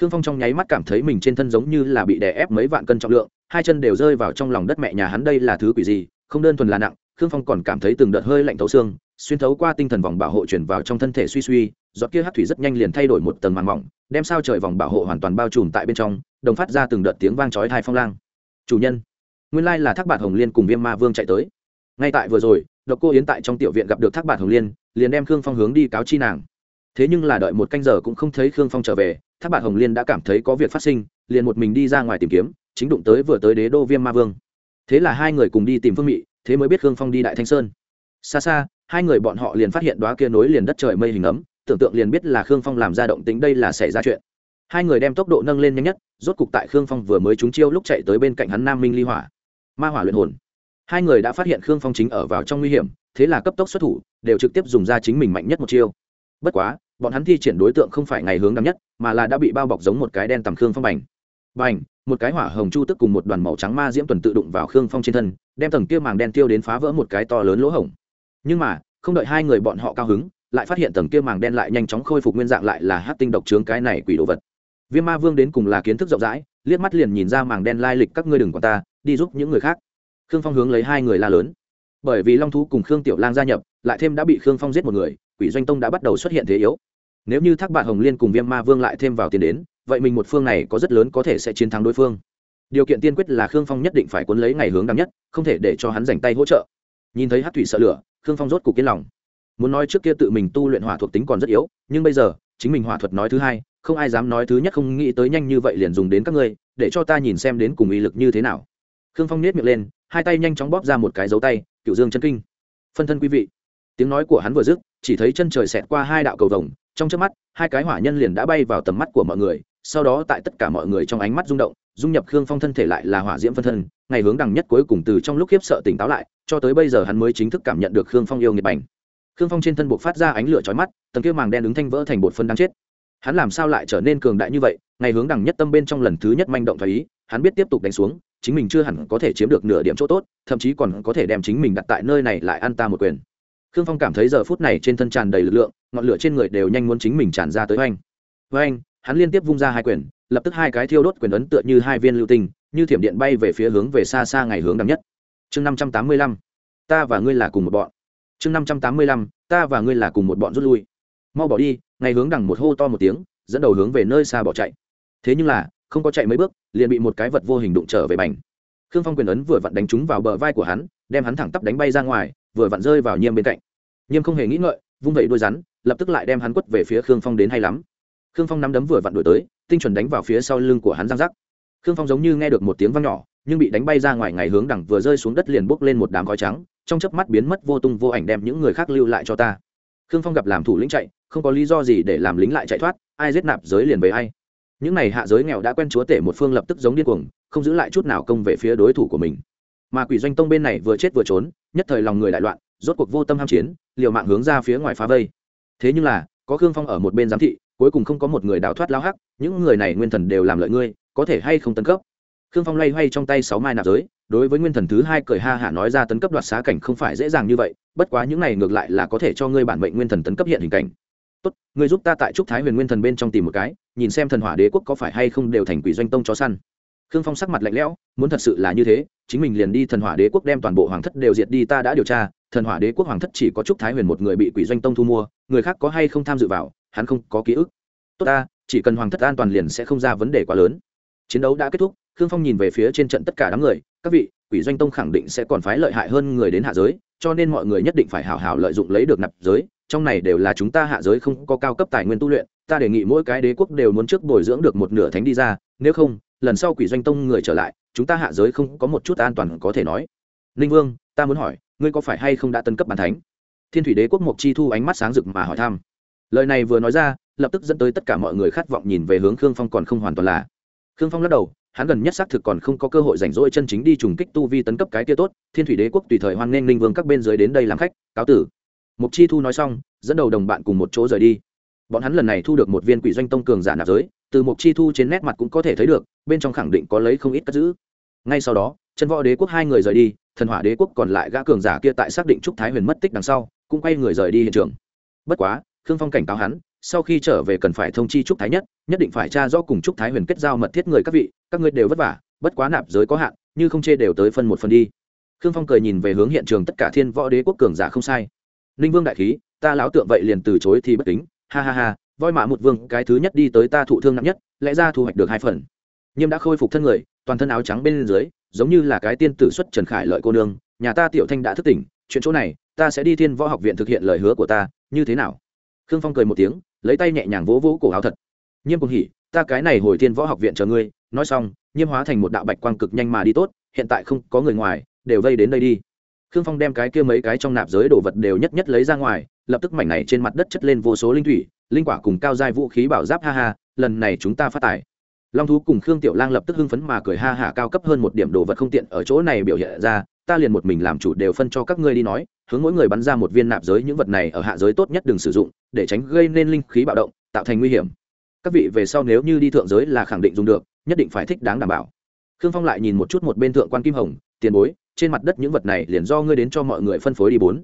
Speaker 1: Khương phong trong nháy mắt cảm thấy mình trên thân giống như là bị đè ép mấy vạn cân trọng lượng, hai chân đều rơi vào trong lòng đất mẹ nhà hắn đây là thứ quỷ gì, không đơn thuần là nặng khương phong còn cảm thấy từng đợt hơi lạnh thấu xương, xuyên thấu qua tinh thần vòng bảo hộ chuyển vào trong thân thể suy suy, giọt kia hát thủy rất nhanh liền thay đổi một tầng màn mỏng, đem sao trời vòng bảo hộ hoàn toàn bao trùm tại bên trong, đồng phát ra từng đợt tiếng vang chói thai phong lang. Chủ nhân, nguyên lai là thác bạt hồng liên cùng viêm ma vương chạy tới. Ngay tại vừa rồi, độc cô yến tại trong tiểu viện gặp được thác bạt hồng liên, liền đem khương phong hướng đi cáo chi nàng. Thế nhưng là đợi một canh giờ cũng không thấy khương phong trở về, thác bạt hồng liên đã cảm thấy có việc phát sinh, liền một mình đi ra ngoài tìm kiếm, chính đụng tới vừa tới đế đô viêm ma vương. Thế là hai người cùng đi tìm phương mị thế mới biết khương phong đi đại thanh sơn. Xa xa, hai người bọn họ liền phát hiện đoá kia nối liền đất trời mây hình ấm, tưởng tượng liền biết là khương phong làm ra động tính đây là xảy ra chuyện. Hai người đem tốc độ nâng lên nhanh nhất, rốt cục tại khương phong vừa mới trúng chiêu lúc chạy tới bên cạnh hắn nam minh ly hỏa. Ma hỏa luyện hồn. Hai người đã phát hiện khương phong chính ở vào trong nguy hiểm, thế là cấp tốc xuất thủ, đều trực tiếp dùng ra chính mình mạnh nhất một chiêu. Bất quá, bọn hắn thi triển đối tượng không phải ngày hướng đắm nhất, mà là đã bị bao bọc giống một cái đen tầm khương phong bành. Bành, một cái hỏa hồng chu tức cùng một đoàn màu trắng ma diễm tuần tự đụng vào khương phong trên thân đem tầng kia màng đen tiêu đến phá vỡ một cái to lớn lỗ hổng. Nhưng mà, không đợi hai người bọn họ cao hứng, lại phát hiện tầng kia màng đen lại nhanh chóng khôi phục nguyên dạng lại là hát tinh độc trướng cái này quỷ đồ vật. Viêm ma vương đến cùng là kiến thức rộng rãi, liếc mắt liền nhìn ra màng đen lai lịch các ngươi đừng còn ta, đi giúp những người khác. Khương phong hướng lấy hai người la lớn. Bởi vì long thú cùng khương tiểu lang gia nhập, lại thêm đã bị khương phong giết một người, quỷ doanh tông đã bắt đầu xuất hiện thế yếu. Nếu như thác bạn hồng liên cùng viêm ma vương lại thêm vào tiền đến, vậy mình một phương này có rất lớn có thể sẽ chiến thắng đối phương điều kiện tiên quyết là khương phong nhất định phải cuốn lấy ngày hướng đắm nhất, không thể để cho hắn dành tay hỗ trợ. Nhìn thấy hát thủy sợ lửa, khương phong rốt cục yên lòng. Muốn nói trước kia tự mình tu luyện hỏa thuộc tính còn rất yếu, nhưng bây giờ, chính mình hỏa thuật nói thứ hai, không ai dám nói thứ nhất không nghĩ tới nhanh như vậy liền dùng đến các ngươi, để cho ta nhìn xem đến cùng uy lực như thế nào. Khương phong nết miệng lên, hai tay nhanh chóng bóp ra một cái dấu tay cựu dương chân kinh. Phân thân quý vị. Tiếng nói của hắn vừa dứt, chỉ thấy chân trời xẹt qua hai đạo cầu vồng, trong trước mắt, hai cái hỏa nhân liền đã bay vào tầm mắt của mọi người sau đó tại tất cả mọi người trong ánh mắt rung động, dung nhập khương phong thân thể lại là hỏa diễm phân thân, ngày hướng đằng nhất cuối cùng từ trong lúc khiếp sợ tỉnh táo lại, cho tới bây giờ hắn mới chính thức cảm nhận được khương phong yêu nghiệt bành. Khương phong trên thân buộc phát ra ánh lửa chói mắt, tầng kia màng đen đứng thanh vỡ thành bột phân đáng chết. Hắn làm sao lại trở nên cường đại như vậy? Ngày hướng đằng nhất tâm bên trong lần thứ nhất manh động thoái ý, hắn biết tiếp tục đánh xuống, chính mình chưa hẳn có thể chiếm được nửa điểm chỗ tốt, thậm chí còn có thể đem chính mình đặt tại nơi này lại ăn ta một quyền. Khương phong cảm thấy giờ phút này trên thân tràn đầy lực lượng, ngọn lửa trên người đều nhanh muốn chính mình tràn ra tới oanh. Oanh hắn liên tiếp vung ra hai quyền, lập tức hai cái thiêu đốt quyền ấn tựa như hai viên lưu tinh, như thiểm điện bay về phía hướng về xa xa ngày hướng đằng nhất. Chương năm trăm tám mươi lăm, ta và ngươi là cùng một bọn. Chương năm trăm tám mươi lăm, ta và ngươi là cùng một bọn rút lui. Mau bỏ đi, ngày hướng đằng một hô to một tiếng, dẫn đầu hướng về nơi xa bỏ chạy. Thế nhưng là, không có chạy mấy bước, liền bị một cái vật vô hình đụng trở về bành. Khương phong quyền ấn vừa vặn đánh trúng vào bờ vai của hắn, đem hắn thẳng tắp đánh bay ra ngoài, vừa vặn rơi vào nhiêm bên cạnh. Nhiêm không hề nghĩ ngợi, vung vẩy đuôi rắn, lập tức lại đem hắn quất về phía khương phong đến hay lắm khương phong nắm đấm vừa vặn đổi tới, tinh chuẩn đánh vào phía sau lưng của hắn răng rắc. Khương phong giống như nghe được một tiếng vang nhỏ, nhưng bị đánh bay ra ngoài ngày hướng đẳng vừa rơi xuống đất liền bốc lên một đám khói trắng, trong chớp mắt biến mất vô tung vô ảnh đem những người khác lưu lại cho ta. Khương phong gặp làm thủ lĩnh chạy, không có lý do gì để làm lính lại chạy thoát, ai giết nạp giới liền về ai. Những này hạ giới nghèo đã quen chúa tể một phương lập tức giống điên cuồng, không giữ lại chút nào công về phía đối thủ của mình. Mà quỷ doanh tông bên này vừa chết vừa trốn, nhất thời lòng người đại loạn, rốt cuộc vô tâm ham chiến, liều mạng hướng ra phía ngoài phá vây. Thế nhưng là, có khương phong ở một bên giám thị cuối cùng không có một người đào thoát lao hắc, những người này nguyên thần đều làm lợi ngươi, có thể hay không tấn cấp? Khương phong loay hoay trong tay sáu mai nạp giới, đối với nguyên thần thứ hai cười ha hả nói ra tấn cấp đoạt xá cảnh không phải dễ dàng như vậy, bất quá những này ngược lại là có thể cho ngươi bản mệnh nguyên thần tấn cấp hiện hình cảnh. Tốt, ngươi giúp ta tại trúc thái huyền nguyên thần bên trong tìm một cái, nhìn xem thần hỏa đế quốc có phải hay không đều thành quỷ doanh tông chó săn. Khương phong sắc mặt lạnh lẽo, muốn thật sự là như thế, chính mình liền đi thần hỏa đế quốc đem toàn bộ hoàng thất đều diệt đi ta đã điều tra, thần hỏa đế quốc hoàng thất chỉ có trúc thái huyền một người bị quỷ doanh tông thu mua, người khác có hay không tham dự vào hắn không có ký ức. Tốt ta, chỉ cần hoàng thất an toàn liền sẽ không ra vấn đề quá lớn. Chiến đấu đã kết thúc, khương phong nhìn về phía trên trận tất cả đám người, các vị, quỷ doanh tông khẳng định sẽ còn phái lợi hại hơn người đến hạ giới, cho nên mọi người nhất định phải hào hào lợi dụng lấy được nạp giới, trong này đều là chúng ta hạ giới không có cao cấp tài nguyên tu luyện, ta đề nghị mỗi cái đế quốc đều muốn trước bồi dưỡng được một nửa thánh đi ra, nếu không, lần sau quỷ doanh tông người trở lại, chúng ta hạ giới không có một chút an toàn có thể nói. Ninh vương, ta muốn hỏi, ngươi có phải hay không đã tân cấp bàn thánh? Thiên thủy đế quốc mộc chi thu ánh mắt sáng rực mà hỏi thăm lời này vừa nói ra, lập tức dẫn tới tất cả mọi người khát vọng nhìn về hướng khương phong còn không hoàn toàn là. Khương phong lắc đầu, hắn gần nhất xác thực còn không có cơ hội rảnh rỗi chân chính đi trùng kích tu vi tấn cấp cái kia tốt, thiên thủy đế quốc tùy thời hoan nghênh linh vương các bên dưới đến đây làm khách, cáo tử. Mục chi thu nói xong, dẫn đầu đồng bạn cùng một chỗ rời đi. Bọn hắn lần này thu được một viên quỷ doanh tông cường giả nạp giới, từ mục chi thu trên nét mặt cũng có thể thấy được, bên trong khẳng định có lấy không ít cất giữ. Ngay sau đó, chân võ đế quốc hai người rời đi, thần hỏa đế quốc còn lại gã cường giả kia tại xác định trúc thái huyền mất tích đằng sau, cũng quay người rời đi hiện trường. Bất quá khương phong cảnh cáo hắn, sau khi trở về cần phải thông chi trúc thái nhất nhất định phải tra rõ cùng trúc thái huyền kết giao mật thiết người các vị, các ngươi đều vất vả, bất quá nạp giới có hạn, như không chê đều tới phân một phần đi. Khương phong cười nhìn về hướng hiện trường tất cả thiên võ đế quốc cường giả không sai. Ninh vương đại khí, ta lão tượng vậy liền từ chối thì bất kính, ha ha ha, voi mạ một vương, cái thứ nhất đi tới ta thụ thương nặng nhất, lẽ ra thu hoạch được hai phần. Nhiêm đã khôi phục thân người, toàn thân áo trắng bên dưới, giống như là cái tiên tử xuất trần khải lợi cô nương, nhà ta tiểu thanh đã thức tỉnh, chuyện chỗ này, ta sẽ đi thiên võ học viện thực hiện lời hứa của ta, như thế nào? Khương phong cười một tiếng, lấy tay nhẹ nhàng vỗ vỗ cổ áo thật. Nhiêm cùng hỉ, ta cái này hồi thiên võ học viện chờ ngươi. Nói xong nhiêm hóa thành một đạo bạch quang cực nhanh mà đi tốt, hiện tại không có người ngoài, đều vây đến đây đi. Khương phong đem cái kia mấy cái trong nạp giới đồ vật đều nhất nhất lấy ra ngoài, lập tức mảnh này trên mặt đất chất lên vô số linh thủy, linh quả cùng cao giai vũ khí bảo giáp, ha ha, lần này chúng ta phát tài. Long thú cùng khương tiểu lang lập tức hưng phấn mà cười ha hả cao cấp hơn một điểm đồ vật không tiện ở chỗ này biểu hiện ra, ta liền một mình làm chủ đều phân cho các ngươi đi nói hướng mỗi người bắn ra một viên nạp giới, những vật này ở hạ giới tốt nhất đừng sử dụng, để tránh gây nên linh khí bạo động, tạo thành nguy hiểm. Các vị về sau nếu như đi thượng giới là khẳng định dùng được, nhất định phải thích đáng đảm bảo. Khương phong lại nhìn một chút một bên thượng quan kim hồng, tiền bối, trên mặt đất những vật này liền do ngươi đến cho mọi người phân phối đi bốn.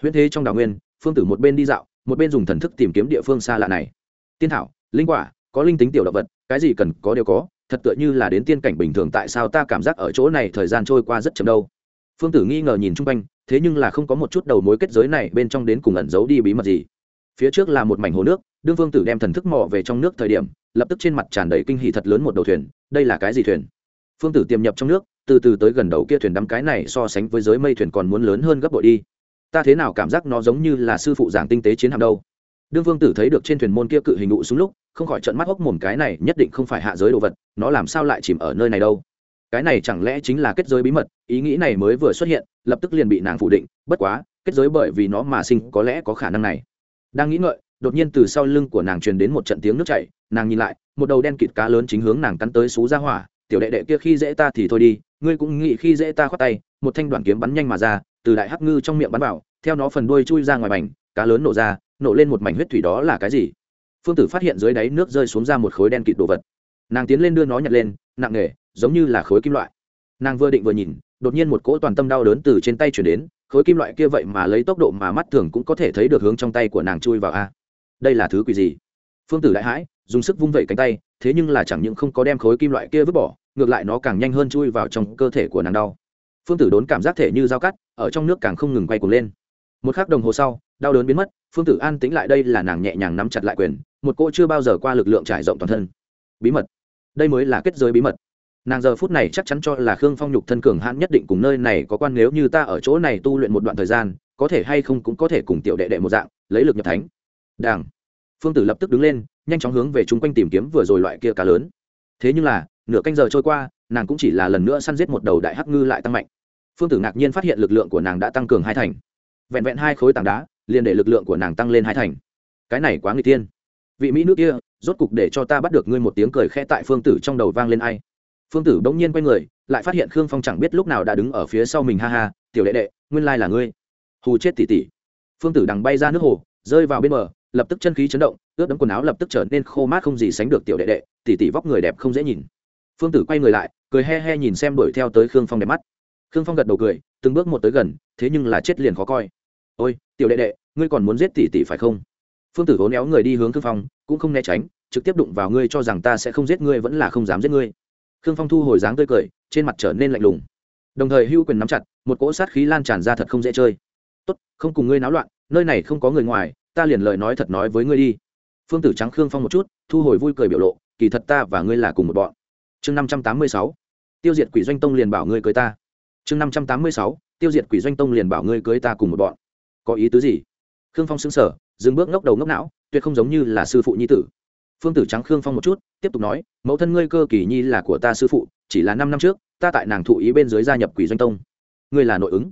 Speaker 1: Huyễn thế trong đào nguyên, phương tử một bên đi dạo, một bên dùng thần thức tìm kiếm địa phương xa lạ này. Tiên thảo, linh quả, có linh tính tiểu động vật, cái gì cần có đều có, thật tựa như là đến tiên cảnh bình thường, tại sao ta cảm giác ở chỗ này thời gian trôi qua rất chậm đâu? Phương tử nghi ngờ nhìn chung quanh thế nhưng là không có một chút đầu mối kết giới này bên trong đến cùng ẩn giấu đi bí mật gì. Phía trước là một mảnh hồ nước, đương vương tử đem thần thức mò về trong nước thời điểm, lập tức trên mặt tràn đầy kinh hỉ thật lớn một đầu thuyền, đây là cái gì thuyền? Phương tử tiềm nhập trong nước, từ từ tới gần đầu kia thuyền đắm cái này so sánh với giới mây thuyền còn muốn lớn hơn gấp bội đi. Ta thế nào cảm giác nó giống như là sư phụ giảng tinh tế chiến hạm đâu? Đương vương tử thấy được trên thuyền môn kia cự hình ngụ xuống lúc, không khỏi trận mắt hốc mồm, cái này nhất định không phải hạ giới đồ vật, nó làm sao lại chìm ở nơi này đâu? Cái này chẳng lẽ chính là kết giới bí mật, ý nghĩ này mới vừa xuất hiện, lập tức liền bị nàng phủ định, bất quá, kết giới bởi vì nó mà sinh có lẽ có khả năng này. Đang nghĩ ngợi, đột nhiên từ sau lưng của nàng truyền đến một trận tiếng nước chảy, nàng nhìn lại, một đầu đen kịt cá lớn chính hướng nàng cắn tới xú ra hỏa, tiểu đệ đệ kia khi dễ ta thì thôi đi, ngươi cũng nghĩ khi dễ ta khoát tay. Một thanh đoạn kiếm bắn nhanh mà ra, từ đại hắc ngư trong miệng bắn vào, theo nó phần đuôi chui ra ngoài mảnh cá lớn nổ ra, nổ lên một mảnh huyết thủy đó là cái gì? Phương tử phát hiện dưới đáy nước rơi xuống ra một khối đen kịt đồ vật. Nàng tiến lên đưa nó nhặt lên, nặng nề giống như là khối kim loại. Nàng vừa định vừa nhìn, đột nhiên một cỗ toàn tâm đau đớn từ trên tay chuyển đến, khối kim loại kia vậy mà lấy tốc độ mà mắt thường cũng có thể thấy được hướng trong tay của nàng chui vào a. Đây là thứ quỷ gì? Phương tử đại hãi, dùng sức vung vẩy cánh tay, thế nhưng là chẳng những không có đem khối kim loại kia vứt bỏ, ngược lại nó càng nhanh hơn chui vào trong cơ thể của nàng đau. Phương tử đốn cảm giác thể như dao cắt, ở trong nước càng không ngừng quay cuồng lên. Một k h ắ c đồng hồ sau, đau đớn biến mất, phương tử an tính lại đây là nàng nhẹ nhàng nắm chặt lại quyền, một cô chưa bao giờ qua lực lượng trải rộng toàn thân. Bí mật. Đây mới là kết giới bí mật nàng giờ phút này chắc chắn cho là khương phong nhục thân cường hãn nhất định cùng nơi này có quan nếu như ta ở chỗ này tu luyện một đoạn thời gian, có thể hay không cũng có thể cùng tiểu đệ đệ một dạng, lấy lực nhập thánh. Đảng phương tử lập tức đứng lên, nhanh chóng hướng về chung quanh tìm kiếm vừa rồi loại kia cá lớn. Thế nhưng là, nửa canh giờ trôi qua, nàng cũng chỉ là lần nữa săn giết một đầu đại hắc ngư lại tăng mạnh. Phương tử ngạc nhiên phát hiện lực lượng của nàng đã tăng cường hai thành. Vẹn vẹn hai khối tảng đá, liền để lực lượng của nàng tăng lên hai thành. Cái này quá người tiên. Vị mỹ nữ kia, rốt cục để cho ta bắt được ngươi một tiếng cười khẽ tại phương tử trong đầu vang lên ai phương tử bỗng nhiên quay người, lại phát hiện khương phong chẳng biết lúc nào đã đứng ở phía sau mình, ha ha, tiểu đệ đệ, nguyên lai là ngươi. Hù chết tỉ tỉ phương tử đằng bay ra nước hồ, rơi vào bên bờ, lập tức chân khí chấn động, ướt đấm quần áo lập tức trở nên khô mát không gì sánh được tiểu đệ đệ tỉ tỉ vóc người đẹp không dễ nhìn. Phương tử quay người lại, cười he he nhìn xem đuổi theo tới khương phong đẹp mắt. Khương phong gật đầu cười, từng bước một tới gần, thế nhưng là chết liền khó coi. Ôi, tiểu đệ đệ, ngươi còn muốn giết tỷ tỷ phải không? Phương tử hố néo người đi hướng khương phong, cũng không né tránh, trực tiếp đụng vào ngươi cho rằng ta sẽ không giết ngươi vẫn là không dám giết ngươi khương phong thu hồi dáng tươi cười, trên mặt trở nên lạnh lùng. Đồng thời hưu quyền nắm chặt, một cỗ sát khí lan tràn ra thật không dễ chơi. Tốt, không cùng ngươi náo loạn, nơi này không có người ngoài, ta liền lời nói thật nói với ngươi đi. Phương tử trắng khương phong một chút, thu hồi vui cười biểu lộ, kỳ thật ta và ngươi là cùng một bọn. Chương năm trăm tám mươi sáu, tiêu diệt quỷ doanh tông liền bảo ngươi cưới ta. Chương năm trăm tám mươi sáu, tiêu diệt quỷ doanh tông liền bảo ngươi cưới ta cùng một bọn. Có ý tứ gì? Khương phong xứng sở dừng bước ngốc đầu ngốc não, tuyệt không giống như là sư phụ nhi tử phương tử trắng khương phong một chút, tiếp tục nói, mẫu thân ngươi cơ kỳ nhi là của ta sư phụ, chỉ là năm năm trước, ta tại nàng thụ ý bên dưới gia nhập quỷ doanh tông. Ngươi là nội ứng.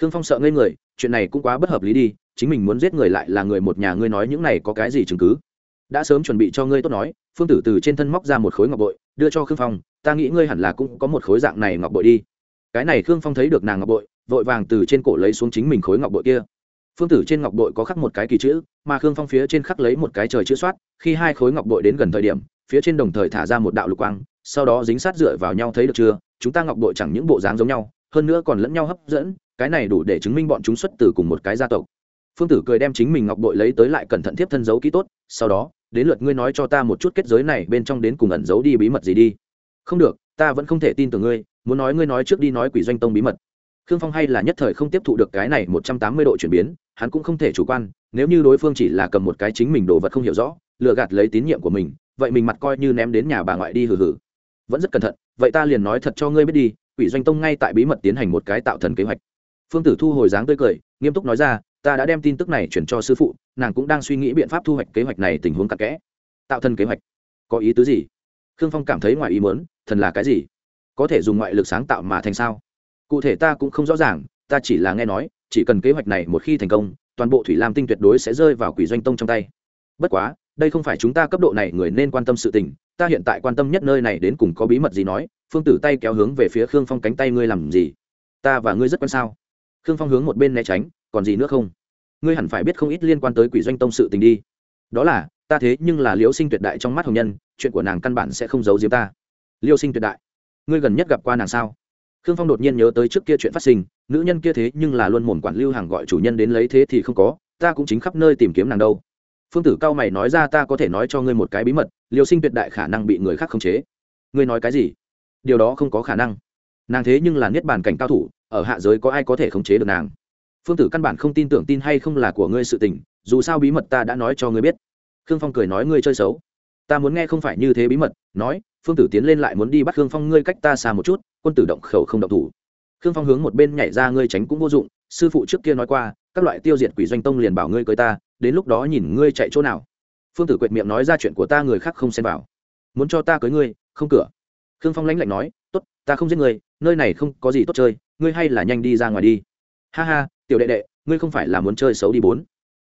Speaker 1: Khương phong sợ ngây người, chuyện này cũng quá bất hợp lý đi, chính mình muốn giết người lại là người một nhà ngươi nói những này có cái gì chứng cứ? Đã sớm chuẩn bị cho ngươi tốt nói, phương tử từ trên thân móc ra một khối ngọc bội, đưa cho khương phong, ta nghĩ ngươi hẳn là cũng có một khối dạng này ngọc bội đi. Cái này khương phong thấy được nàng ngọc bội, vội vàng từ trên cổ lấy xuống chính mình khối ngọc bội kia phương tử trên ngọc bội có khắc một cái kỳ chữ, mà khương phong phía trên khắc lấy một cái trời chữ soát, khi hai khối ngọc bội đến gần thời điểm, phía trên đồng thời thả ra một đạo lục quang, sau đó dính sát dựa vào nhau thấy được chưa? Chúng ta ngọc bội chẳng những bộ dáng giống nhau, hơn nữa còn lẫn nhau hấp dẫn, cái này đủ để chứng minh bọn chúng xuất từ cùng một cái gia tộc. Phương tử cười đem chính mình ngọc bội lấy tới lại cẩn thận tiếp thân giấu kỹ tốt, sau đó, đến lượt ngươi nói cho ta một chút kết giới này bên trong đến cùng ẩn giấu đi bí mật gì đi. Không được, ta vẫn không thể tin tưởng ngươi, muốn nói ngươi nói trước đi nói quỷ doanh tông bí mật khương phong hay là nhất thời không tiếp thụ được cái này một trăm tám mươi độ chuyển biến, hắn cũng không thể chủ quan, nếu như đối phương chỉ là cầm một cái chính mình đồ vật không hiểu rõ, lừa gạt lấy tín nhiệm của mình, vậy mình mặt coi như ném đến nhà bà ngoại đi hừ hừ. Vẫn rất cẩn thận, vậy ta liền nói thật cho ngươi biết đi, quỷ doanh tông ngay tại bí mật tiến hành một cái tạo thần kế hoạch. Phương tử thu hồi dáng tươi cười, nghiêm túc nói ra, ta đã đem tin tức này chuyển cho sư phụ, nàng cũng đang suy nghĩ biện pháp thu hoạch kế hoạch này tình huống cặn kẽ. Tạo thần kế hoạch? Có ý tứ gì? Khương phong cảm thấy ngoài ý muốn, thần là cái gì? Có thể dùng ngoại lực sáng tạo mà thành sao? Cụ thể ta cũng không rõ ràng, ta chỉ là nghe nói, chỉ cần kế hoạch này một khi thành công, toàn bộ thủy lam tinh tuyệt đối sẽ rơi vào quỷ doanh tông trong tay. Bất quá, đây không phải chúng ta cấp độ này người nên quan tâm sự tình, ta hiện tại quan tâm nhất nơi này đến cùng có bí mật gì nói, phương tử tay kéo hướng về phía khương phong cánh tay ngươi làm gì? Ta và ngươi rất quan sao? Khương phong hướng một bên né tránh, còn gì nữa không? Ngươi hẳn phải biết không ít liên quan tới quỷ doanh tông sự tình đi. Đó là, ta thế nhưng là liễu sinh tuyệt đại trong mắt hồng nhân, chuyện của nàng căn bản sẽ không giấu giếm ta. Liêu sinh tuyệt đại, ngươi gần nhất gặp qua nàng sao? Khương phong đột nhiên nhớ tới trước kia chuyện phát sinh, nữ nhân kia thế nhưng là luôn mồm quản lưu hàng gọi chủ nhân đến lấy thế thì không có, ta cũng chính khắp nơi tìm kiếm nàng đâu. Phương tử cao mày nói ra ta có thể nói cho ngươi một cái bí mật liều sinh tuyệt đại khả năng bị người khác khống chế. Ngươi nói cái gì? Điều đó không có khả năng. Nàng thế nhưng là niết bàn cảnh cao thủ, ở hạ giới có ai có thể khống chế được nàng? Phương tử căn bản không tin tưởng tin hay không là của ngươi sự tình, dù sao bí mật ta đã nói cho ngươi biết. Khương phong cười nói ngươi chơi xấu. Ta muốn nghe không phải như thế bí mật, nói, phương tử tiến lên lại muốn đi bắt khương phong, ngươi cách ta xa một chút quân tử động khẩu không động thủ. Khương phong hướng một bên nhảy ra, ngươi tránh cũng vô dụng, sư phụ trước kia nói qua, các loại tiêu diệt quỷ doanh tông liền bảo ngươi cưới ta, đến lúc đó nhìn ngươi chạy chỗ nào. Phương tử quệt miệng nói ra chuyện của ta người khác không xem vào. Muốn cho ta cưới ngươi, không cửa. Khương phong lãnh lạnh nói, tốt, ta không giết ngươi, nơi này không có gì tốt chơi, ngươi hay là nhanh đi ra ngoài đi. Ha ha, tiểu đệ đệ, ngươi không phải là muốn chơi xấu đi bốn.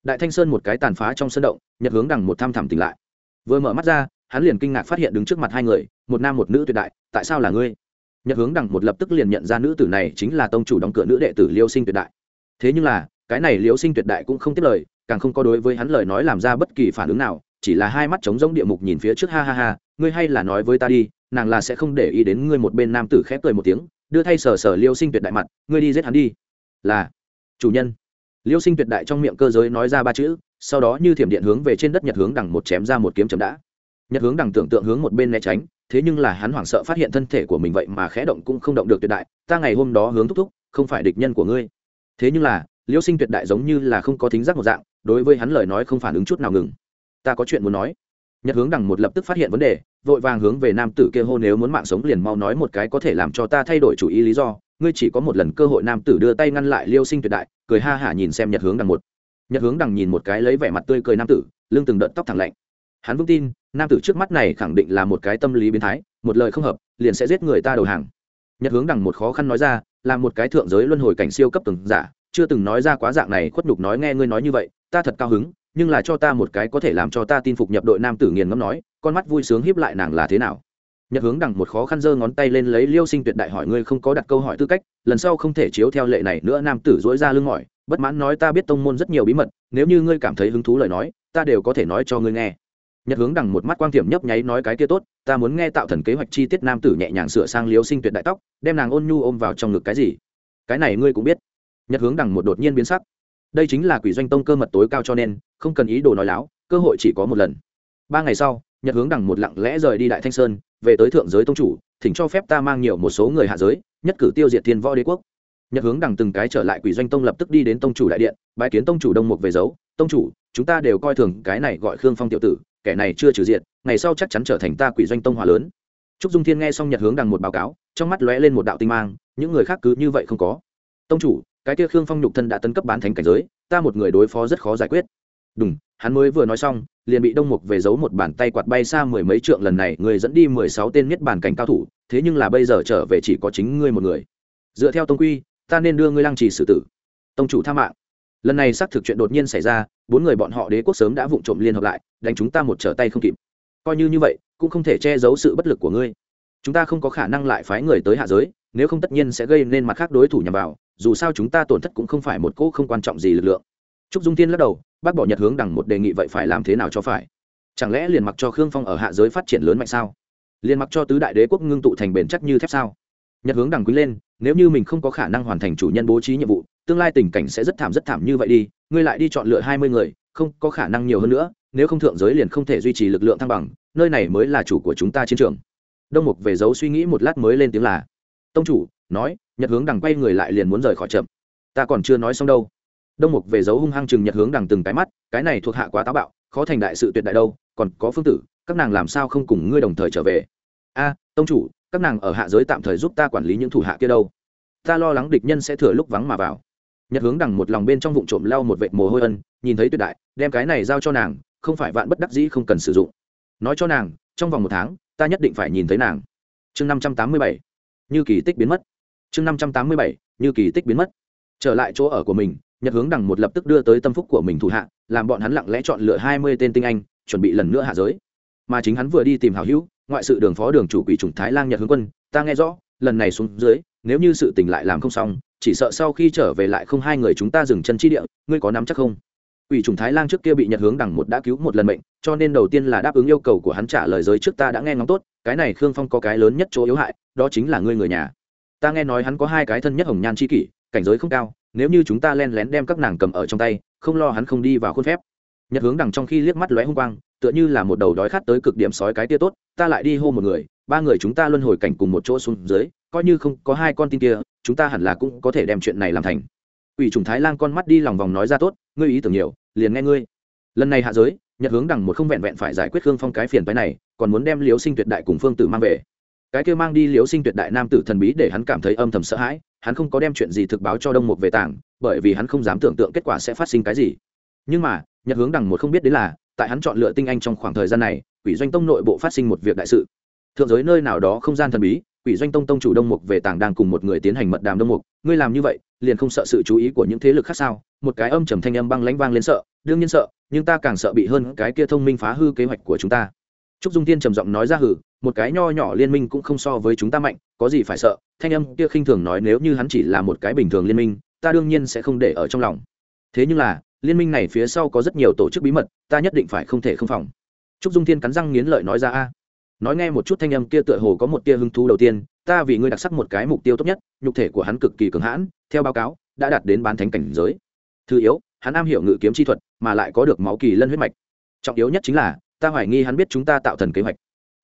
Speaker 1: Đại thanh sơn một cái tàn phá trong sân động, nhật hướng đằng một tham thẳm tỉnh lại. Vừa mở mắt ra, hắn liền kinh ngạc phát hiện đứng trước mặt hai người, một nam một nữ tuyệt đại, tại sao là ngươi? Nhật hướng đằng một lập tức liền nhận ra nữ tử này chính là tông chủ đóng cửa nữ đệ tử liêu sinh tuyệt đại. Thế nhưng là, cái này liêu sinh tuyệt đại cũng không tiếp lời, càng không có đối với hắn lời nói làm ra bất kỳ phản ứng nào, chỉ là hai mắt trống rỗng địa mục nhìn phía trước, ha ha ha, ngươi hay là nói với ta đi, nàng là sẽ không để ý đến ngươi một bên. Nam tử khép cười một tiếng, đưa thay sở sở liêu sinh tuyệt đại mặt, ngươi đi giết hắn đi. Là, chủ nhân. Liêu sinh tuyệt đại trong miệng cơ giới nói ra ba chữ, sau đó như thiểm điện hướng về trên đất nhật hướng đằng một chém ra một kiếm chấm đã. Nhật hướng đằng tưởng tượng hướng một bên né tránh thế nhưng là hắn hoảng sợ phát hiện thân thể của mình vậy mà khẽ động cũng không động được tuyệt đại, ta ngày hôm đó hướng thúc thúc, không phải địch nhân của ngươi. Thế nhưng là, liêu sinh tuyệt đại giống như là không có thính giác một dạng, đối với hắn lời nói không phản ứng chút nào ngừng. Ta có chuyện muốn nói. Nhật hướng đằng một lập tức phát hiện vấn đề, vội vàng hướng về nam tử kia hô nếu muốn mạng sống liền mau nói một cái có thể làm cho ta thay đổi chủ ý lý do. Ngươi chỉ có một lần cơ hội nam tử đưa tay ngăn lại liêu sinh tuyệt đại, cười ha hả nhìn xem nhật hướng đằng một. Nhật hướng đằng nhìn một cái lấy vẻ mặt tươi cười nam tử, lưng từng đợt tóc thẳng lạnh hắn vững tin, nam tử trước mắt này khẳng định là một cái tâm lý biến thái, một lời không hợp, liền sẽ giết người ta đầu hàng. Nhật hướng đằng một khó khăn nói ra, là một cái thượng giới luân hồi cảnh siêu cấp từng giả, chưa từng nói ra quá dạng này, khuất nhục nói nghe ngươi nói như vậy, ta thật cao hứng, nhưng là cho ta một cái có thể làm cho ta tin phục nhập đội nam tử nghiền ngẫm nói, con mắt vui sướng hiếp lại nàng là thế nào. Nhật hướng đằng một khó khăn giơ ngón tay lên lấy liêu sinh tuyệt đại hỏi ngươi không có đặt câu hỏi tư cách, lần sau không thể chiếu theo lệ này nữa, nam tử dối ra lưng mỏi, bất mãn nói ta biết tông môn rất nhiều bí mật, nếu như ngươi cảm thấy hứng thú lời nói, ta đều có thể nói cho ngươi nghe nhật hướng đằng một mắt quang tiệm nhấp nháy nói cái kia tốt, ta muốn nghe tạo thần kế hoạch chi tiết nam tử nhẹ nhàng sửa sang liếu sinh tuyệt đại tóc, đem nàng ôn nhu ôm vào trong ngực cái gì? Cái này ngươi cũng biết. Nhật hướng đằng một đột nhiên biến sắc. Đây chính là quỷ doanh tông cơ mật tối cao cho nên, không cần ý đồ nói láo, cơ hội chỉ có một lần. Ba ngày sau, nhật hướng đằng một lặng lẽ rời đi đại thanh sơn, về tới thượng giới tông chủ, thỉnh cho phép ta mang nhiều một số người hạ giới, nhất cử tiêu diệt thiên võ đế quốc. Nhật hướng đằng từng cái trở lại quỷ doanh tông lập tức đi đến tông chủ đại điện bãi kiến tông chủ đông mục về giấu tông chủ, chúng ta đều coi thường cái này gọi khương phong tiểu tử kẻ này chưa trừ diện ngày sau chắc chắn trở thành ta quỷ doanh tông hòa lớn. Trúc dung thiên nghe xong nhật hướng đằng một báo cáo, trong mắt lóe lên một đạo tinh mang, những người khác cứ như vậy không có. Tông chủ, cái kia khương phong nhục thân đã tấn cấp bán thánh cảnh giới, ta một người đối phó rất khó giải quyết. Đúng hắn mới vừa nói xong, liền bị đông mục về giấu một bàn tay quạt bay xa mười mấy trượng lần này, người dẫn đi mười sáu tên nhất bản cảnh cao thủ, thế nhưng là bây giờ trở về chỉ có chính ngươi một người. Dựa theo tông quy, ta nên đưa ngươi lăng trì xử tử. Tông chủ tha mạng lần này xác thực chuyện đột nhiên xảy ra, bốn người bọn họ đế quốc sớm đã vụng trộm liên hợp lại, đánh chúng ta một trở tay không kịp. Coi như như vậy, cũng không thể che giấu sự bất lực của ngươi. Chúng ta không có khả năng lại phái người tới hạ giới, nếu không tất nhiên sẽ gây nên mặt khác đối thủ nhằm vào, dù sao chúng ta tổn thất cũng không phải một cỗ không quan trọng gì lực lượng. Trúc dung tiên lắc đầu, bác bỏ nhật hướng đằng một đề nghị vậy phải làm thế nào cho phải? Chẳng lẽ liền mặc cho khương phong ở hạ giới phát triển lớn mạnh sao? Liền mặc cho tứ đại đế quốc ngưng tụ thành bền chắc như thép sao? Nhật hướng đằng quý lên, nếu như mình không có khả năng hoàn thành chủ nhân bố trí nhiệm vụ tương lai tình cảnh sẽ rất thảm rất thảm như vậy đi, ngươi lại đi chọn lựa hai mươi người, không có khả năng nhiều hơn nữa, nếu không thượng giới liền không thể duy trì lực lượng thăng bằng, nơi này mới là chủ của chúng ta chiến trường. Đông mục về giấu suy nghĩ một lát mới lên tiếng là, tông chủ, nói, nhật hướng đằng quay người lại liền muốn rời khỏi chậm. Ta còn chưa nói xong đâu. Đông mục về giấu hung hăng chừng nhật hướng đằng từng cái mắt, cái này thuộc hạ quá táo bạo, khó thành đại sự tuyệt đại đâu, còn có phương tử, các nàng làm sao không cùng ngươi đồng thời trở về? A, tông chủ, các nàng ở hạ giới tạm thời giúp ta quản lý những thủ hạ kia đâu. Ta lo lắng địch nhân sẽ thừa lúc vắng mà vào nhật hướng đằng một lòng bên trong vụ trộm lau một vệt mồ hôi ân, nhìn thấy tuyệt đại, đem cái này giao cho nàng, không phải vạn bất đắc dĩ không cần sử dụng. Nói cho nàng, trong vòng một tháng, ta nhất định phải nhìn thấy nàng. Chương năm trăm tám mươi bảy, như kỳ tích biến mất. Chương năm trăm tám mươi bảy, như kỳ tích biến mất. Trở lại chỗ ở của mình, nhật hướng đằng một lập tức đưa tới tâm phúc của mình thủ hạ, làm bọn hắn lặng lẽ chọn lựa hai mươi tên tinh anh, chuẩn bị lần nữa hạ giới. Mà chính hắn vừa đi tìm hảo hữu, ngoại sự đường phó đường chủ quỷ trùng thái lang nhật hướng quân, ta nghe rõ, lần này xuống dưới nếu như sự tình lại làm không xong chỉ sợ sau khi trở về lại không hai người chúng ta dừng chân chi địa ngươi có nắm chắc không Quỷ trùng Thái Lang trước kia bị Nhật Hướng Đằng một đã cứu một lần mệnh, cho nên đầu tiên là đáp ứng yêu cầu của hắn trả lời giới trước ta đã nghe ngóng tốt, cái này Khương Phong có cái lớn nhất chỗ yếu hại, đó chính là ngươi người nhà. Ta nghe nói hắn có hai cái thân nhất hồng nhan chi kỷ, cảnh giới không cao, nếu như chúng ta len lén đem các nàng cầm ở trong tay, không lo hắn không đi vào khuôn phép. Nhật Hướng Đằng trong khi liếc mắt lóe hung quang, tựa như là một đầu đói khát tới cực điểm sói cái tia tốt, ta lại đi hô một người, ba người chúng ta luân hồi cảnh cùng một chỗ xuống dưới, coi như không có hai con tin kia, chúng ta hẳn là cũng có thể đem chuyện này làm thành. ủy trùng Thái Lang con mắt đi lòng vòng nói ra tốt, ngươi ý tưởng nhiều, liền nghe ngươi. Lần này hạ giới nhật hướng đằng một không vẹn vẹn phải giải quyết khương phong cái phiền phái này còn muốn đem liếu sinh tuyệt đại cùng phương tử mang về. Cái kia mang đi liếu sinh tuyệt đại nam tử thần bí để hắn cảm thấy âm thầm sợ hãi hắn không có đem chuyện gì thực báo cho đông mục về tảng bởi vì hắn không dám tưởng tượng kết quả sẽ phát sinh cái gì. Nhưng mà nhật hướng đằng một không biết đến là tại hắn chọn lựa tinh anh trong khoảng thời gian này quỷ doanh tông nội bộ phát sinh một việc đại sự thượng giới nơi nào đó không gian thần bí, quỷ doanh tông tông chủ đông mục về tàng đang cùng một người tiến hành mật đàm đông mục. Ngươi làm như vậy, liền không sợ sự chú ý của những thế lực khác sao? Một cái âm trầm thanh âm băng lãnh vang lên sợ, đương nhiên sợ, nhưng ta càng sợ bị hơn cái kia thông minh phá hư kế hoạch của chúng ta. Trúc dung tiên trầm giọng nói ra hử, một cái nho nhỏ liên minh cũng không so với chúng ta mạnh, có gì phải sợ? Thanh âm kia khinh thường nói nếu như hắn chỉ là một cái bình thường liên minh, ta đương nhiên sẽ không để ở trong lòng. Thế nhưng là, liên minh này phía sau có rất nhiều tổ chức bí mật, ta nhất định phải không thể không phòng. Trúc dung thiên cắn răng nghiến lợi nói ra, a nói nghe một chút thanh âm kia tựa hồ có một tia hứng thú đầu tiên, ta vì ngươi đặc sắc một cái mục tiêu tốt nhất, nhục thể của hắn cực kỳ cường hãn, theo báo cáo, đã đạt đến bán thánh cảnh giới. Thứ yếu, hắn am hiểu ngự kiếm chi thuật, mà lại có được máu kỳ lân huyết mạch. Trọng yếu nhất chính là, ta hoài nghi hắn biết chúng ta tạo thần kế hoạch.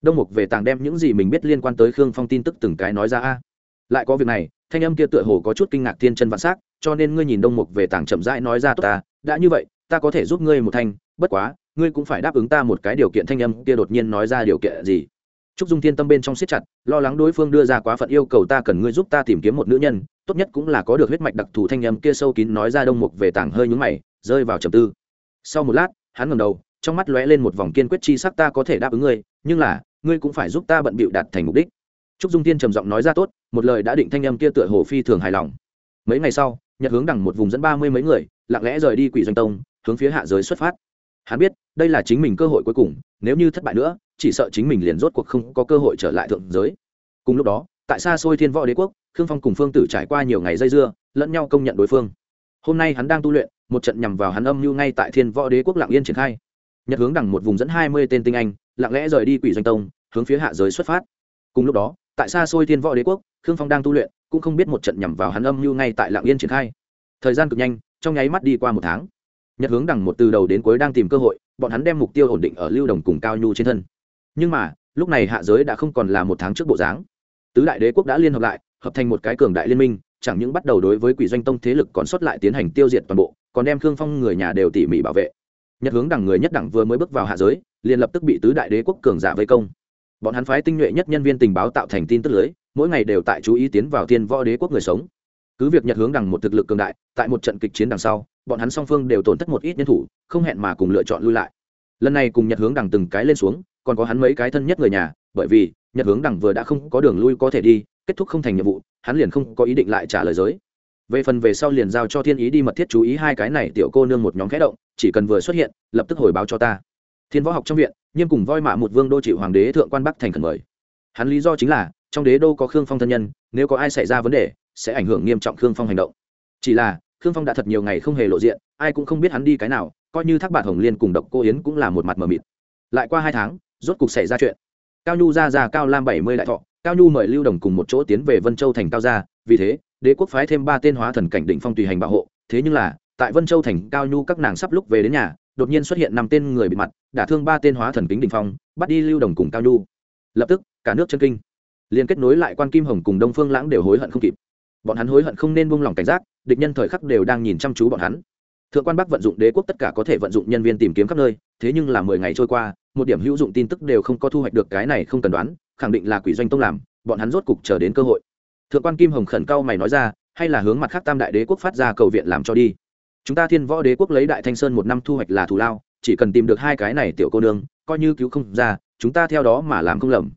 Speaker 1: Đông mục về tàng đem những gì mình biết liên quan tới khương phong tin tức từng cái nói ra a. Lại có việc này, thanh âm kia tựa hồ có chút kinh ngạc thiên chân vạn s á c cho nên ngươi nhìn đông mục về tàng chậm rãi nói ra tốt ta, đã như vậy, ta có thể giúp ngươi một thanh, bất quá ngươi cũng phải đáp ứng ta một cái điều kiện thanh âm kia đột nhiên nói ra điều kiện gì Trúc Dung Thiên tâm bên trong siết chặt, lo lắng đối phương đưa ra quá phận yêu cầu ta cần ngươi giúp ta tìm kiếm một nữ nhân, tốt nhất cũng là có được huyết mạch đặc thù thanh âm kia sâu kín nói ra đông mục về tảng hơi nhúng mày, rơi vào trầm tư. Sau một lát, hắn ngẩng đầu, trong mắt lóe lên một vòng kiên quyết chi sắc ta có thể đáp ứng ngươi, nhưng là, ngươi cũng phải giúp ta bận bịu đạt thành mục đích. Trúc Dung Thiên trầm giọng nói ra tốt, một lời đã định thanh âm kia tựa hồ phi thường hài lòng. Mấy ngày sau, Nhật hướng đằng một vùng dẫn ba mươi mấy người, lặng lẽ rời đi Quỷ Doanh Tông, hướng phía hạ giới xuất phát. Hắn biết, đây là chính mình cơ hội cuối cùng, nếu như thất bại nữa, chỉ sợ chính mình liền rốt cuộc không có cơ hội trở lại thượng giới. Cùng lúc đó tại xa xôi thiên võ đế quốc khương phong cùng phương tử trải qua nhiều ngày dây dưa lẫn nhau công nhận đối phương. Hôm nay hắn đang tu luyện một trận nhằm vào hắn âm mưu ngay tại thiên võ đế quốc lạng yên triển khai. Nhật hướng đằng một vùng dẫn hai mươi tên tinh anh lặng lẽ rời đi quỷ doanh tông hướng phía hạ giới xuất phát. Cùng lúc đó tại xa xôi thiên võ đế quốc khương phong đang tu luyện cũng không biết một trận nhằm vào hắn âm mưu ngay tại lạng yên triển khai. Thời gian cực nhanh trong nháy mắt đi qua một tháng nhật hướng đằng một từ đầu đến cuối đang tìm cơ hội, bọn hắn đem mục tiêu ổn định ở lưu đồng cùng cao nhu trên thân. Nhưng mà, lúc này hạ giới đã không còn là một tháng trước bộ dáng. Tứ đại đế quốc đã liên hợp lại, hợp thành một cái cường đại liên minh, chẳng những bắt đầu đối với quỷ doanh tông thế lực còn sót lại tiến hành tiêu diệt toàn bộ, còn đem khương phong người nhà đều tỉ mỉ bảo vệ. Nhật hướng Đằng người nhất đẳng vừa mới bước vào hạ giới, liền lập tức bị tứ đại đế quốc cường giả vây công. Bọn hắn phái tinh nhuệ nhất nhân viên tình báo tạo thành tin tức lưới, mỗi ngày đều tại chú ý tiến vào thiên võ đế quốc người sống. Cứ việc nhật hướng đằng một thực lực cường đại, tại một trận kịch chiến đằng sau bọn hắn song phương đều tổn thất một ít nhân thủ, không hẹn mà cùng lựa chọn lui lại. Lần này cùng nhật hướng đằng từng cái lên xuống, còn có hắn mấy cái thân nhất người nhà, bởi vì nhật hướng đằng vừa đã không có đường lui có thể đi, kết thúc không thành nhiệm vụ, hắn liền không có ý định lại trả lời giới. Về phần về sau liền giao cho thiên ý đi mật thiết chú ý hai cái này tiểu cô nương một nhóm khẽ động, chỉ cần vừa xuất hiện, lập tức hồi báo cho ta. Thiên võ học trong viện, nghiêm cùng voi mạ một vương đô chịu hoàng đế thượng quan bắc thành khẩn mời. Hắn lý do chính là, trong đế đô có khương phong thân nhân, nếu có ai xảy ra vấn đề, sẽ ảnh hưởng nghiêm trọng khương phong hành động. Chỉ là khương phong đã thật nhiều ngày không hề lộ diện, ai cũng không biết hắn đi cái nào, coi như thác bạn hồng liên cùng độc cô yến cũng là một mặt mờ mịt. Lại qua hai tháng, rốt cục xảy ra chuyện. Cao nhu ra ra cao lam bảy mươi đại thọ, cao nhu mời lưu đồng cùng một chỗ tiến về vân châu thành cao gia, vì thế, đế quốc phái thêm ba tên hóa thần cảnh định phong tùy hành bảo hộ, thế nhưng là, tại vân châu thành cao nhu các nàng sắp lúc về đến nhà, đột nhiên xuất hiện năm tên người bị mặt đả thương ba tên hóa thần kính đình phong, bắt đi lưu đồng cùng cao nhu. Lập tức, cả nước chân kinh. Liên kết nối lại quan kim hồng cùng đông phương lãng đều hối hận không kịp bọn hắn hối hận không nên buông lỏng cảnh giác, địch nhân thời khắc đều đang nhìn chăm chú bọn hắn. Thượng quan bắc vận dụng đế quốc tất cả có thể vận dụng nhân viên tìm kiếm khắp nơi, thế nhưng là mười ngày trôi qua, một điểm hữu dụng tin tức đều không có thu hoạch được cái này không cần đoán, khẳng định là quỷ doanh tông làm, bọn hắn rốt cục chờ đến cơ hội. Thượng quan kim hồng khẩn cao mày nói ra, hay là hướng mặt khác tam đại đế quốc phát ra cầu viện làm cho đi. Chúng ta thiên võ đế quốc lấy đại thanh sơn một năm thu hoạch là thù lao, chỉ cần tìm được hai cái này tiểu cô nương, coi như cứu không ra, chúng ta theo đó mà làm không lầm.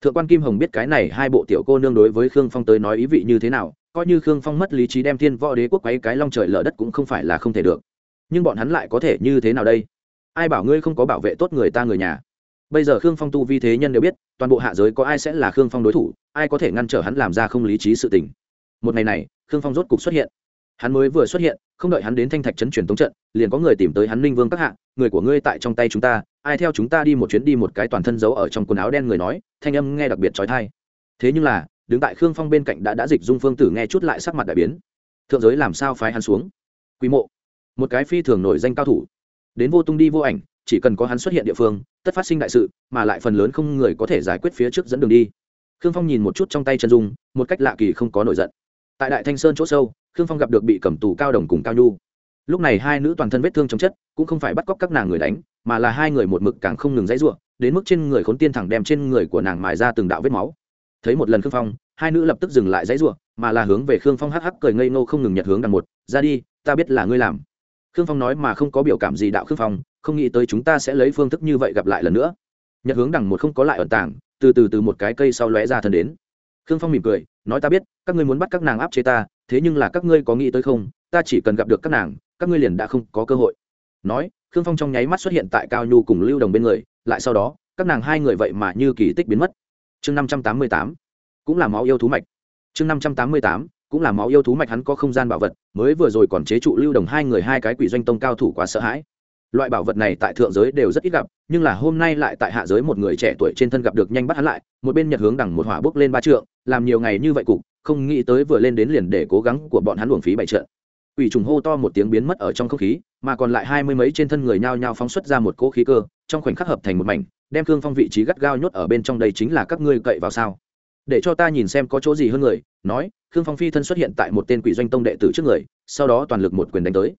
Speaker 1: Thượng quan kim hồng biết cái này hai bộ tiểu cô nương đối với khương phong tới nói ý vị như thế nào coi như khương phong mất lý trí đem thiên võ đế quốc quấy cái long trời lở đất cũng không phải là không thể được. Nhưng bọn hắn lại có thể như thế nào đây? Ai bảo ngươi không có bảo vệ tốt người ta người nhà? Bây giờ khương phong tu vi thế nhân đều biết, toàn bộ hạ giới có ai sẽ là khương phong đối thủ, ai có thể ngăn trở hắn làm ra không lý trí sự tình. Một ngày này, khương phong rốt cục xuất hiện. Hắn mới vừa xuất hiện, không đợi hắn đến thanh thạch trấn truyền tống trận, liền có người tìm tới hắn ninh vương các hạ, người của ngươi tại trong tay chúng ta, ai theo chúng ta đi một chuyến đi một cái toàn thân giấu ở trong quần áo đen người nói, thanh âm nghe đặc biệt trói thai thế nhưng là đứng tại khương phong bên cạnh đã đã dịch dung phương tử nghe chút lại sắc mặt đại biến. Thượng giới làm sao phái hắn xuống? Quy mộ. Một cái phi thường nổi danh cao thủ. Đến vô tung đi vô ảnh, chỉ cần có hắn xuất hiện địa phương, tất phát sinh đại sự, mà lại phần lớn không người có thể giải quyết phía trước dẫn đường đi. Khương phong nhìn một chút trong tay chân dung, một cách lạ kỳ không có nổi giận. Tại đại thanh sơn chỗ sâu, khương phong gặp được bị cầm tù cao đồng cùng cao nhu. Lúc này hai nữ toàn thân vết thương chống chất, cũng không phải bắt cóc các nàng người đánh, mà là hai người một mực càng không ngừng dãy ruộng đến mức trên người khốn tiên thẳng đem trên người của nàng mài ra từng đạo vết máu thấy một lần khương phong hai nữ lập tức dừng lại dãy ruộng mà là hướng về khương phong hắc hắc cười ngây ngô không ngừng nhật hướng đằng một, ra đi, ta biết là ngươi làm. Khương phong nói mà không có biểu cảm gì đạo khương phong, không nghĩ tới chúng ta sẽ lấy phương thức như vậy gặp lại lần nữa. Nhật hướng đằng một không có lại ẩn tàng, từ từ từ một cái cây sau lóe ra thân đến. Khương phong mỉm cười, nói, ta biết, các ngươi muốn bắt các nàng áp chế ta, thế nhưng là các ngươi có nghĩ tới không? Ta chỉ cần gặp được các nàng, các ngươi liền đã không có cơ hội. Nói, khương phong trong nháy mắt xuất hiện tại cao nhu cùng lưu đồng bên người, lại sau đó, các nàng hai người vậy mà như kỳ tích biến mất chương năm trăm tám mươi tám cũng là máu yêu thú mạch. Chương năm trăm tám mươi tám cũng là máu yêu thú mạch hắn có không gian bảo vật mới vừa rồi còn chế trụ lưu đồng hai người hai cái quỷ doanh tông cao thủ quá sợ hãi. Loại bảo vật này tại thượng giới đều rất ít gặp nhưng là hôm nay lại tại hạ giới một người trẻ tuổi trên thân gặp được nhanh bắt hắn lại một bên nhật hướng đằng một hỏa bước lên ba trượng làm nhiều ngày như vậy cục không nghĩ tới vừa lên đến liền để cố gắng của bọn hắn uổng phí bảy trận. Quỷ trùng hô to một tiếng biến mất ở trong không khí, mà còn lại hai mươi mấy trên thân người nhao nhao phóng xuất ra một cỗ khí cơ, trong khoảnh khắc hợp thành một mảnh, đem Khương Phong vị trí gắt gao nhốt ở bên trong đây chính là các ngươi cậy vào sao? Để cho ta nhìn xem có chỗ gì hơn người, nói, Khương Phong phi thân xuất hiện tại một tên quỷ doanh tông đệ tử trước người, sau đó toàn lực một quyền đánh tới.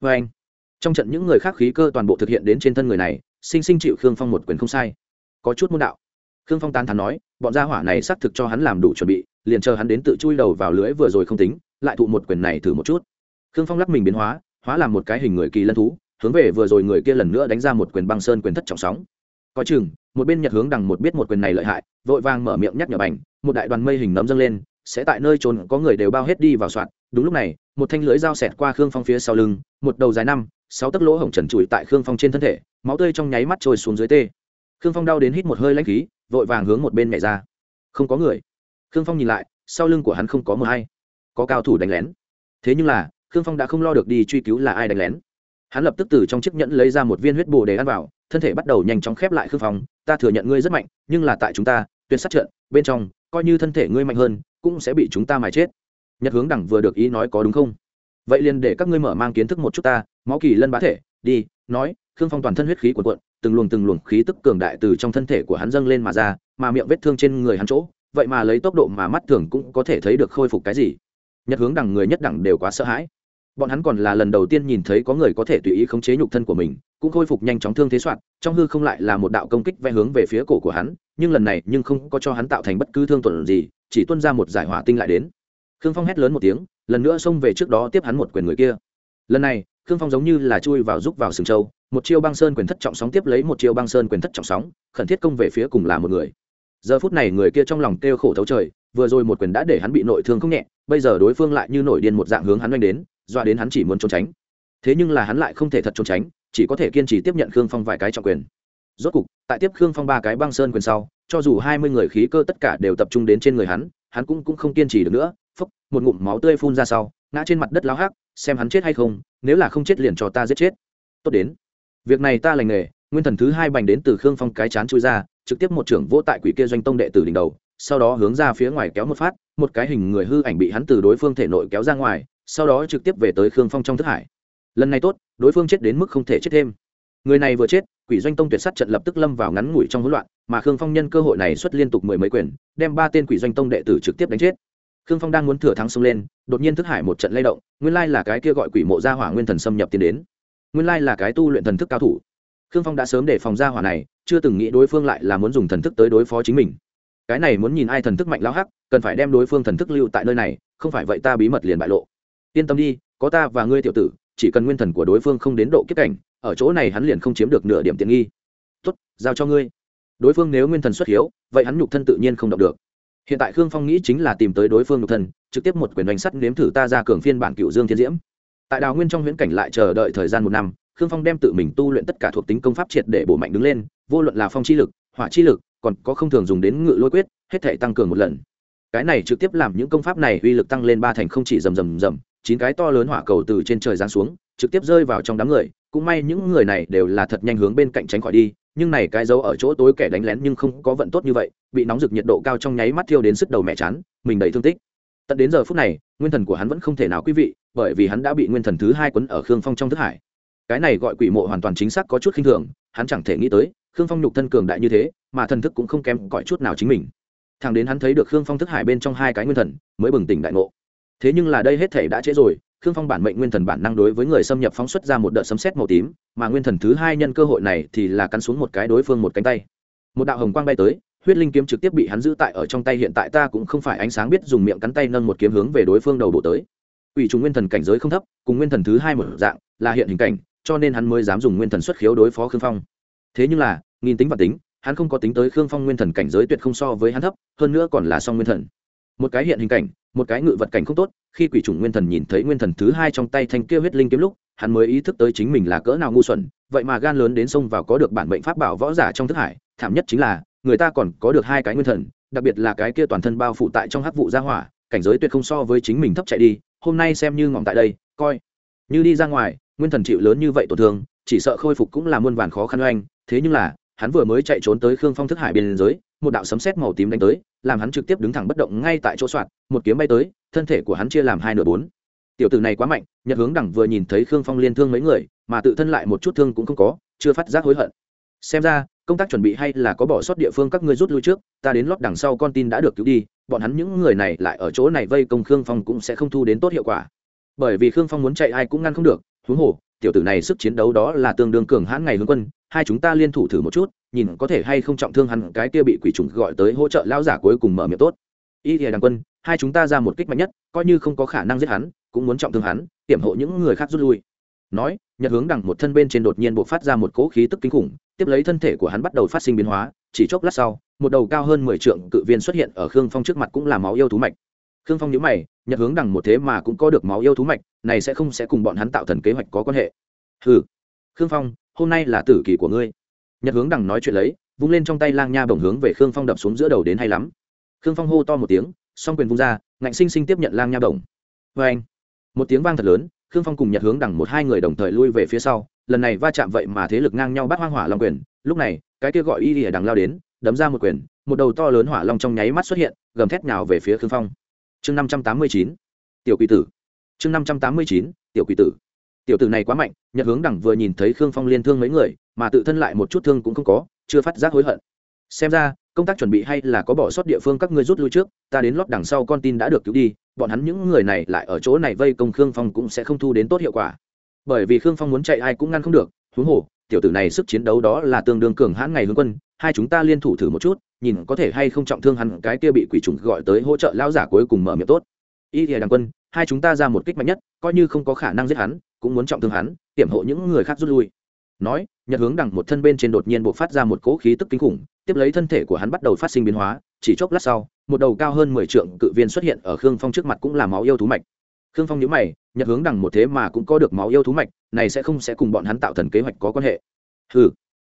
Speaker 1: Và anh, trong trận những người khác khí cơ toàn bộ thực hiện đến trên thân người này, sinh sinh chịu Khương Phong một quyền không sai. Có chút môn đạo. Khương Phong tán thán nói, bọn gia hỏa này xác thực cho hắn làm đủ chuẩn bị, liền chờ hắn đến tự chui đầu vào lưới vừa rồi không tính, lại thụ một quyền này thử một chút khương phong lắc mình biến hóa hóa làm một cái hình người kỳ lân thú hướng về vừa rồi người kia lần nữa đánh ra một quyền băng sơn quyền thất trọng sóng có chừng, một bên nhật hướng đằng một biết một quyền này lợi hại, vội vàng mở miệng nhắc nhở bành, một đại đoàn mây hình nấm dâng lên, sẽ tại nơi trốn có người đều bao hết đi vào soạn. Đúng lúc này, một thanh lưới dao xẹt qua khương phong phía sau lưng, một đầu dài năm, sáu tấc lỗ hổng trần trụi tại khương phong trên thân thể, máu tươi trong nháy mắt trôi xuống dưới tê. Khương phong đau đến hít một hơi lãnh khí, vội vàng hướng một bên nhảy ra. Không có người. Khương phong nhìn lại, sau lưng của hắn không có mờ hay có cao thủ đánh lén. Thế nhưng là, khương phong đã không lo được đi truy cứu là ai đánh lén. Hắn lập tức từ trong chiếc nhẫn lấy ra một viên huyết bồ để ăn vào thân thể bắt đầu nhanh chóng khép lại khương phong, ta thừa nhận ngươi rất mạnh, nhưng là tại chúng ta, tuyệt sát trận, bên trong, coi như thân thể ngươi mạnh hơn, cũng sẽ bị chúng ta mài chết. Nhật hướng đẳng vừa được ý nói có đúng không? Vậy liền để các ngươi mở mang kiến thức một chút ta, máu kỳ lân bá thể, đi, nói. Khương phong toàn thân huyết khí của cuộn, từng luồng từng luồng khí tức cường đại từ trong thân thể của hắn dâng lên mà ra, mà miệng vết thương trên người hắn chỗ, vậy mà lấy tốc độ mà mắt thường cũng có thể thấy được khôi phục cái gì. Nhật hướng đẳng người nhất đẳng đều quá sợ hãi bọn hắn còn là lần đầu tiên nhìn thấy có người có thể tùy ý khống chế nhục thân của mình, cũng khôi phục nhanh chóng thương thế soạn, trong hư không lại là một đạo công kích vẽ hướng về phía cổ của hắn, nhưng lần này nhưng không có cho hắn tạo thành bất cứ thương tuần gì, chỉ tuân ra một giải hỏa tinh lại đến. Khương phong hét lớn một tiếng, lần nữa xông về trước đó tiếp hắn một quyền người kia. Lần này, khương phong giống như là chui vào rúc vào sừng châu, một chiêu băng sơn quyền thất trọng sóng tiếp lấy một chiêu băng sơn quyền thất trọng sóng, khẩn thiết công về phía cùng là một người. Giờ phút này người kia trong lòng kêu khổ thấu trời, vừa rồi một quyền đã để hắn bị nội thương không nhẹ, bây giờ đối phương lại như nổi điên một dạng hướng hắn oanh đến doa đến hắn chỉ muốn trốn tránh. Thế nhưng là hắn lại không thể thật trốn tránh, chỉ có thể kiên trì tiếp nhận khương phong vài cái trọng quyền. Rốt cục, tại tiếp khương phong ba cái băng sơn quyền sau, cho dù hai mươi người khí cơ tất cả đều tập trung đến trên người hắn hắn cũng cũng không kiên trì được nữa phốc một ngụm máu tươi phun ra sau, ngã trên mặt đất lao hắc, xem hắn chết hay không, nếu là không chết liền cho ta giết chết. Tốt đến. Việc này ta lành nghề, nguyên thần thứ hai bành đến từ khương phong cái chán chui ra, trực tiếp một trưởng vỗ tại quỷ kia doanh tông đệ tử đỉnh đầu, sau đó hướng ra phía ngoài kéo một phát, một cái hình người hư ảnh bị hắn từ đối phương thể nội kéo ra ngoài sau đó trực tiếp về tới khương phong trong thức hải. Lần này tốt, đối phương chết đến mức không thể chết thêm. Người này vừa chết, quỷ doanh tông tuyệt sát trận lập tức lâm vào ngắn ngủi trong hỗn loạn, mà khương phong nhân cơ hội này xuất liên tục mười mấy quyền, đem ba tên quỷ doanh tông đệ tử trực tiếp đánh chết. Khương phong đang muốn thừa thắng xông lên, đột nhiên thức hải một trận lay động, nguyên lai là cái kia gọi quỷ mộ gia hỏa nguyên thần xâm nhập tiến đến. Nguyên lai là cái tu luyện thần thức cao thủ. Khương phong đã sớm để phòng gia hỏa này, chưa từng nghĩ đối phương lại là muốn dùng thần thức tới đối phó chính mình. Cái này muốn nhìn ai thần thức mạnh lao hắc, cần phải đem đối phương thần thức lưu tại nơi này, không phải vậy ta bí mật liền bại lộ yên tâm đi, có ta và ngươi tiểu tử, chỉ cần nguyên thần của đối phương không đến độ kiếp cảnh, ở chỗ này hắn liền không chiếm được nửa điểm tiện nghi. Tốt, giao cho ngươi. Đối phương nếu nguyên thần xuất hiếu, vậy hắn nhục thân tự nhiên không động được. Hiện tại khương phong nghĩ chính là tìm tới đối phương nhục thân, trực tiếp một quyền đánh sắt nếm thử ta ra cường phiên bản cựu dương thiên diễm. Tại đào nguyên trong huyễn cảnh lại chờ đợi thời gian một năm, khương phong đem tự mình tu luyện tất cả thuộc tính công pháp triệt để bổ mạnh đứng lên, vô luận là phong chi lực, hỏa chi lực, còn có không thường dùng đến ngự lôi quyết, hết thể tăng cường một lần. Cái này trực tiếp làm những công pháp này uy lực tăng lên ba thành không chỉ rầm rầm rầm chín cái to lớn hỏa cầu từ trên trời giáng xuống, trực tiếp rơi vào trong đám người. Cũng may những người này đều là thật nhanh hướng bên cạnh tránh khỏi đi, nhưng này cái dấu ở chỗ tối kẻ đánh lén nhưng không có vận tốt như vậy, bị nóng rực nhiệt độ cao trong nháy mắt thiêu đến sức đầu mẹ chán, mình đầy thương tích. Tận đến giờ phút này, nguyên thần của hắn vẫn không thể nào quý vị, bởi vì hắn đã bị nguyên thần thứ hai quấn ở khương phong trong thức hải. Cái này gọi quỷ mộ hoàn toàn chính xác có chút khinh thường, hắn chẳng thể nghĩ tới, khương phong nhục thân cường đại như thế, mà thần thức cũng không kém cỏi chút nào chính mình. Thằng đến hắn thấy được khương phong thức hải bên trong hai cái nguyên thần, mới bừng tỉnh đại ngộ thế nhưng là đây hết thể đã trễ rồi, khương phong bản mệnh nguyên thần bản năng đối với người xâm nhập phóng xuất ra một đợt sấm sét màu tím, mà nguyên thần thứ hai nhân cơ hội này thì là cắn xuống một cái đối phương một cánh tay. Một đạo hồng quang bay tới, huyết linh kiếm trực tiếp bị hắn giữ tại ở trong tay, hiện tại ta cũng không phải ánh sáng biết dùng miệng cắn tay nâng một kiếm hướng về đối phương đầu bộ tới. Ủy trùng nguyên thần cảnh giới không thấp, cùng nguyên thần thứ hai một dạng, là hiện hình cảnh, cho nên hắn mới dám dùng nguyên thần xuất khiếu đối phó khương phong. Thế nhưng là, nghìn tính và tính, hắn không có tính tới khương phong nguyên thần cảnh giới tuyệt không so với hắn thấp, hơn nữa còn là song nguyên thần một cái hiện hình cảnh, một cái ngự vật cảnh không tốt, khi quỷ chủng nguyên thần nhìn thấy nguyên thần thứ hai trong tay thanh kia huyết linh kiếm lúc, hắn mới ý thức tới chính mình là cỡ nào ngu xuẩn, vậy mà gan lớn đến sông vào có được bản bệnh pháp bảo võ giả trong thức hải, thảm nhất chính là, người ta còn có được hai cái nguyên thần, đặc biệt là cái kia toàn thân bao phủ tại trong hắc vụ gia hỏa, cảnh giới tuyệt không so với chính mình thấp chạy đi, hôm nay xem như ngọn tại đây, coi. Như đi ra ngoài, nguyên thần chịu lớn như vậy tổn thương, chỉ sợ khôi phục cũng là muôn vàn khó khăn oanh, thế nhưng là hắn vừa mới chạy trốn tới khương phong thức hải biên giới, một đạo sấm sét màu tím đánh tới, làm hắn trực tiếp đứng thẳng bất động ngay tại chỗ soạn, một kiếm bay tới, thân thể của hắn chia làm hai nửa bốn. Tiểu tử này quá mạnh, nhật hướng đẳng vừa nhìn thấy khương phong liên thương mấy người, mà tự thân lại một chút thương cũng không có, chưa phát giác hối hận. Xem ra, công tác chuẩn bị hay là có bỏ sót địa phương các ngươi rút lui trước, ta đến lót đằng sau con tin đã được cứu đi, bọn hắn những người này lại ở chỗ này vây công khương phong cũng sẽ không thu đến tốt hiệu quả. Bởi vì khương phong muốn chạy ai cũng ngăn không được, huống hồ, tiểu tử này sức chiến đấu đó là tương đương cường hãn ngày hướng quân hai chúng ta liên thủ thử một chút, nhìn có thể hay không trọng thương hắn, cái kia bị quỷ trùng gọi tới hỗ trợ lão giả cuối cùng mở miệng tốt. Y thìa đằng quân, hai chúng ta ra một kích mạnh nhất, coi như không có khả năng giết hắn, cũng muốn trọng thương hắn, tiểm hộ những người khác rút lui. Nói, nhật hướng đằng một thân bên trên đột nhiên buộc phát ra một cỗ khí tức kinh khủng, tiếp lấy thân thể của hắn bắt đầu phát sinh biến hóa, chỉ chốc lát sau, một đầu cao hơn mười trượng cự viên xuất hiện ở khương phong trước mặt cũng là máu yêu thú mạch. Khương phong nhíu mày, nhật hướng đằng một thế mà cũng có được máu yêu thú mạch, này sẽ không sẽ cùng bọn hắn tạo thần kế hoạch có quan hệ. Ừ khương phong hôm nay là tử kỳ của ngươi. Nhật hướng đằng nói chuyện lấy, vung lên trong tay lang nha bổng hướng về khương phong đập xuống giữa đầu đến hay lắm. Khương phong hô to một tiếng, song quyền vung ra, ngạnh sinh sinh tiếp nhận lang nha bổng. Vê anh. Một tiếng vang thật lớn, khương phong cùng nhật hướng đằng một hai người đồng thời lui về phía sau, lần này va chạm vậy mà thế lực ngang nhau bắt hoang hỏa long quyền. Lúc này, cái kia gọi y lìa đằng lao đến, đấm ra một quyền, một đầu to lớn hỏa long trong nháy mắt xuất hiện, gầm thét nhào về phía khương phong. Chương năm trăm tám mươi chín, tiểu quỷ tử. Chương năm trăm tám mươi chín, tiểu quỷ tử tiểu tử này quá mạnh, nhật hướng đẳng vừa nhìn thấy khương phong liên thương mấy người, mà tự thân lại một chút thương cũng không có, chưa phát giác hối hận. Xem ra, công tác chuẩn bị hay là có bỏ sót địa phương các ngươi rút lui trước, ta đến lót đằng sau con tin đã được cứu đi, bọn hắn những người này lại ở chỗ này vây công khương phong cũng sẽ không thu đến tốt hiệu quả. Bởi vì khương phong muốn chạy ai cũng ngăn không được, huống hồ, tiểu tử này sức chiến đấu đó là tương đương cường hãn ngày hướng quân, hai chúng ta liên thủ thử một chút, nhìn có thể hay không trọng thương hắn, cái kia bị quỷ trùng gọi tới hỗ trợ lão giả cuối cùng mở miệng tốt. Y thì đằng quân, hai chúng ta ra một kích mạnh nhất, coi như không có khả năng giết hắn cũng muốn trọng thương hắn tiểm hộ những người khác rút lui. Nói, nhật hướng đằng một thân bên trên đột nhiên bộc phát ra một cỗ khí tức kinh khủng, tiếp lấy thân thể của hắn bắt đầu phát sinh biến hóa, chỉ chốc lát sau, một đầu cao hơn mười trượng cự viên xuất hiện ở khương phong trước mặt cũng là máu yêu thú mạch. Khương phong nhớ mày, nhật hướng đằng một thế mà cũng có được máu yêu thú mạch, này sẽ không sẽ cùng bọn hắn tạo thần kế hoạch có quan hệ. Ừ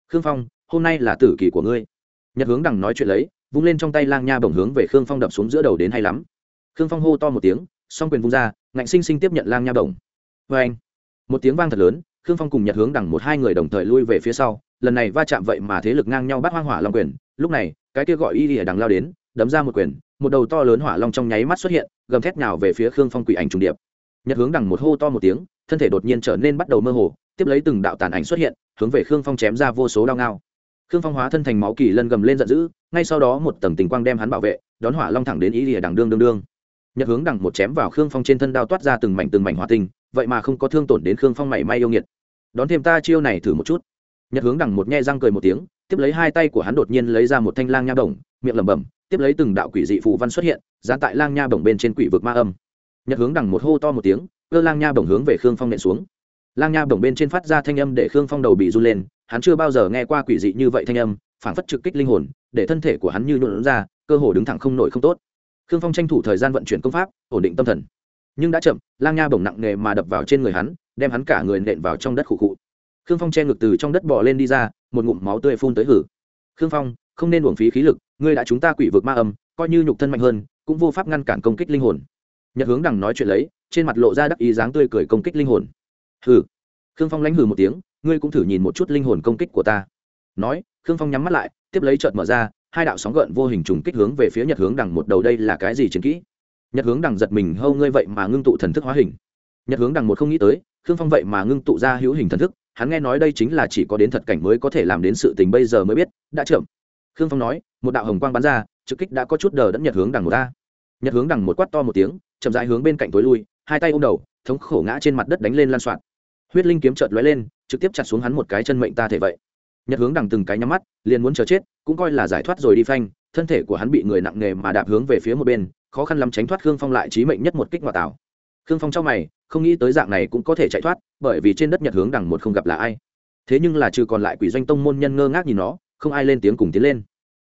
Speaker 1: khương phong, hôm nay là tử kỳ của ngươi. Nhật hướng đằng nói chuyện lấy, vung lên trong tay lang nha bổng hướng về khương phong đập xuống giữa đầu đến hay lắm. Khương phong hô to một tiếng, song quyền vung ra, ngạnh sinh sinh tiếp nhận lang nha bổng. Vê anh một tiếng vang thật lớn, khương phong cùng nhật hướng đằng một hai người đồng thời lui về phía sau, lần này va chạm vậy mà thế lực ngang nhau bắt hoang hỏa long quyền, lúc này, cái kia gọi y lìa đằng lao đến, đấm ra một quyền, một đầu to lớn hỏa long trong nháy mắt xuất hiện, gầm thét nhào về phía khương phong quỷ ảnh trùng điệp. Nhật hướng đằng một hô to một tiếng, thân thể đột nhiên trở nên bắt đầu mơ hồ, tiếp lấy từng đạo tàn ảnh xuất hiện, hướng về khương phong chém ra vô số đao ngao. Khương phong hóa thân thành máu kỳ lân gầm lên giận dữ, ngay sau đó một tầng tình quang đem hắn bảo vệ, đón hỏa long thẳng đến ý lìa đằng đương đương đương. Nhật hướng đằng một chém vào khương phong trên thân đao toát ra từng mảnh từng mảnh hỏa tinh vậy mà không có thương tổn đến khương phong mảy may yêu nghiệt. Đón thêm ta chiêu này thử một chút. Nhật hướng đằng một nhe răng cười một tiếng, tiếp lấy hai tay của hắn đột nhiên lấy ra một thanh lang nha bổng, miệng lẩm bẩm, tiếp lấy từng đạo quỷ dị phù văn xuất hiện, dán tại lang nha bổng bên trên quỷ vực ma âm. Nhật hướng đằng một hô to một tiếng, cơ lang nha bổng hướng về khương phong nện xuống. Lang nha bổng bên trên phát ra thanh âm để khương phong đầu bị run lên, hắn chưa bao giờ nghe qua quỷ dị như vậy thanh âm, phảng phất trực kích linh hồn, để thân thể của hắn như nhuộn ra, cơ hồ đứng thẳng không nổi không tốt. Khương phong tranh thủ thời gian vận chuyển công pháp, ổn định tâm thần nhưng đã chậm, lang nha bổng nặng nề mà đập vào trên người hắn, đem hắn cả người nện vào trong đất khụ khụ. Khương phong che ngực từ trong đất bò lên đi ra, một ngụm máu tươi phun tới hử. Khương phong, không nên uổng phí khí lực, ngươi đã chúng ta quỷ vực ma âm, coi như nhục thân mạnh hơn, cũng vô pháp ngăn cản công kích linh hồn. Nhật hướng đằng nói chuyện lấy, trên mặt lộ ra đắc ý dáng tươi cười công kích linh hồn. Hừ khương phong lánh hừ một tiếng, ngươi cũng thử nhìn một chút linh hồn công kích của ta. Nói, khương phong nhắm mắt lại, tiếp lấy chợt mở ra, hai đạo sóng gợn vô hình trùng kích hướng về phía nhật hướng đằng một đầu, đây là cái gì chiến kỹ? Nhật hướng đằng giật mình, hâu, ngươi vậy mà ngưng tụ thần thức hóa hình. Nhật hướng đằng một không nghĩ tới, khương phong vậy mà ngưng tụ ra hữu hình thần thức, hắn nghe nói đây chính là chỉ có đến thật cảnh mới có thể làm đến sự tình bây giờ mới biết, đã chậm. Khương phong nói, một đạo hồng quang bắn ra, trực kích đã có chút đờ đẫn nhật hướng đằng một ta nhật hướng đằng một quát to một tiếng, chậm rãi hướng bên cạnh tối lui, hai tay ôm đầu, thống khổ ngã trên mặt đất đánh lên lan soạn huyết linh kiếm chợt lóe lên, trực tiếp chặt xuống hắn một cái chân mệnh ta thể vậy. Nhật hướng đằng từng cái nhắm mắt, liền muốn chờ chết, cũng coi là giải thoát rồi đi phanh thân thể của hắn bị người nặng nề mà đạp hướng về phía một bên, khó khăn lắm tránh thoát khương phong lại trí mệnh nhất một kích ngoại tảo khương phong trong mày, không nghĩ tới dạng này cũng có thể chạy thoát, bởi vì trên đất nhật hướng đằng một không gặp là ai. Thế nhưng là trừ còn lại quỷ doanh tông môn nhân ngơ ngác nhìn nó, không ai lên tiếng cùng tiến lên.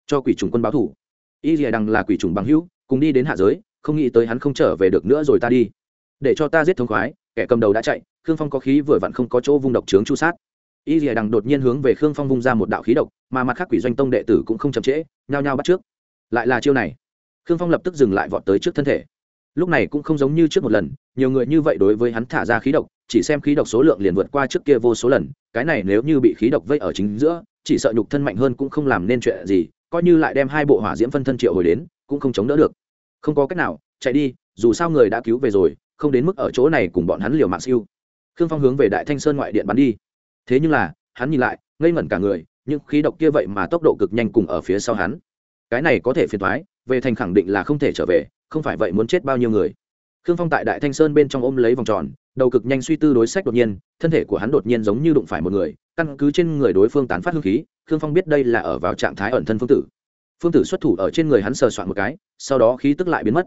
Speaker 1: Cho quỷ trùng quân báo thủ. Y dìa đằng là quỷ trùng bằng hữu, cùng đi đến hạ giới, không nghĩ tới hắn không trở về được nữa rồi ta đi. Để cho ta giết thống khoái, kẻ cầm đầu đã chạy, khương phong có khí vừa vặn không có chỗ vung độc trướng chu sát y rìa đằng đột nhiên hướng về khương phong vung ra một đạo khí độc, mà mặt khác quỷ doanh tông đệ tử cũng không chậm trễ, nhao nhao bắt trước. Lại là chiêu này. Khương phong lập tức dừng lại vọt tới trước thân thể. Lúc này cũng không giống như trước một lần, nhiều người như vậy đối với hắn thả ra khí độc, chỉ xem khí độc số lượng liền vượt qua trước kia vô số lần, cái này nếu như bị khí độc vây ở chính giữa, chỉ sợ nhục thân mạnh hơn cũng không làm nên chuyện gì, coi như lại đem hai bộ hỏa diễm phân thân triệu hồi đến, cũng không chống đỡ được. Không có cách nào, chạy đi, dù sao người đã cứu về rồi, không đến mức ở chỗ này cùng bọn hắn liều mạng siêu. Khương phong hướng về đại thanh sơn ngoại điện bắn đi thế nhưng là, hắn nhìn lại, ngây ngẩn cả người nhưng khí độc kia vậy mà tốc độ cực nhanh cùng ở phía sau hắn. Cái này có thể phiền thoái về thành khẳng định là không thể trở về, không phải vậy muốn chết bao nhiêu người. Khương phong tại đại thanh sơn bên trong ôm lấy vòng tròn, đầu cực nhanh suy tư đối sách đột nhiên, thân thể của hắn đột nhiên giống như đụng phải một người, căn cứ trên người đối phương tán phát hương khí, khương phong biết đây là ở vào trạng thái ẩn thân phương tử. Phương tử xuất thủ ở trên người hắn sờ soạn một cái, sau đó khí tức lại biến mất.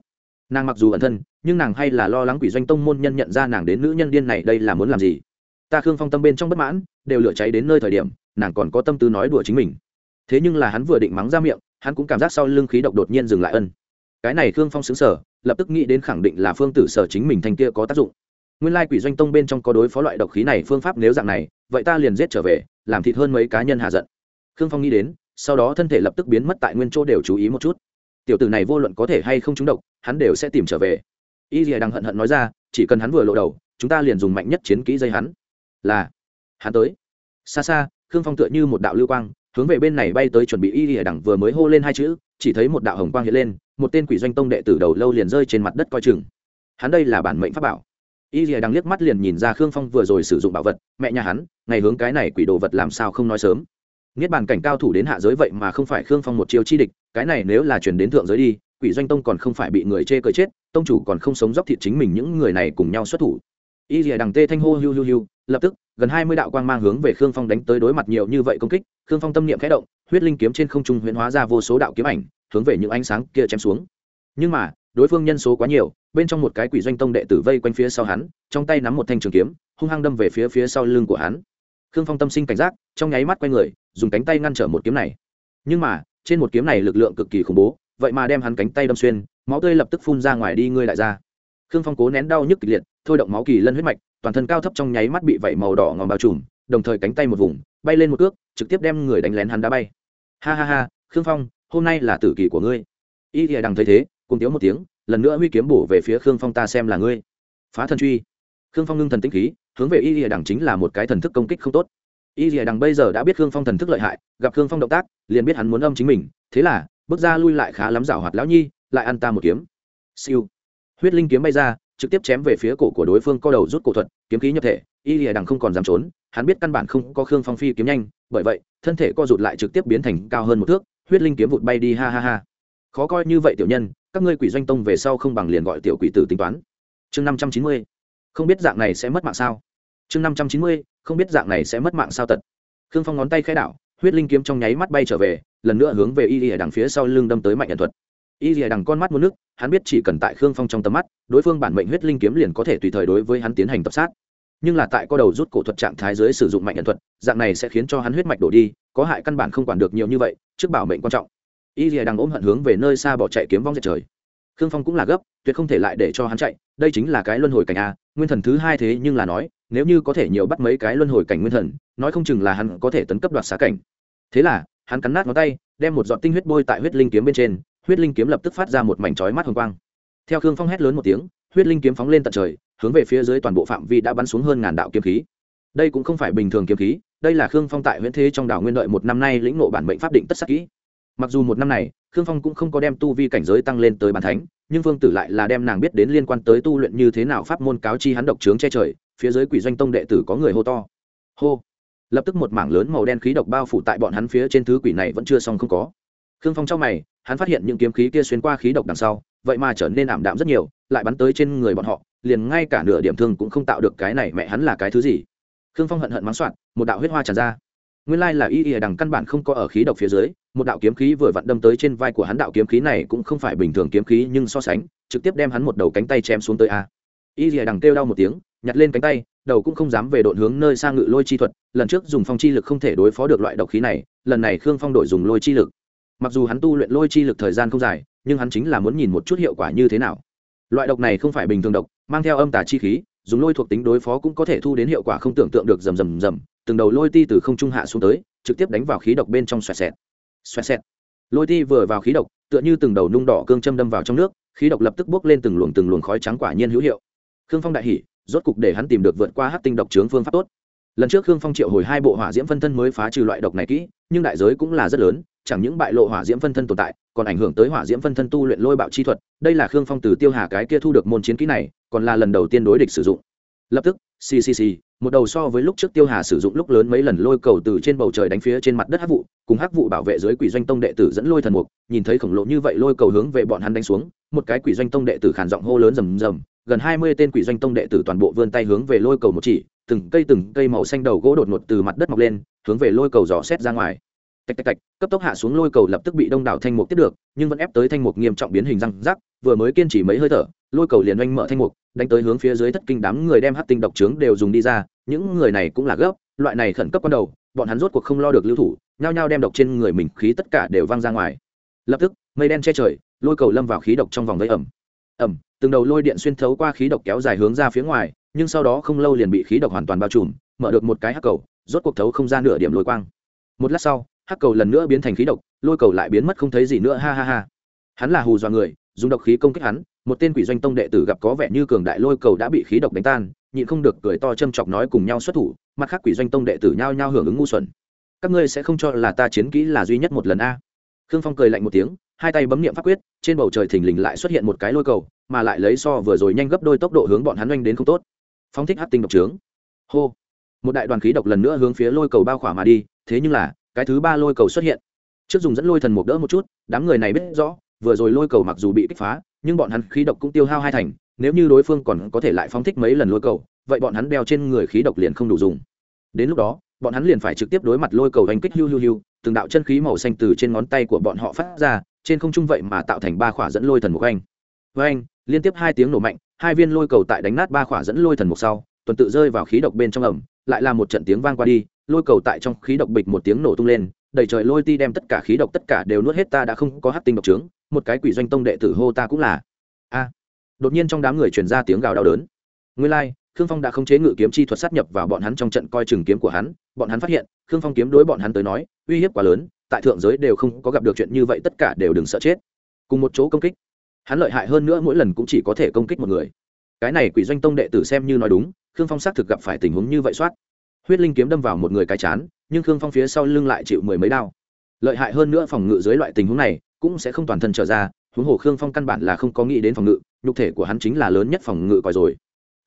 Speaker 1: Nàng mặc dù ẩn thân, nhưng nàng hay là lo lắng quỷ doanh tông môn nhân nhận ra nàng đến nữ nhân điên này đây là muốn làm gì ta khương phong tâm bên trong bất mãn, đều lửa cháy đến nơi thời điểm, nàng còn có tâm tư nói đùa chính mình. Thế nhưng là hắn vừa định mắng ra miệng, hắn cũng cảm giác sau lưng khí độc đột nhiên dừng lại ân. Cái này khương phong xứng sở lập tức nghĩ đến khẳng định là phương tử sở chính mình thanh kia có tác dụng. Nguyên lai quỷ doanh tông bên trong có đối phó loại độc khí này phương pháp nếu dạng này, vậy ta liền giết trở về, làm thịt hơn mấy cá nhân hạ giận. Khương phong nghĩ đến, sau đó thân thể lập tức biến mất tại nguyên chỗ đều chú ý một chút. Tiểu tử này vô luận có thể hay không trúng độc, hắn đều sẽ tìm trở về. Y dìa đang hận hận nói ra, chỉ cần hắn vừa lộ đầu, chúng ta liền dùng mạnh nhất chiến kỹ dây hắn là, hắn tới. Xa xa, khương phong tựa như một đạo lưu quang, hướng về bên này bay tới chuẩn bị y lìa đẳng vừa mới hô lên hai chữ, chỉ thấy một đạo hồng quang hiện lên, một tên quỷ doanh tông đệ tử đầu lâu liền rơi trên mặt đất coi chừng. Hắn đây là bản mệnh pháp bảo. Y lìa đằng liếc mắt liền nhìn ra khương phong vừa rồi sử dụng bảo vật, mẹ nhà hắn, ngày hướng cái này quỷ đồ vật làm sao không nói sớm. Niết bàn cảnh cao thủ đến hạ giới vậy mà không phải khương phong một chiêu chi địch, cái này nếu là chuyển đến thượng giới đi, quỷ doanh tông còn không phải bị người chê cờ chết, tông chủ còn không sống dốc thịt chính mình những người này cùng nhau xuất thủ. Y lìa đằng tê thanh hô hiu hiu hiu lập tức, gần hai mươi đạo quang mang hướng về khương phong đánh tới đối mặt nhiều như vậy công kích, khương phong tâm niệm khẽ động, huyết linh kiếm trên không trung huyễn hóa ra vô số đạo kiếm ảnh, hướng về những ánh sáng kia chém xuống. Nhưng mà, đối phương nhân số quá nhiều, bên trong một cái quỷ doanh tông đệ tử vây quanh phía sau hắn, trong tay nắm một thanh trường kiếm, hung hăng đâm về phía phía sau lưng của hắn. Khương phong tâm sinh cảnh giác, trong nháy mắt quay người, dùng cánh tay ngăn trở một kiếm này. Nhưng mà, trên một kiếm này lực lượng cực kỳ khủng bố, vậy mà đem hắn cánh tay đâm xuyên, máu tươi lập tức phun ra ngoài đi, ngươi lại ra. Khương phong cố nén đau nhức kịch liệt, thôi động máu kỳ lân huyết mạch toàn thân cao thấp trong nháy mắt bị vẩy màu đỏ ngòm bao trùm, đồng thời cánh tay một vùng, bay lên một cước, trực tiếp đem người đánh lén hắn đá bay. Ha ha ha, khương phong, hôm nay là tử kỳ của ngươi. Y thì đằng thấy thế cùng tiếu một tiếng, lần nữa huy kiếm bổ về phía khương phong ta xem là ngươi. Phá thần truy. Khương phong ngưng thần tĩnh khí, hướng về y lìa đằng chính là một cái thần thức công kích không tốt. Y lìa đằng bây giờ đã biết khương phong thần thức lợi hại, gặp khương phong động tác, liền biết hắn muốn âm chính mình, thế là, bước ra lui lại khá lắm rào hoạt lão nhi, lại ăn ta một kiếm. Siêu. Huyết linh kiếm bay ra trực tiếp chém về phía cổ của đối phương, co đầu rút cổ thuật, kiếm khí nhập thể, y lìa đằng không còn dám trốn, hắn biết căn bản không có khương phong phi kiếm nhanh, bởi vậy, thân thể co rụt lại trực tiếp biến thành cao hơn một thước, huyết linh kiếm vụt bay đi, ha ha ha. Khó coi như vậy tiểu nhân, các ngươi quỷ doanh tông về sau không bằng liền gọi tiểu quỷ tử tính toán. Chương năm trăm chín mươi. Không biết dạng này sẽ mất mạng sao? Chương năm trăm chín mươi, không biết dạng này sẽ mất mạng sao tật. Khương phong ngón tay khai đảo, huyết linh kiếm trong nháy mắt bay trở về, lần nữa hướng về y lìa đằng phía sau lưng đâm tới mạnh nhận thuật y lìa đằng con mắt muốn nước, hắn biết chỉ cần tại khương phong trong tầm mắt, đối phương bản mệnh huyết linh kiếm liền có thể tùy thời đối với hắn tiến hành tập sát. Nhưng là tại có đầu rút cổ thuật trạng thái dưới sử dụng mạnh nhận thuật, dạng này sẽ khiến cho hắn huyết mạch đổ đi, có hại căn bản không quản được nhiều như vậy, trước bảo mệnh quan trọng. Y lìa đằng ôm hận hướng về nơi xa bỏ chạy kiếm vong dệt trời. Khương phong cũng là gấp, tuyệt không thể lại để cho hắn chạy, đây chính là cái luân hồi cảnh a, nguyên thần thứ hai thế nhưng là nói, nếu như có thể nhiều bắt mấy cái luân hồi cảnh nguyên thần, nói không chừng là hắn có thể tấn cấp đoạt xá cảnh. Thế là, hắn cắn nát ngón tay, đem một giọt tinh huyết bôi tại huyết linh kiếm bên trên huyết linh kiếm lập tức phát ra một mảnh chói mắt hồng quang. Theo khương phong hét lớn một tiếng, huyết linh kiếm phóng lên tận trời, hướng về phía dưới toàn bộ phạm vi đã bắn xuống hơn ngàn đạo kiếm khí. Đây cũng không phải bình thường kiếm khí, đây là khương phong tại huyễn thế trong đảo nguyên đợi một năm nay lĩnh ngộ bản mệnh pháp định tất sắc kỹ. Mặc dù một năm này, khương phong cũng không có đem tu vi cảnh giới tăng lên tới bàn thánh, nhưng vương tử lại là đem nàng biết đến liên quan tới tu luyện như thế nào pháp môn cáo chi hắn độc trướng che trời, phía dưới quỷ doanh tông đệ tử có người hô to. Hô! Lập tức một mảng lớn màu đen khí độc bao phủ tại bọn hắn phía trên thứ quỷ này vẫn chưa xong không có. Khương phong trong mày hắn phát hiện những kiếm khí kia xuyên qua khí độc đằng sau, vậy mà trở nên ảm đạm rất nhiều, lại bắn tới trên người bọn họ, liền ngay cả nửa điểm thương cũng không tạo được cái này mẹ hắn là cái thứ gì. Khương phong hận hận mắng soạn, một đạo huyết hoa tràn ra. Nguyên lai là y ỉa đằng căn bản không có ở khí độc phía dưới, một đạo kiếm khí vừa vặn đâm tới trên vai của hắn đạo kiếm khí này cũng không phải bình thường kiếm khí nhưng so sánh, trực tiếp đem hắn một đầu cánh tay chém xuống tới a. Y ỉa đằng kêu đau một tiếng, nhặt lên cánh tay, đầu cũng không dám về độn hướng nơi sang ngự lôi chi thuật, lần trước dùng phong chi lực không thể đối phó được loại độc khí này, lần này khương phong đổi dùng lôi chi lực mặc dù hắn tu luyện lôi chi lực thời gian không dài, nhưng hắn chính là muốn nhìn một chút hiệu quả như thế nào. Loại độc này không phải bình thường độc, mang theo âm tà chi khí, dùng lôi thuộc tính đối phó cũng có thể thu đến hiệu quả không tưởng tượng được rầm rầm rầm, từng đầu lôi ti từ không trung hạ xuống tới, trực tiếp đánh vào khí độc bên trong xoẹt xẹt. Xoẹt xẹt. Lôi ti vừa vào khí độc, tựa như từng đầu nung đỏ cương châm đâm vào trong nước, khí độc lập tức bốc lên từng luồng từng luồng khói trắng quả nhiên hữu hiệu. Khương phong đại hỉ, rốt cục để hắn tìm được vượt qua hát tinh độc trướng phương pháp tốt. Lần trước khương phong triệu hồi hai bộ hỏa diễm phân thân mới phá trừ loại độc này kỹ, nhưng đại giới cũng là rất lớn chẳng những bại lộ hỏa diễm phân thân tồn tại, còn ảnh hưởng tới hỏa diễm phân thân tu luyện lôi bạo chi thuật, đây là khương phong từ tiêu hà cái kia thu được môn chiến kỹ này, còn là lần đầu tiên đối địch sử dụng. Lập tức ccc một đầu so với lúc trước tiêu hà sử dụng lúc lớn mấy lần lôi cầu từ trên bầu trời đánh phía trên mặt đất hắc vụ, cùng hắc vụ bảo vệ dưới quỷ doanh tông đệ tử dẫn lôi thần mục, nhìn thấy khổng lồ như vậy lôi cầu hướng về bọn hắn đánh xuống, một cái quỷ doanh tông đệ tử khản giọng hô lớn rầm rầm, gần hai mươi tên quỷ doanh tông đệ tử toàn bộ vươn tay hướng về lôi cầu một chỉ, từng cây từng cây màu xanh đầu gỗ đột ngột từ mặt đất mọc lên, hướng về lôi cầu dò xét ra ngoài tạch tạch tạch, cấp tốc hạ xuống lôi cầu lập tức bị đông đảo thanh mục tiếp được, nhưng vẫn ép tới thanh mục nghiêm trọng biến hình răng rắc, vừa mới kiên trì mấy hơi thở, lôi cầu liền oanh mở thanh mục, đánh tới hướng phía dưới thất kinh đám người đem hát tinh độc trướng đều dùng đi ra, những người này cũng là gấp, loại này khẩn cấp ban đầu, bọn hắn rốt cuộc không lo được lưu thủ, nhao nhao đem độc trên người mình khí tất cả đều văng ra ngoài. Lập tức, mây đen che trời, lôi cầu lâm vào khí độc trong vòng vây ẩm. Ẩm, từng đầu lôi điện xuyên thấu qua khí độc kéo dài hướng ra phía ngoài, nhưng sau đó không lâu liền bị khí độc hoàn toàn bao trùm, mở được một cái hắc cầu, rốt cuộc thấu không ra nửa điểm lôi quang. Một lát sau hắc cầu lần nữa biến thành khí độc, lôi cầu lại biến mất không thấy gì nữa, ha ha ha. Hắn là hù dọa người, dùng độc khí công kích hắn, một tên quỷ doanh tông đệ tử gặp có vẻ như cường đại lôi cầu đã bị khí độc đánh tan, nhịn không được cười to châm chọc nói cùng nhau xuất thủ, mặt khác quỷ doanh tông đệ tử nhao nhao hưởng ứng ngu xuẩn. Các ngươi sẽ không cho là ta chiến kỹ là duy nhất một lần a. Khương phong cười lạnh một tiếng, hai tay bấm niệm pháp quyết, trên bầu trời thình lình lại xuất hiện một cái lôi cầu, mà lại lấy so vừa rồi nhanh gấp đôi tốc độ hướng bọn hắn oanh đến không tốt. Phóng thích hát tinh độc trướng. Hô. Một đại đoàn khí độc lần nữa hướng phía lôi cầu bao khỏa mà đi, thế nhưng là cái thứ ba lôi cầu xuất hiện. Trước dùng dẫn lôi thần mục đỡ một chút, đám người này biết rõ, vừa rồi lôi cầu mặc dù bị kích phá, nhưng bọn hắn khí độc cũng tiêu hao hai thành, nếu như đối phương còn có thể lại phóng thích mấy lần lôi cầu, vậy bọn hắn đeo trên người khí độc liền không đủ dùng. Đến lúc đó, bọn hắn liền phải trực tiếp đối mặt lôi cầu đánh kích hiu hiu hiu, từng đạo chân khí màu xanh từ trên ngón tay của bọn họ phát ra, trên không trung vậy mà tạo thành ba khỏa dẫn lôi thần mục anh. Với anh liên tiếp hai tiếng nổ mạnh, hai viên lôi cầu tại đánh nát ba khỏa dẫn lôi thần mục sau, tuần tự rơi vào khí độc bên trong ẩm, lại là một trận tiếng vang qua đi lôi cầu tại trong khí độc bịch một tiếng nổ tung lên đầy trời lôi ti đem tất cả khí độc tất cả đều nuốt hết ta đã không có hát tinh độc trướng một cái quỷ doanh tông đệ tử hô ta cũng là. A. Đột nhiên trong đám người truyền ra tiếng gào đau đớn. Nguyên lai、like, khương phong đã không chế ngự kiếm chi thuật sát nhập vào bọn hắn trong trận coi chừng kiếm của hắn bọn hắn phát hiện khương phong kiếm đối bọn hắn tới nói uy hiếp quá lớn tại thượng giới đều không có gặp được chuyện như vậy tất cả đều đừng sợ chết. Cùng một chỗ công kích hắn lợi hại hơn nữa mỗi lần cũng chỉ có thể công kích một người. Cái này quỷ doanh tông đệ tử xem như nói đúng khương phong xác thực gặp phải tình huống như vậy soát huyết linh kiếm đâm vào một người cái chán, nhưng khương phong phía sau lưng lại chịu mười mấy đao. Lợi hại hơn nữa phòng ngự dưới loại tình huống này, cũng sẽ không toàn thân trở ra, huống hồ khương phong căn bản là không có nghĩ đến phòng ngự, nhục thể của hắn chính là lớn nhất phòng ngự còi rồi.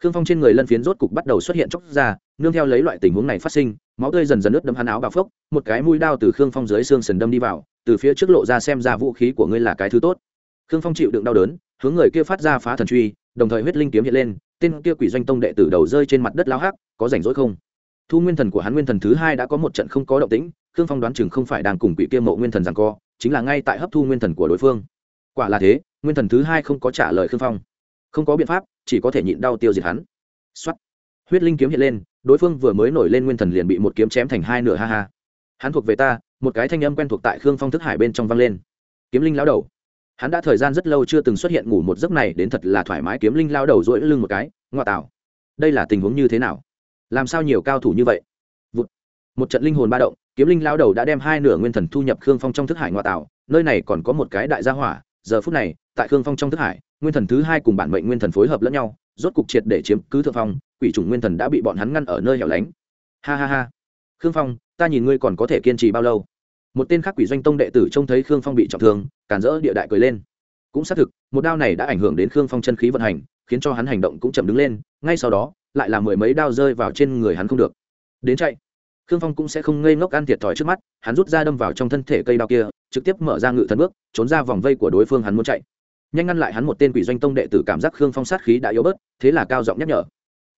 Speaker 1: Khương phong trên người lân phiến rốt cục bắt đầu xuất hiện chóc ra, nương theo lấy loại tình huống này phát sinh, máu tươi dần dần ướt đâm hắn áo bào phốc, một cái mũi đao từ khương phong dưới xương sần đâm đi vào, từ phía trước lộ ra xem ra vũ khí của ngươi là cái thứ tốt. Khương phong chịu đựng đau đớn, hướng người kia phát ra phá thần truy, đồng thời huyết linh kiếm hiện lên, tên kia quỷ doanh tông đệ tử đầu rơi trên mặt đất lao hắc, có rảnh rỗi không? Thu nguyên thần của hắn nguyên thần thứ hai đã có một trận không có động tĩnh khương phong đoán chừng không phải đang cùng quỷ kia mộ nguyên thần rằng co chính là ngay tại hấp thu nguyên thần của đối phương. Quả là thế nguyên thần thứ hai không có trả lời khương phong. Không có biện pháp chỉ có thể nhịn đau tiêu diệt hắn. Xuất huyết linh kiếm hiện lên đối phương vừa mới nổi lên nguyên thần liền bị một kiếm chém thành hai nửa ha ha. Hắn thuộc về ta một cái thanh âm quen thuộc tại khương phong thức hải bên trong vang lên. Kiếm linh lao đầu. Hắn đã thời gian rất lâu chưa từng xuất hiện ngủ một giấc này đến thật là thoải mái kiếm linh lao đầu dỗi lưng một cái ngoại tảo, đây là tình huống như thế nào? Làm sao nhiều cao thủ như vậy? Vụt. một trận linh hồn ba động, kiếm linh lao đầu đã đem hai nửa nguyên thần thu nhập khương phong trong thức hải ngoại tạo nơi này còn có một cái đại gia hỏa, giờ phút này, tại khương phong trong thức hải, nguyên thần thứ hai cùng bản mệnh nguyên thần phối hợp lẫn nhau, rốt cục triệt để chiếm cứ thượng phong, quỷ chủng nguyên thần đã bị bọn hắn ngăn ở nơi hẻo lánh. Ha ha ha. Khương phong, ta nhìn ngươi còn có thể kiên trì bao lâu? Một tên khác quỷ doanh tông đệ tử trông thấy khương phong bị trọng thương cản rỡ địa đại cười lên. Cũng xác thực, một đao này đã ảnh hưởng đến khương phong chân khí vận hành, khiến cho hắn hành động cũng chậm đứng lên, ngay sau đó lại là mười mấy đao rơi vào trên người hắn không được. Đến chạy. Khương phong cũng sẽ không ngây ngốc ăn thiệt thòi trước mắt, hắn rút ra đâm vào trong thân thể cây đao kia, trực tiếp mở ra ngự thần bước, trốn ra vòng vây của đối phương hắn muốn chạy. Nhanh ngăn lại hắn một tên quỷ doanh tông đệ tử cảm giác khương phong sát khí đã yếu bớt, thế là cao giọng nhắc nhở.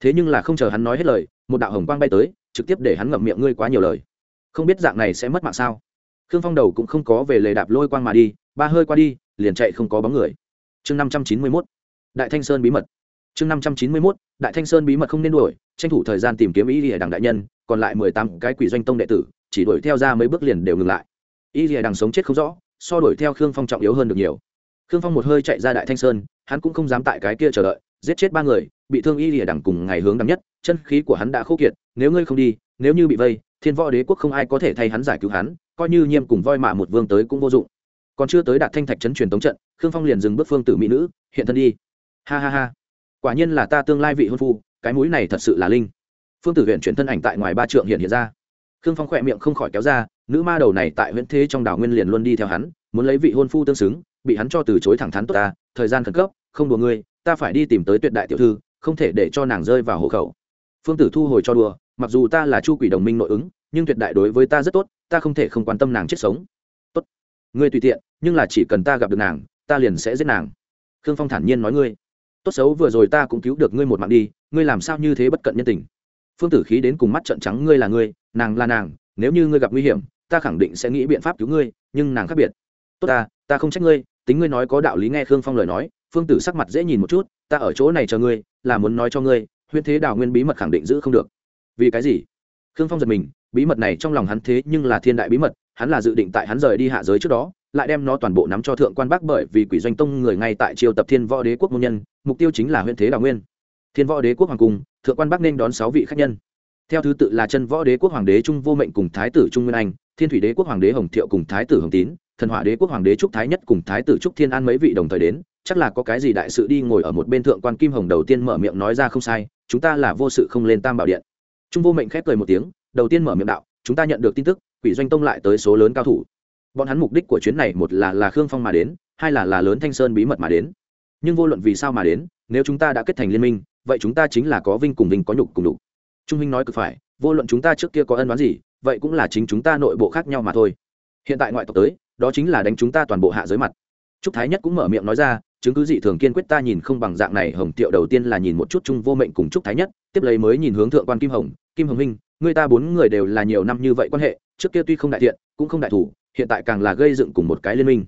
Speaker 1: Thế nhưng là không chờ hắn nói hết lời, một đạo hồng quang bay tới, trực tiếp để hắn ngậm miệng ngươi quá nhiều lời. Không biết dạng này sẽ mất mạng sao? Khương phong đầu cũng không có về lề đạp lôi quang mà đi, ba hơi qua đi, liền chạy không có bóng người. Chương năm trăm chín mươi mốt. Đại thanh sơn bí mật chương năm trăm chín mươi mốt, đại thanh sơn bí mật không nên đuổi, tranh thủ thời gian tìm kiếm Y lìa đằng đại nhân, còn lại mười tám cái quỷ doanh tông đệ tử, chỉ đuổi theo ra mấy bước liền đều ngừng lại. Y lìa đằng sống chết không rõ, so đuổi theo khương phong trọng yếu hơn được nhiều. Khương phong một hơi chạy ra đại thanh sơn, hắn cũng không dám tại cái kia chờ đợi, giết chết ba người, bị thương y lìa đằng cùng ngày hướng đằng nhất, chân khí của hắn đã khô kiệt, nếu ngươi không đi, nếu như bị vây, thiên võ đế quốc không ai có thể thay hắn giải cứu hắn, coi như nhiêm cùng voi mạ một vương tới cũng vô dụng. Còn chưa tới đạt thanh thạch trấn truyền tống trận, khương phong liền dừng bước phương tử mỹ nữ, hiện thân đi. Ha ha ha quả nhiên là ta tương lai vị hôn phu, cái mũi này thật sự là linh. Phương tử huyện chuyển thân ảnh tại ngoài ba trượng hiện hiện ra. Khương phong khỏe miệng không khỏi kéo ra, nữ ma đầu này tại huyện thế trong đảo nguyên liền luôn đi theo hắn, muốn lấy vị hôn phu tương xứng, bị hắn cho từ chối thẳng thắn tốt ta, thời gian khẩn cấp, không đùa ngươi, ta phải đi tìm tới tuyệt đại tiểu thư, không thể để cho nàng rơi vào hộ khẩu. Phương tử thu hồi cho đùa, mặc dù ta là chu quỷ đồng minh nội ứng, nhưng tuyệt đại đối với ta rất tốt, ta không thể không quan tâm nàng chết sống. Tốt. Ngươi tùy tiện, nhưng là chỉ cần ta gặp được nàng, ta liền sẽ giết nàng. Khương phong thản nhiên nói ngươi tốt xấu vừa rồi ta cũng cứu được ngươi một mạng đi, ngươi làm sao như thế bất cận nhân tình? Phương tử khí đến cùng mắt trận trắng ngươi là ngươi, nàng là nàng, nếu như ngươi gặp nguy hiểm, ta khẳng định sẽ nghĩ biện pháp cứu ngươi, nhưng nàng khác biệt. Tốt ta ta không trách ngươi, tính ngươi nói có đạo lý nghe khương phong lời nói, phương tử sắc mặt dễ nhìn một chút, ta ở chỗ này chờ ngươi, là muốn nói cho ngươi, huyễn thế đào nguyên bí mật khẳng định giữ không được. Vì cái gì? Khương phong giật mình, bí mật này trong lòng hắn thế nhưng là thiên đại bí mật, hắn là dự định tại hắn rời đi hạ giới trước đó, lại đem nó toàn bộ nắm cho thượng quan bác bởi vì quỷ doanh tông người ngay tại triều tập thiên võ đế quốc môn nhân mục tiêu chính là huyện thế đào nguyên. Thiên võ đế quốc hoàng cung, thượng quan Bắc Ninh đón sáu vị khách nhân. Theo thứ tự là chân võ đế quốc hoàng đế trung vô mệnh cùng thái tử trung nguyên anh, thiên thủy đế quốc hoàng đế hồng thiệu cùng thái tử hồng tín, thần hỏa đế quốc hoàng đế trúc thái nhất cùng thái tử trúc thiên an mấy vị đồng thời đến, chắc là có cái gì đại sự đi ngồi ở một bên thượng quan kim hồng đầu tiên mở miệng nói ra không sai, chúng ta là vô sự không lên tam bảo điện. Trung vô mệnh khép cười một tiếng, đầu tiên mở miệng đạo, chúng ta nhận được tin tức, quỷ doanh tông lại tới số lớn cao thủ. Bọn hắn mục đích của chuyến này một là là khương phong mà đến, hai là là lớn thanh sơn bí mật mà đến nhưng vô luận vì sao mà đến, nếu chúng ta đã kết thành liên minh, vậy chúng ta chính là có vinh cùng vinh, có nhục cùng nhục. Trung huynh nói cực phải, vô luận chúng ta trước kia có ân đoán gì, vậy cũng là chính chúng ta nội bộ khác nhau mà thôi. Hiện tại ngoại tộc tới, đó chính là đánh chúng ta toàn bộ hạ giới mặt. Trúc thái nhất cũng mở miệng nói ra, chứng cứ dị thường kiên quyết ta nhìn không bằng dạng này, hồng tiệu đầu tiên là nhìn một chút chung vô mệnh cùng trúc thái nhất, tiếp lấy mới nhìn hướng thượng quan kim hồng kim hồng minh người ta bốn người đều là nhiều năm như vậy quan hệ, trước kia tuy không đại thiện, cũng không đại thủ, hiện tại càng là gây dựng cùng một cái liên minh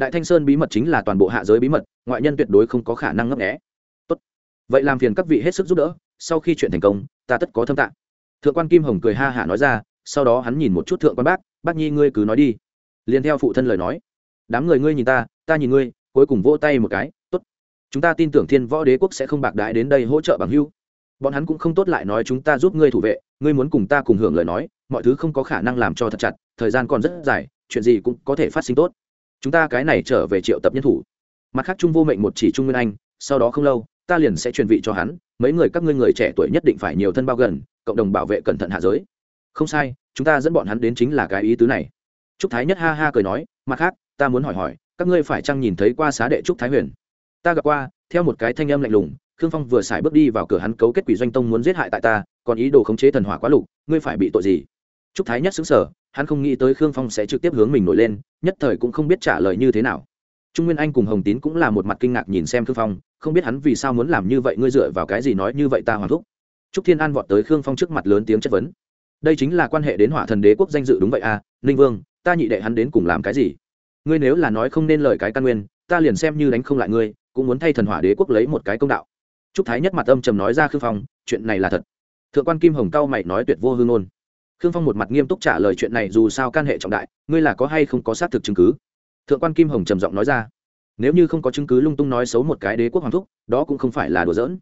Speaker 1: đại thanh sơn bí mật chính là toàn bộ hạ giới bí mật, ngoại nhân tuyệt đối không có khả năng ngấp nghẽ tốt. Vậy làm phiền các vị hết sức giúp đỡ, sau khi chuyện thành công, ta tất có thâm tạng thượng quan kim hồng cười ha hả nói ra, sau đó hắn nhìn một chút thượng quan bác bác nhi ngươi cứ nói đi. Liền theo phụ thân lời nói, đám người ngươi nhìn ta ta nhìn ngươi, cuối cùng vỗ tay một cái, tốt. Chúng ta tin tưởng thiên võ đế quốc sẽ không bạc đãi đến đây hỗ trợ bằng hưu. Bọn hắn cũng không tốt lại nói chúng ta giúp ngươi thủ vệ, ngươi muốn cùng ta cùng hưởng lời nói, mọi thứ không có khả năng làm cho thật chặt, thời gian còn rất dài, chuyện gì cũng có thể phát sinh tốt chúng ta cái này trở về triệu tập nhân thủ. Mặt khác trung vô mệnh một chỉ trung nguyên anh, sau đó không lâu, ta liền sẽ truyền vị cho hắn, mấy người các ngươi người trẻ tuổi nhất định phải nhiều thân bao gần, cộng đồng bảo vệ cẩn thận hạ giới. Không sai, chúng ta dẫn bọn hắn đến chính là cái ý tứ này. Trúc thái nhất ha ha cười nói, mặt khác, ta muốn hỏi hỏi, các ngươi phải chăng nhìn thấy qua xá đệ trúc thái huyền? Ta gặp qua, theo một cái thanh âm lạnh lùng, khương phong vừa xài bước đi vào cửa hắn cấu kết quỷ doanh tông muốn giết hại tại ta, còn ý đồ khống chế thần hỏa quá lục, ngươi phải bị tội gì? Trúc thái nhất xứng sở hắn không nghĩ tới khương phong sẽ trực tiếp hướng mình nổi lên, nhất thời cũng không biết trả lời như thế nào. Trung nguyên anh cùng hồng tín cũng là một mặt kinh ngạc nhìn xem khương phong, không biết hắn vì sao muốn làm như vậy, ngươi dựa vào cái gì nói như vậy ta hoàng thúc. Trúc thiên an vọt tới khương phong trước mặt lớn tiếng chất vấn. Đây chính là quan hệ đến hỏa thần đế quốc danh dự đúng vậy à ninh vương, ta nhị đệ hắn đến cùng làm cái gì? Ngươi nếu là nói không nên lời cái căn nguyên, ta liền xem như đánh không lại ngươi, cũng muốn thay thần hỏa đế quốc lấy một cái công đạo. Trúc thái nhất mặt âm trầm nói ra khương phong, chuyện này là thật. Thượng quan kim hồng cao mày nói tuyệt vô hương ngôn khương phong một mặt nghiêm túc trả lời chuyện này dù sao can hệ trọng đại, ngươi là có hay không có xác thực chứng cứ? Thượng quan kim hồng trầm giọng nói ra. Nếu như không có chứng cứ lung tung nói xấu một cái đế quốc hoàng thúc, đó cũng không phải là đùa giỡn.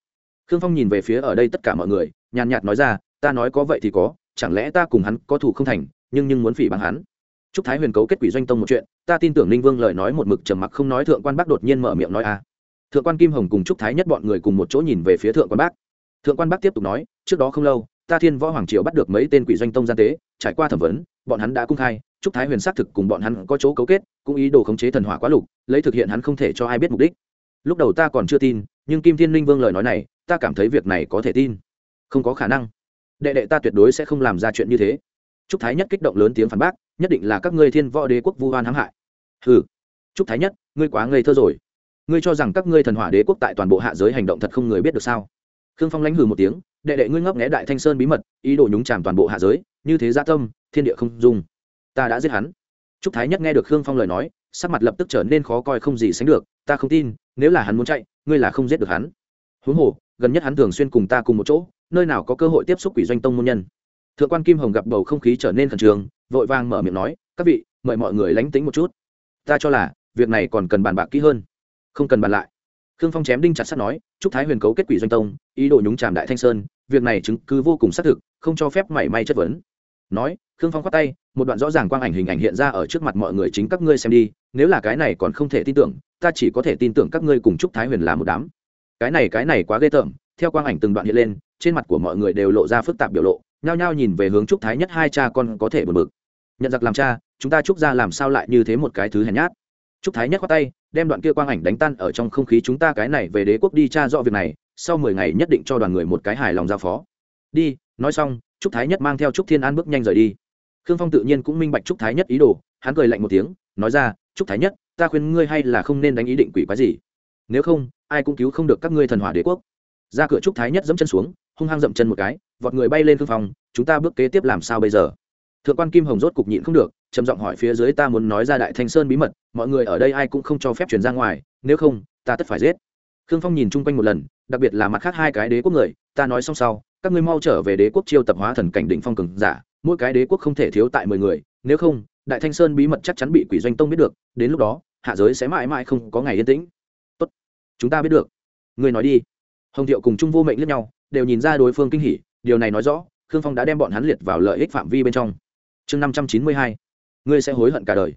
Speaker 1: Khương phong nhìn về phía ở đây tất cả mọi người, nhàn nhạt nói ra, ta nói có vậy thì có, chẳng lẽ ta cùng hắn có thủ không thành, nhưng nhưng muốn phỉ bằng hắn? Trúc thái huyền cấu kết quỷ doanh tông một chuyện, ta tin tưởng ninh vương lời nói một mực trầm mặc không nói thượng quan bác đột nhiên mở miệng nói a. Thượng quan kim hồng cùng trúc thái nhất bọn người cùng một chỗ nhìn về phía thượng quan bác. Thượng quan bác tiếp tục nói, trước đó không lâu ta thiên võ hoàng triều bắt được mấy tên quỷ doanh tông gian tế, trải qua thẩm vấn, bọn hắn đã cung khai trúc thái huyền xác thực cùng bọn hắn có chỗ cấu kết, cũng ý đồ khống chế thần hỏa quá lục, lấy thực hiện hắn không thể cho ai biết mục đích. Lúc đầu ta còn chưa tin, nhưng kim thiên linh vương lời nói này, ta cảm thấy việc này có thể tin. Không có khả năng. Đệ đệ ta tuyệt đối sẽ không làm ra chuyện như thế. Trúc thái nhất kích động lớn tiếng phản bác, nhất định là các ngươi thiên võ đế quốc vu hoan hãm hại. Ừ trúc thái nhất, ngươi quá ngây thơ rồi. Ngươi cho rằng các ngươi thần hỏa đế quốc tại toàn bộ hạ giới hành động thật không người biết được sao? Khương phong lãnh hừ một tiếng đệ đệ ngươi ngấp nghé đại thanh sơn bí mật, ý đồ nhúng chàm toàn bộ hạ giới, như thế gia tâm, thiên địa không dung. Ta đã giết hắn. Trúc thái nhất nghe được khương phong lời nói, sắc mặt lập tức trở nên khó coi không gì sánh được, ta không tin, nếu là hắn muốn chạy, ngươi là không giết được hắn. Huống hồ, gần nhất hắn thường xuyên cùng ta cùng một chỗ, nơi nào có cơ hội tiếp xúc quỷ doanh tông môn nhân. Thượng quan kim hồng gặp bầu không khí trở nên khẩn trương, vội vàng mở miệng nói, các vị, mời mọi người lánh tính một chút. Ta cho là, việc này còn cần bàn bạc kỹ hơn. Không cần bàn lại khương phong chém đinh chặt sắt nói trúc thái huyền cấu kết quỷ doanh tông, ý đồ nhúng tràm đại thanh sơn, việc này chứng cứ vô cùng xác thực, không cho phép mảy may chất vấn. Nói, khương phong khoát tay, một đoạn rõ ràng quang ảnh hình ảnh hiện ra ở trước mặt mọi người chính các ngươi xem đi, nếu là cái này còn không thể tin tưởng, ta chỉ có thể tin tưởng các ngươi cùng trúc thái huyền là một đám. Cái này cái này quá ghê tởm, theo quang ảnh từng đoạn hiện lên, trên mặt của mọi người đều lộ ra phức tạp biểu lộ, nhao nhao nhìn về hướng trúc thái nhất hai cha con có thể bật bực. nhận giặc làm cha, chúng ta trúc ra làm sao lại như thế một cái thứ hèn nhát? Trúc thái nhất khoát tay, đem đoạn kia quang ảnh đánh tan ở trong không khí chúng ta cái này về đế quốc đi tra rõ việc này, sau mười ngày nhất định cho đoàn người một cái hài lòng giao phó. Đi, nói xong, trúc thái nhất mang theo trúc thiên an bước nhanh rời đi. Khương phong tự nhiên cũng minh bạch trúc thái nhất ý đồ, hắn cười lạnh một tiếng, nói ra, trúc thái nhất, ta khuyên ngươi hay là không nên đánh ý định quỷ quái gì. Nếu không, ai cũng cứu không được các ngươi thần hỏa đế quốc. Ra cửa trúc thái nhất dẫm chân xuống, hung hăng dậm chân một cái, vọt người bay lên khương phong, chúng ta bước kế tiếp làm sao bây giờ? Thượng quan kim hồng rốt cục nhịn không được trầm giọng hỏi phía dưới ta muốn nói ra đại thanh sơn bí mật, mọi người ở đây ai cũng không cho phép truyền ra ngoài, nếu không, ta tất phải giết. Khương phong nhìn chung quanh một lần, đặc biệt là mặt khác hai cái đế quốc người, ta nói xong sau, các ngươi mau trở về đế quốc chiêu tập hóa thần cảnh đỉnh phong cường giả, mỗi cái đế quốc không thể thiếu tại mười người, nếu không, đại thanh sơn bí mật chắc chắn bị quỷ doanh tông biết được, đến lúc đó, hạ giới sẽ mãi mãi không có ngày yên tĩnh. Tốt, chúng ta biết được. Người nói đi. Hồng thiệu cùng trung vô mệnh lẫn nhau, đều nhìn ra đối phương kinh hỉ, điều này nói rõ, khương phong đã đem bọn hắn liệt vào lợi ích phạm vi bên trong. Chương năm trăm chín mươi hai ngươi sẽ hối hận cả đời.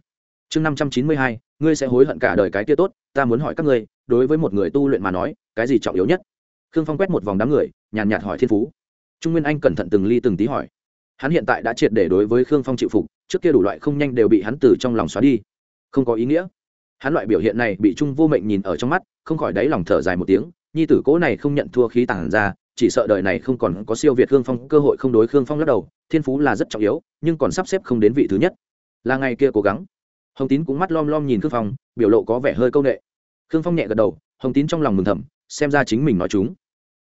Speaker 1: Chương năm trăm chín mươi hai, ngươi sẽ hối hận cả đời cái kia tốt, ta muốn hỏi các ngươi, đối với một người tu luyện mà nói, cái gì trọng yếu nhất? Khương phong quét một vòng đám người, nhàn nhạt hỏi thiên phú. Trung nguyên anh cẩn thận từng ly từng tí hỏi. Hắn hiện tại đã triệt để đối với khương phong chịu phục, trước kia đủ loại không nhanh đều bị hắn từ trong lòng xóa đi. Không có ý nghĩa. Hắn loại biểu hiện này bị trung vô mệnh nhìn ở trong mắt, không khỏi đáy lòng thở dài một tiếng, nhi tử cố này không nhận thua khí tàng ra, chỉ sợ đời này không còn có siêu việt khương phong, cơ hội không đối khương phong lắc đầu, thiên phú là rất trọng yếu, nhưng còn sắp xếp không đến vị thứ nhất là ngày kia cố gắng. Hồng tín cũng mắt lom lom nhìn khương phong, biểu lộ có vẻ hơi câu ệ khương phong nhẹ gật đầu, hồng tín trong lòng mừng thầm, xem ra chính mình nói chúng.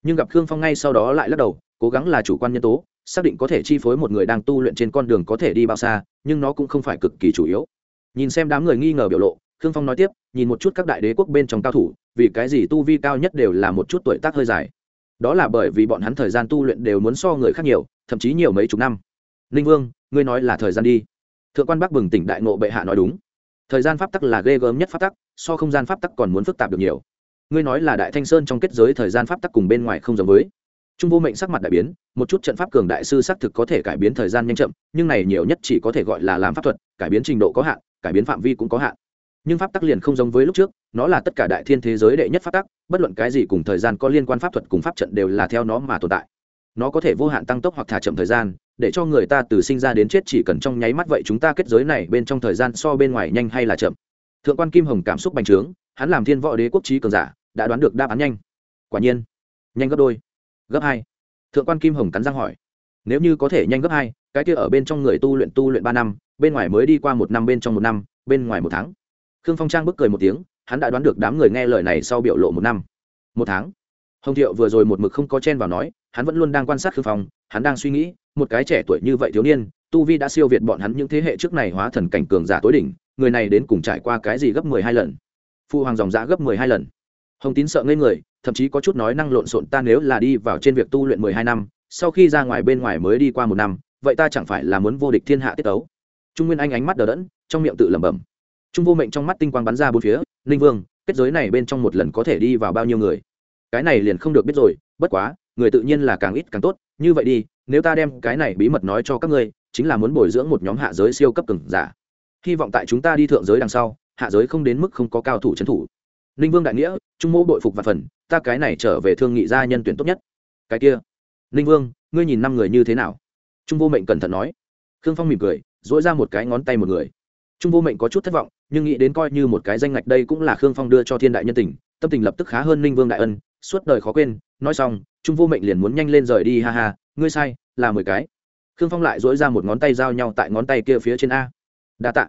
Speaker 1: Nhưng gặp khương phong ngay sau đó lại lắc đầu, cố gắng là chủ quan nhân tố, xác định có thể chi phối một người đang tu luyện trên con đường có thể đi bao xa, nhưng nó cũng không phải cực kỳ chủ yếu. Nhìn xem đám người nghi ngờ biểu lộ, khương phong nói tiếp, nhìn một chút các đại đế quốc bên trong cao thủ, vì cái gì tu vi cao nhất đều là một chút tuổi tác hơi dài. Đó là bởi vì bọn hắn thời gian tu luyện đều muốn so người khác nhiều, thậm chí nhiều mấy chục năm. Ninh vương, ngươi nói là thời gian đi thượng quan bắc bừng tỉnh đại ngộ bệ hạ nói đúng. Thời gian pháp tắc là ghê gớm nhất pháp tắc, so không gian pháp tắc còn muốn phức tạp được nhiều. Ngươi nói là đại thanh sơn trong kết giới thời gian pháp tắc cùng bên ngoài không giống với. Trung vô mệnh sắc mặt đại biến, một chút trận pháp cường đại sư xác thực có thể cải biến thời gian nhanh chậm, nhưng này nhiều nhất chỉ có thể gọi là làm pháp thuật, cải biến trình độ có hạn, cải biến phạm vi cũng có hạn. Nhưng pháp tắc liền không giống với lúc trước, nó là tất cả đại thiên thế giới đệ nhất pháp tắc, bất luận cái gì cùng thời gian có liên quan pháp thuật cùng pháp trận đều là theo nó mà tồn tại nó có thể vô hạn tăng tốc hoặc thả chậm thời gian, để cho người ta từ sinh ra đến chết chỉ cần trong nháy mắt vậy chúng ta kết giới này bên trong thời gian so bên ngoài nhanh hay là chậm. Thượng quan kim hồng cảm xúc bành trướng, hắn làm thiên võ đế quốc trí cường giả, đã đoán được đáp án nhanh. Quả nhiên, nhanh gấp đôi. Gấp hai. Thượng quan kim hồng cắn răng hỏi, nếu như có thể nhanh gấp hai, cái kia ở bên trong người tu luyện tu luyện ba năm, bên ngoài mới đi qua một năm, bên trong một năm, bên ngoài một tháng. Khương phong trang bức cười một tiếng, hắn đã đoán được đám người nghe lời này sau biểu lộ một năm. Một tháng. Hồng thiệu vừa rồi một mực không có chen vào nói hắn vẫn luôn đang quan sát khương phong hắn đang suy nghĩ, một cái trẻ tuổi như vậy thiếu niên, tu vi đã siêu việt bọn hắn những thế hệ trước này hóa thần cảnh cường giả tối đỉnh, người này đến cùng trải qua cái gì gấp mười hai lần? Phu hoàng dòng giã gấp mười hai lần. Hồng tín sợ ngây người, thậm chí có chút nói năng lộn xộn, ta nếu là đi vào trên việc tu luyện mười hai năm, sau khi ra ngoài bên ngoài mới đi qua một năm, vậy ta chẳng phải là muốn vô địch thiên hạ tiết tấu? Trung nguyên anh ánh mắt đờ đẫn, trong miệng tự lẩm bẩm. Trung vô mệnh trong mắt tinh quang bắn ra bốn phía, ninh vương, kết giới này bên trong một lần có thể đi vào bao nhiêu người? Cái này liền không được biết rồi, bất quá người tự nhiên là càng ít càng tốt, như vậy đi, nếu ta đem cái này bí mật nói cho các ngươi, chính là muốn bồi dưỡng một nhóm hạ giới siêu cấp cường giả. Hy vọng tại chúng ta đi thượng giới đằng sau, hạ giới không đến mức không có cao thủ trấn thủ. Ninh vương đại nghĩa, trung mẫu bội phục và phần, ta cái này trở về thương nghị gia nhân tuyển tốt nhất. Cái kia ninh vương, ngươi nhìn năm người như thế nào? Trung vô mệnh cẩn thận nói. Khương phong mỉm cười dỗi ra một cái ngón tay một người. Trung vô mệnh có chút thất vọng, nhưng nghĩ đến coi như một cái danh ngạch đây cũng là khương phong đưa cho thiên đại nhân tình, tâm tình lập tức khá hơn ninh vương đại ân suốt đời khó quên, nói xong, trung vô mệnh liền muốn nhanh lên rời đi, ha ha, ngươi sai, là mười cái. Khương phong lại dỗi ra một ngón tay giao nhau tại ngón tay kia phía trên a. Đa tạ.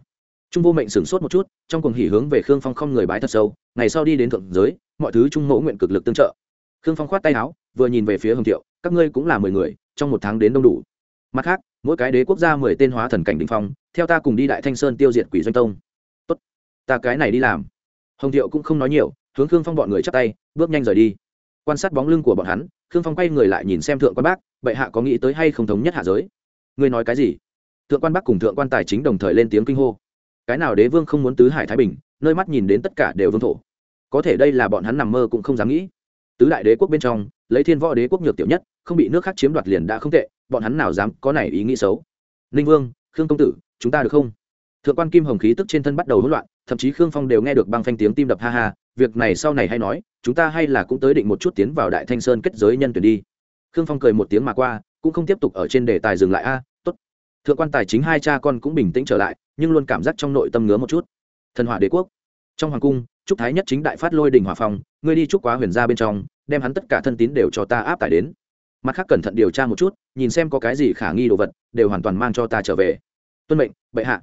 Speaker 1: Trung vô mệnh sửng sốt một chút, trong cùng hỉ hướng về khương phong không người bái thật sâu, ngày sau đi đến thượng giới, mọi thứ trung mẫu nguyện cực lực tương trợ. Khương phong khoát tay áo, vừa nhìn về phía hồng thiệu, các ngươi cũng là mười người, trong một tháng đến đông đủ. Mặt khác, mỗi cái đế quốc gia mười tên hóa thần cảnh đình phong, theo ta cùng đi đại thanh sơn tiêu diệt quỷ doanh tông. Tốt, ta cái này đi làm. Hồng thiệu cũng không nói nhiều hướng khương phong bọn người chắp tay, bước nhanh rời đi. quan sát bóng lưng của bọn hắn, khương phong quay người lại nhìn xem thượng quan bác, bệ hạ có nghĩ tới hay không thống nhất hạ giới? ngươi nói cái gì? thượng quan bắc cùng thượng quan tài chính đồng thời lên tiếng kinh hô. cái nào đế vương không muốn tứ hải thái bình, nơi mắt nhìn đến tất cả đều vương thổ. có thể đây là bọn hắn nằm mơ cũng không dám nghĩ. tứ đại đế quốc bên trong, lấy thiên võ đế quốc nhược tiểu nhất, không bị nước khác chiếm đoạt liền đã không tệ, bọn hắn nào dám có này ý nghĩ xấu? Ninh vương, khương công tử, chúng ta được không? Thượng quan kim hồng khí tức trên thân bắt đầu hỗn loạn, thậm chí khương phong đều nghe được băng phanh tiếng tim đập ha ha việc này sau này hay nói, chúng ta hay là cũng tới định một chút tiến vào đại thanh sơn kết giới nhân tuyển đi. Khương phong cười một tiếng mà qua, cũng không tiếp tục ở trên đề tài dừng lại. A, tốt. Thượng quan tài chính hai cha con cũng bình tĩnh trở lại, nhưng luôn cảm giác trong nội tâm ngứa một chút. Thần hỏa đế quốc. Trong hoàng cung, trúc thái nhất chính đại phát lôi đình hỏa phong, ngươi đi trúc quá huyền ra bên trong, đem hắn tất cả thân tín đều cho ta áp tải đến. Mặt khác cẩn thận điều tra một chút, nhìn xem có cái gì khả nghi đồ vật, đều hoàn toàn mang cho ta trở về. Tuân mệnh, bệ hạ.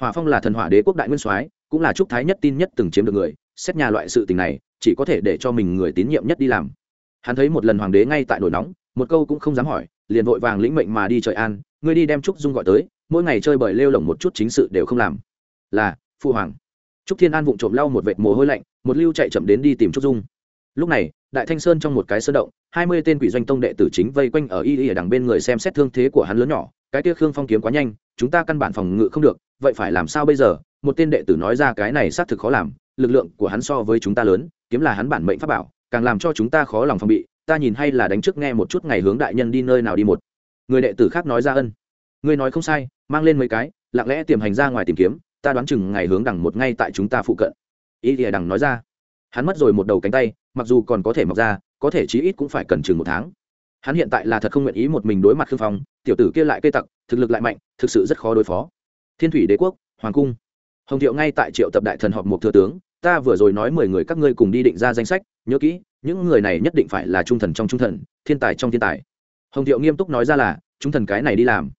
Speaker 1: Hỏa phong là thần hỏa đế quốc đại nguyên soái cũng là trúc thái nhất tin nhất từng chiếm được người, xét nhà loại sự tình này, chỉ có thể để cho mình người tín nhiệm nhất đi làm. Hắn thấy một lần hoàng đế ngay tại nổi nóng, một câu cũng không dám hỏi, liền vội vàng lĩnh mệnh mà đi trời an, ngươi đi đem trúc dung gọi tới, mỗi ngày chơi bời lêu lỏng một chút chính sự đều không làm. Là, phu hoàng. Trúc thiên an vụng trộm lau một vệt mồ hôi lạnh, một lưu chạy chậm đến đi tìm trúc dung. Lúc này, đại thanh sơn trong một cái sơn động, hai mươi tên quỷ doanh tông đệ tử chính vây quanh ở y y ở đằng bên người xem xét thương thế của hắn lớn nhỏ, cái kia khương phong kiếm quá nhanh, chúng ta căn bản phòng ngự không được, vậy phải làm sao bây giờ? Một tên đệ tử nói ra cái này xác thực khó làm, lực lượng của hắn so với chúng ta lớn, kiếm là hắn bản mệnh pháp bảo, càng làm cho chúng ta khó lòng phòng bị, ta nhìn hay là đánh trước nghe một chút ngày hướng đại nhân đi nơi nào đi một. Người đệ tử khác nói ra ân. Ngươi nói không sai, mang lên mấy cái, lặng lẽ tiềm hành ra ngoài tìm kiếm, ta đoán chừng ngày hướng đằng một ngay tại chúng ta phụ cận. Ý thì đằng nói ra. Hắn mất rồi một đầu cánh tay, mặc dù còn có thể mọc ra, có thể chí ít cũng phải cần chừng một tháng. Hắn hiện tại là thật không nguyện ý một mình đối mặt khương phong, tiểu tử kia lại cây tặc, thực lực lại mạnh, thực sự rất khó đối phó. Thiên thủy đế quốc, hoàng cung hồng thiệu ngay tại triệu tập đại thần họp một thừa tướng, ta vừa rồi nói mười người các ngươi cùng đi định ra danh sách, nhớ kỹ, những người này nhất định phải là trung thần trong trung thần, thiên tài trong thiên tài. Hồng thiệu nghiêm túc nói ra là trung thần cái này đi làm.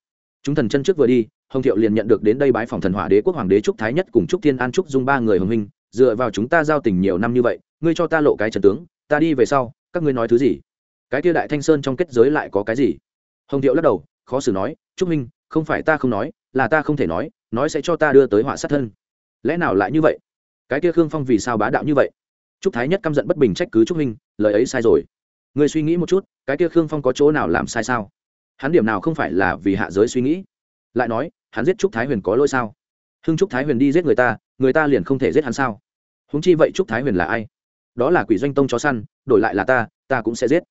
Speaker 1: Chúng thần chân trước vừa đi, hồng thiệu liền nhận được đến đây bái phòng thần hỏa đế quốc hoàng đế trúc thái nhất cùng trúc thiên an trúc dung ba người hồng minh dựa vào chúng ta giao tình nhiều năm như vậy, ngươi cho ta lộ cái trần tướng, ta đi về sau, các ngươi nói thứ gì? Cái kia đại thanh sơn trong kết giới lại có cái gì? Hồng thiệu lắc đầu, khó xử nói, trúc minh không phải ta không nói, là ta không thể nói nói sẽ cho ta đưa tới họa sát thân. Lẽ nào lại như vậy? Cái kia khương phong vì sao bá đạo như vậy? Trúc thái nhất căm giận bất bình trách cứ trúc minh lời ấy sai rồi. Người suy nghĩ một chút, cái kia khương phong có chỗ nào làm sai sao? Hắn điểm nào không phải là vì hạ giới suy nghĩ? Lại nói, hắn giết trúc thái huyền có lỗi sao? Hưng trúc thái huyền đi giết người ta người ta liền không thể giết hắn sao? Húng chi vậy trúc thái huyền là ai? Đó là quỷ doanh tông chó săn, đổi lại là ta ta cũng sẽ giết.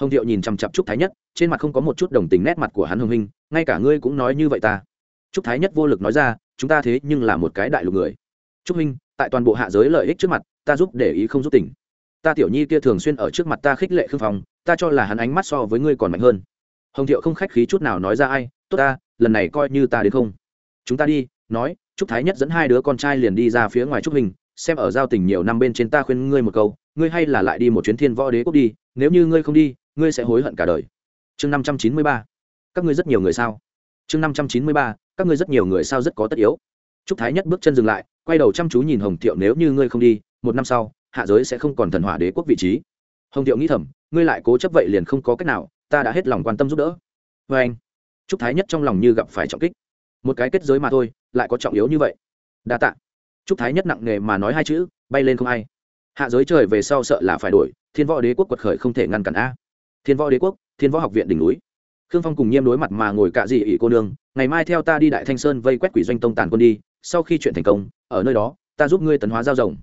Speaker 1: Hồng thiệu nhìn chằm chặp trúc thái nhất, trên mặt không có một chút đồng tình nét mặt của hắn hồng hình ngay cả ngươi cũng nói như vậy ta trúc thái nhất vô lực nói ra, chúng ta thế nhưng là một cái đại lục người. Trúc minh tại toàn bộ hạ giới lợi ích trước mặt, ta giúp để ý không giúp tỉnh. Ta tiểu nhi kia thường xuyên ở trước mặt ta khích lệ khương phòng ta cho là hắn ánh mắt so với ngươi còn mạnh hơn. Hồng thiệu không khách khí chút nào nói ra, ai, tốt ta, lần này coi như ta đến không. Chúng ta đi. Nói, trúc thái nhất dẫn hai đứa con trai liền đi ra phía ngoài trúc hình, xem ở giao tình nhiều năm bên trên ta khuyên ngươi một câu, ngươi hay là lại đi một chuyến thiên võ đế quốc đi, nếu như ngươi không đi, ngươi sẽ hối hận cả đời. Chương năm trăm chín mươi ba. Các ngươi rất nhiều người sao? Chương năm trăm chín mươi ba các ngươi rất nhiều người sao rất có tất yếu. Trúc thái nhất bước chân dừng lại, quay đầu chăm chú nhìn hồng thiệu, nếu như ngươi không đi, một năm sau, hạ giới sẽ không còn thần hỏa đế quốc vị trí. Hồng thiệu nghĩ thầm, ngươi lại cố chấp vậy liền không có cách nào, ta đã hết lòng quan tâm giúp đỡ. Vê anh. Trúc thái nhất trong lòng như gặp phải trọng kích. Một cái kết giới mà thôi, lại có trọng yếu như vậy. Đa tạ. Trúc thái nhất nặng nề mà nói hai chữ, bay lên không ai. Hạ giới trời về sau sợ là phải đổi, thiên võ đế quốc quật khởi không thể ngăn cản a. Thiên võ đế quốc, thiên võ học viện đỉnh núi khương phong cùng nhiêm đối mặt mà ngồi cạ dị ỷ cô nương, ngày mai theo ta đi đại thanh sơn vây quét quỷ doanh tông tàn quân đi, sau khi chuyện thành công, ở nơi đó, ta giúp ngươi tấn hóa giao rồng.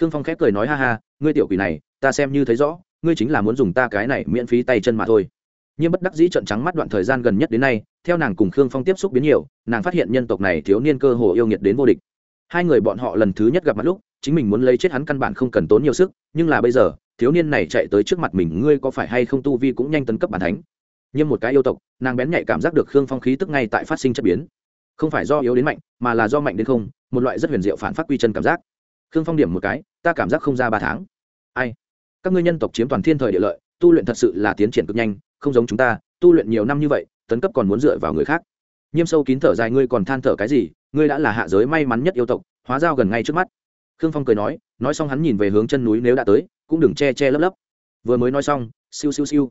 Speaker 1: Khương phong khép cười nói, ha ha, ngươi tiểu quỷ này, ta xem như thấy rõ, ngươi chính là muốn dùng ta cái này miễn phí tay chân mà thôi. Nhưng bất đắc dĩ trận trắng mắt đoạn thời gian gần nhất đến nay, theo nàng cùng khương phong tiếp xúc biến nhiều, nàng phát hiện nhân tộc này thiếu niên cơ hồ yêu nghiệt đến vô địch. Hai người bọn họ lần thứ nhất gặp mặt lúc, chính mình muốn lấy chết hắn căn bản không cần tốn nhiều sức, nhưng là bây giờ, thiếu niên này chạy tới trước mặt mình, ngươi có phải hay không tu vi cũng nhanh tấn cấp bản thánh? Nhưng một cái yêu tộc, nàng bén nhạy cảm giác được khương phong khí tức ngay tại phát sinh chất biến. Không phải do yếu đến mạnh, mà là do mạnh đến không, một loại rất huyền diệu phản phát quy chân cảm giác. Khương phong điểm một cái, ta cảm giác không ra ba tháng. Ai? Các ngươi nhân tộc chiếm toàn thiên thời địa lợi, tu luyện thật sự là tiến triển cực nhanh, không giống chúng ta, tu luyện nhiều năm như vậy, tấn cấp còn muốn dựa vào người khác. Nhiêm sâu kín thở dài, ngươi còn than thở cái gì? Ngươi đã là hạ giới may mắn nhất yêu tộc, hóa giao gần ngay trước mắt. Khương phong cười nói nói xong hắn nhìn về hướng chân núi, nếu đã tới, cũng đừng che che lấp lấp. Vừa mới nói xong, siêu siêu siêu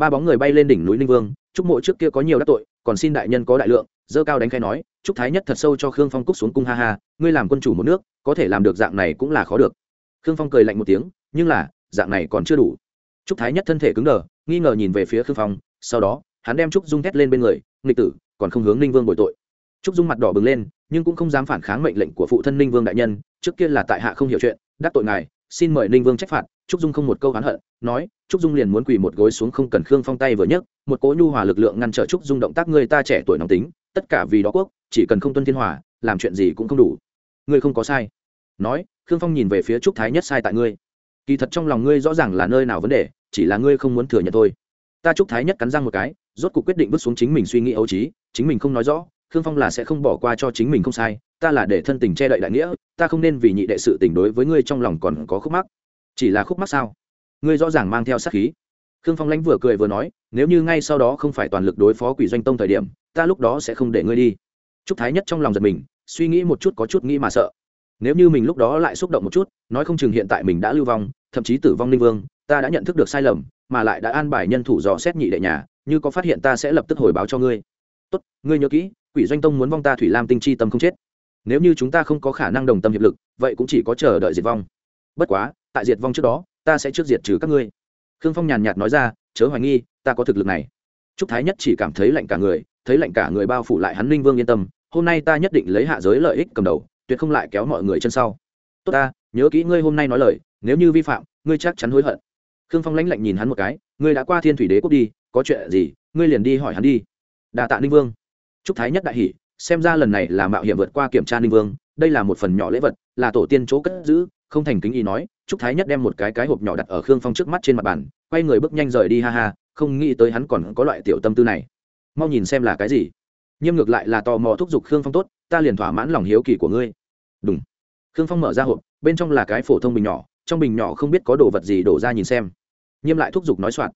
Speaker 1: ba bóng người bay lên đỉnh núi ninh vương, chúc mộ trước kia có nhiều đắc tội, còn xin đại nhân có đại lượng, dơ cao đánh khai nói, chúc thái nhất thật sâu cho khương phong cúc xuống cung ha ha, ngươi làm quân chủ một nước, có thể làm được dạng này cũng là khó được. Khương phong cười lạnh một tiếng, nhưng là, dạng này còn chưa đủ. Trúc thái nhất thân thể cứng đờ, nghi ngờ nhìn về phía khương phong, sau đó, hắn đem trúc dung thét lên bên người, nghịch tử, còn không hướng ninh vương bồi tội. Trúc dung mặt đỏ bừng lên, nhưng cũng không dám phản kháng mệnh lệnh của phụ thân ninh vương đại nhân, trước kia là tại hạ không hiểu chuyện, đắc tội ngài, xin mời ninh vương trách phạt trúc dung không một câu hắn hận, nói, trúc dung liền muốn quỳ một gối xuống không cần khương phong tay vừa nhấc, một cỗ nhu hòa lực lượng ngăn trở trúc dung động tác người ta trẻ tuổi nóng tính, tất cả vì đó quốc, chỉ cần không tuân thiên hòa, làm chuyện gì cũng không đủ. Ngươi không có sai. Nói, khương phong nhìn về phía trúc thái nhất sai tại ngươi. Kỳ thật trong lòng ngươi rõ ràng là nơi nào vấn đề, chỉ là ngươi không muốn thừa nhận thôi. Ta Trúc thái nhất cắn răng một cái, rốt cuộc quyết định vứt xuống chính mình suy nghĩ ấu trí, chính mình không nói rõ, khương phong là sẽ không bỏ qua cho chính mình không sai, ta là để thân tình che đậy đại nghĩa, ta không nên vì nhị đệ sự tình đối với ngươi trong lòng còn có khúc mắc chỉ là khúc mắc sao? Ngươi rõ ràng mang theo sát khí. Khương phong lãnh vừa cười vừa nói, nếu như ngay sau đó không phải toàn lực đối phó quỷ doanh tông thời điểm, ta lúc đó sẽ không để ngươi đi. Trúc thái nhất trong lòng giật mình, suy nghĩ một chút có chút nghĩ mà sợ. Nếu như mình lúc đó lại xúc động một chút, nói không chừng hiện tại mình đã lưu vong, thậm chí tử vong linh vương, ta đã nhận thức được sai lầm, mà lại đã an bài nhân thủ dò xét nhị đệ nhà, như có phát hiện ta sẽ lập tức hồi báo cho ngươi. Tốt, ngươi nhớ kỹ, quỷ doanh tông muốn vong ta thủy lam tinh chi tâm không chết. Nếu như chúng ta không có khả năng đồng tâm hiệp lực, vậy cũng chỉ có chờ đợi diệt vong. Bất quá tại diệt vong trước đó, ta sẽ trước diệt trừ các ngươi. Khương phong nhàn nhạt nói ra, chớ hoài nghi, ta có thực lực này. Trúc thái nhất chỉ cảm thấy lạnh cả người, thấy lạnh cả người bao phủ lại hắn linh vương yên tâm, hôm nay ta nhất định lấy hạ giới lợi ích cầm đầu, tuyệt không lại kéo mọi người chân sau. Tốt ta, nhớ kỹ ngươi hôm nay nói lời, nếu như vi phạm, ngươi chắc chắn hối hận. Khương phong lãnh lạnh nhìn hắn một cái, ngươi đã qua thiên thủy đế quốc đi, có chuyện gì, ngươi liền đi hỏi hắn đi. Đà tạ ninh vương. Trúc thái nhất đại hỷ xem ra lần này là mạo hiểm vượt qua kiểm tra ninh vương, đây là một phần nhỏ lễ vật, là tổ tiên chỗ cất giữ không thành kính ý nói, trúc thái nhất đem một cái cái hộp nhỏ đặt ở khương phong trước mắt trên mặt bàn, quay người bước nhanh rời đi, ha ha, không nghĩ tới hắn còn có loại tiểu tâm tư này. Mau nhìn xem là cái gì. Nghiêm ngược lại là tò mò thúc giục khương phong tốt, ta liền thỏa mãn lòng hiếu kỳ của ngươi. Đúng khương phong mở ra hộp, bên trong là cái phổ thông bình nhỏ, trong bình nhỏ không biết có đồ vật gì đổ ra nhìn xem. Nghiêm lại thúc giục nói soạn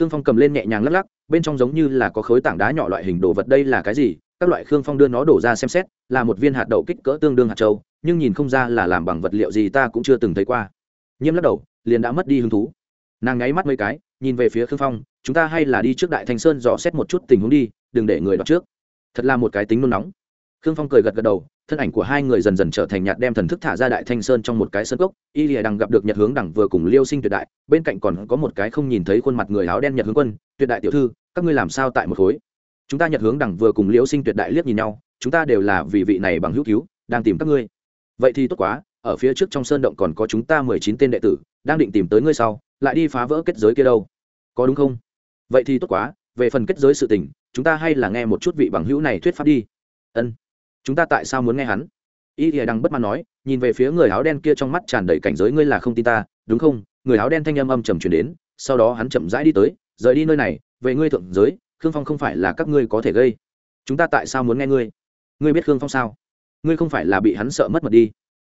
Speaker 1: khương phong cầm lên nhẹ nhàng lắc lắc, bên trong giống như là có khối tảng đá nhỏ loại hình đồ vật đây là cái gì các loại khương phong đưa nó đổ ra xem xét, là một viên hạt đậu kích cỡ tương đương hạt châu, nhưng nhìn không ra là làm bằng vật liệu gì ta cũng chưa từng thấy qua. Nhiễm lắc đầu, liền đã mất đi hứng thú. Nàng ngáy mắt mấy cái, nhìn về phía khương phong, chúng ta hay là đi trước đại thanh sơn dò xét một chút tình huống đi, đừng để người đọc trước. Thật là một cái tính nôn nóng. Khương phong cười gật gật đầu, thân ảnh của hai người dần dần trở thành nhạt đem thần thức thả ra đại thanh sơn trong một cái sân cốc, y lìa đằng gặp được nhật hướng đẳng vừa cùng liêu sinh tuyệt đại, bên cạnh còn có một cái không nhìn thấy khuôn mặt người áo đen nhật hướng quân, tuyệt đại tiểu thư, các ngươi làm sao tại một khối? Chúng ta nhật hướng đằng vừa cùng liễu sinh tuyệt đại liếc nhìn nhau, chúng ta đều là vì vị này bằng hữu cứu, đang tìm các ngươi. Vậy thì tốt quá, ở phía trước trong sơn động còn có chúng ta mười chín tên đệ tử, đang định tìm tới ngươi sau, lại đi phá vỡ kết giới kia đâu. Có đúng không? Vậy thì tốt quá, về phần kết giới sự tình, chúng ta hay là nghe một chút vị bằng hữu này thuyết pháp đi. Ân. Chúng ta tại sao muốn nghe hắn? Y thì đang bất mãn nói, nhìn về phía người áo đen kia trong mắt tràn đầy cảnh giới ngươi là không tin ta, đúng không? Người áo đen thanh âm âm trầm truyền đến, sau đó hắn chậm rãi đi tới, rời đi nơi này, về ngươi thượng giới khương phong không phải là các ngươi có thể gây. Chúng ta tại sao muốn nghe ngươi? Ngươi biết khương phong sao? Ngươi không phải là bị hắn sợ mất mật đi.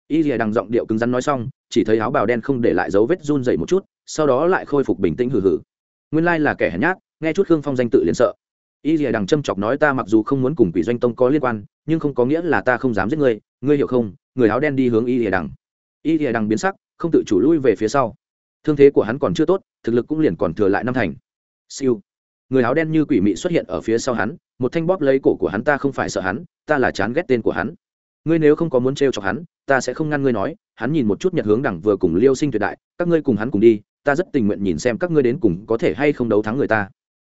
Speaker 1: Y rìa đằng giọng điệu cứng rắn nói xong, chỉ thấy áo bào đen không để lại dấu vết run dậy một chút, sau đó lại khôi phục bình tĩnh hừ hừ. Nguyên lai là kẻ hèn nhát, nghe chút khương phong danh tự liền sợ. Y rìa đằng châm chọc nói ta mặc dù không muốn cùng quỷ doanh tông có liên quan, nhưng không có nghĩa là ta không dám giết ngươi ngươi hiểu không? Người áo đen đi hướng y rìa đằng. Y rìa đằng biến sắc, không tự chủ lui về phía sau. Thương thế của hắn còn chưa tốt, thực lực cũng liền còn thừa lại năm thành. Siêu người áo đen như quỷ mị xuất hiện ở phía sau hắn, một thanh bóp lấy cổ của hắn, ta không phải sợ hắn, ta là chán ghét tên của hắn. Ngươi nếu không có muốn trêu chọc hắn, ta sẽ không ngăn ngươi nói. Hắn nhìn một chút nhật hướng đẳng vừa cùng liêu sinh tuyệt đại, các ngươi cùng hắn cùng đi, ta rất tình nguyện nhìn xem các ngươi đến cùng có thể hay không đấu thắng người ta.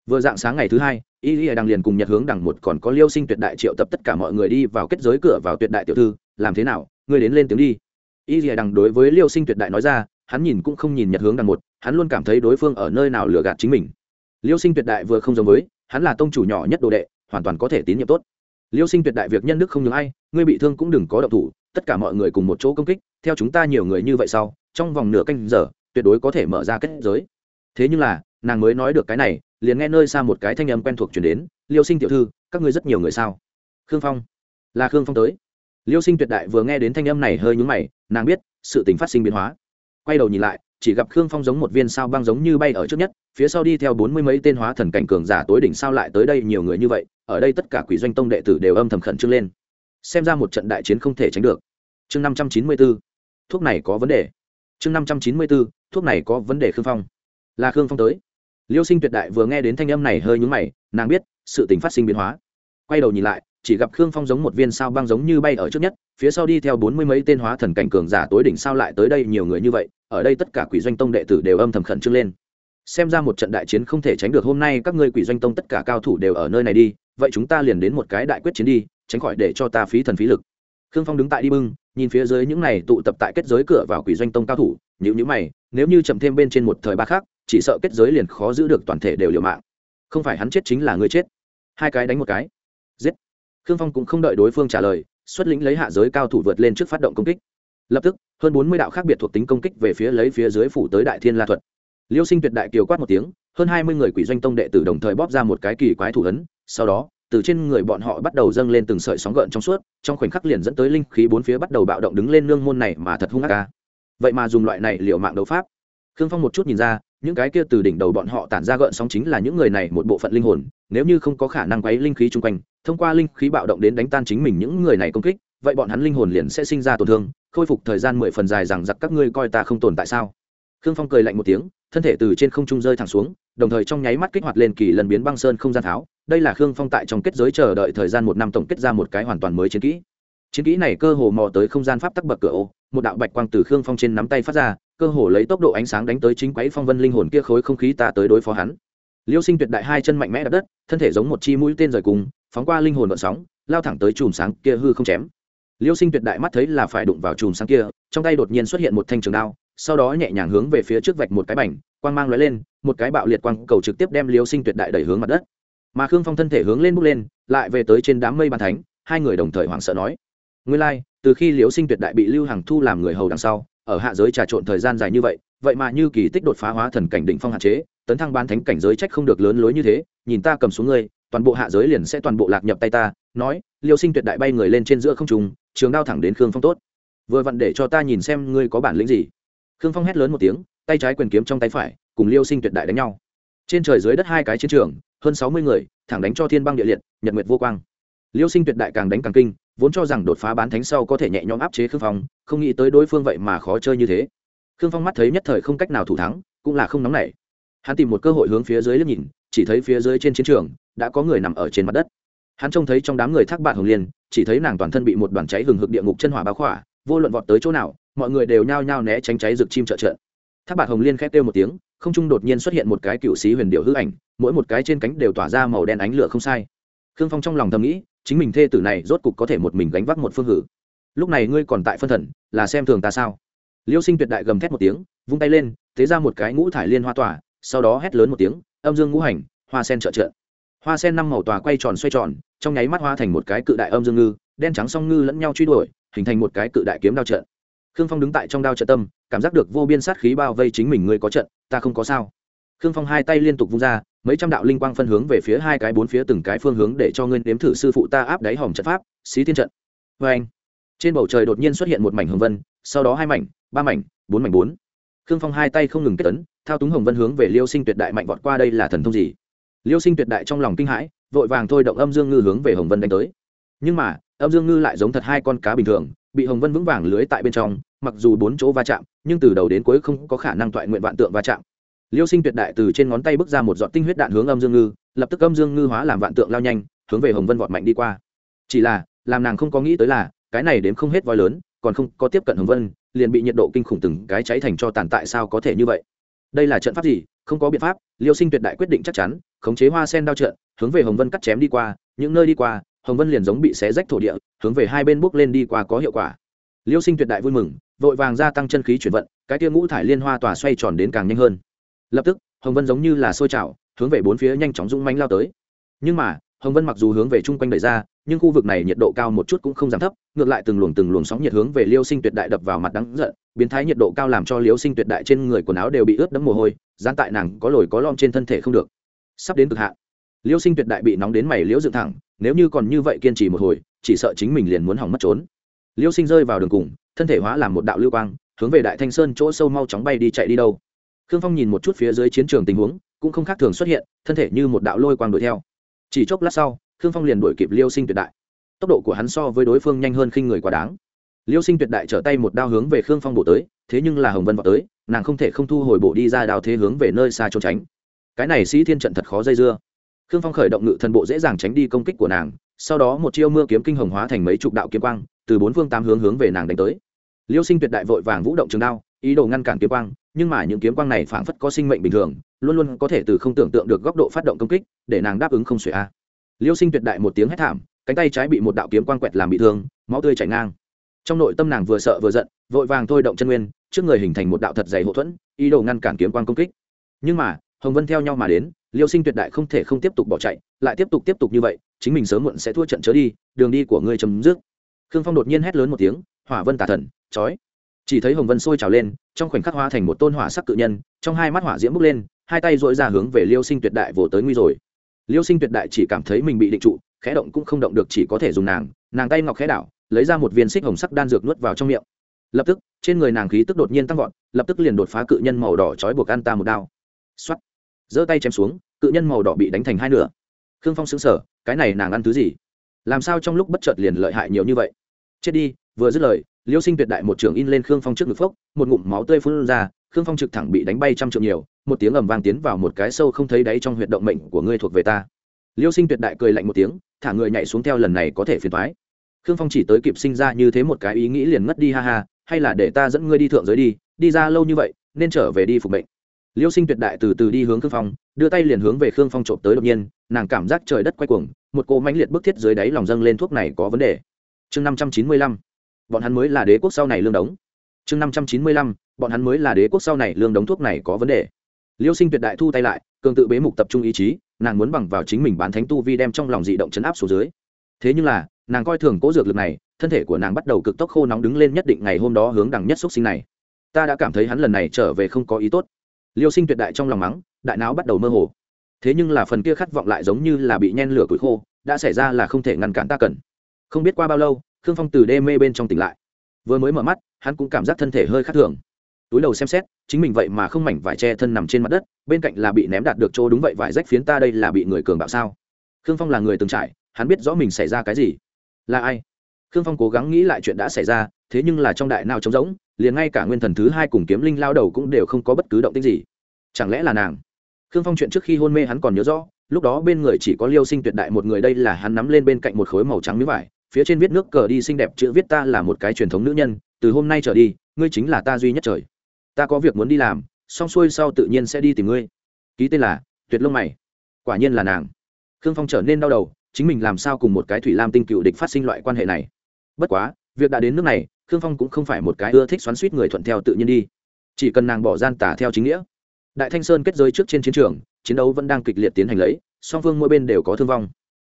Speaker 1: Vừa dạng sáng ngày thứ hai, y y đang liền cùng nhật hướng đẳng một còn có liêu sinh tuyệt đại triệu tập tất cả mọi người đi vào kết giới cửa vào tuyệt đại tiểu thư, làm thế nào? Ngươi đến lên tiếng đi. Y y đằng đối với liêu sinh tuyệt đại nói ra, hắn nhìn cũng không nhìn nhật hướng đằng một, hắn luôn cảm thấy đối phương ở nơi nào lừa gạt chính mình liêu sinh tuyệt đại vừa không giống với, hắn là tông chủ nhỏ nhất đồ đệ, hoàn toàn có thể tín nhiệm tốt. Liêu sinh tuyệt đại việc nhân đức không nhường ai, ngươi bị thương cũng đừng có động thủ, tất cả mọi người cùng một chỗ công kích, theo chúng ta nhiều người như vậy sau, trong vòng nửa canh giờ, tuyệt đối có thể mở ra kết giới. Thế nhưng là, nàng mới nói được cái này, liền nghe nơi xa một cái thanh âm quen thuộc chuyển đến, liêu sinh tiểu thư, các ngươi rất nhiều người sao? Khương phong. Là khương phong tới. Liêu sinh tuyệt đại vừa nghe đến thanh âm này hơi nhúng mày, nàng biết, sự tình phát sinh biến hóa. Quay đầu nhìn lại chỉ gặp khương phong giống một viên sao băng giống như bay ở trước nhất, phía sau đi theo bốn mươi mấy tên hóa thần cảnh cường giả tối đỉnh sao lại tới đây nhiều người như vậy, ở đây tất cả quỷ doanh tông đệ tử đều âm thầm khẩn trương lên. Xem ra một trận đại chiến không thể tránh được. Chương năm trăm chín mươi b ố thuốc này có vấn đề. Chương năm trăm chín mươi b ố thuốc này có vấn đề khương phong. Là khương phong tới. Liêu sinh tuyệt đại vừa nghe đến thanh âm này hơi nhúng mày, nàng biết sự tình phát sinh biến hóa. Quay đầu nhìn lại chỉ gặp khương phong giống một viên sao băng giống như bay ở trước nhất, phía sau đi theo bốn mươi mấy tên hóa thần cảnh cường giả tối đỉnh sao lại tới đây nhiều người như vậy, ở đây tất cả quỷ doanh tông đệ tử đều âm thầm khẩn trương lên. Xem ra một trận đại chiến không thể tránh được, hôm nay các ngươi quỷ doanh tông tất cả cao thủ đều ở nơi này đi, vậy chúng ta liền đến một cái đại quyết chiến đi, tránh khỏi để cho ta phí thần phí lực. Khương phong đứng tại đi bưng, nhìn phía dưới những này tụ tập tại kết giới cửa vào quỷ doanh tông cao thủ nhữ nhữ mày, nếu như chậm thêm bên trên một thời ba khác chỉ sợ kết giới liền khó giữ được toàn thể đều liều mạng. Không phải hắn chết chính là người chết. Hai cái đánh một cái khương phong cũng không đợi đối phương trả lời, xuất lĩnh lấy hạ giới cao thủ vượt lên trước phát động công kích. Lập tức, hơn bốn mươi đạo khác biệt thuộc tính công kích về phía lấy phía dưới phủ tới đại thiên la thuật. Liêu sinh tuyệt đại kiều quát một tiếng, hơn hai mươi người quỷ doanh tông đệ tử đồng thời bóp ra một cái kỳ quái thủ ấn, sau đó, từ trên người bọn họ bắt đầu dâng lên từng sợi sóng gợn trong suốt, trong khoảnh khắc liền dẫn tới linh khí bốn phía bắt đầu bạo động đứng lên nương môn này mà thật hung ác ca. Vậy mà dùng loại này liệu mạng đấu pháp. Khương phong một chút nhìn ra, những cái kia từ đỉnh đầu bọn họ tản ra gợn sóng chính là những người này một bộ phận linh hồn, nếu như không có khả năng quấy linh khí chung quanh thông qua linh khí bạo động đến đánh tan chính mình những người này công kích, vậy bọn hắn linh hồn liền sẽ sinh ra tổn thương, khôi phục thời gian mười phần dài rằng giặc các ngươi coi ta không tồn tại sao? Khương phong cười lạnh một tiếng, thân thể từ trên không trung rơi thẳng xuống, đồng thời trong nháy mắt kích hoạt lên kỳ lần biến băng sơn không gian tháo. Đây là khương phong tại trong kết giới chờ đợi thời gian một năm tổng kết ra một cái hoàn toàn mới chiến kỹ. Chiến kỹ này cơ hồ mò tới không gian pháp tắc bậc cửa ô, một đạo bạch quang từ khương phong trên nắm tay phát ra, cơ hồ lấy tốc độ ánh sáng đánh tới chính quấy phong vân linh hồn kia khối không khí ta tới đối phó hắn. Liêu sinh tuyệt đại hai chân mạnh mẽ đập đất, thân thể giống một chi mũi tên rời cùng phóng qua linh hồn vận sóng, lao thẳng tới chùm sáng kia hư không chém. Liêu sinh tuyệt đại mắt thấy là phải đụng vào chùm sáng kia, trong tay đột nhiên xuất hiện một thanh trường đao, sau đó nhẹ nhàng hướng về phía trước vạch một cái bành, quang mang lóe lên, một cái bạo liệt quang cầu trực tiếp đem liêu sinh tuyệt đại đẩy hướng mặt đất. Mà khương phong thân thể hướng lên bước lên, lại về tới trên đám mây bàn thánh, hai người đồng thời hoảng sợ nói nguyên lai, từ khi liêu sinh tuyệt đại bị lưu Hằng thu làm người hầu đằng sau, ở hạ giới trà trộn thời gian dài như vậy vậy mà như kỳ tích đột phá hóa thần cảnh đỉnh phong hạn chế, tấn thăng ban thánh cảnh giới trách không được lớn lối như thế, nhìn ta cầm xuống ngươi toàn bộ hạ giới liền sẽ toàn bộ lạc nhập tay ta, nói, liêu sinh tuyệt đại bay người lên trên giữa không trùng trường đao thẳng đến khương phong tốt. Vừa vặn để cho ta nhìn xem ngươi có bản lĩnh gì. Khương phong hét lớn một tiếng, tay trái quyền kiếm trong tay phải, cùng liêu sinh tuyệt đại đánh nhau. Trên trời dưới đất hai cái chiến trường, hơn sáu mươi người, thẳng đánh cho thiên băng địa liệt, nhật nguyệt vô quang. Liêu sinh tuyệt đại càng đánh càng kinh, vốn cho rằng đột phá bán thánh sau có thể nhẹ nhõm áp chế khương phong, không nghĩ tới đối phương vậy mà khó chơi như thế. Khương phong mắt thấy nhất thời không cách nào thủ thắng, cũng là không nóng nảy. Hắn tìm một cơ hội hướng phía dưới liếc nhìn chỉ thấy phía dưới trên chiến trường đã có người nằm ở trên mặt đất. Hắn trông thấy trong đám người thác bạn hồng liên, chỉ thấy nàng toàn thân bị một đoàn cháy hừng hực địa ngục chân hỏa báo khỏa, vô luận vọt tới chỗ nào, mọi người đều nhao nhao né tránh cháy rực chim trợ trợ thác bạn hồng liên khét kêu một tiếng, không trung đột nhiên xuất hiện một cái cựu sĩ huyền điệu hư ảnh, mỗi một cái trên cánh đều tỏa ra màu đen ánh lửa không sai. Khương phong trong lòng thầm nghĩ, chính mình thê tử này rốt cục có thể một mình gánh vác một phương hử. Lúc này ngươi còn tại phân thần, là xem thường ta sao? Liêu sinh tuyệt đại gầm thét một tiếng, vung tay lên thế ra một cái ngũ thải liên hoa tỏa sau đó hét lớn một tiếng, âm dương ngũ hành, hoa sen trợ trợ. Hoa sen năm màu tòa quay tròn xoay tròn, trong nháy mắt hoa thành một cái cự đại âm dương ngư, đen trắng song ngư lẫn nhau truy đuổi, hình thành một cái cự đại kiếm đao trận. Khương phong đứng tại trong đao trận tâm, cảm giác được vô biên sát khí bao vây chính mình người có trận, ta không có sao. Khương phong hai tay liên tục vung ra, mấy trăm đạo linh quang phân hướng về phía hai cái bốn phía từng cái phương hướng để cho ngươi nếm thử sư phụ ta áp đáy hòm trận pháp, xí thiên trận. Vê anh. Trên bầu trời đột nhiên xuất hiện một mảnh hồng vân, sau đó hai mảnh, ba mảnh, bốn mảnh bốn. Khương phong hai tay không ngừng kết tấn thao túng hồng vân hướng về liêu sinh tuyệt đại mạnh vọt qua đây là thần thông gì? Liêu sinh tuyệt đại trong lòng kinh hãi, vội vàng thôi động âm dương ngư hướng về hồng vân đánh tới. Nhưng mà, âm dương ngư lại giống thật hai con cá bình thường, bị hồng vân vững vàng lưới tại bên trong, mặc dù bốn chỗ va chạm, nhưng từ đầu đến cuối không có khả năng toại nguyện vạn tượng va chạm. Liêu sinh tuyệt đại từ trên ngón tay bước ra một giọt tinh huyết đạn hướng âm dương ngư, lập tức âm dương ngư hóa làm vạn tượng lao nhanh, hướng về hồng vân vọt mạnh đi qua. Chỉ là, làm nàng không có nghĩ tới là, cái này đến không hết voi lớn, còn không có tiếp cận hồng vân, liền bị nhiệt độ kinh khủng từng cái cháy thành cho tàn tại sao có thể như vậy? Đây là trận pháp gì? Không có biện pháp, liêu sinh tuyệt đại quyết định chắc chắn, khống chế hoa sen đao trận, hướng về hồng vân cắt chém đi qua, những nơi đi qua, hồng vân liền giống bị xé rách thổ địa, hướng về hai bên bước lên đi qua có hiệu quả. Liêu sinh tuyệt đại vui mừng, vội vàng gia tăng chân khí chuyển vận, cái tia ngũ thải liên hoa tỏa xoay tròn đến càng nhanh hơn. Lập tức, hồng vân giống như là sôi trào, hướng về bốn phía nhanh chóng rung mánh lao tới. Nhưng mà hồng vân mặc dù hướng về chung quanh đẩy ra, nhưng khu vực này nhiệt độ cao một chút cũng không giảm thấp, ngược lại từng luồng từng luồng sóng nhiệt hướng về liêu sinh tuyệt đại đập vào mặt đắng giận, biến thái nhiệt độ cao làm cho liêu sinh tuyệt đại trên người quần áo đều bị ướt đẫm mồ hôi, dán tại nàng có lồi có lom trên thân thể không được. Sắp đến cực hạn, liêu sinh tuyệt đại bị nóng đến mày liễu dựng thẳng, nếu như còn như vậy kiên trì một hồi, chỉ sợ chính mình liền muốn hỏng mất trốn. Liêu sinh rơi vào đường cùng, thân thể hóa làm một đạo lưu quang, hướng về đại thanh sơn chỗ sâu mau chóng bay đi chạy đi đâu. Khương phong nhìn một chút phía dưới chiến trường tình huống, cũng không khác thường xuất hiện, thân thể như một đạo lôi quang đuổi theo chỉ chốc lát sau, khương phong liền đuổi kịp liêu sinh tuyệt đại. Tốc độ của hắn so với đối phương nhanh hơn khinh người quá đáng. Liêu sinh tuyệt đại trở tay một đao hướng về khương phong bổ tới, thế nhưng là hồng vân vào tới, nàng không thể không thu hồi bộ đi ra đao thế hướng về nơi xa trốn tránh. Cái này sĩ thiên trận thật khó dây dưa. Khương phong khởi động ngự thần bộ dễ dàng tránh đi công kích của nàng, sau đó một chiêu mưa kiếm kinh hồng hóa thành mấy chục đạo kiếm quang, từ bốn phương tám hướng hướng về nàng đánh tới. Liêu sinh tuyệt đại vội vàng vũ động trường đao, ý đồ ngăn cản kiếm quang, nhưng mà những kiếm quang này phảng phất có sinh mệnh bình thường luôn luôn có thể từ không tưởng tượng được góc độ phát động công kích, để nàng đáp ứng không xuể a. Liêu sinh tuyệt đại một tiếng hét thảm, cánh tay trái bị một đạo kiếm quang quẹt làm bị thương, máu tươi chảy ngang. Trong nội tâm nàng vừa sợ vừa giận, vội vàng thôi động chân nguyên, trước người hình thành một đạo thật dày hậu thuẫn, ý đồ ngăn cản kiếm quang công kích. Nhưng mà, hồng vân theo nhau mà đến, liêu sinh tuyệt đại không thể không tiếp tục bỏ chạy, lại tiếp tục tiếp tục như vậy, chính mình sớm muộn sẽ thua trận chớ đi, đường đi của ngươi chấm dứt. Khương phong đột nhiên hét lớn một tiếng, hỏa vân tà thần, chói! Chỉ thấy hồng vân sôi trào lên, trong khoảnh khắc hóa thành một tôn hỏa sắc cự nhân, trong hai mắt hỏa diễm bốc lên hai tay dội ra hướng về liêu sinh tuyệt đại vồ tới nguy rồi. Liêu sinh tuyệt đại chỉ cảm thấy mình bị định trụ, khẽ động cũng không động được chỉ có thể dùng nàng. Nàng tay ngọc khẽ đảo, lấy ra một viên xích hồng sắc đan dược nuốt vào trong miệng. Lập tức, trên người nàng khí tức đột nhiên tăng vọt, lập tức liền đột phá cự nhân màu đỏ trói buộc an ta một đao. Xoắt giơ tay chém xuống, cự nhân màu đỏ bị đánh thành hai nửa. Khương phong xứng sở cái này nàng ăn thứ gì? Làm sao trong lúc bất chợt liền lợi hại nhiều như vậy? Chết đi, vừa dứt lời, liêu sinh tuyệt đại một trường in lên khương phong trước ngực phốc, một ngụm máu tươi phun ra khương phong trực thẳng bị đánh bay trăm trượng nhiều, một tiếng ầm vang tiến vào một cái sâu không thấy đáy trong huyệt động mệnh của ngươi thuộc về ta. Liêu sinh tuyệt đại cười lạnh một tiếng, thả người nhảy xuống theo lần này có thể phiền thoái khương phong chỉ tới kịp sinh ra như thế một cái ý nghĩ liền ngất đi ha ha, hay là để ta dẫn ngươi đi thượng giới đi đi ra lâu như vậy, nên trở về đi phục mệnh. Liêu sinh tuyệt đại từ từ đi hướng khương phong, đưa tay liền hướng về khương phong trộm tới đột nhiên, nàng cảm giác trời đất quay cuồng, một cô mãnh liệt bức thiết dưới đáy lòng dâng lên thuốc này có vấn đề. Chương năm trăm chín mươi lăm, bọn hắn mới là đế quốc sau này lương đống. Chương năm trăm chín mươi lăm bọn hắn mới là đế quốc sau này lương đống thuốc này có vấn đề. Liêu sinh tuyệt đại thu tay lại, cường tự bế mục tập trung ý chí, nàng muốn bằng vào chính mình bán thánh tu vi đem trong lòng dị động chấn áp xuống dưới. Thế nhưng là, nàng coi thường cố dược lực này, thân thể của nàng bắt đầu cực tốc khô nóng đứng lên nhất định ngày hôm đó hướng đằng nhất xúc sinh này. Ta đã cảm thấy hắn lần này trở về không có ý tốt. Liêu sinh tuyệt đại trong lòng mắng, đại não bắt đầu mơ hồ. Thế nhưng là phần kia khát vọng lại giống như là bị nhen lửa củi khô, đã xảy ra là không thể ngăn cản ta cần. Không biết qua bao lâu, khương phong từ đê mê bên trong tỉnh lại. Vừa mới mở mắt, hắn cũng cảm giác thân thể hơi khác thường túi đầu xem xét, chính mình vậy mà không mảnh vải che thân nằm trên mặt đất, bên cạnh là bị ném đạt được chỗ đúng vậy vải rách phiến ta đây là bị người cường bạo sao? Khương phong là người từng trải, hắn biết rõ mình xảy ra cái gì. Là ai? Khương phong cố gắng nghĩ lại chuyện đã xảy ra, thế nhưng là trong đại nào trống rỗng, liền ngay cả nguyên thần thứ hai cùng kiếm linh lao đầu cũng đều không có bất cứ động tích gì. Chẳng lẽ là nàng? Khương phong chuyện trước khi hôn mê hắn còn nhớ rõ, lúc đó bên người chỉ có liêu sinh tuyệt đại một người đây là hắn nắm lên bên cạnh một khối màu trắng miếng vải, phía trên viết nước cờ đi xinh đẹp chữ viết ta là một cái truyền thống nữ nhân, từ hôm nay trở đi, ngươi chính là ta duy nhất trời ta có việc muốn đi làm, xong xuôi sau tự nhiên sẽ đi tìm ngươi. Ký tên là tuyệt lông mày. Quả nhiên là nàng. Khương phong trở nên đau đầu, chính mình làm sao cùng một cái thủy lam tinh cựu địch phát sinh loại quan hệ này? Bất quá, việc đã đến nước này, khương phong cũng không phải một cái ưa thích xoắn suýt người thuận theo tự nhiên đi. Chỉ cần nàng bỏ gian tả theo chính nghĩa. Đại thanh sơn kết giới trước trên chiến trường, chiến đấu vẫn đang kịch liệt tiến hành lấy, song phương mỗi bên đều có thương vong.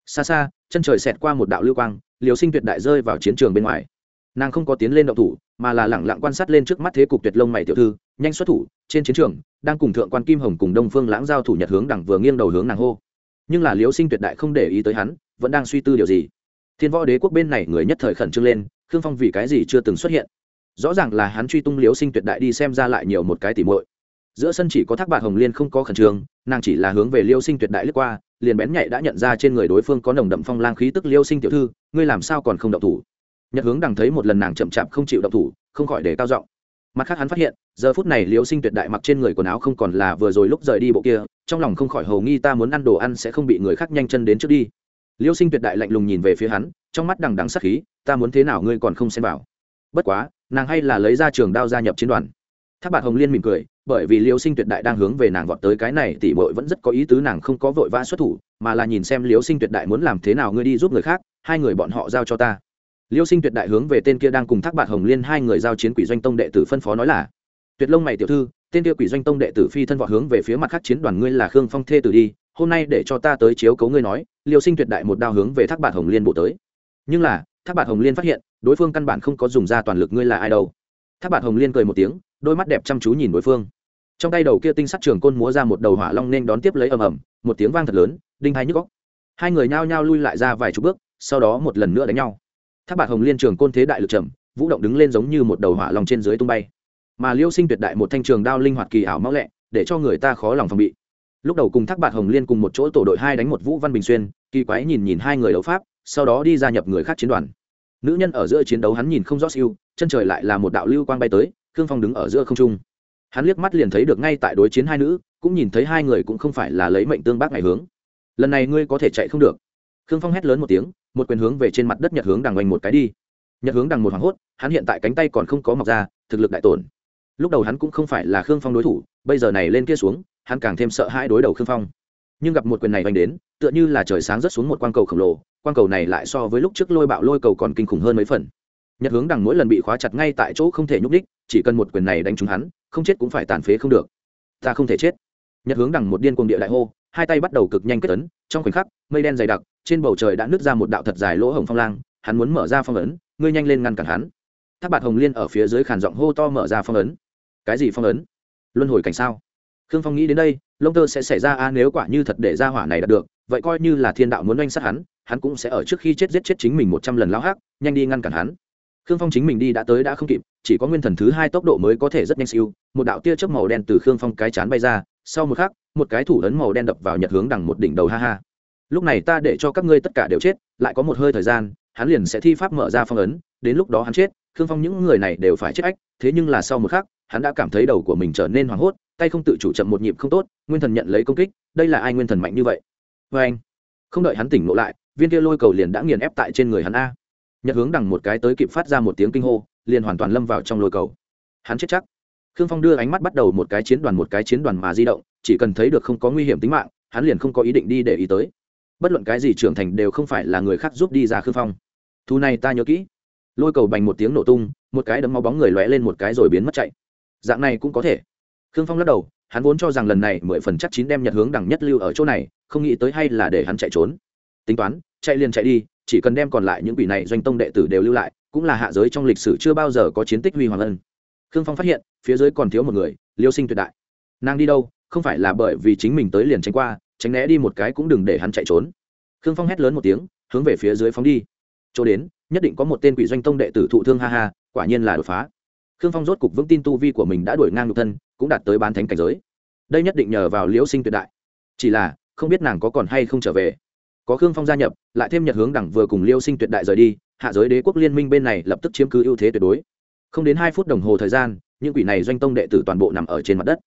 Speaker 1: Xa xa, chân trời xẹt qua một đạo lưu quang liều sinh tuyệt đại rơi vào chiến trường bên ngoài nàng không có tiến lên động thủ, mà là lẳng lặng quan sát lên trước mắt thế cục tuyệt lông mày tiểu thư, nhanh xuất thủ, trên chiến trường, đang cùng thượng quan kim hồng cùng đông phương lãng giao thủ nhật hướng đẳng vừa nghiêng đầu hướng nàng hô. Nhưng là liếu sinh tuyệt đại không để ý tới hắn, vẫn đang suy tư điều gì. Thiên võ đế quốc bên này người nhất thời khẩn trương lên, khương phong vì cái gì chưa từng xuất hiện? Rõ ràng là hắn truy tung liếu sinh tuyệt đại đi xem ra lại nhiều một cái tỉ muội. Giữa sân chỉ có thác bạc hồng liên không có khẩn trương, nàng chỉ là hướng về liêu sinh tuyệt đại lướt qua, liền bén nhạy đã nhận ra trên người đối phương có nồng đậm phong lang khí tức liêu sinh tiểu thư, ngươi làm sao còn không động thủ? Nhật hướng đằng thấy một lần nàng chậm chạp không chịu động thủ, không khỏi để cao giọng. Mặt khác hắn phát hiện, giờ phút này Liễu sinh tuyệt đại mặc trên người quần áo không còn là vừa rồi lúc rời đi bộ kia, trong lòng không khỏi hầu nghi ta muốn ăn đồ ăn sẽ không bị người khác nhanh chân đến trước đi. Liễu sinh tuyệt đại lạnh lùng nhìn về phía hắn, trong mắt đằng đằng sắc khí, ta muốn thế nào ngươi còn không xem vào. Bất quá, nàng hay là lấy ra trường đao gia nhập chiến đoàn. Thác bạc hồng liên mỉm cười, bởi vì Liễu sinh tuyệt đại đang hướng về nàng vọt tới cái này, tỷ muội vẫn rất có ý tứ nàng không có vội vã xuất thủ, mà là nhìn xem Liễu sinh tuyệt đại muốn làm thế nào ngươi đi giúp người khác, hai người bọn họ giao cho ta liêu sinh tuyệt đại hướng về tên kia đang cùng thác bạc hồng liên hai người giao chiến quỷ doanh tông đệ tử phân phó nói là, tuyệt lông mày tiểu thư, tên kia quỷ doanh tông đệ tử phi thân vọt hướng về phía mặt khác chiến đoàn ngươi là khương phong thê tử đi, hôm nay để cho ta tới chiếu cấu ngươi nói. Liêu sinh tuyệt đại một đao hướng về thác bạc hồng liên bộ tới. Nhưng là, thác bạc hồng liên phát hiện, đối phương căn bản không có dùng ra toàn lực ngươi là ai đâu. Thác bạc hồng liên cười một tiếng, đôi mắt đẹp chăm chú nhìn đối phương. Trong tay đầu kia tinh sắt trường côn múa ra một đầu hỏa long nên đón tiếp lấy ầm ầm, một tiếng vang thật lớn, đinh hai nhức góc hai người nhao nhao lui lại ra vài chục bước, sau đó một lần nữa đánh nhau tháp bạc hồng liên trường côn thế đại lực trầm, vũ động đứng lên giống như một đầu hỏa long trên dưới tung bay. Mà liêu sinh tuyệt đại một thanh trường đao linh hoạt kỳ ảo máu lẹ, để cho người ta khó lòng phòng bị. Lúc đầu cùng thác bạc hồng liên cùng một chỗ tổ đội hai đánh một vũ văn bình xuyên, kỳ quái nhìn nhìn hai người đấu pháp, sau đó đi gia nhập người khác chiến đoàn. Nữ nhân ở giữa chiến đấu hắn nhìn không rõ siêu, chân trời lại là một đạo lưu quang bay tới, khương phong đứng ở giữa không trung. Hắn liếc mắt liền thấy được ngay tại đối chiến hai nữ, cũng nhìn thấy hai người cũng không phải là lấy mệnh tương bác ngày hướng. Lần này ngươi có thể chạy không được. Khương phong hét lớn một tiếng một quyền hướng về trên mặt đất nhật hướng đằng oanh một cái đi. Nhật hướng đằng một hoảng hốt, hắn hiện tại cánh tay còn không có mọc ra, thực lực đại tổn. Lúc đầu hắn cũng không phải là khương phong đối thủ, bây giờ này lên kia xuống, hắn càng thêm sợ hãi đối đầu khương phong. Nhưng gặp một quyền này oanh đến, tựa như là trời sáng rớt xuống một quang cầu khổng lồ, quang cầu này lại so với lúc trước lôi bạo lôi cầu còn kinh khủng hơn mấy phần. Nhật hướng đằng mỗi lần bị khóa chặt ngay tại chỗ không thể nhúc đích chỉ cần một quyền này đánh trúng hắn, không chết cũng phải tàn phế không được. Ta không thể chết. Nhật hướng đằng một điên cuồng địa đại hô, hai tay bắt đầu cực nhanh kết tấn, trong khoảnh khắc, mây đen dày đặc trên bầu trời đã nứt ra một đạo thật dài lỗ hồng phong lang, hắn muốn mở ra phong ấn, ngươi nhanh lên ngăn cản hắn. Tháp bạt hồng liên ở phía dưới khàn giọng hô to mở ra phong ấn. Cái gì phong ấn? Luân hồi cảnh sao? Khương phong nghĩ đến đây, lông tơ sẽ xảy ra a, nếu quả như thật để ra hỏa này đạt được, vậy coi như là thiên đạo muốn oanh sát hắn hắn cũng sẽ ở trước khi chết giết chết chính mình một trăm lần lao hắc, nhanh đi ngăn cản hắn. Khương phong chính mình đi đã tới đã không kịp, chỉ có nguyên thần thứ hai tốc độ mới có thể rất nhanh siêu, một đạo tia chớp màu đen từ khương phong cái chán bay ra, sau một khắc, một cái thủ ấn màu đen đập vào nhật hướng đằng một đỉnh đầu, ha ha lúc này ta để cho các ngươi tất cả đều chết, lại có một hơi thời gian, hắn liền sẽ thi pháp mở ra phong ấn, đến lúc đó hắn chết, khương phong những người này đều phải chết ách, thế nhưng là sau một khắc, hắn đã cảm thấy đầu của mình trở nên hoảng hốt, tay không tự chủ chậm một nhịp không tốt, nguyên thần nhận lấy công kích, đây là ai nguyên thần mạnh như vậy? Vê anh, không đợi hắn tỉnh ngộ lại, viên kia lôi cầu liền đã nghiền ép tại trên người hắn a. Nhật hướng đằng một cái tới kịp phát ra một tiếng kinh hô, liền hoàn toàn lâm vào trong lôi cầu. Hắn chết chắc. Khương phong đưa ánh mắt bắt đầu một cái chiến đoàn một cái chiến đoàn mà di động, chỉ cần thấy được không có nguy hiểm tính mạng, hắn liền không có ý định đi để ý tới bất luận cái gì trưởng thành đều không phải là người khác giúp đi ra khương phong. Thu này ta nhớ kỹ. Lôi cầu bành một tiếng nổ tung, một cái đấm máu bóng người lóe lên một cái rồi biến mất chạy. Dạng này cũng có thể. Khương phong lắc đầu, hắn vốn cho rằng lần này mười phần chắc chín đem nhật hướng đẳng nhất lưu ở chỗ này, không nghĩ tới hay là để hắn chạy trốn. Tính toán, chạy liền chạy đi, chỉ cần đem còn lại những quỷ này doanh tông đệ tử đều lưu lại, cũng là hạ giới trong lịch sử chưa bao giờ có chiến tích huy hoàng ân. Khương phong phát hiện, phía dưới còn thiếu một người, liêu sinh tuyệt đại. Nàng đi đâu, không phải là bởi vì chính mình tới liền tránh qua tránh né đi một cái cũng đừng để hắn chạy trốn. Khương phong hét lớn một tiếng, hướng về phía dưới phóng đi. Chỗ đến, nhất định có một tên quỷ doanh tông đệ tử thụ thương ha ha, quả nhiên là đột phá. Khương phong rốt cục vững tin tu vi của mình đã đuổi ngang nhục thân, cũng đạt tới bán thánh cảnh giới. Đây nhất định nhờ vào liễu sinh tuyệt đại. Chỉ là, không biết nàng có còn hay không trở về. Có khương phong gia nhập, lại thêm nhật hướng đẳng vừa cùng liêu sinh tuyệt đại rời đi, hạ giới đế quốc liên minh bên này lập tức chiếm cứ ưu thế tuyệt đối. Không đến hai phút đồng hồ thời gian, những quỷ này doanh tông đệ tử toàn bộ nằm ở trên mặt đất.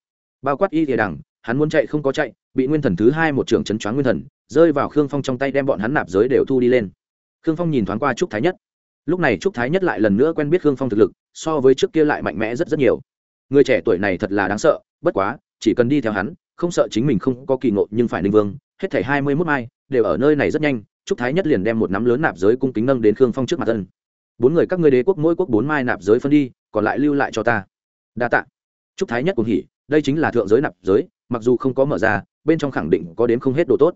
Speaker 1: Bao quát y thìa đẳng, hắn muốn chạy không có chạy bị nguyên thần thứ hai một trường chấn choáng nguyên thần, rơi vào khương phong trong tay đem bọn hắn nạp giới đều thu đi lên. Khương phong nhìn thoáng qua trúc thái nhất. Lúc này trúc thái nhất lại lần nữa quen biết khương phong thực lực, so với trước kia lại mạnh mẽ rất rất nhiều. Người trẻ tuổi này thật là đáng sợ, bất quá, chỉ cần đi theo hắn, không sợ chính mình không có kỳ ngộ nhưng phải ninh vương, hết thảy hai mươi mốt mai, đều ở nơi này rất nhanh, trúc thái nhất liền đem một nắm lớn nạp giới cung kính nâng đến khương phong trước mặt thân. Bốn người các ngươi đế quốc mỗi quốc bốn mai nạp giới phân đi, còn lại lưu lại cho ta. Đa tạ. Trúc thái nhất cũng hỉ, đây chính là thượng giới nạp giới mặc dù không có mở ra, bên trong khẳng định có đến không hết đồ tốt.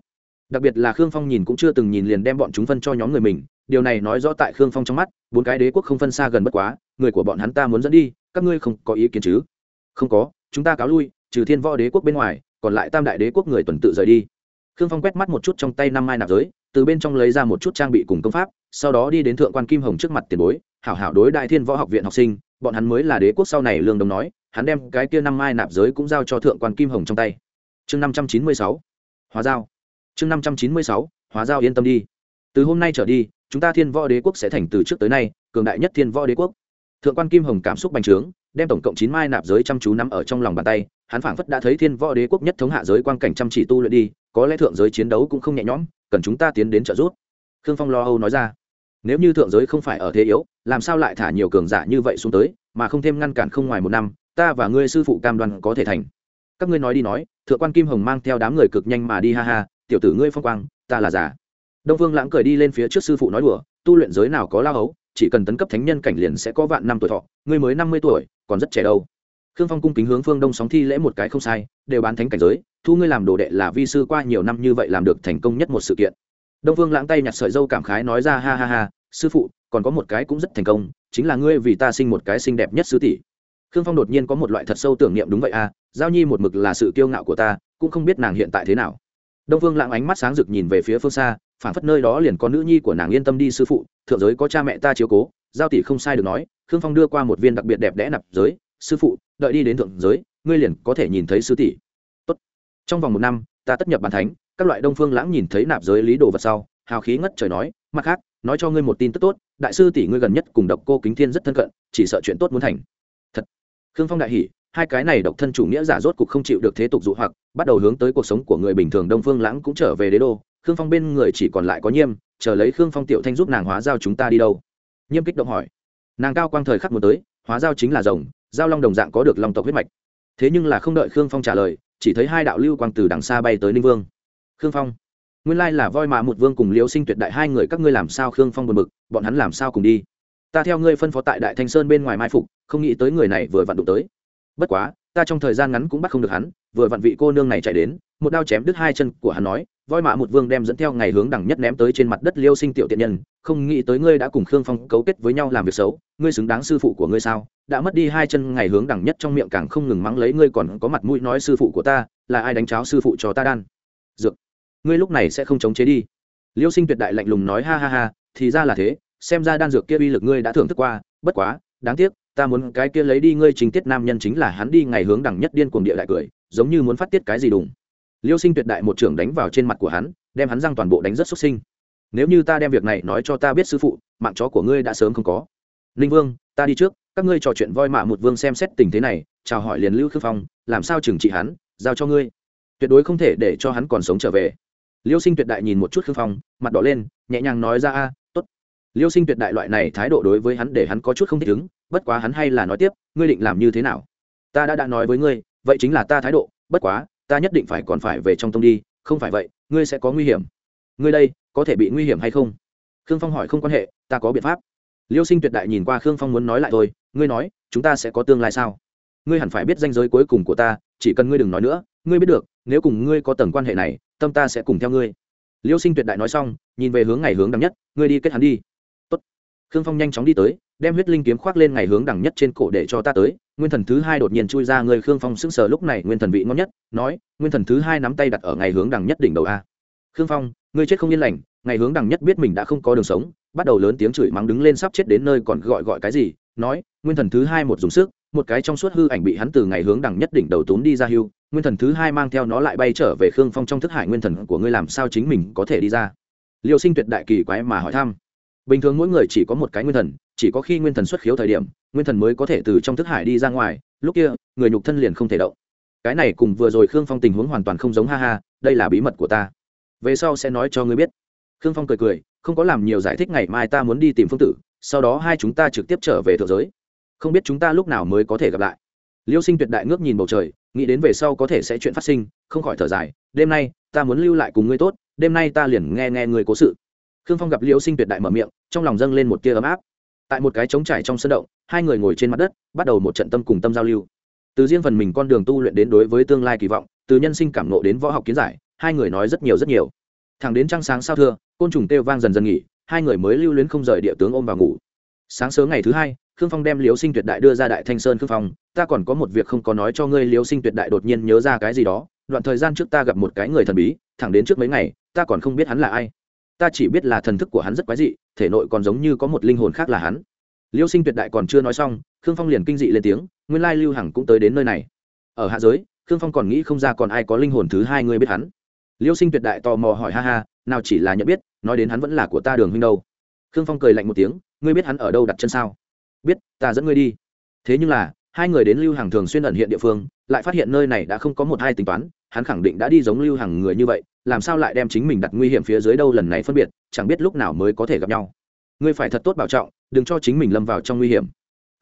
Speaker 1: Đặc biệt là khương phong nhìn cũng chưa từng nhìn liền đem bọn chúng phân cho nhóm người mình, điều này nói rõ tại khương phong trong mắt, bốn cái đế quốc không phân xa gần bất quá, người của bọn hắn ta muốn dẫn đi, các ngươi không có ý kiến chứ? Không có, chúng ta cáo lui, trừ thiên võ đế quốc bên ngoài, còn lại tam đại đế quốc người tuần tự rời đi. Khương phong quét mắt một chút trong tay năm mai nạp giới, từ bên trong lấy ra một chút trang bị cùng công pháp, sau đó đi đến thượng quan kim hồng trước mặt tiền bối, hảo hảo đối đại thiên võ học viện học sinh, bọn hắn mới là đế quốc sau này lương đồng nói hắn đem cái kia năm mai nạp giới cũng giao cho thượng quan kim hồng trong tay. Chương năm trăm chín mươi sáu, hóa giao. Chương năm trăm chín mươi sáu, hóa giao yên tâm đi. Từ hôm nay trở đi, chúng ta thiên võ đế quốc sẽ thành từ trước tới nay, cường đại nhất thiên võ đế quốc. Thượng quan kim hồng cảm xúc bành trướng, đem tổng cộng chín mai nạp giới chăm chú nắm ở trong lòng bàn tay, hắn phảng phất đã thấy thiên võ đế quốc nhất thống hạ giới quan cảnh chăm chỉ tu luyện đi, có lẽ thượng giới chiến đấu cũng không nhẹ nhõm, cần chúng ta tiến đến trợ giúp. Khương phong lo âu nói ra. Nếu như thượng giới không phải ở thế yếu, làm sao lại thả nhiều cường giả như vậy xuống tới, mà không thêm ngăn cản không ngoài một năm ta và ngươi sư phụ cam đoan có thể thành. Các ngươi nói đi nói, thượng quan kim hồng mang theo đám người cực nhanh mà đi ha ha, tiểu tử ngươi phong quang, ta là giả đông vương lãng cười đi lên phía trước sư phụ nói đùa, tu luyện giới nào có lao hấu, chỉ cần tấn cấp thánh nhân cảnh liền sẽ có vạn năm tuổi thọ, ngươi mới năm mươi tuổi, còn rất trẻ đâu. Khương phong cung kính hướng phương đông sóng thi lễ một cái không sai, đều bán thánh cảnh giới, thu ngươi làm đồ đệ là vi sư qua nhiều năm như vậy làm được thành công nhất một sự kiện. Đông Vương lãng tay nhặt sợi dâu cảm khái nói ra ha ha ha, sư phụ, còn có một cái cũng rất thành công, chính là ngươi vì ta sinh một cái xinh đẹp nhất sư tỷ khương phong đột nhiên có một loại thật sâu tưởng niệm đúng vậy à giao nhi một mực là sự kiêu ngạo của ta, cũng không biết nàng hiện tại thế nào. Đông phương lãng ánh mắt sáng rực nhìn về phía phương xa phản phất nơi đó liền có nữ nhi của nàng yên tâm đi sư phụ, thượng giới có cha mẹ ta chiếu cố, giao tỷ không sai được nói, khương phong đưa qua một viên đặc biệt đẹp đẽ nạp giới, sư phụ, đợi đi đến thượng giới, ngươi liền có thể nhìn thấy sư tỷ. Tốt. Trong vòng một năm, ta tất nhập bàn thánh, các loại đông phương lãng nhìn thấy nạp giới lý đồ vật sau, hào khí ngất trời nói, mặt khác, nói cho ngươi một tin tức tốt, đại sư tỷ ngươi gần nhất cùng độc cô kính thiên rất thân cận, chỉ sợ chuyện tốt muốn thành khương phong đại hỉ, hai cái này độc thân chủ nghĩa giả rốt cục không chịu được thế tục dụ hoặc, bắt đầu hướng tới cuộc sống của người bình thường đông phương lãng cũng trở về đế đô. Khương phong bên người chỉ còn lại có nhiêm, chờ lấy khương phong tiểu thanh giúp nàng hóa giao chúng ta đi đâu? Nhiêm kích động hỏi. Nàng cao quang thời khắc muốn tới, hóa giao chính là rồng, giao long đồng dạng có được long tộc huyết mạch. Thế nhưng là không đợi khương phong trả lời, chỉ thấy hai đạo lưu quang từ đằng xa bay tới ninh vương. Khương phong, nguyên lai là voi mà một vương cùng liễu sinh tuyệt đại hai người, các ngươi làm sao khương phong buồn bực, bọn hắn làm sao cùng đi? Ta theo ngươi phân phó tại đại thanh sơn bên ngoài mai phục, không nghĩ tới người này vừa vặn đụng tới. Bất quá, ta trong thời gian ngắn cũng bắt không được hắn, vừa vặn vị cô nương này chạy đến, một đao chém đứt hai chân của hắn nói, voi mạ một vương đem dẫn theo ngày hướng đẳng nhất ném tới trên mặt đất liêu sinh tiểu tiện nhân, không nghĩ tới ngươi đã cùng khương phong cấu kết với nhau làm việc xấu, ngươi xứng đáng sư phụ của ngươi sao? Đã mất đi hai chân ngày hướng đẳng nhất trong miệng càng không ngừng mắng lấy ngươi còn có mặt mũi nói sư phụ của ta, là ai đánh cháo sư phụ cho ta đan? Dược. Ngươi lúc này sẽ không chống chế đi. Liêu sinh tuyệt đại lạnh lùng nói, ha ha ha, thì ra là thế xem ra đan dược kia uy lực ngươi đã thưởng thức qua, bất quá, đáng tiếc, ta muốn cái kia lấy đi ngươi chính tiết nam nhân chính là hắn đi ngày hướng đẳng nhất điên cuồng địa đại cười, giống như muốn phát tiết cái gì đùng. Liêu sinh tuyệt đại một trưởng đánh vào trên mặt của hắn, đem hắn răng toàn bộ đánh rất xuất sinh. Nếu như ta đem việc này nói cho ta biết sư phụ, mạng chó của ngươi đã sớm không có. Ninh vương, ta đi trước, các ngươi trò chuyện voi mạ một vương xem xét tình thế này, chào hỏi liền lưu khương phong, làm sao trừng trị hắn, giao cho ngươi. Tuyệt đối không thể để cho hắn còn sống trở về. Liêu sinh tuyệt đại nhìn một chút khương phong, mặt đỏ lên, nhẹ nhàng nói ra, a liêu sinh tuyệt đại loại này thái độ đối với hắn để hắn có chút không thích ứng, bất quá hắn hay là nói tiếp, ngươi định làm như thế nào? Ta đã đã nói với ngươi, vậy chính là ta thái độ, bất quá, ta nhất định phải còn phải về trong tông đi, không phải vậy, ngươi sẽ có nguy hiểm. Ngươi đây, có thể bị nguy hiểm hay không? Khương phong hỏi, không quan hệ, ta có biện pháp. Liêu sinh tuyệt đại nhìn qua khương phong muốn nói lại thôi, ngươi nói, chúng ta sẽ có tương lai sao? Ngươi hẳn phải biết danh giới cuối cùng của ta, chỉ cần ngươi đừng nói nữa, ngươi biết được, nếu cùng ngươi có tầng quan hệ này, tâm ta sẽ cùng theo ngươi. Liêu sinh tuyệt đại nói xong, nhìn về hướng ngày hướng đằng nhất, ngươi đi kết hắn đi khương phong nhanh chóng đi tới, đem huyết linh kiếm khoác lên ngày hướng đẳng nhất trên cổ để cho ta tới. Nguyên thần thứ hai đột nhiên chui ra, người khương phong sững sờ lúc này, nguyên thần vị ngon nhất, nói, nguyên thần thứ hai nắm tay đặt ở ngày hướng đẳng nhất đỉnh đầu a. Khương phong, ngươi chết không yên lành, ngày hướng đẳng nhất biết mình đã không có đường sống, bắt đầu lớn tiếng chửi mắng đứng lên sắp chết đến nơi còn gọi gọi cái gì, nói, nguyên thần thứ hai một dùng sức, một cái trong suốt hư ảnh bị hắn từ ngày hướng đẳng nhất đỉnh đầu tốn đi ra hưu, nguyên thần thứ hai mang theo nó lại bay trở về khương phong trong thức hải nguyên thần của ngươi làm sao chính mình có thể đi ra. Liêu sinh tuyệt đại kỳ quái mà hỏi thăm bình thường mỗi người chỉ có một cái nguyên thần, chỉ có khi nguyên thần xuất khiếu thời điểm, nguyên thần mới có thể từ trong thức hải đi ra ngoài, lúc kia, người nhục thân liền không thể động. Cái này cùng vừa rồi khương phong tình huống hoàn toàn không giống, ha ha, đây là bí mật của ta. Về sau sẽ nói cho ngươi biết. Khương phong cười cười, không có làm nhiều giải thích, ngày mai ta muốn đi tìm phương tử, sau đó hai chúng ta trực tiếp trở về thượng giới. Không biết chúng ta lúc nào mới có thể gặp lại. Liêu sinh tuyệt đại ngước nhìn bầu trời, nghĩ đến về sau có thể sẽ chuyện phát sinh, không khỏi thở dài, đêm nay, ta muốn lưu lại cùng ngươi tốt, đêm nay ta liền nghe nghe người cố sự khương phong gặp Liễu sinh tuyệt đại mở miệng, trong lòng dâng lên một tia ấm áp. Tại một cái trống trải trong sân động, hai người ngồi trên mặt đất, bắt đầu một trận tâm cùng tâm giao lưu. Từ riêng phần mình con đường tu luyện đến đối với tương lai kỳ vọng, từ nhân sinh cảm nộ đến võ học kiến giải, hai người nói rất nhiều rất nhiều. Thẳng đến trăng sáng sao thưa, côn trùng kêu vang dần dần nghỉ, hai người mới lưu luyến không rời địa tướng ôm vào ngủ. Sáng sớm ngày thứ hai, khương phong đem liếu sinh tuyệt đại đưa ra đại thanh sơn khương phong, ta còn có một việc không có nói cho ngươi liếu sinh tuyệt đại đột nhiên nhớ ra cái gì đó, đoạn thời gian trước ta gặp một cái người thần bí, thẳng đến trước mấy ngày, ta còn không biết hắn là ai ta chỉ biết là thần thức của hắn rất quái dị, thể nội còn giống như có một linh hồn khác là hắn. Liêu sinh tuyệt đại còn chưa nói xong, khương phong liền kinh dị lên tiếng, nguyên lai lưu hằng cũng tới đến nơi này. Ở hạ giới, khương phong còn nghĩ không ra còn ai có linh hồn thứ hai người biết hắn. Liêu sinh tuyệt đại tò mò hỏi, ha ha, nào chỉ là nhận biết, nói đến hắn vẫn là của ta đường huynh đâu? Khương phong cười lạnh một tiếng, ngươi biết hắn ở đâu đặt chân sao? Biết, ta dẫn ngươi đi. Thế nhưng là, hai người đến lưu hàng thường xuyên ẩn hiện địa phương, lại phát hiện nơi này đã không có một hai tính toán, hắn khẳng định đã đi giống lưu hàng người như vậy làm sao lại đem chính mình đặt nguy hiểm phía dưới đâu lần này phân biệt, chẳng biết lúc nào mới có thể gặp nhau. Ngươi phải thật tốt bảo trọng, đừng cho chính mình lâm vào trong nguy hiểm.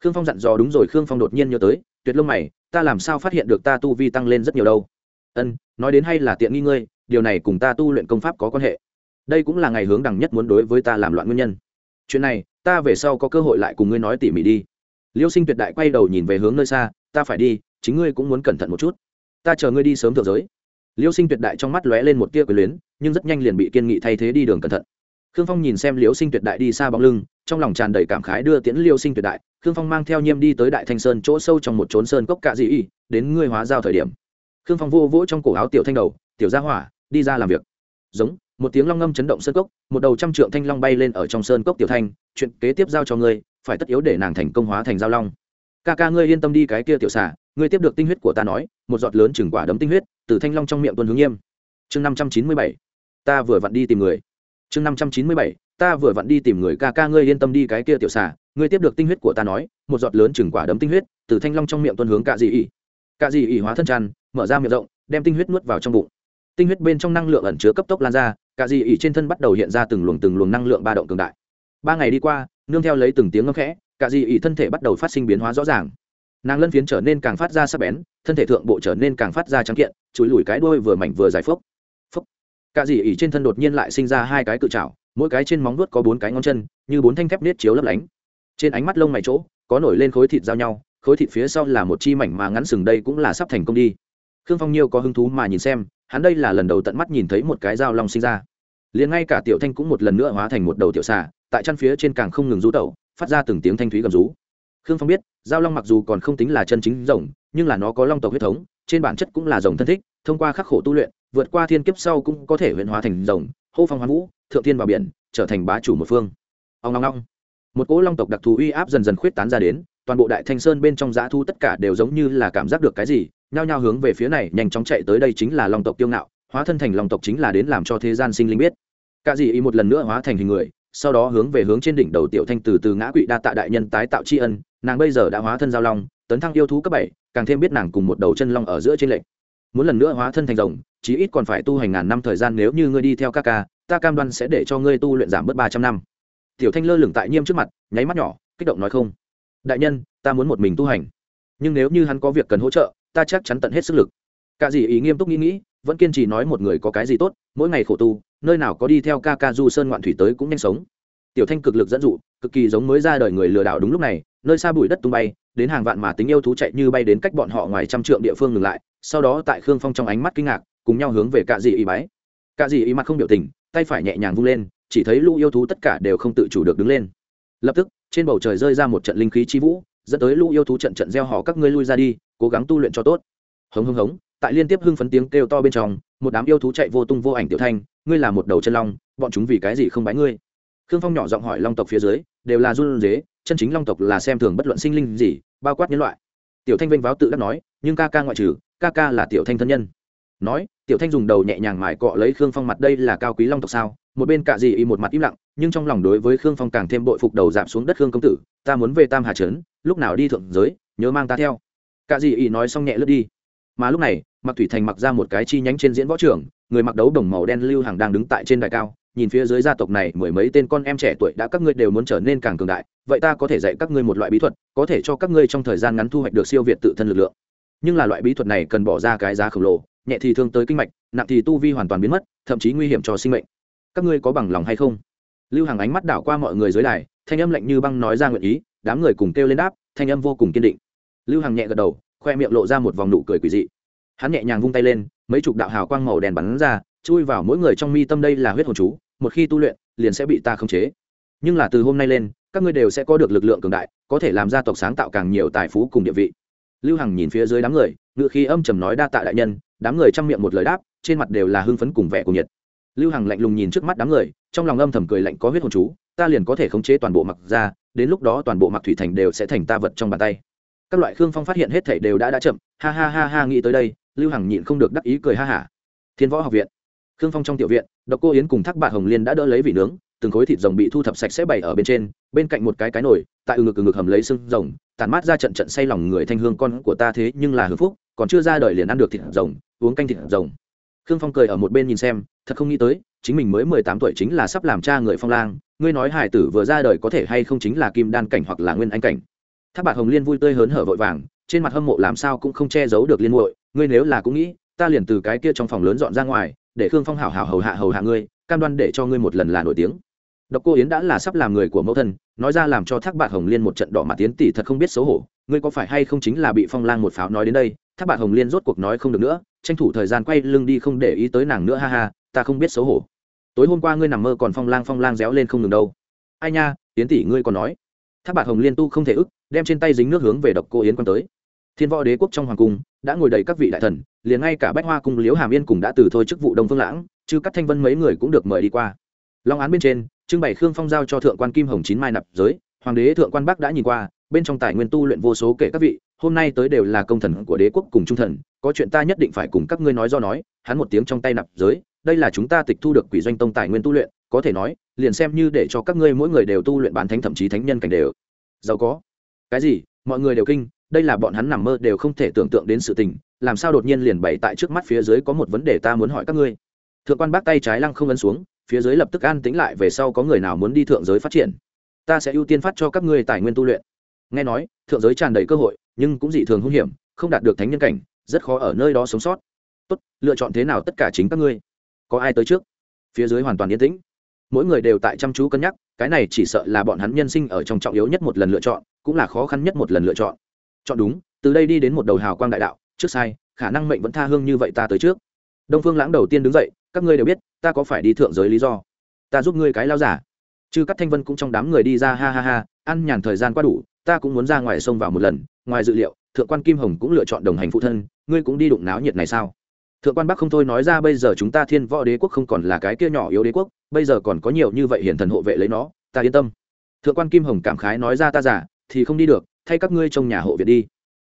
Speaker 1: Khương phong dặn dò đúng rồi, khương phong đột nhiên nhớ tới, tuyệt lông mày, ta làm sao phát hiện được ta tu vi tăng lên rất nhiều đâu? Ân, nói đến hay là tiện nghi ngươi, điều này cùng ta tu luyện công pháp có quan hệ. Đây cũng là ngày hướng đằng nhất muốn đối với ta làm loạn nguyên nhân. Chuyện này, ta về sau có cơ hội lại cùng ngươi nói tỉ mỉ đi. Liêu sinh tuyệt đại quay đầu nhìn về hướng nơi xa, ta phải đi, chính ngươi cũng muốn cẩn thận một chút. Ta chờ ngươi đi sớm thượng giới liêu sinh tuyệt đại trong mắt lóe lên một tia quyền luyến, nhưng rất nhanh liền bị kiên nghị thay thế đi đường cẩn thận. Khương phong nhìn xem liêu sinh tuyệt đại đi xa bóng lưng, trong lòng tràn đầy cảm khái đưa tiễn liêu sinh tuyệt đại. Khương phong mang theo nhiêm đi tới đại thanh sơn chỗ sâu trong một trốn sơn cốc cạ dị y, đến ngươi hóa giao thời điểm. Khương phong vô vỗ trong cổ áo tiểu thanh đầu, tiểu gia hỏa, đi ra làm việc. Giống, một tiếng long ngâm chấn động sơn cốc, một đầu trăm trượng thanh long bay lên ở trong sơn cốc tiểu thanh, chuyện kế tiếp giao cho ngươi, phải tất yếu để nàng thành công hóa thành giao long. Ca ca ngươi yên tâm đi cái kia tiểu xà ngươi tiếp được tinh huyết của ta nói, một giọt lớn chừng quả đấm tinh huyết, từ thanh long trong miệng tuân hướng nghiêm. Chương năm trăm chín mươi bảy, ta vừa vặn đi tìm người. Chương năm trăm chín mươi bảy, ta vừa vặn đi tìm người ca ca ngươi yên tâm đi cái kia tiểu xà, ngươi tiếp được tinh huyết của ta nói, một giọt lớn chừng quả đấm tinh huyết, từ thanh long trong miệng tuân hướng cạ dị ỉ cạ dị ỉ hóa thân tràn, mở ra miệng rộng, đem tinh huyết nuốt vào trong bụng. Tinh huyết bên trong năng lượng ẩn chứa cấp tốc lan ra, cạ dị ỉ trên thân bắt đầu hiện ra từng luồng từng luồng năng lượng ba động cường đại. Ba ngày đi qua, nương theo lấy từng tiếng ngâm khẽ, cạ dị ỉ thân thể bắt đầu phát sinh biến hóa rõ ràng nàng lân phiến trở nên càng phát ra sắc bén, thân thể thượng bộ trở nên càng phát ra trắng kiện, chùi lùi cái đuôi vừa mảnh vừa dài phốc. Phốc. Cả dì ỉ trên thân đột nhiên lại sinh ra hai cái cự trào mỗi cái trên móng vuốt có bốn cái ngón chân, như bốn thanh thép nết chiếu lấp lánh. Trên ánh mắt lông mày chỗ, có nổi lên khối thịt giao nhau, khối thịt phía sau là một chi mảnh mà ngắn sừng đây cũng là sắp thành công đi. Khương phong nhiêu có hứng thú mà nhìn xem, hắn đây là lần đầu tận mắt nhìn thấy một cái dao long sinh ra. Liền ngay cả tiểu thanh cũng một lần nữa hóa thành một đầu tiểu xà, tại chăn phía trên càng không ngừng rú tẩu, phát ra từng tiếng thanh thúy gầm rú. Khương phong biết giao long mặc dù còn không tính là chân chính rồng, nhưng là nó có long tộc huyết thống, trên bản chất cũng là rồng thân thích, thông qua khắc khổ tu luyện, vượt qua thiên kiếp sau cũng có thể huyện hóa thành rồng, hô phong hoa vũ, thượng thiên vào biển, trở thành bá chủ một phương. Ông long long một cỗ long tộc đặc thù uy áp dần dần khuyết tán ra đến, toàn bộ đại thanh sơn bên trong giã thu tất cả đều giống như là cảm giác được cái gì, nhao nhao hướng về phía này, nhanh chóng chạy tới đây chính là long tộc tiêu ngạo, hóa thân thành long tộc chính là đến làm cho thế gian sinh linh biết. Cả gì ý một lần nữa hóa thành hình người, sau đó hướng về hướng trên đỉnh đầu tiểu thanh từ từ ngã quỵ đa tạ đại nhân tái tạo tri ân nàng bây giờ đã hóa thân giao long, tấn thăng yêu thú cấp bảy, càng thêm biết nàng cùng một đầu chân long ở giữa trên lệnh muốn lần nữa hóa thân thành rồng, chí ít còn phải tu hành ngàn năm thời gian nếu như ngươi đi theo ca ca, ta cam đoan sẽ để cho ngươi tu luyện giảm bớt ba trăm năm. Tiểu thanh lơ lửng tại nhiêm trước mặt, nháy mắt nhỏ, kích động nói không. Đại nhân, ta muốn một mình tu hành. Nhưng nếu như hắn có việc cần hỗ trợ, ta chắc chắn tận hết sức lực. Cả dì ý nghiêm túc nghĩ nghĩ, vẫn kiên trì nói một người có cái gì tốt, mỗi ngày khổ tu, nơi nào có đi theo ca ca du sơn ngoạn thủy tới cũng nhanh sống tiểu thanh cực lực dẫn dụ, cực kỳ giống mới ra đời người lừa đảo đúng lúc này, nơi xa bụi đất tung bay, đến hàng vạn mà tính yêu thú chạy như bay đến cách bọn họ ngoài trăm trượng địa phương ngừng lại, sau đó tại khương phong trong ánh mắt kinh ngạc, cùng nhau hướng về cạ dị ý bái. Cạ dị ý mặt không biểu tình, tay phải nhẹ nhàng vung lên, chỉ thấy lũ yêu thú tất cả đều không tự chủ được đứng lên. Lập tức, trên bầu trời rơi ra một trận linh khí chi vũ, dẫn tới lũ yêu thú trận trận gieo họ các ngươi lui ra đi, cố gắng tu luyện cho tốt. Hống hống hống, tại liên tiếp hưng phấn tiếng kêu to bên trong, một đám yêu thú chạy vô tung vô ảnh tiểu thanh, ngươi là một đầu chân long, bọn chúng vì cái gì không bái ngươi? Khương phong nhỏ giọng hỏi long tộc phía dưới, đều là run dế chân chính long tộc là xem thường bất luận sinh linh gì, bao quát nhân loại. Tiểu thanh vênh váo tự đắc nói, nhưng ca ca ngoại trừ, ca ca là tiểu thanh thân nhân. Nói, tiểu thanh dùng đầu nhẹ nhàng mải cọ lấy khương phong mặt, đây là cao quý long tộc sao? Một bên cạ dị y một mặt im lặng, nhưng trong lòng đối với khương phong càng thêm bội phục đầu giảm xuống đất khương công tử, ta muốn về tam hà trấn, lúc nào đi thượng giới, nhớ mang ta theo. Cạ dị y nói xong nhẹ lướt đi. Mà lúc này mặc thủy thành mặc ra một cái chi nhánh trên diễn võ trường, người mặc đấu đồng màu đen lưu hàng đang đứng tại trên đài cao nhìn phía dưới gia tộc này mười mấy tên con em trẻ tuổi đã các ngươi đều muốn trở nên càng cường đại, vậy ta có thể dạy các ngươi một loại bí thuật, có thể cho các ngươi trong thời gian ngắn thu hoạch được siêu việt tự thân lực lượng. Nhưng là loại bí thuật này cần bỏ ra cái giá khổng lồ, nhẹ thì thương tới kinh mạch, nặng thì tu vi hoàn toàn biến mất, thậm chí nguy hiểm cho sinh mệnh. Các ngươi có bằng lòng hay không? Lưu hàng ánh mắt đảo qua mọi người dưới đài, thanh âm lạnh như băng nói ra nguyện ý, đám người cùng kêu lên đáp, thanh âm vô cùng kiên định. Lưu hàng nhẹ gật đầu, khoe miệng lộ ra một vòng nụ cười quỷ dị. Hắn nhẹ nhàng vung tay lên, mấy chục đạo hào quang màu đèn bắn ra chui vào mỗi người trong mi tâm đây là huyết hồn chú, một khi tu luyện, liền sẽ bị ta khống chế. Nhưng là từ hôm nay lên, các ngươi đều sẽ có được lực lượng cường đại, có thể làm gia tộc sáng tạo càng nhiều tài phú cùng địa vị. Lưu hằng nhìn phía dưới đám người ngự khí âm trầm nói đa tạ đại nhân, đám người chăm miệng một lời đáp, trên mặt đều là hưng phấn cùng vẻ cùng nhiệt. Lưu hằng lạnh lùng nhìn trước mắt đám người, trong lòng âm thầm cười lạnh có huyết hồn chú, ta liền có thể khống chế toàn bộ mặc ra đến lúc đó toàn bộ mặc thủy thành đều sẽ thành ta vật trong bàn tay. Các loại khương phong phát hiện hết thảy đều đã đã chậm, ha ha ha ha nghĩ tới đây, lưu hằng nhịn không được đắc ý cười ha hả. Thiên võ học viện khương phong trong tiểu viện, độc cô yến cùng thác bạc hồng liên đã đỡ lấy vị nướng, từng khối thịt rồng bị thu thập sạch sẽ bày ở bên trên, bên cạnh một cái cái nồi, tại ừ ngực ừ ngực hầm lấy xương rồng tàn mát ra trận trận say lòng người thanh hương con của ta thế nhưng là hưng phúc, còn chưa ra đời liền ăn được thịt rồng, uống canh thịt rồng. Khương phong cười ở một bên nhìn xem, thật không nghĩ tới, chính mình mới mười tám tuổi chính là sắp làm cha người phong lang, ngươi nói hải tử vừa ra đời có thể hay không chính là kim đan cảnh hoặc là nguyên anh cảnh. Thác bạc hồng liên vui tươi hớn hở vội vàng, trên mặt hâm mộ làm sao cũng không che giấu được liên muội, ngươi nếu là cũng nghĩ, ta liền từ cái kia trong phòng lớn dọn ra ngoài để khương phong hảo hảo hầu hạ hầu hạ ngươi, cam đoan để cho ngươi một lần là nổi tiếng. Độc cô yến đã là sắp làm người của mẫu thân, nói ra làm cho thác bạc hồng liên một trận đỏ mặt tiến tỷ thật không biết xấu hổ, ngươi có phải hay không chính là bị phong lang một pháo nói đến đây? Thác bạc hồng liên rốt cuộc nói không được nữa, tranh thủ thời gian quay lưng đi không để ý tới nàng nữa, ha ha, ta không biết xấu hổ. Tối hôm qua ngươi nằm mơ còn phong lang phong lang réo lên không ngừng đâu. Ai nha yến tỷ ngươi còn nói. Thác bạc hồng liên tu không thể ức, đem trên tay dính nước hướng về độc cô yến quan tới. Thiên võ đế quốc trong hoàng cung đã ngồi đầy các vị đại thần, liền ngay cả bách hoa cung liếu hàm yên cùng đã từ thôi chức vụ đông phương lãng chứ các thanh vân mấy người cũng được mời đi qua. Long án bên trên trưng bày khương phong giao cho thượng quan kim hồng chín mai nạp giới, hoàng đế thượng quan bắc đã nhìn qua, bên trong tài nguyên tu luyện vô số kể các vị, hôm nay tới đều là công thần của đế quốc cùng trung thần, có chuyện ta nhất định phải cùng các ngươi nói do nói, hắn một tiếng trong tay nạp giới, đây là chúng ta tịch thu được quỷ doanh tông tài nguyên tu luyện, có thể nói, liền xem như để cho các ngươi mỗi người đều tu luyện bán thánh thậm chí thánh nhân cảnh đều. Giàu có. Cái gì? Mọi người đều kinh đây là bọn hắn nằm mơ đều không thể tưởng tượng đến sự tình, làm sao đột nhiên liền bày tại trước mắt phía dưới có một vấn đề ta muốn hỏi các ngươi. Thượng quan bác tay trái lăng không ấn xuống, phía dưới lập tức an tĩnh lại về sau có người nào muốn đi thượng giới phát triển? Ta sẽ ưu tiên phát cho các ngươi tài nguyên tu luyện. Nghe nói, thượng giới tràn đầy cơ hội, nhưng cũng dị thường hung hiểm, không đạt được thánh nhân cảnh, rất khó ở nơi đó sống sót. Tốt, lựa chọn thế nào tất cả chính các ngươi. Có ai tới trước? Phía dưới hoàn toàn yên tĩnh. Mỗi người đều tại chăm chú cân nhắc, cái này chỉ sợ là bọn hắn nhân sinh ở trong trọng yếu nhất một lần lựa chọn, cũng là khó khăn nhất một lần lựa chọn chọn đúng, từ đây đi đến một đầu hào quang đại đạo, trước sai, khả năng mệnh vẫn tha hương như vậy ta tới trước. Đông phương lãng đầu tiên đứng dậy, các ngươi đều biết, ta có phải đi thượng giới lý do? Ta giúp ngươi cái lao giả. Chư các thanh vân cũng trong đám người đi ra ha ha ha, ăn nhàn thời gian qua đủ, ta cũng muốn ra ngoài sông vào một lần, ngoài dự liệu, thượng quan kim hồng cũng lựa chọn đồng hành phụ thân, ngươi cũng đi đụng náo nhiệt này sao? Thượng quan bắc không thôi nói ra bây giờ chúng ta thiên võ đế quốc không còn là cái kia nhỏ yếu đế quốc, bây giờ còn có nhiều như vậy hiển thần hộ vệ lấy nó, ta yên tâm. Thượng quan kim hồng cảm khái nói ra ta giả thì không đi được thay các ngươi trong nhà hộ viện đi.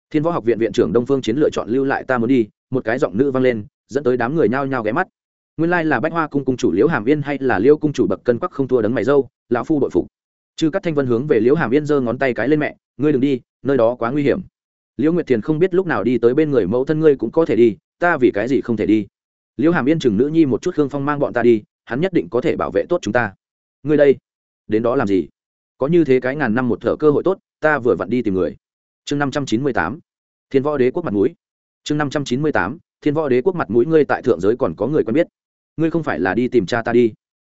Speaker 1: Thiên võ học viện viện trưởng đông phương chiến lựa chọn lưu lại ta muốn đi, một cái giọng nữ vang lên, dẫn tới đám người nhao nhao ghé mắt. Nguyên lai là bách hoa cung cung chủ liễu hàm yên hay là liễu cung chủ bậc cân quắc không thua đấng mày dâu, lão phu bội phục. Chư các thanh vân hướng về liễu hàm yên giơ ngón tay cái lên mẹ, ngươi đừng đi, nơi đó quá nguy hiểm. Liễu nguyệt thiền không biết lúc nào đi tới bên người mẫu thân ngươi cũng có thể đi, ta vì cái gì không thể đi? Liễu hàm yên chừng nữ nhi một chút hương phong mang bọn ta đi, hắn nhất định có thể bảo vệ tốt chúng ta. Ngươi đây, đến đó làm gì? Có như thế cái ngàn năm một thở cơ hội tốt ta vừa vặn đi tìm người. Chương năm trăm chín mươi tám, thiên võ đế quốc mặt mũi. Chương năm trăm chín mươi tám, thiên võ đế quốc mặt mũi ngươi tại thượng giới còn có người quen biết. Ngươi không phải là đi tìm cha ta đi.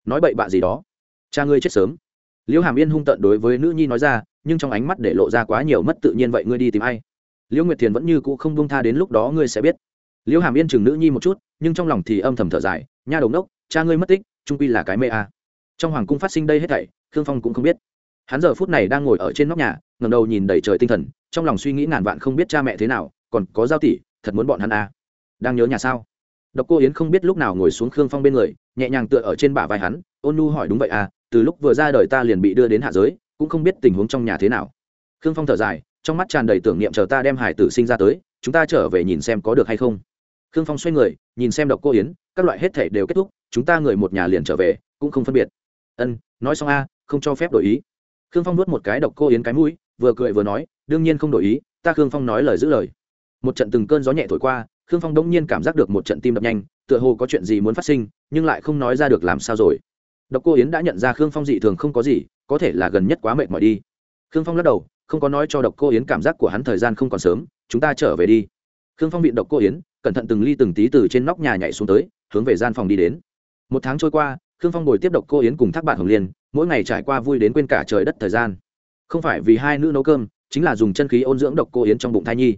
Speaker 1: Nói bậy bạ gì đó. Cha ngươi chết sớm. Liễu hàm yên hung tận đối với nữ nhi nói ra, nhưng trong ánh mắt để lộ ra quá nhiều mất tự nhiên vậy ngươi đi tìm ai? Liễu nguyệt thiền vẫn như cũ không buông tha đến lúc đó ngươi sẽ biết. Liễu hàm yên chừng nữ nhi một chút, nhưng trong lòng thì âm thầm thở dài, nha đồng đốc cha ngươi mất tích, trung quy là cái mê a. Trong hoàng cung phát sinh đây hết thảy, khương phong cũng không biết hắn giờ phút này đang ngồi ở trên nóc nhà ngầm đầu nhìn đầy trời tinh thần, trong lòng suy nghĩ ngàn vạn không biết cha mẹ thế nào, còn có giao tỷ, thật muốn bọn hắn à? đang nhớ nhà sao? Độc cô yến không biết lúc nào ngồi xuống khương phong bên người, nhẹ nhàng tựa ở trên bả vai hắn, ôn nu hỏi đúng vậy à từ lúc vừa ra đời ta liền bị đưa đến hạ giới, cũng không biết tình huống trong nhà thế nào. Khương phong thở dài, trong mắt tràn đầy tưởng niệm chờ ta đem hải tử sinh ra tới, chúng ta trở về nhìn xem có được hay không. Khương phong xoay người, nhìn xem độc cô yến, các loại hết thể đều kết thúc, chúng ta người một nhà liền trở về, cũng không phân biệt. Ân, nói xong a, không cho phép đổi ý khương phong nuốt một cái độc cô yến cái mũi, vừa cười vừa nói, đương nhiên không đổi ý, ta khương phong nói lời giữ lời. Một trận từng cơn gió nhẹ thổi qua, khương phong đông nhiên cảm giác được một trận tim đập nhanh, tựa hồ có chuyện gì muốn phát sinh, nhưng lại không nói ra được làm sao rồi. Độc cô yến đã nhận ra khương phong dị thường không có gì, có thể là gần nhất quá mệt mỏi đi. Khương phong lắc đầu, không có nói cho độc cô yến cảm giác của hắn thời gian không còn sớm, chúng ta trở về đi. Khương phong bị độc cô yến, cẩn thận từng ly từng tí từ trên nóc nhà nhảy xuống tới, hướng về gian phòng đi đến. Một tháng trôi qua, khương phong bồi tiếp độc cô yến cùng thác bạn hồng liên mỗi ngày trải qua vui đến quên cả trời đất thời gian. Không phải vì hai nữ nấu cơm, chính là dùng chân khí ôn dưỡng độc cô yến trong bụng thai nhi.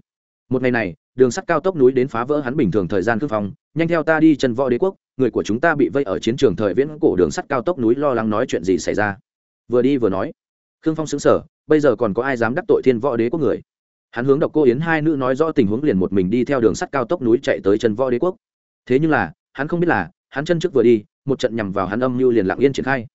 Speaker 1: Một ngày này, đường sắt cao tốc núi đến phá vỡ hắn bình thường thời gian cương phong nhanh theo ta đi chân võ đế quốc, người của chúng ta bị vây ở chiến trường thời viễn cổ đường sắt cao tốc núi lo lắng nói chuyện gì xảy ra. Vừa đi vừa nói. Khương phong xứng sở bây giờ còn có ai dám đắc tội thiên võ đế quốc người? Hắn hướng độc cô yến hai nữ nói rõ tình huống liền một mình đi theo đường sắt cao tốc núi chạy tới chân võ đế quốc. Thế nhưng là, hắn không biết là, hắn chân trước vừa đi, một trận nhằm vào hắn âm mưu liền lặng yên triển khai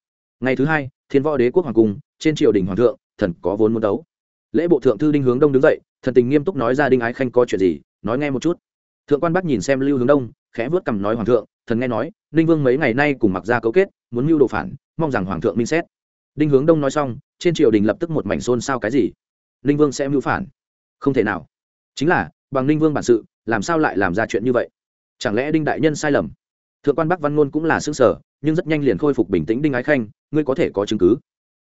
Speaker 1: ngày thứ hai, thiên võ đế quốc hoàng cung, trên triều đình hoàng thượng, thần có vốn muốn đấu. Lễ bộ thượng thư đinh hướng đông đứng dậy, thần tình nghiêm túc nói ra đinh ái khanh có chuyện gì, nói nghe một chút. Thượng quan bắc nhìn xem lưu hướng đông, khẽ vớt cằm nói, hoàng thượng, thần nghe nói, ninh vương mấy ngày nay cùng mặc ra cấu kết, muốn mưu đồ phản, mong rằng hoàng thượng minh xét. Đinh hướng đông nói xong, trên triều đình lập tức một mảnh xôn sao cái gì? Ninh vương sẽ mưu phản? Không thể nào. Chính là, bằng ninh vương bản sự, làm sao lại làm ra chuyện như vậy? Chẳng lẽ đinh đại nhân sai lầm? Thượng quan bắc văn ngôn cũng là xương sở nhưng rất nhanh liền khôi phục bình tĩnh đinh ái khanh ngươi có thể có chứng cứ.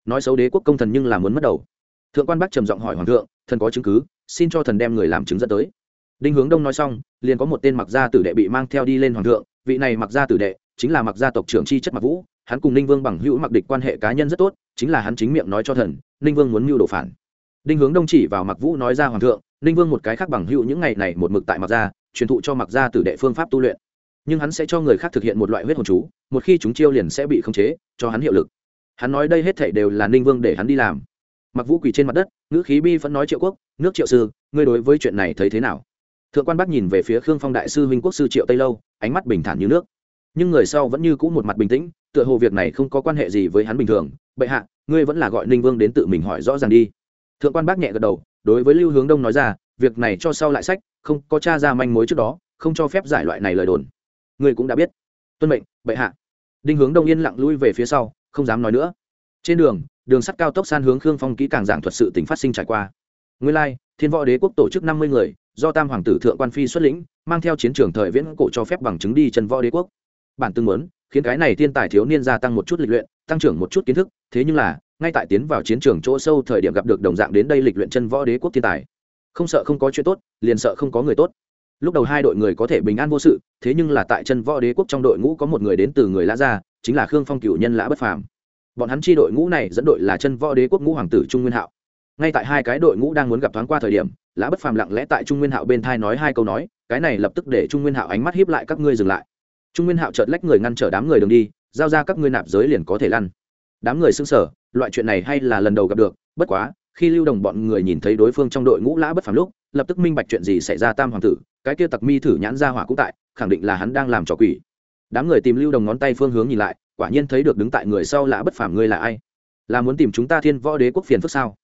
Speaker 1: Nói xấu đế quốc công thần nhưng là muốn mất đầu. Thượng quan bắc trầm giọng hỏi hoàng thượng, thần có chứng cứ, xin cho thần đem người làm chứng dẫn tới. Đinh hướng đông nói xong, liền có một tên mặc gia tử đệ bị mang theo đi lên hoàng thượng, vị này mặc gia tử đệ chính là mặc gia tộc trưởng chi chất mặc vũ, hắn cùng ninh vương bằng hữu mặc địch quan hệ cá nhân rất tốt, chính là hắn chính miệng nói cho thần, ninh vương muốn mưu đồ phản. Đinh hướng đông chỉ vào mặc vũ nói ra hoàng thượng, ninh vương một cái khác bằng hữu những ngày này một mực tại mặc gia, truyền thụ cho mặc gia tử đệ phương pháp tu luyện. Nhưng hắn sẽ cho người khác thực hiện một loại huyết hồn chú, một khi chúng chiêu liền sẽ bị khống chế, cho hắn hiệu lực hắn nói đây hết thảy đều là ninh vương để hắn đi làm. Mặc vũ quỳ trên mặt đất, ngữ khí bi vẫn nói triệu quốc, nước triệu sư, ngươi đối với chuyện này thấy thế nào? Thượng quan bắc nhìn về phía khương phong đại sư huynh quốc sư triệu tây lâu, ánh mắt bình thản như nước. Nhưng người sau vẫn như cũ một mặt bình tĩnh, tựa hồ việc này không có quan hệ gì với hắn bình thường. Bệ hạ, ngươi vẫn là gọi ninh vương đến tự mình hỏi rõ ràng đi. Thượng quan bác nhẹ gật đầu, đối với lưu hướng đông nói ra, việc này cho sau lại sách, không có t ra manh mối trước đó, không cho phép giải loại này lời đồn. Ngươi cũng đã biết. Tuân mệnh, bệ hạ. Đinh hướng đông yên lặng lui về phía sau không dám nói nữa. Trên đường đường sắt cao tốc san hướng khương phong kỹ càng giảng thuật sự tình phát sinh trải qua. Nguyên lai, thiên võ đế quốc tổ chức năm mươi người, do tam hoàng tử thượng quan phi xuất lĩnh, mang theo chiến trường thời viễn cổ cho phép bằng chứng đi chân võ đế quốc. Bản tương muốn, khiến cái này thiên tài thiếu niên gia tăng một chút lịch luyện, tăng trưởng một chút kiến thức, thế nhưng là, ngay tại tiến vào chiến trường chỗ sâu thời điểm gặp được đồng dạng đến đây lịch luyện chân võ đế quốc thiên tài. Không sợ không có chuyện tốt, liền sợ không có người tốt. Lúc đầu hai đội người có thể bình an vô sự, thế nhưng là tại chân võ đế quốc trong đội ngũ có một người đến từ người lã gia chính là khương phong cửu nhân lã bất phàm. Bọn hắn chi đội ngũ này dẫn đội là chân võ đế quốc ngũ hoàng tử trung nguyên hạo. Ngay tại hai cái đội ngũ đang muốn gặp thoáng qua thời điểm, lã bất phàm lặng lẽ tại trung nguyên hạo bên thai nói hai câu nói, cái này lập tức để trung nguyên hạo ánh mắt hiếp lại các ngươi dừng lại. Trung nguyên hạo chợt lách người ngăn trở đám người đường đi, giao ra các ngươi nạp giới liền có thể lăn. Đám người xưng sở loại chuyện này hay là lần đầu gặp được, bất quá, khi lưu đồng bọn người nhìn thấy đối phương trong đội ngũ lã bất phàm lúc, lập tức minh bạch chuyện gì xảy ra tam hoàng tử, cái kia tặc mi thử nhãn ra hỏa cũng tại, khẳng định là hắn đang làm trò quỷ đám người tìm lưu đồng ngón tay phương hướng nhìn lại, quả nhiên thấy được đứng tại người sau là bất phàm ngươi là ai? Là muốn tìm chúng ta thiên võ đế quốc phiền phức sao?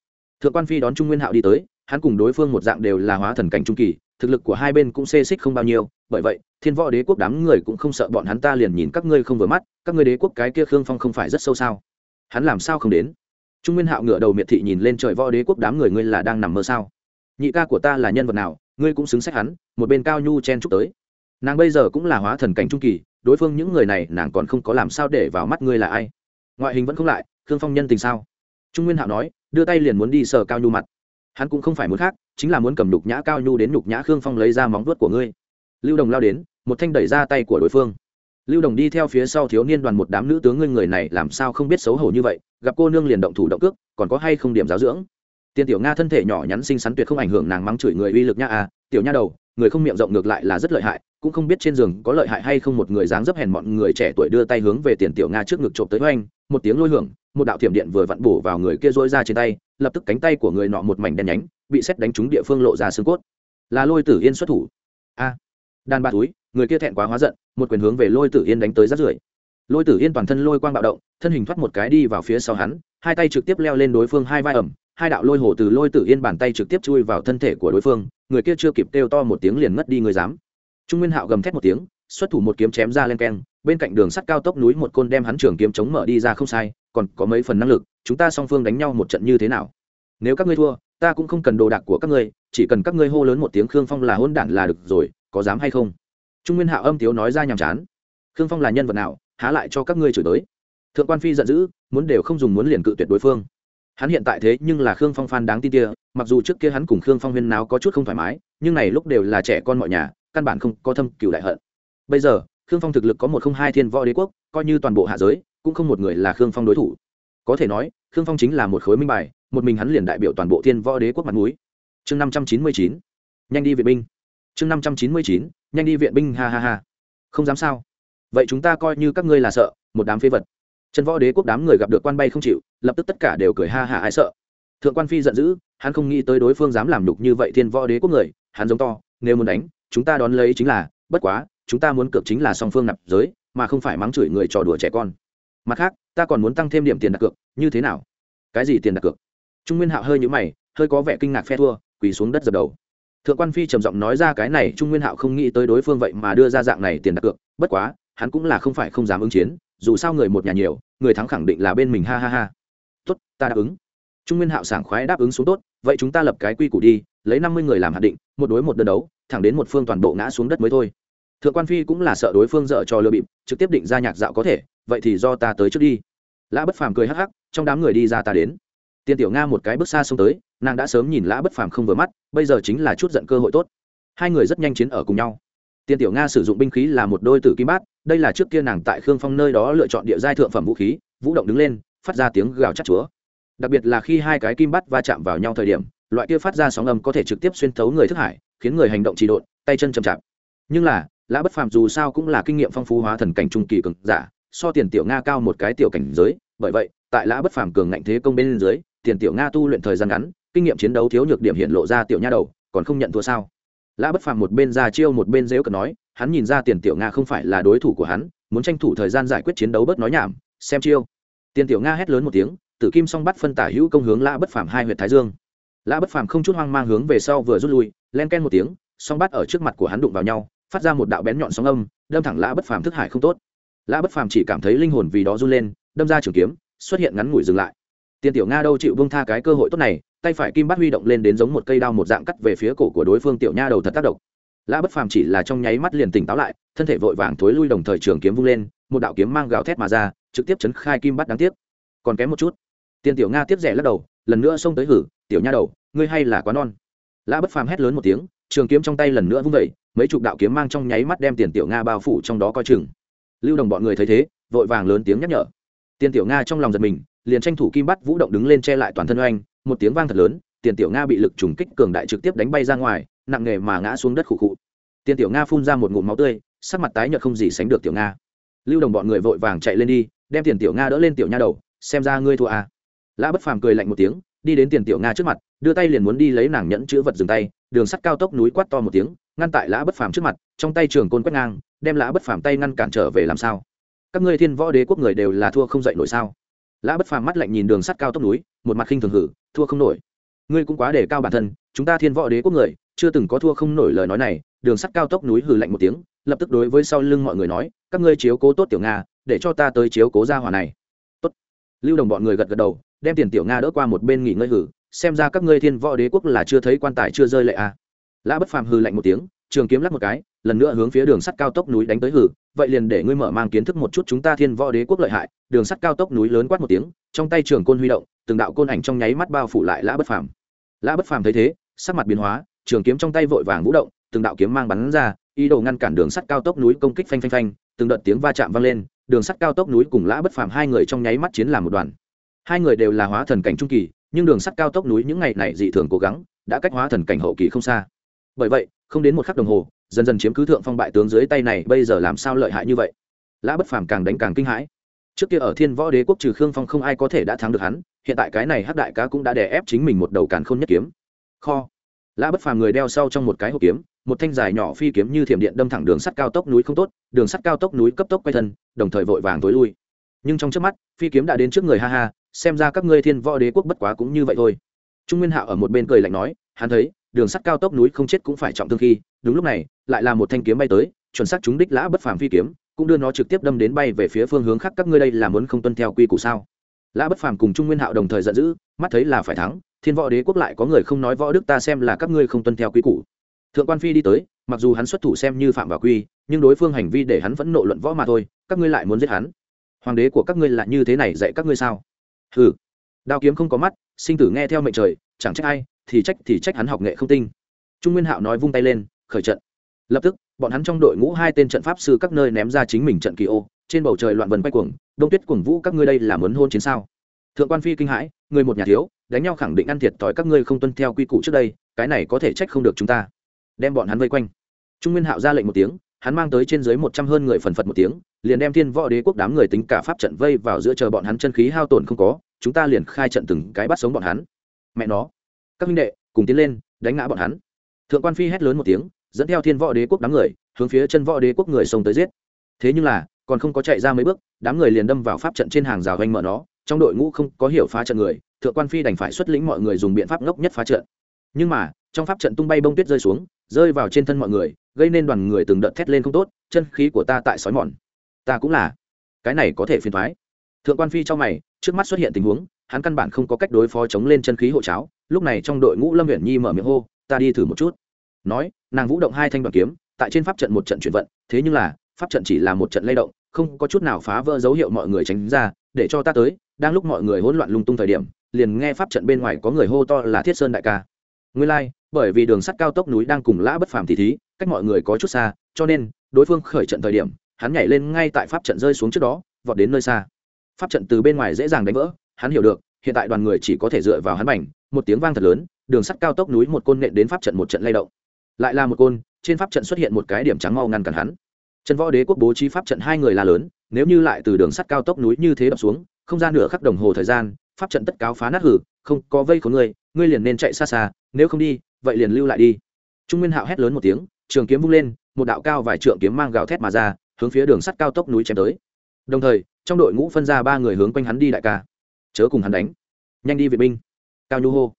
Speaker 1: Thượng quan phi đón trung nguyên hạo đi tới, hắn cùng đối phương một dạng đều là hóa thần cảnh trung kỳ, thực lực của hai bên cũng xê xích không bao nhiêu, bởi vậy, thiên võ đế quốc đám người cũng không sợ bọn hắn ta liền nhìn các ngươi không vừa mắt, các ngươi đế quốc cái kia khương phong không phải rất sâu sao? Hắn làm sao không đến? Trung nguyên hạo ngửa đầu miệt thị nhìn lên trời võ đế quốc đám người ngươi là đang nằm mơ sao? Nhị ca của ta là nhân vật nào? Ngươi cũng xứng xét hắn, một bên cao nhu chen chúc tới nàng bây giờ cũng là hóa thần cảnh trung kỳ, đối phương những người này nàng còn không có làm sao để vào mắt ngươi là ai? Ngoại hình vẫn không lại, khương phong nhân tình sao? Trung nguyên hạo nói, đưa tay liền muốn đi sờ cao nhu mặt. Hắn cũng không phải muốn khác, chính là muốn cầm nhục nhã cao nhu đến nhục nhã khương phong lấy ra móng vuốt của ngươi. Lưu đồng lao đến, một thanh đẩy ra tay của đối phương. Lưu đồng đi theo phía sau thiếu niên đoàn một đám nữ tướng ngươi người này làm sao không biết xấu hổ như vậy, gặp cô nương liền động thủ động cước, còn có hay không điểm giáo dưỡng? Tiên tiểu nga thân thể nhỏ nhắn xinh xắn tuyệt không ảnh hưởng nàng mắng chửi người uy lực nha à tiểu nha đầu người không miệng rộng ngược lại là rất lợi hại, cũng không biết trên giường có lợi hại hay không một người dáng dấp hèn mọn người trẻ tuổi đưa tay hướng về tiền tiểu nga trước ngực trộm tới oanh, một tiếng lôi hưởng, một đạo thiểm điện vừa vặn bổ vào người kia dỗi ra trên tay, lập tức cánh tay của người nọ một mảnh đen nhánh, bị xét đánh trúng địa phương lộ ra xương cốt. Là lôi tử yên xuất thủ. A, đàn ba túi, người kia thẹn quá hóa giận, một quyền hướng về lôi tử yên đánh tới rát rưởi. Lôi tử yên toàn thân lôi quang bạo động, thân hình thoát một cái đi vào phía sau hắn, hai tay trực tiếp leo lên đối phương hai vai ẩm hai đạo lôi hổ từ lôi tử yên bàn tay trực tiếp chui vào thân thể của đối phương, người kia chưa kịp kêu to một tiếng liền ngất đi người dám. Trung nguyên hạo gầm thét một tiếng, xuất thủ một kiếm chém ra len keng, bên cạnh đường sắt cao tốc núi một côn đem hắn trường kiếm chống mở đi ra không sai, còn có mấy phần năng lực, chúng ta song phương đánh nhau một trận như thế nào? Nếu các ngươi thua, ta cũng không cần đồ đạc của các ngươi, chỉ cần các ngươi hô lớn một tiếng khương phong là hôn đản là được rồi, có dám hay không? Trung nguyên hạo âm tiếu nói ra nhàm chán. Khương phong là nhân vật nào, há lại cho các ngươi chửi tới thượng quan phi giận dữ, muốn đều không dùng muốn liền cự tuyệt đối phương hắn hiện tại thế nhưng là khương phong phan đáng tin kia, mặc dù trước kia hắn cùng khương phong huyên nào có chút không thoải mái, nhưng này lúc đều là trẻ con mọi nhà, căn bản không có thâm cựu đại hận. Bây giờ, khương phong thực lực có một không hai thiên võ đế quốc, coi như toàn bộ hạ giới, cũng không một người là khương phong đối thủ. Có thể nói, khương phong chính là một khối minh bài, một mình hắn liền đại biểu toàn bộ thiên võ đế quốc mặt núi chương năm trăm chín mươi chín, nhanh đi viện binh. Chương năm trăm chín mươi chín, nhanh đi viện binh, ha ha ha. Không dám sao. Vậy chúng ta coi như các ngươi là sợ, một đám phế vật. Trần võ đế quốc đám người gặp được quan bay không chịu, lập tức tất cả đều cười ha hả ai sợ. Thượng quan phi giận dữ, hắn không nghĩ tới đối phương dám làm đục như vậy thiên võ đế quốc người, hắn giống to, nếu muốn đánh, chúng ta đón lấy chính là, bất quá, chúng ta muốn cược chính là song phương nạp giới, mà không phải mắng chửi người trò đùa trẻ con. Mặt khác, ta còn muốn tăng thêm điểm tiền đặt cược, như thế nào? Cái gì tiền đặt cược? Trung nguyên hạo hơi nhũ mày, hơi có vẻ kinh ngạc phe thua, quỳ xuống đất dập đầu. Thượng quan phi trầm giọng nói ra cái này, trung nguyên hạo không nghĩ tới đối phương vậy mà đưa ra dạng này tiền đặt cược, bất quá, hắn cũng là không phải không dám ứng chiến dù sao người một nhà nhiều, người thắng khẳng định là bên mình, ha ha ha. Tốt, ta đáp ứng. Trung nguyên hạo sảng khoái đáp ứng xuống tốt, vậy chúng ta lập cái quy củ đi, lấy năm mươi người làm hạn định, một đối một đơn đấu, thẳng đến một phương toàn bộ ngã xuống đất mới thôi. Thượng quan phi cũng là sợ đối phương dợ cho lừa bịp, trực tiếp định ra nhạc dạo có thể, vậy thì do ta tới trước đi. Lã bất phàm cười hắc hắc, trong đám người đi ra ta đến. Tiên tiểu nga một cái bước xa xông tới, nàng đã sớm nhìn lã bất phàm không vừa mắt, bây giờ chính là chút giận cơ hội tốt. Hai người rất nhanh chiến ở cùng nhau. Tiên tiểu nga sử dụng binh khí là một đôi tử kim bát đây là trước kia nàng tại khương phong nơi đó lựa chọn địa giai thượng phẩm vũ khí, vũ động đứng lên, phát ra tiếng gào chắc chúa. Đặc biệt là khi hai cái kim bắt va chạm vào nhau thời điểm, loại kia phát ra sóng âm có thể trực tiếp xuyên thấu người thức hải, khiến người hành động trì độn, tay chân chậm chạp. Nhưng là, lã bất phàm dù sao cũng là kinh nghiệm phong phú hóa thần cảnh trung kỳ cường giả, so tiền tiểu nga cao một cái tiểu cảnh giới, bởi vậy, tại lã bất phàm cường ngạnh thế công bên dưới, tiền tiểu nga tu luyện thời gian ngắn, kinh nghiệm chiến đấu thiếu nhược điểm hiện lộ ra tiểu nha đầu, còn không nhận thua sao? Lã bất phàm một bên ra chiêu một bên dếu cờ nói, hắn nhìn ra tiền tiểu nga không phải là đối thủ của hắn, muốn tranh thủ thời gian giải quyết chiến đấu bớt nói nhảm, xem chiêu. Tiền tiểu nga hét lớn một tiếng, tử kim song bắt phân tả hữu công hướng lã bất phàm hai huyện thái dương. Lã bất phàm không chút hoang mang hướng về sau vừa rút lui, len ken một tiếng, song bắt ở trước mặt của hắn đụng vào nhau, phát ra một đạo bén nhọn sóng âm, đâm thẳng lã bất phàm thức hải không tốt. Lã bất phàm chỉ cảm thấy linh hồn vì đó run lên, đâm ra trường kiếm, xuất hiện ngắn ngủi dừng lại tiền tiểu nga đâu chịu bông tha cái cơ hội tốt này, tay phải kim bát huy động lên đến giống một cây đao một dạng cắt về phía cổ của đối phương tiểu nha đầu thật tác động. Lã bất phàm chỉ là trong nháy mắt liền tỉnh táo lại, thân thể vội vàng thối lui đồng thời trường kiếm vung lên, một đạo kiếm mang gào thét mà ra, trực tiếp chấn khai kim bát đáng tiếc. Còn kém một chút. Tiền tiểu nga tiếp rẻ lắc đầu, lần nữa xông tới hử, tiểu nha đầu, ngươi hay là quá non. Lã bất phàm hét lớn một tiếng, trường kiếm trong tay lần nữa vung vẩy mấy chục đạo kiếm mang trong nháy mắt đem tiền tiểu nga bao phủ trong đó coi chừng. Lưu đồng bọn người thấy thế, vội vàng lớn tiếng nhắc nhở. Tiền tiểu nga trong lòng giật mình liền tranh thủ kim bắt vũ động đứng lên che lại toàn thân oanh, một tiếng vang thật lớn, tiền tiểu nga bị lực trùng kích cường đại trực tiếp đánh bay ra ngoài, nặng nề mà ngã xuống đất khụ khụ. Tiền tiểu nga phun ra một ngụm máu tươi, sắc mặt tái nhợt không gì sánh được tiểu nga. Lưu đồng bọn người vội vàng chạy lên đi, đem tiền tiểu nga đỡ lên tiểu nha đầu, xem ra ngươi thua à. lã bất phàm cười lạnh một tiếng, đi đến tiền tiểu nga trước mặt, đưa tay liền muốn đi lấy nàng nhẫn chữ vật dừng tay, đường sắt cao tốc núi quát to một tiếng, ngăn tại lã bất phàm trước mặt, trong tay trường côn quét ngang, đem lã bất phàm tay ngăn cản trở về làm sao? Các ngươi thiên võ đế quốc người đều là thua không dậy nổi sao? Lã bất phàm mắt lạnh nhìn đường sắt cao tốc núi, một mặt khinh thường hử, thua không nổi. Ngươi cũng quá để cao bản thân, chúng ta thiên võ đế quốc người, chưa từng có thua không nổi lời nói này. Đường sắt cao tốc núi hừ lạnh một tiếng, lập tức đối với sau lưng mọi người nói, các ngươi chiếu cố tốt tiểu nga, để cho ta tới chiếu cố gia hỏa này. Tốt. Lưu đồng bọn người gật gật đầu, đem tiền tiểu nga đỡ qua một bên nghỉ ngơi hử, xem ra các ngươi thiên võ đế quốc là chưa thấy quan tài chưa rơi lệ à. lã bất phàm hừ lạnh một tiếng, trường kiếm lắc một cái, lần nữa hướng phía đường sắt cao tốc núi đánh tới hử vậy liền để ngươi mở mang kiến thức một chút chúng ta thiên võ đế quốc lợi hại, đường sắt cao tốc núi lớn quát một tiếng, trong tay trường côn huy động, từng đạo côn ảnh trong nháy mắt bao phủ lại lã bất phàm. Lã bất phàm thấy thế, sắc mặt biến hóa, trường kiếm trong tay vội vàng vũ động, từng đạo kiếm mang bắn ra, ý đồ ngăn cản đường sắt cao tốc núi công kích phanh phanh phanh, từng đợt tiếng va chạm vang lên, đường sắt cao tốc núi cùng lã bất phàm hai người trong nháy mắt chiến làm một đoàn. Hai người đều là hóa thần cảnh trung kỳ, nhưng đường sắt cao tốc núi những ngày này dị thường cố gắng, đã cách hóa thần cảnh hậu kỳ không xa. Bởi vậy, không đến một khắc đồng hồ dần dần chiếm cứ thượng phong bại tướng dưới tay này, bây giờ làm sao lợi hại như vậy? Lã bất phàm càng đánh càng kinh hãi. Trước kia ở thiên võ đế quốc trừ khương phong không ai có thể đã thắng được hắn, hiện tại cái này hắc đại cá cũng đã đè ép chính mình một đầu càn khôn nhất kiếm. Kho. Lã bất phàm người đeo sau trong một cái hộp kiếm, một thanh dài nhỏ phi kiếm như thiểm điện đâm thẳng đường sắt cao tốc núi không tốt, đường sắt cao tốc núi cấp tốc quay thân, đồng thời vội vàng tối lui. Nhưng trong trước mắt, phi kiếm đã đến trước người ha ha, xem ra các ngươi thiên võ đế quốc bất quá cũng như vậy thôi. Trung nguyên hạo ở một bên cười lạnh nói, hắn thấy đường sắt cao tốc núi không chết cũng phải trọng thương khi, đúng lúc này, lại là một thanh kiếm bay tới, chuẩn xác chúng đích lã bất phàm phi kiếm, cũng đưa nó trực tiếp đâm đến bay về phía phương hướng khác, các ngươi đây là muốn không tuân theo quy củ sao? Lã bất phàm cùng trung nguyên hạo đồng thời giận dữ, mắt thấy là phải thắng, thiên võ đế quốc lại có người không nói võ đức ta xem là các ngươi không tuân theo quy củ. Thượng quan phi đi tới, mặc dù hắn xuất thủ xem như phạm vào quy, nhưng đối phương hành vi để hắn vẫn nộ luận võ mà thôi, các ngươi lại muốn giết hắn? Hoàng đế của các ngươi là như thế này dạy các ngươi sao? Hừ. Đao kiếm không có mắt, sinh tử nghe theo mệnh trời, chẳng trách ai thì trách thì trách hắn học nghệ không tinh. Trung nguyên hạo nói vung tay lên, khởi trận. Lập tức, bọn hắn trong đội ngũ hai tên trận pháp sư các nơi ném ra chính mình trận kỳ ô, trên bầu trời loạn vần quay cuồng, đông tuyết cuồng vũ, các ngươi đây là muốn hôn chiến sao? Thượng quan phi kinh hãi, người một nhà thiếu, đánh nhau khẳng định ăn thiệt thòi các ngươi không tuân theo quy củ trước đây, cái này có thể trách không được chúng ta. Đem bọn hắn vây quanh. Trung nguyên hạo ra lệnh một tiếng, hắn mang tới trên dưới một trăm hơn người phần phật một tiếng, liền đem thiên võ đế quốc đám người tính cả pháp trận vây vào giữa chờ bọn hắn chân khí hao tổn không có, chúng ta liền khai trận từng cái bắt sống bọn hắn. Mẹ nó các huynh đệ, cùng tiến lên, đánh ngã bọn hắn. Thượng quan phi hét lớn một tiếng, dẫn theo thiên võ đế quốc đám người, hướng phía chân võ đế quốc người xông tới giết. Thế nhưng là, còn không có chạy ra mấy bước, đám người liền đâm vào pháp trận trên hàng rào ganh mở nó, trong đội ngũ không có hiểu phá trận người, thượng quan phi đành phải xuất lĩnh mọi người dùng biện pháp ngốc nhất phá trận. Nhưng mà, trong pháp trận tung bay bông tuyết rơi xuống, rơi vào trên thân mọi người, gây nên đoàn người từng đợt thét lên không tốt, chân khí của ta tại sói mòn. Ta cũng là cái này có thể phiền thoái. Thượng quan phi trong mày, trước mắt xuất hiện tình huống hắn căn bản không có cách đối phó chống lên chân khí hộ cháo. Lúc này trong đội ngũ lâm huyện nhi mở miệng hô ta đi thử một chút. Nói nàng vũ động hai thanh đoàn kiếm tại trên pháp trận một trận chuyển vận. Thế nhưng là pháp trận chỉ là một trận lay động không có chút nào phá vỡ dấu hiệu mọi người tránh ra. Để cho ta tới đang lúc mọi người hỗn loạn lung tung thời điểm liền nghe pháp trận bên ngoài có người hô to là thiết sơn đại ca. Nguyên lai、like, bởi vì đường sắt cao tốc núi đang cùng lã bất phàm thì thí cách mọi người có chút xa cho nên đối phương khởi trận thời điểm hắn nhảy lên ngay tại pháp trận rơi xuống trước đó vọt đến nơi xa. Pháp trận từ bên ngoài dễ dàng đánh vỡ hắn hiểu được, hiện tại đoàn người chỉ có thể dựa vào hắn mảnh. một tiếng vang thật lớn, đường sắt cao tốc núi một côn nện đến pháp trận một trận lay động. Lại là một côn, trên pháp trận xuất hiện một cái điểm trắng mau ngăn cản hắn. Trần võ đế quốc bố trí pháp trận hai người là lớn, nếu như lại từ đường sắt cao tốc núi như thế đập xuống, không ra nửa khắc đồng hồ thời gian, pháp trận tất cáo phá nát hử, không, có vây khốn ngươi ngươi liền nên chạy xa xa, nếu không đi, vậy liền lưu lại đi. Trung nguyên hạo hét lớn một tiếng, trường kiếm vung lên, một đạo cao vài trượng kiếm mang gào thét mà ra, hướng phía đường sắt cao tốc núi chém tới. Đồng thời, trong đội ngũ phân ra ba người hướng quanh hắn đi đại ca chớ cùng hắn đánh. Nhanh đi vệ binh. Cao nhu hô.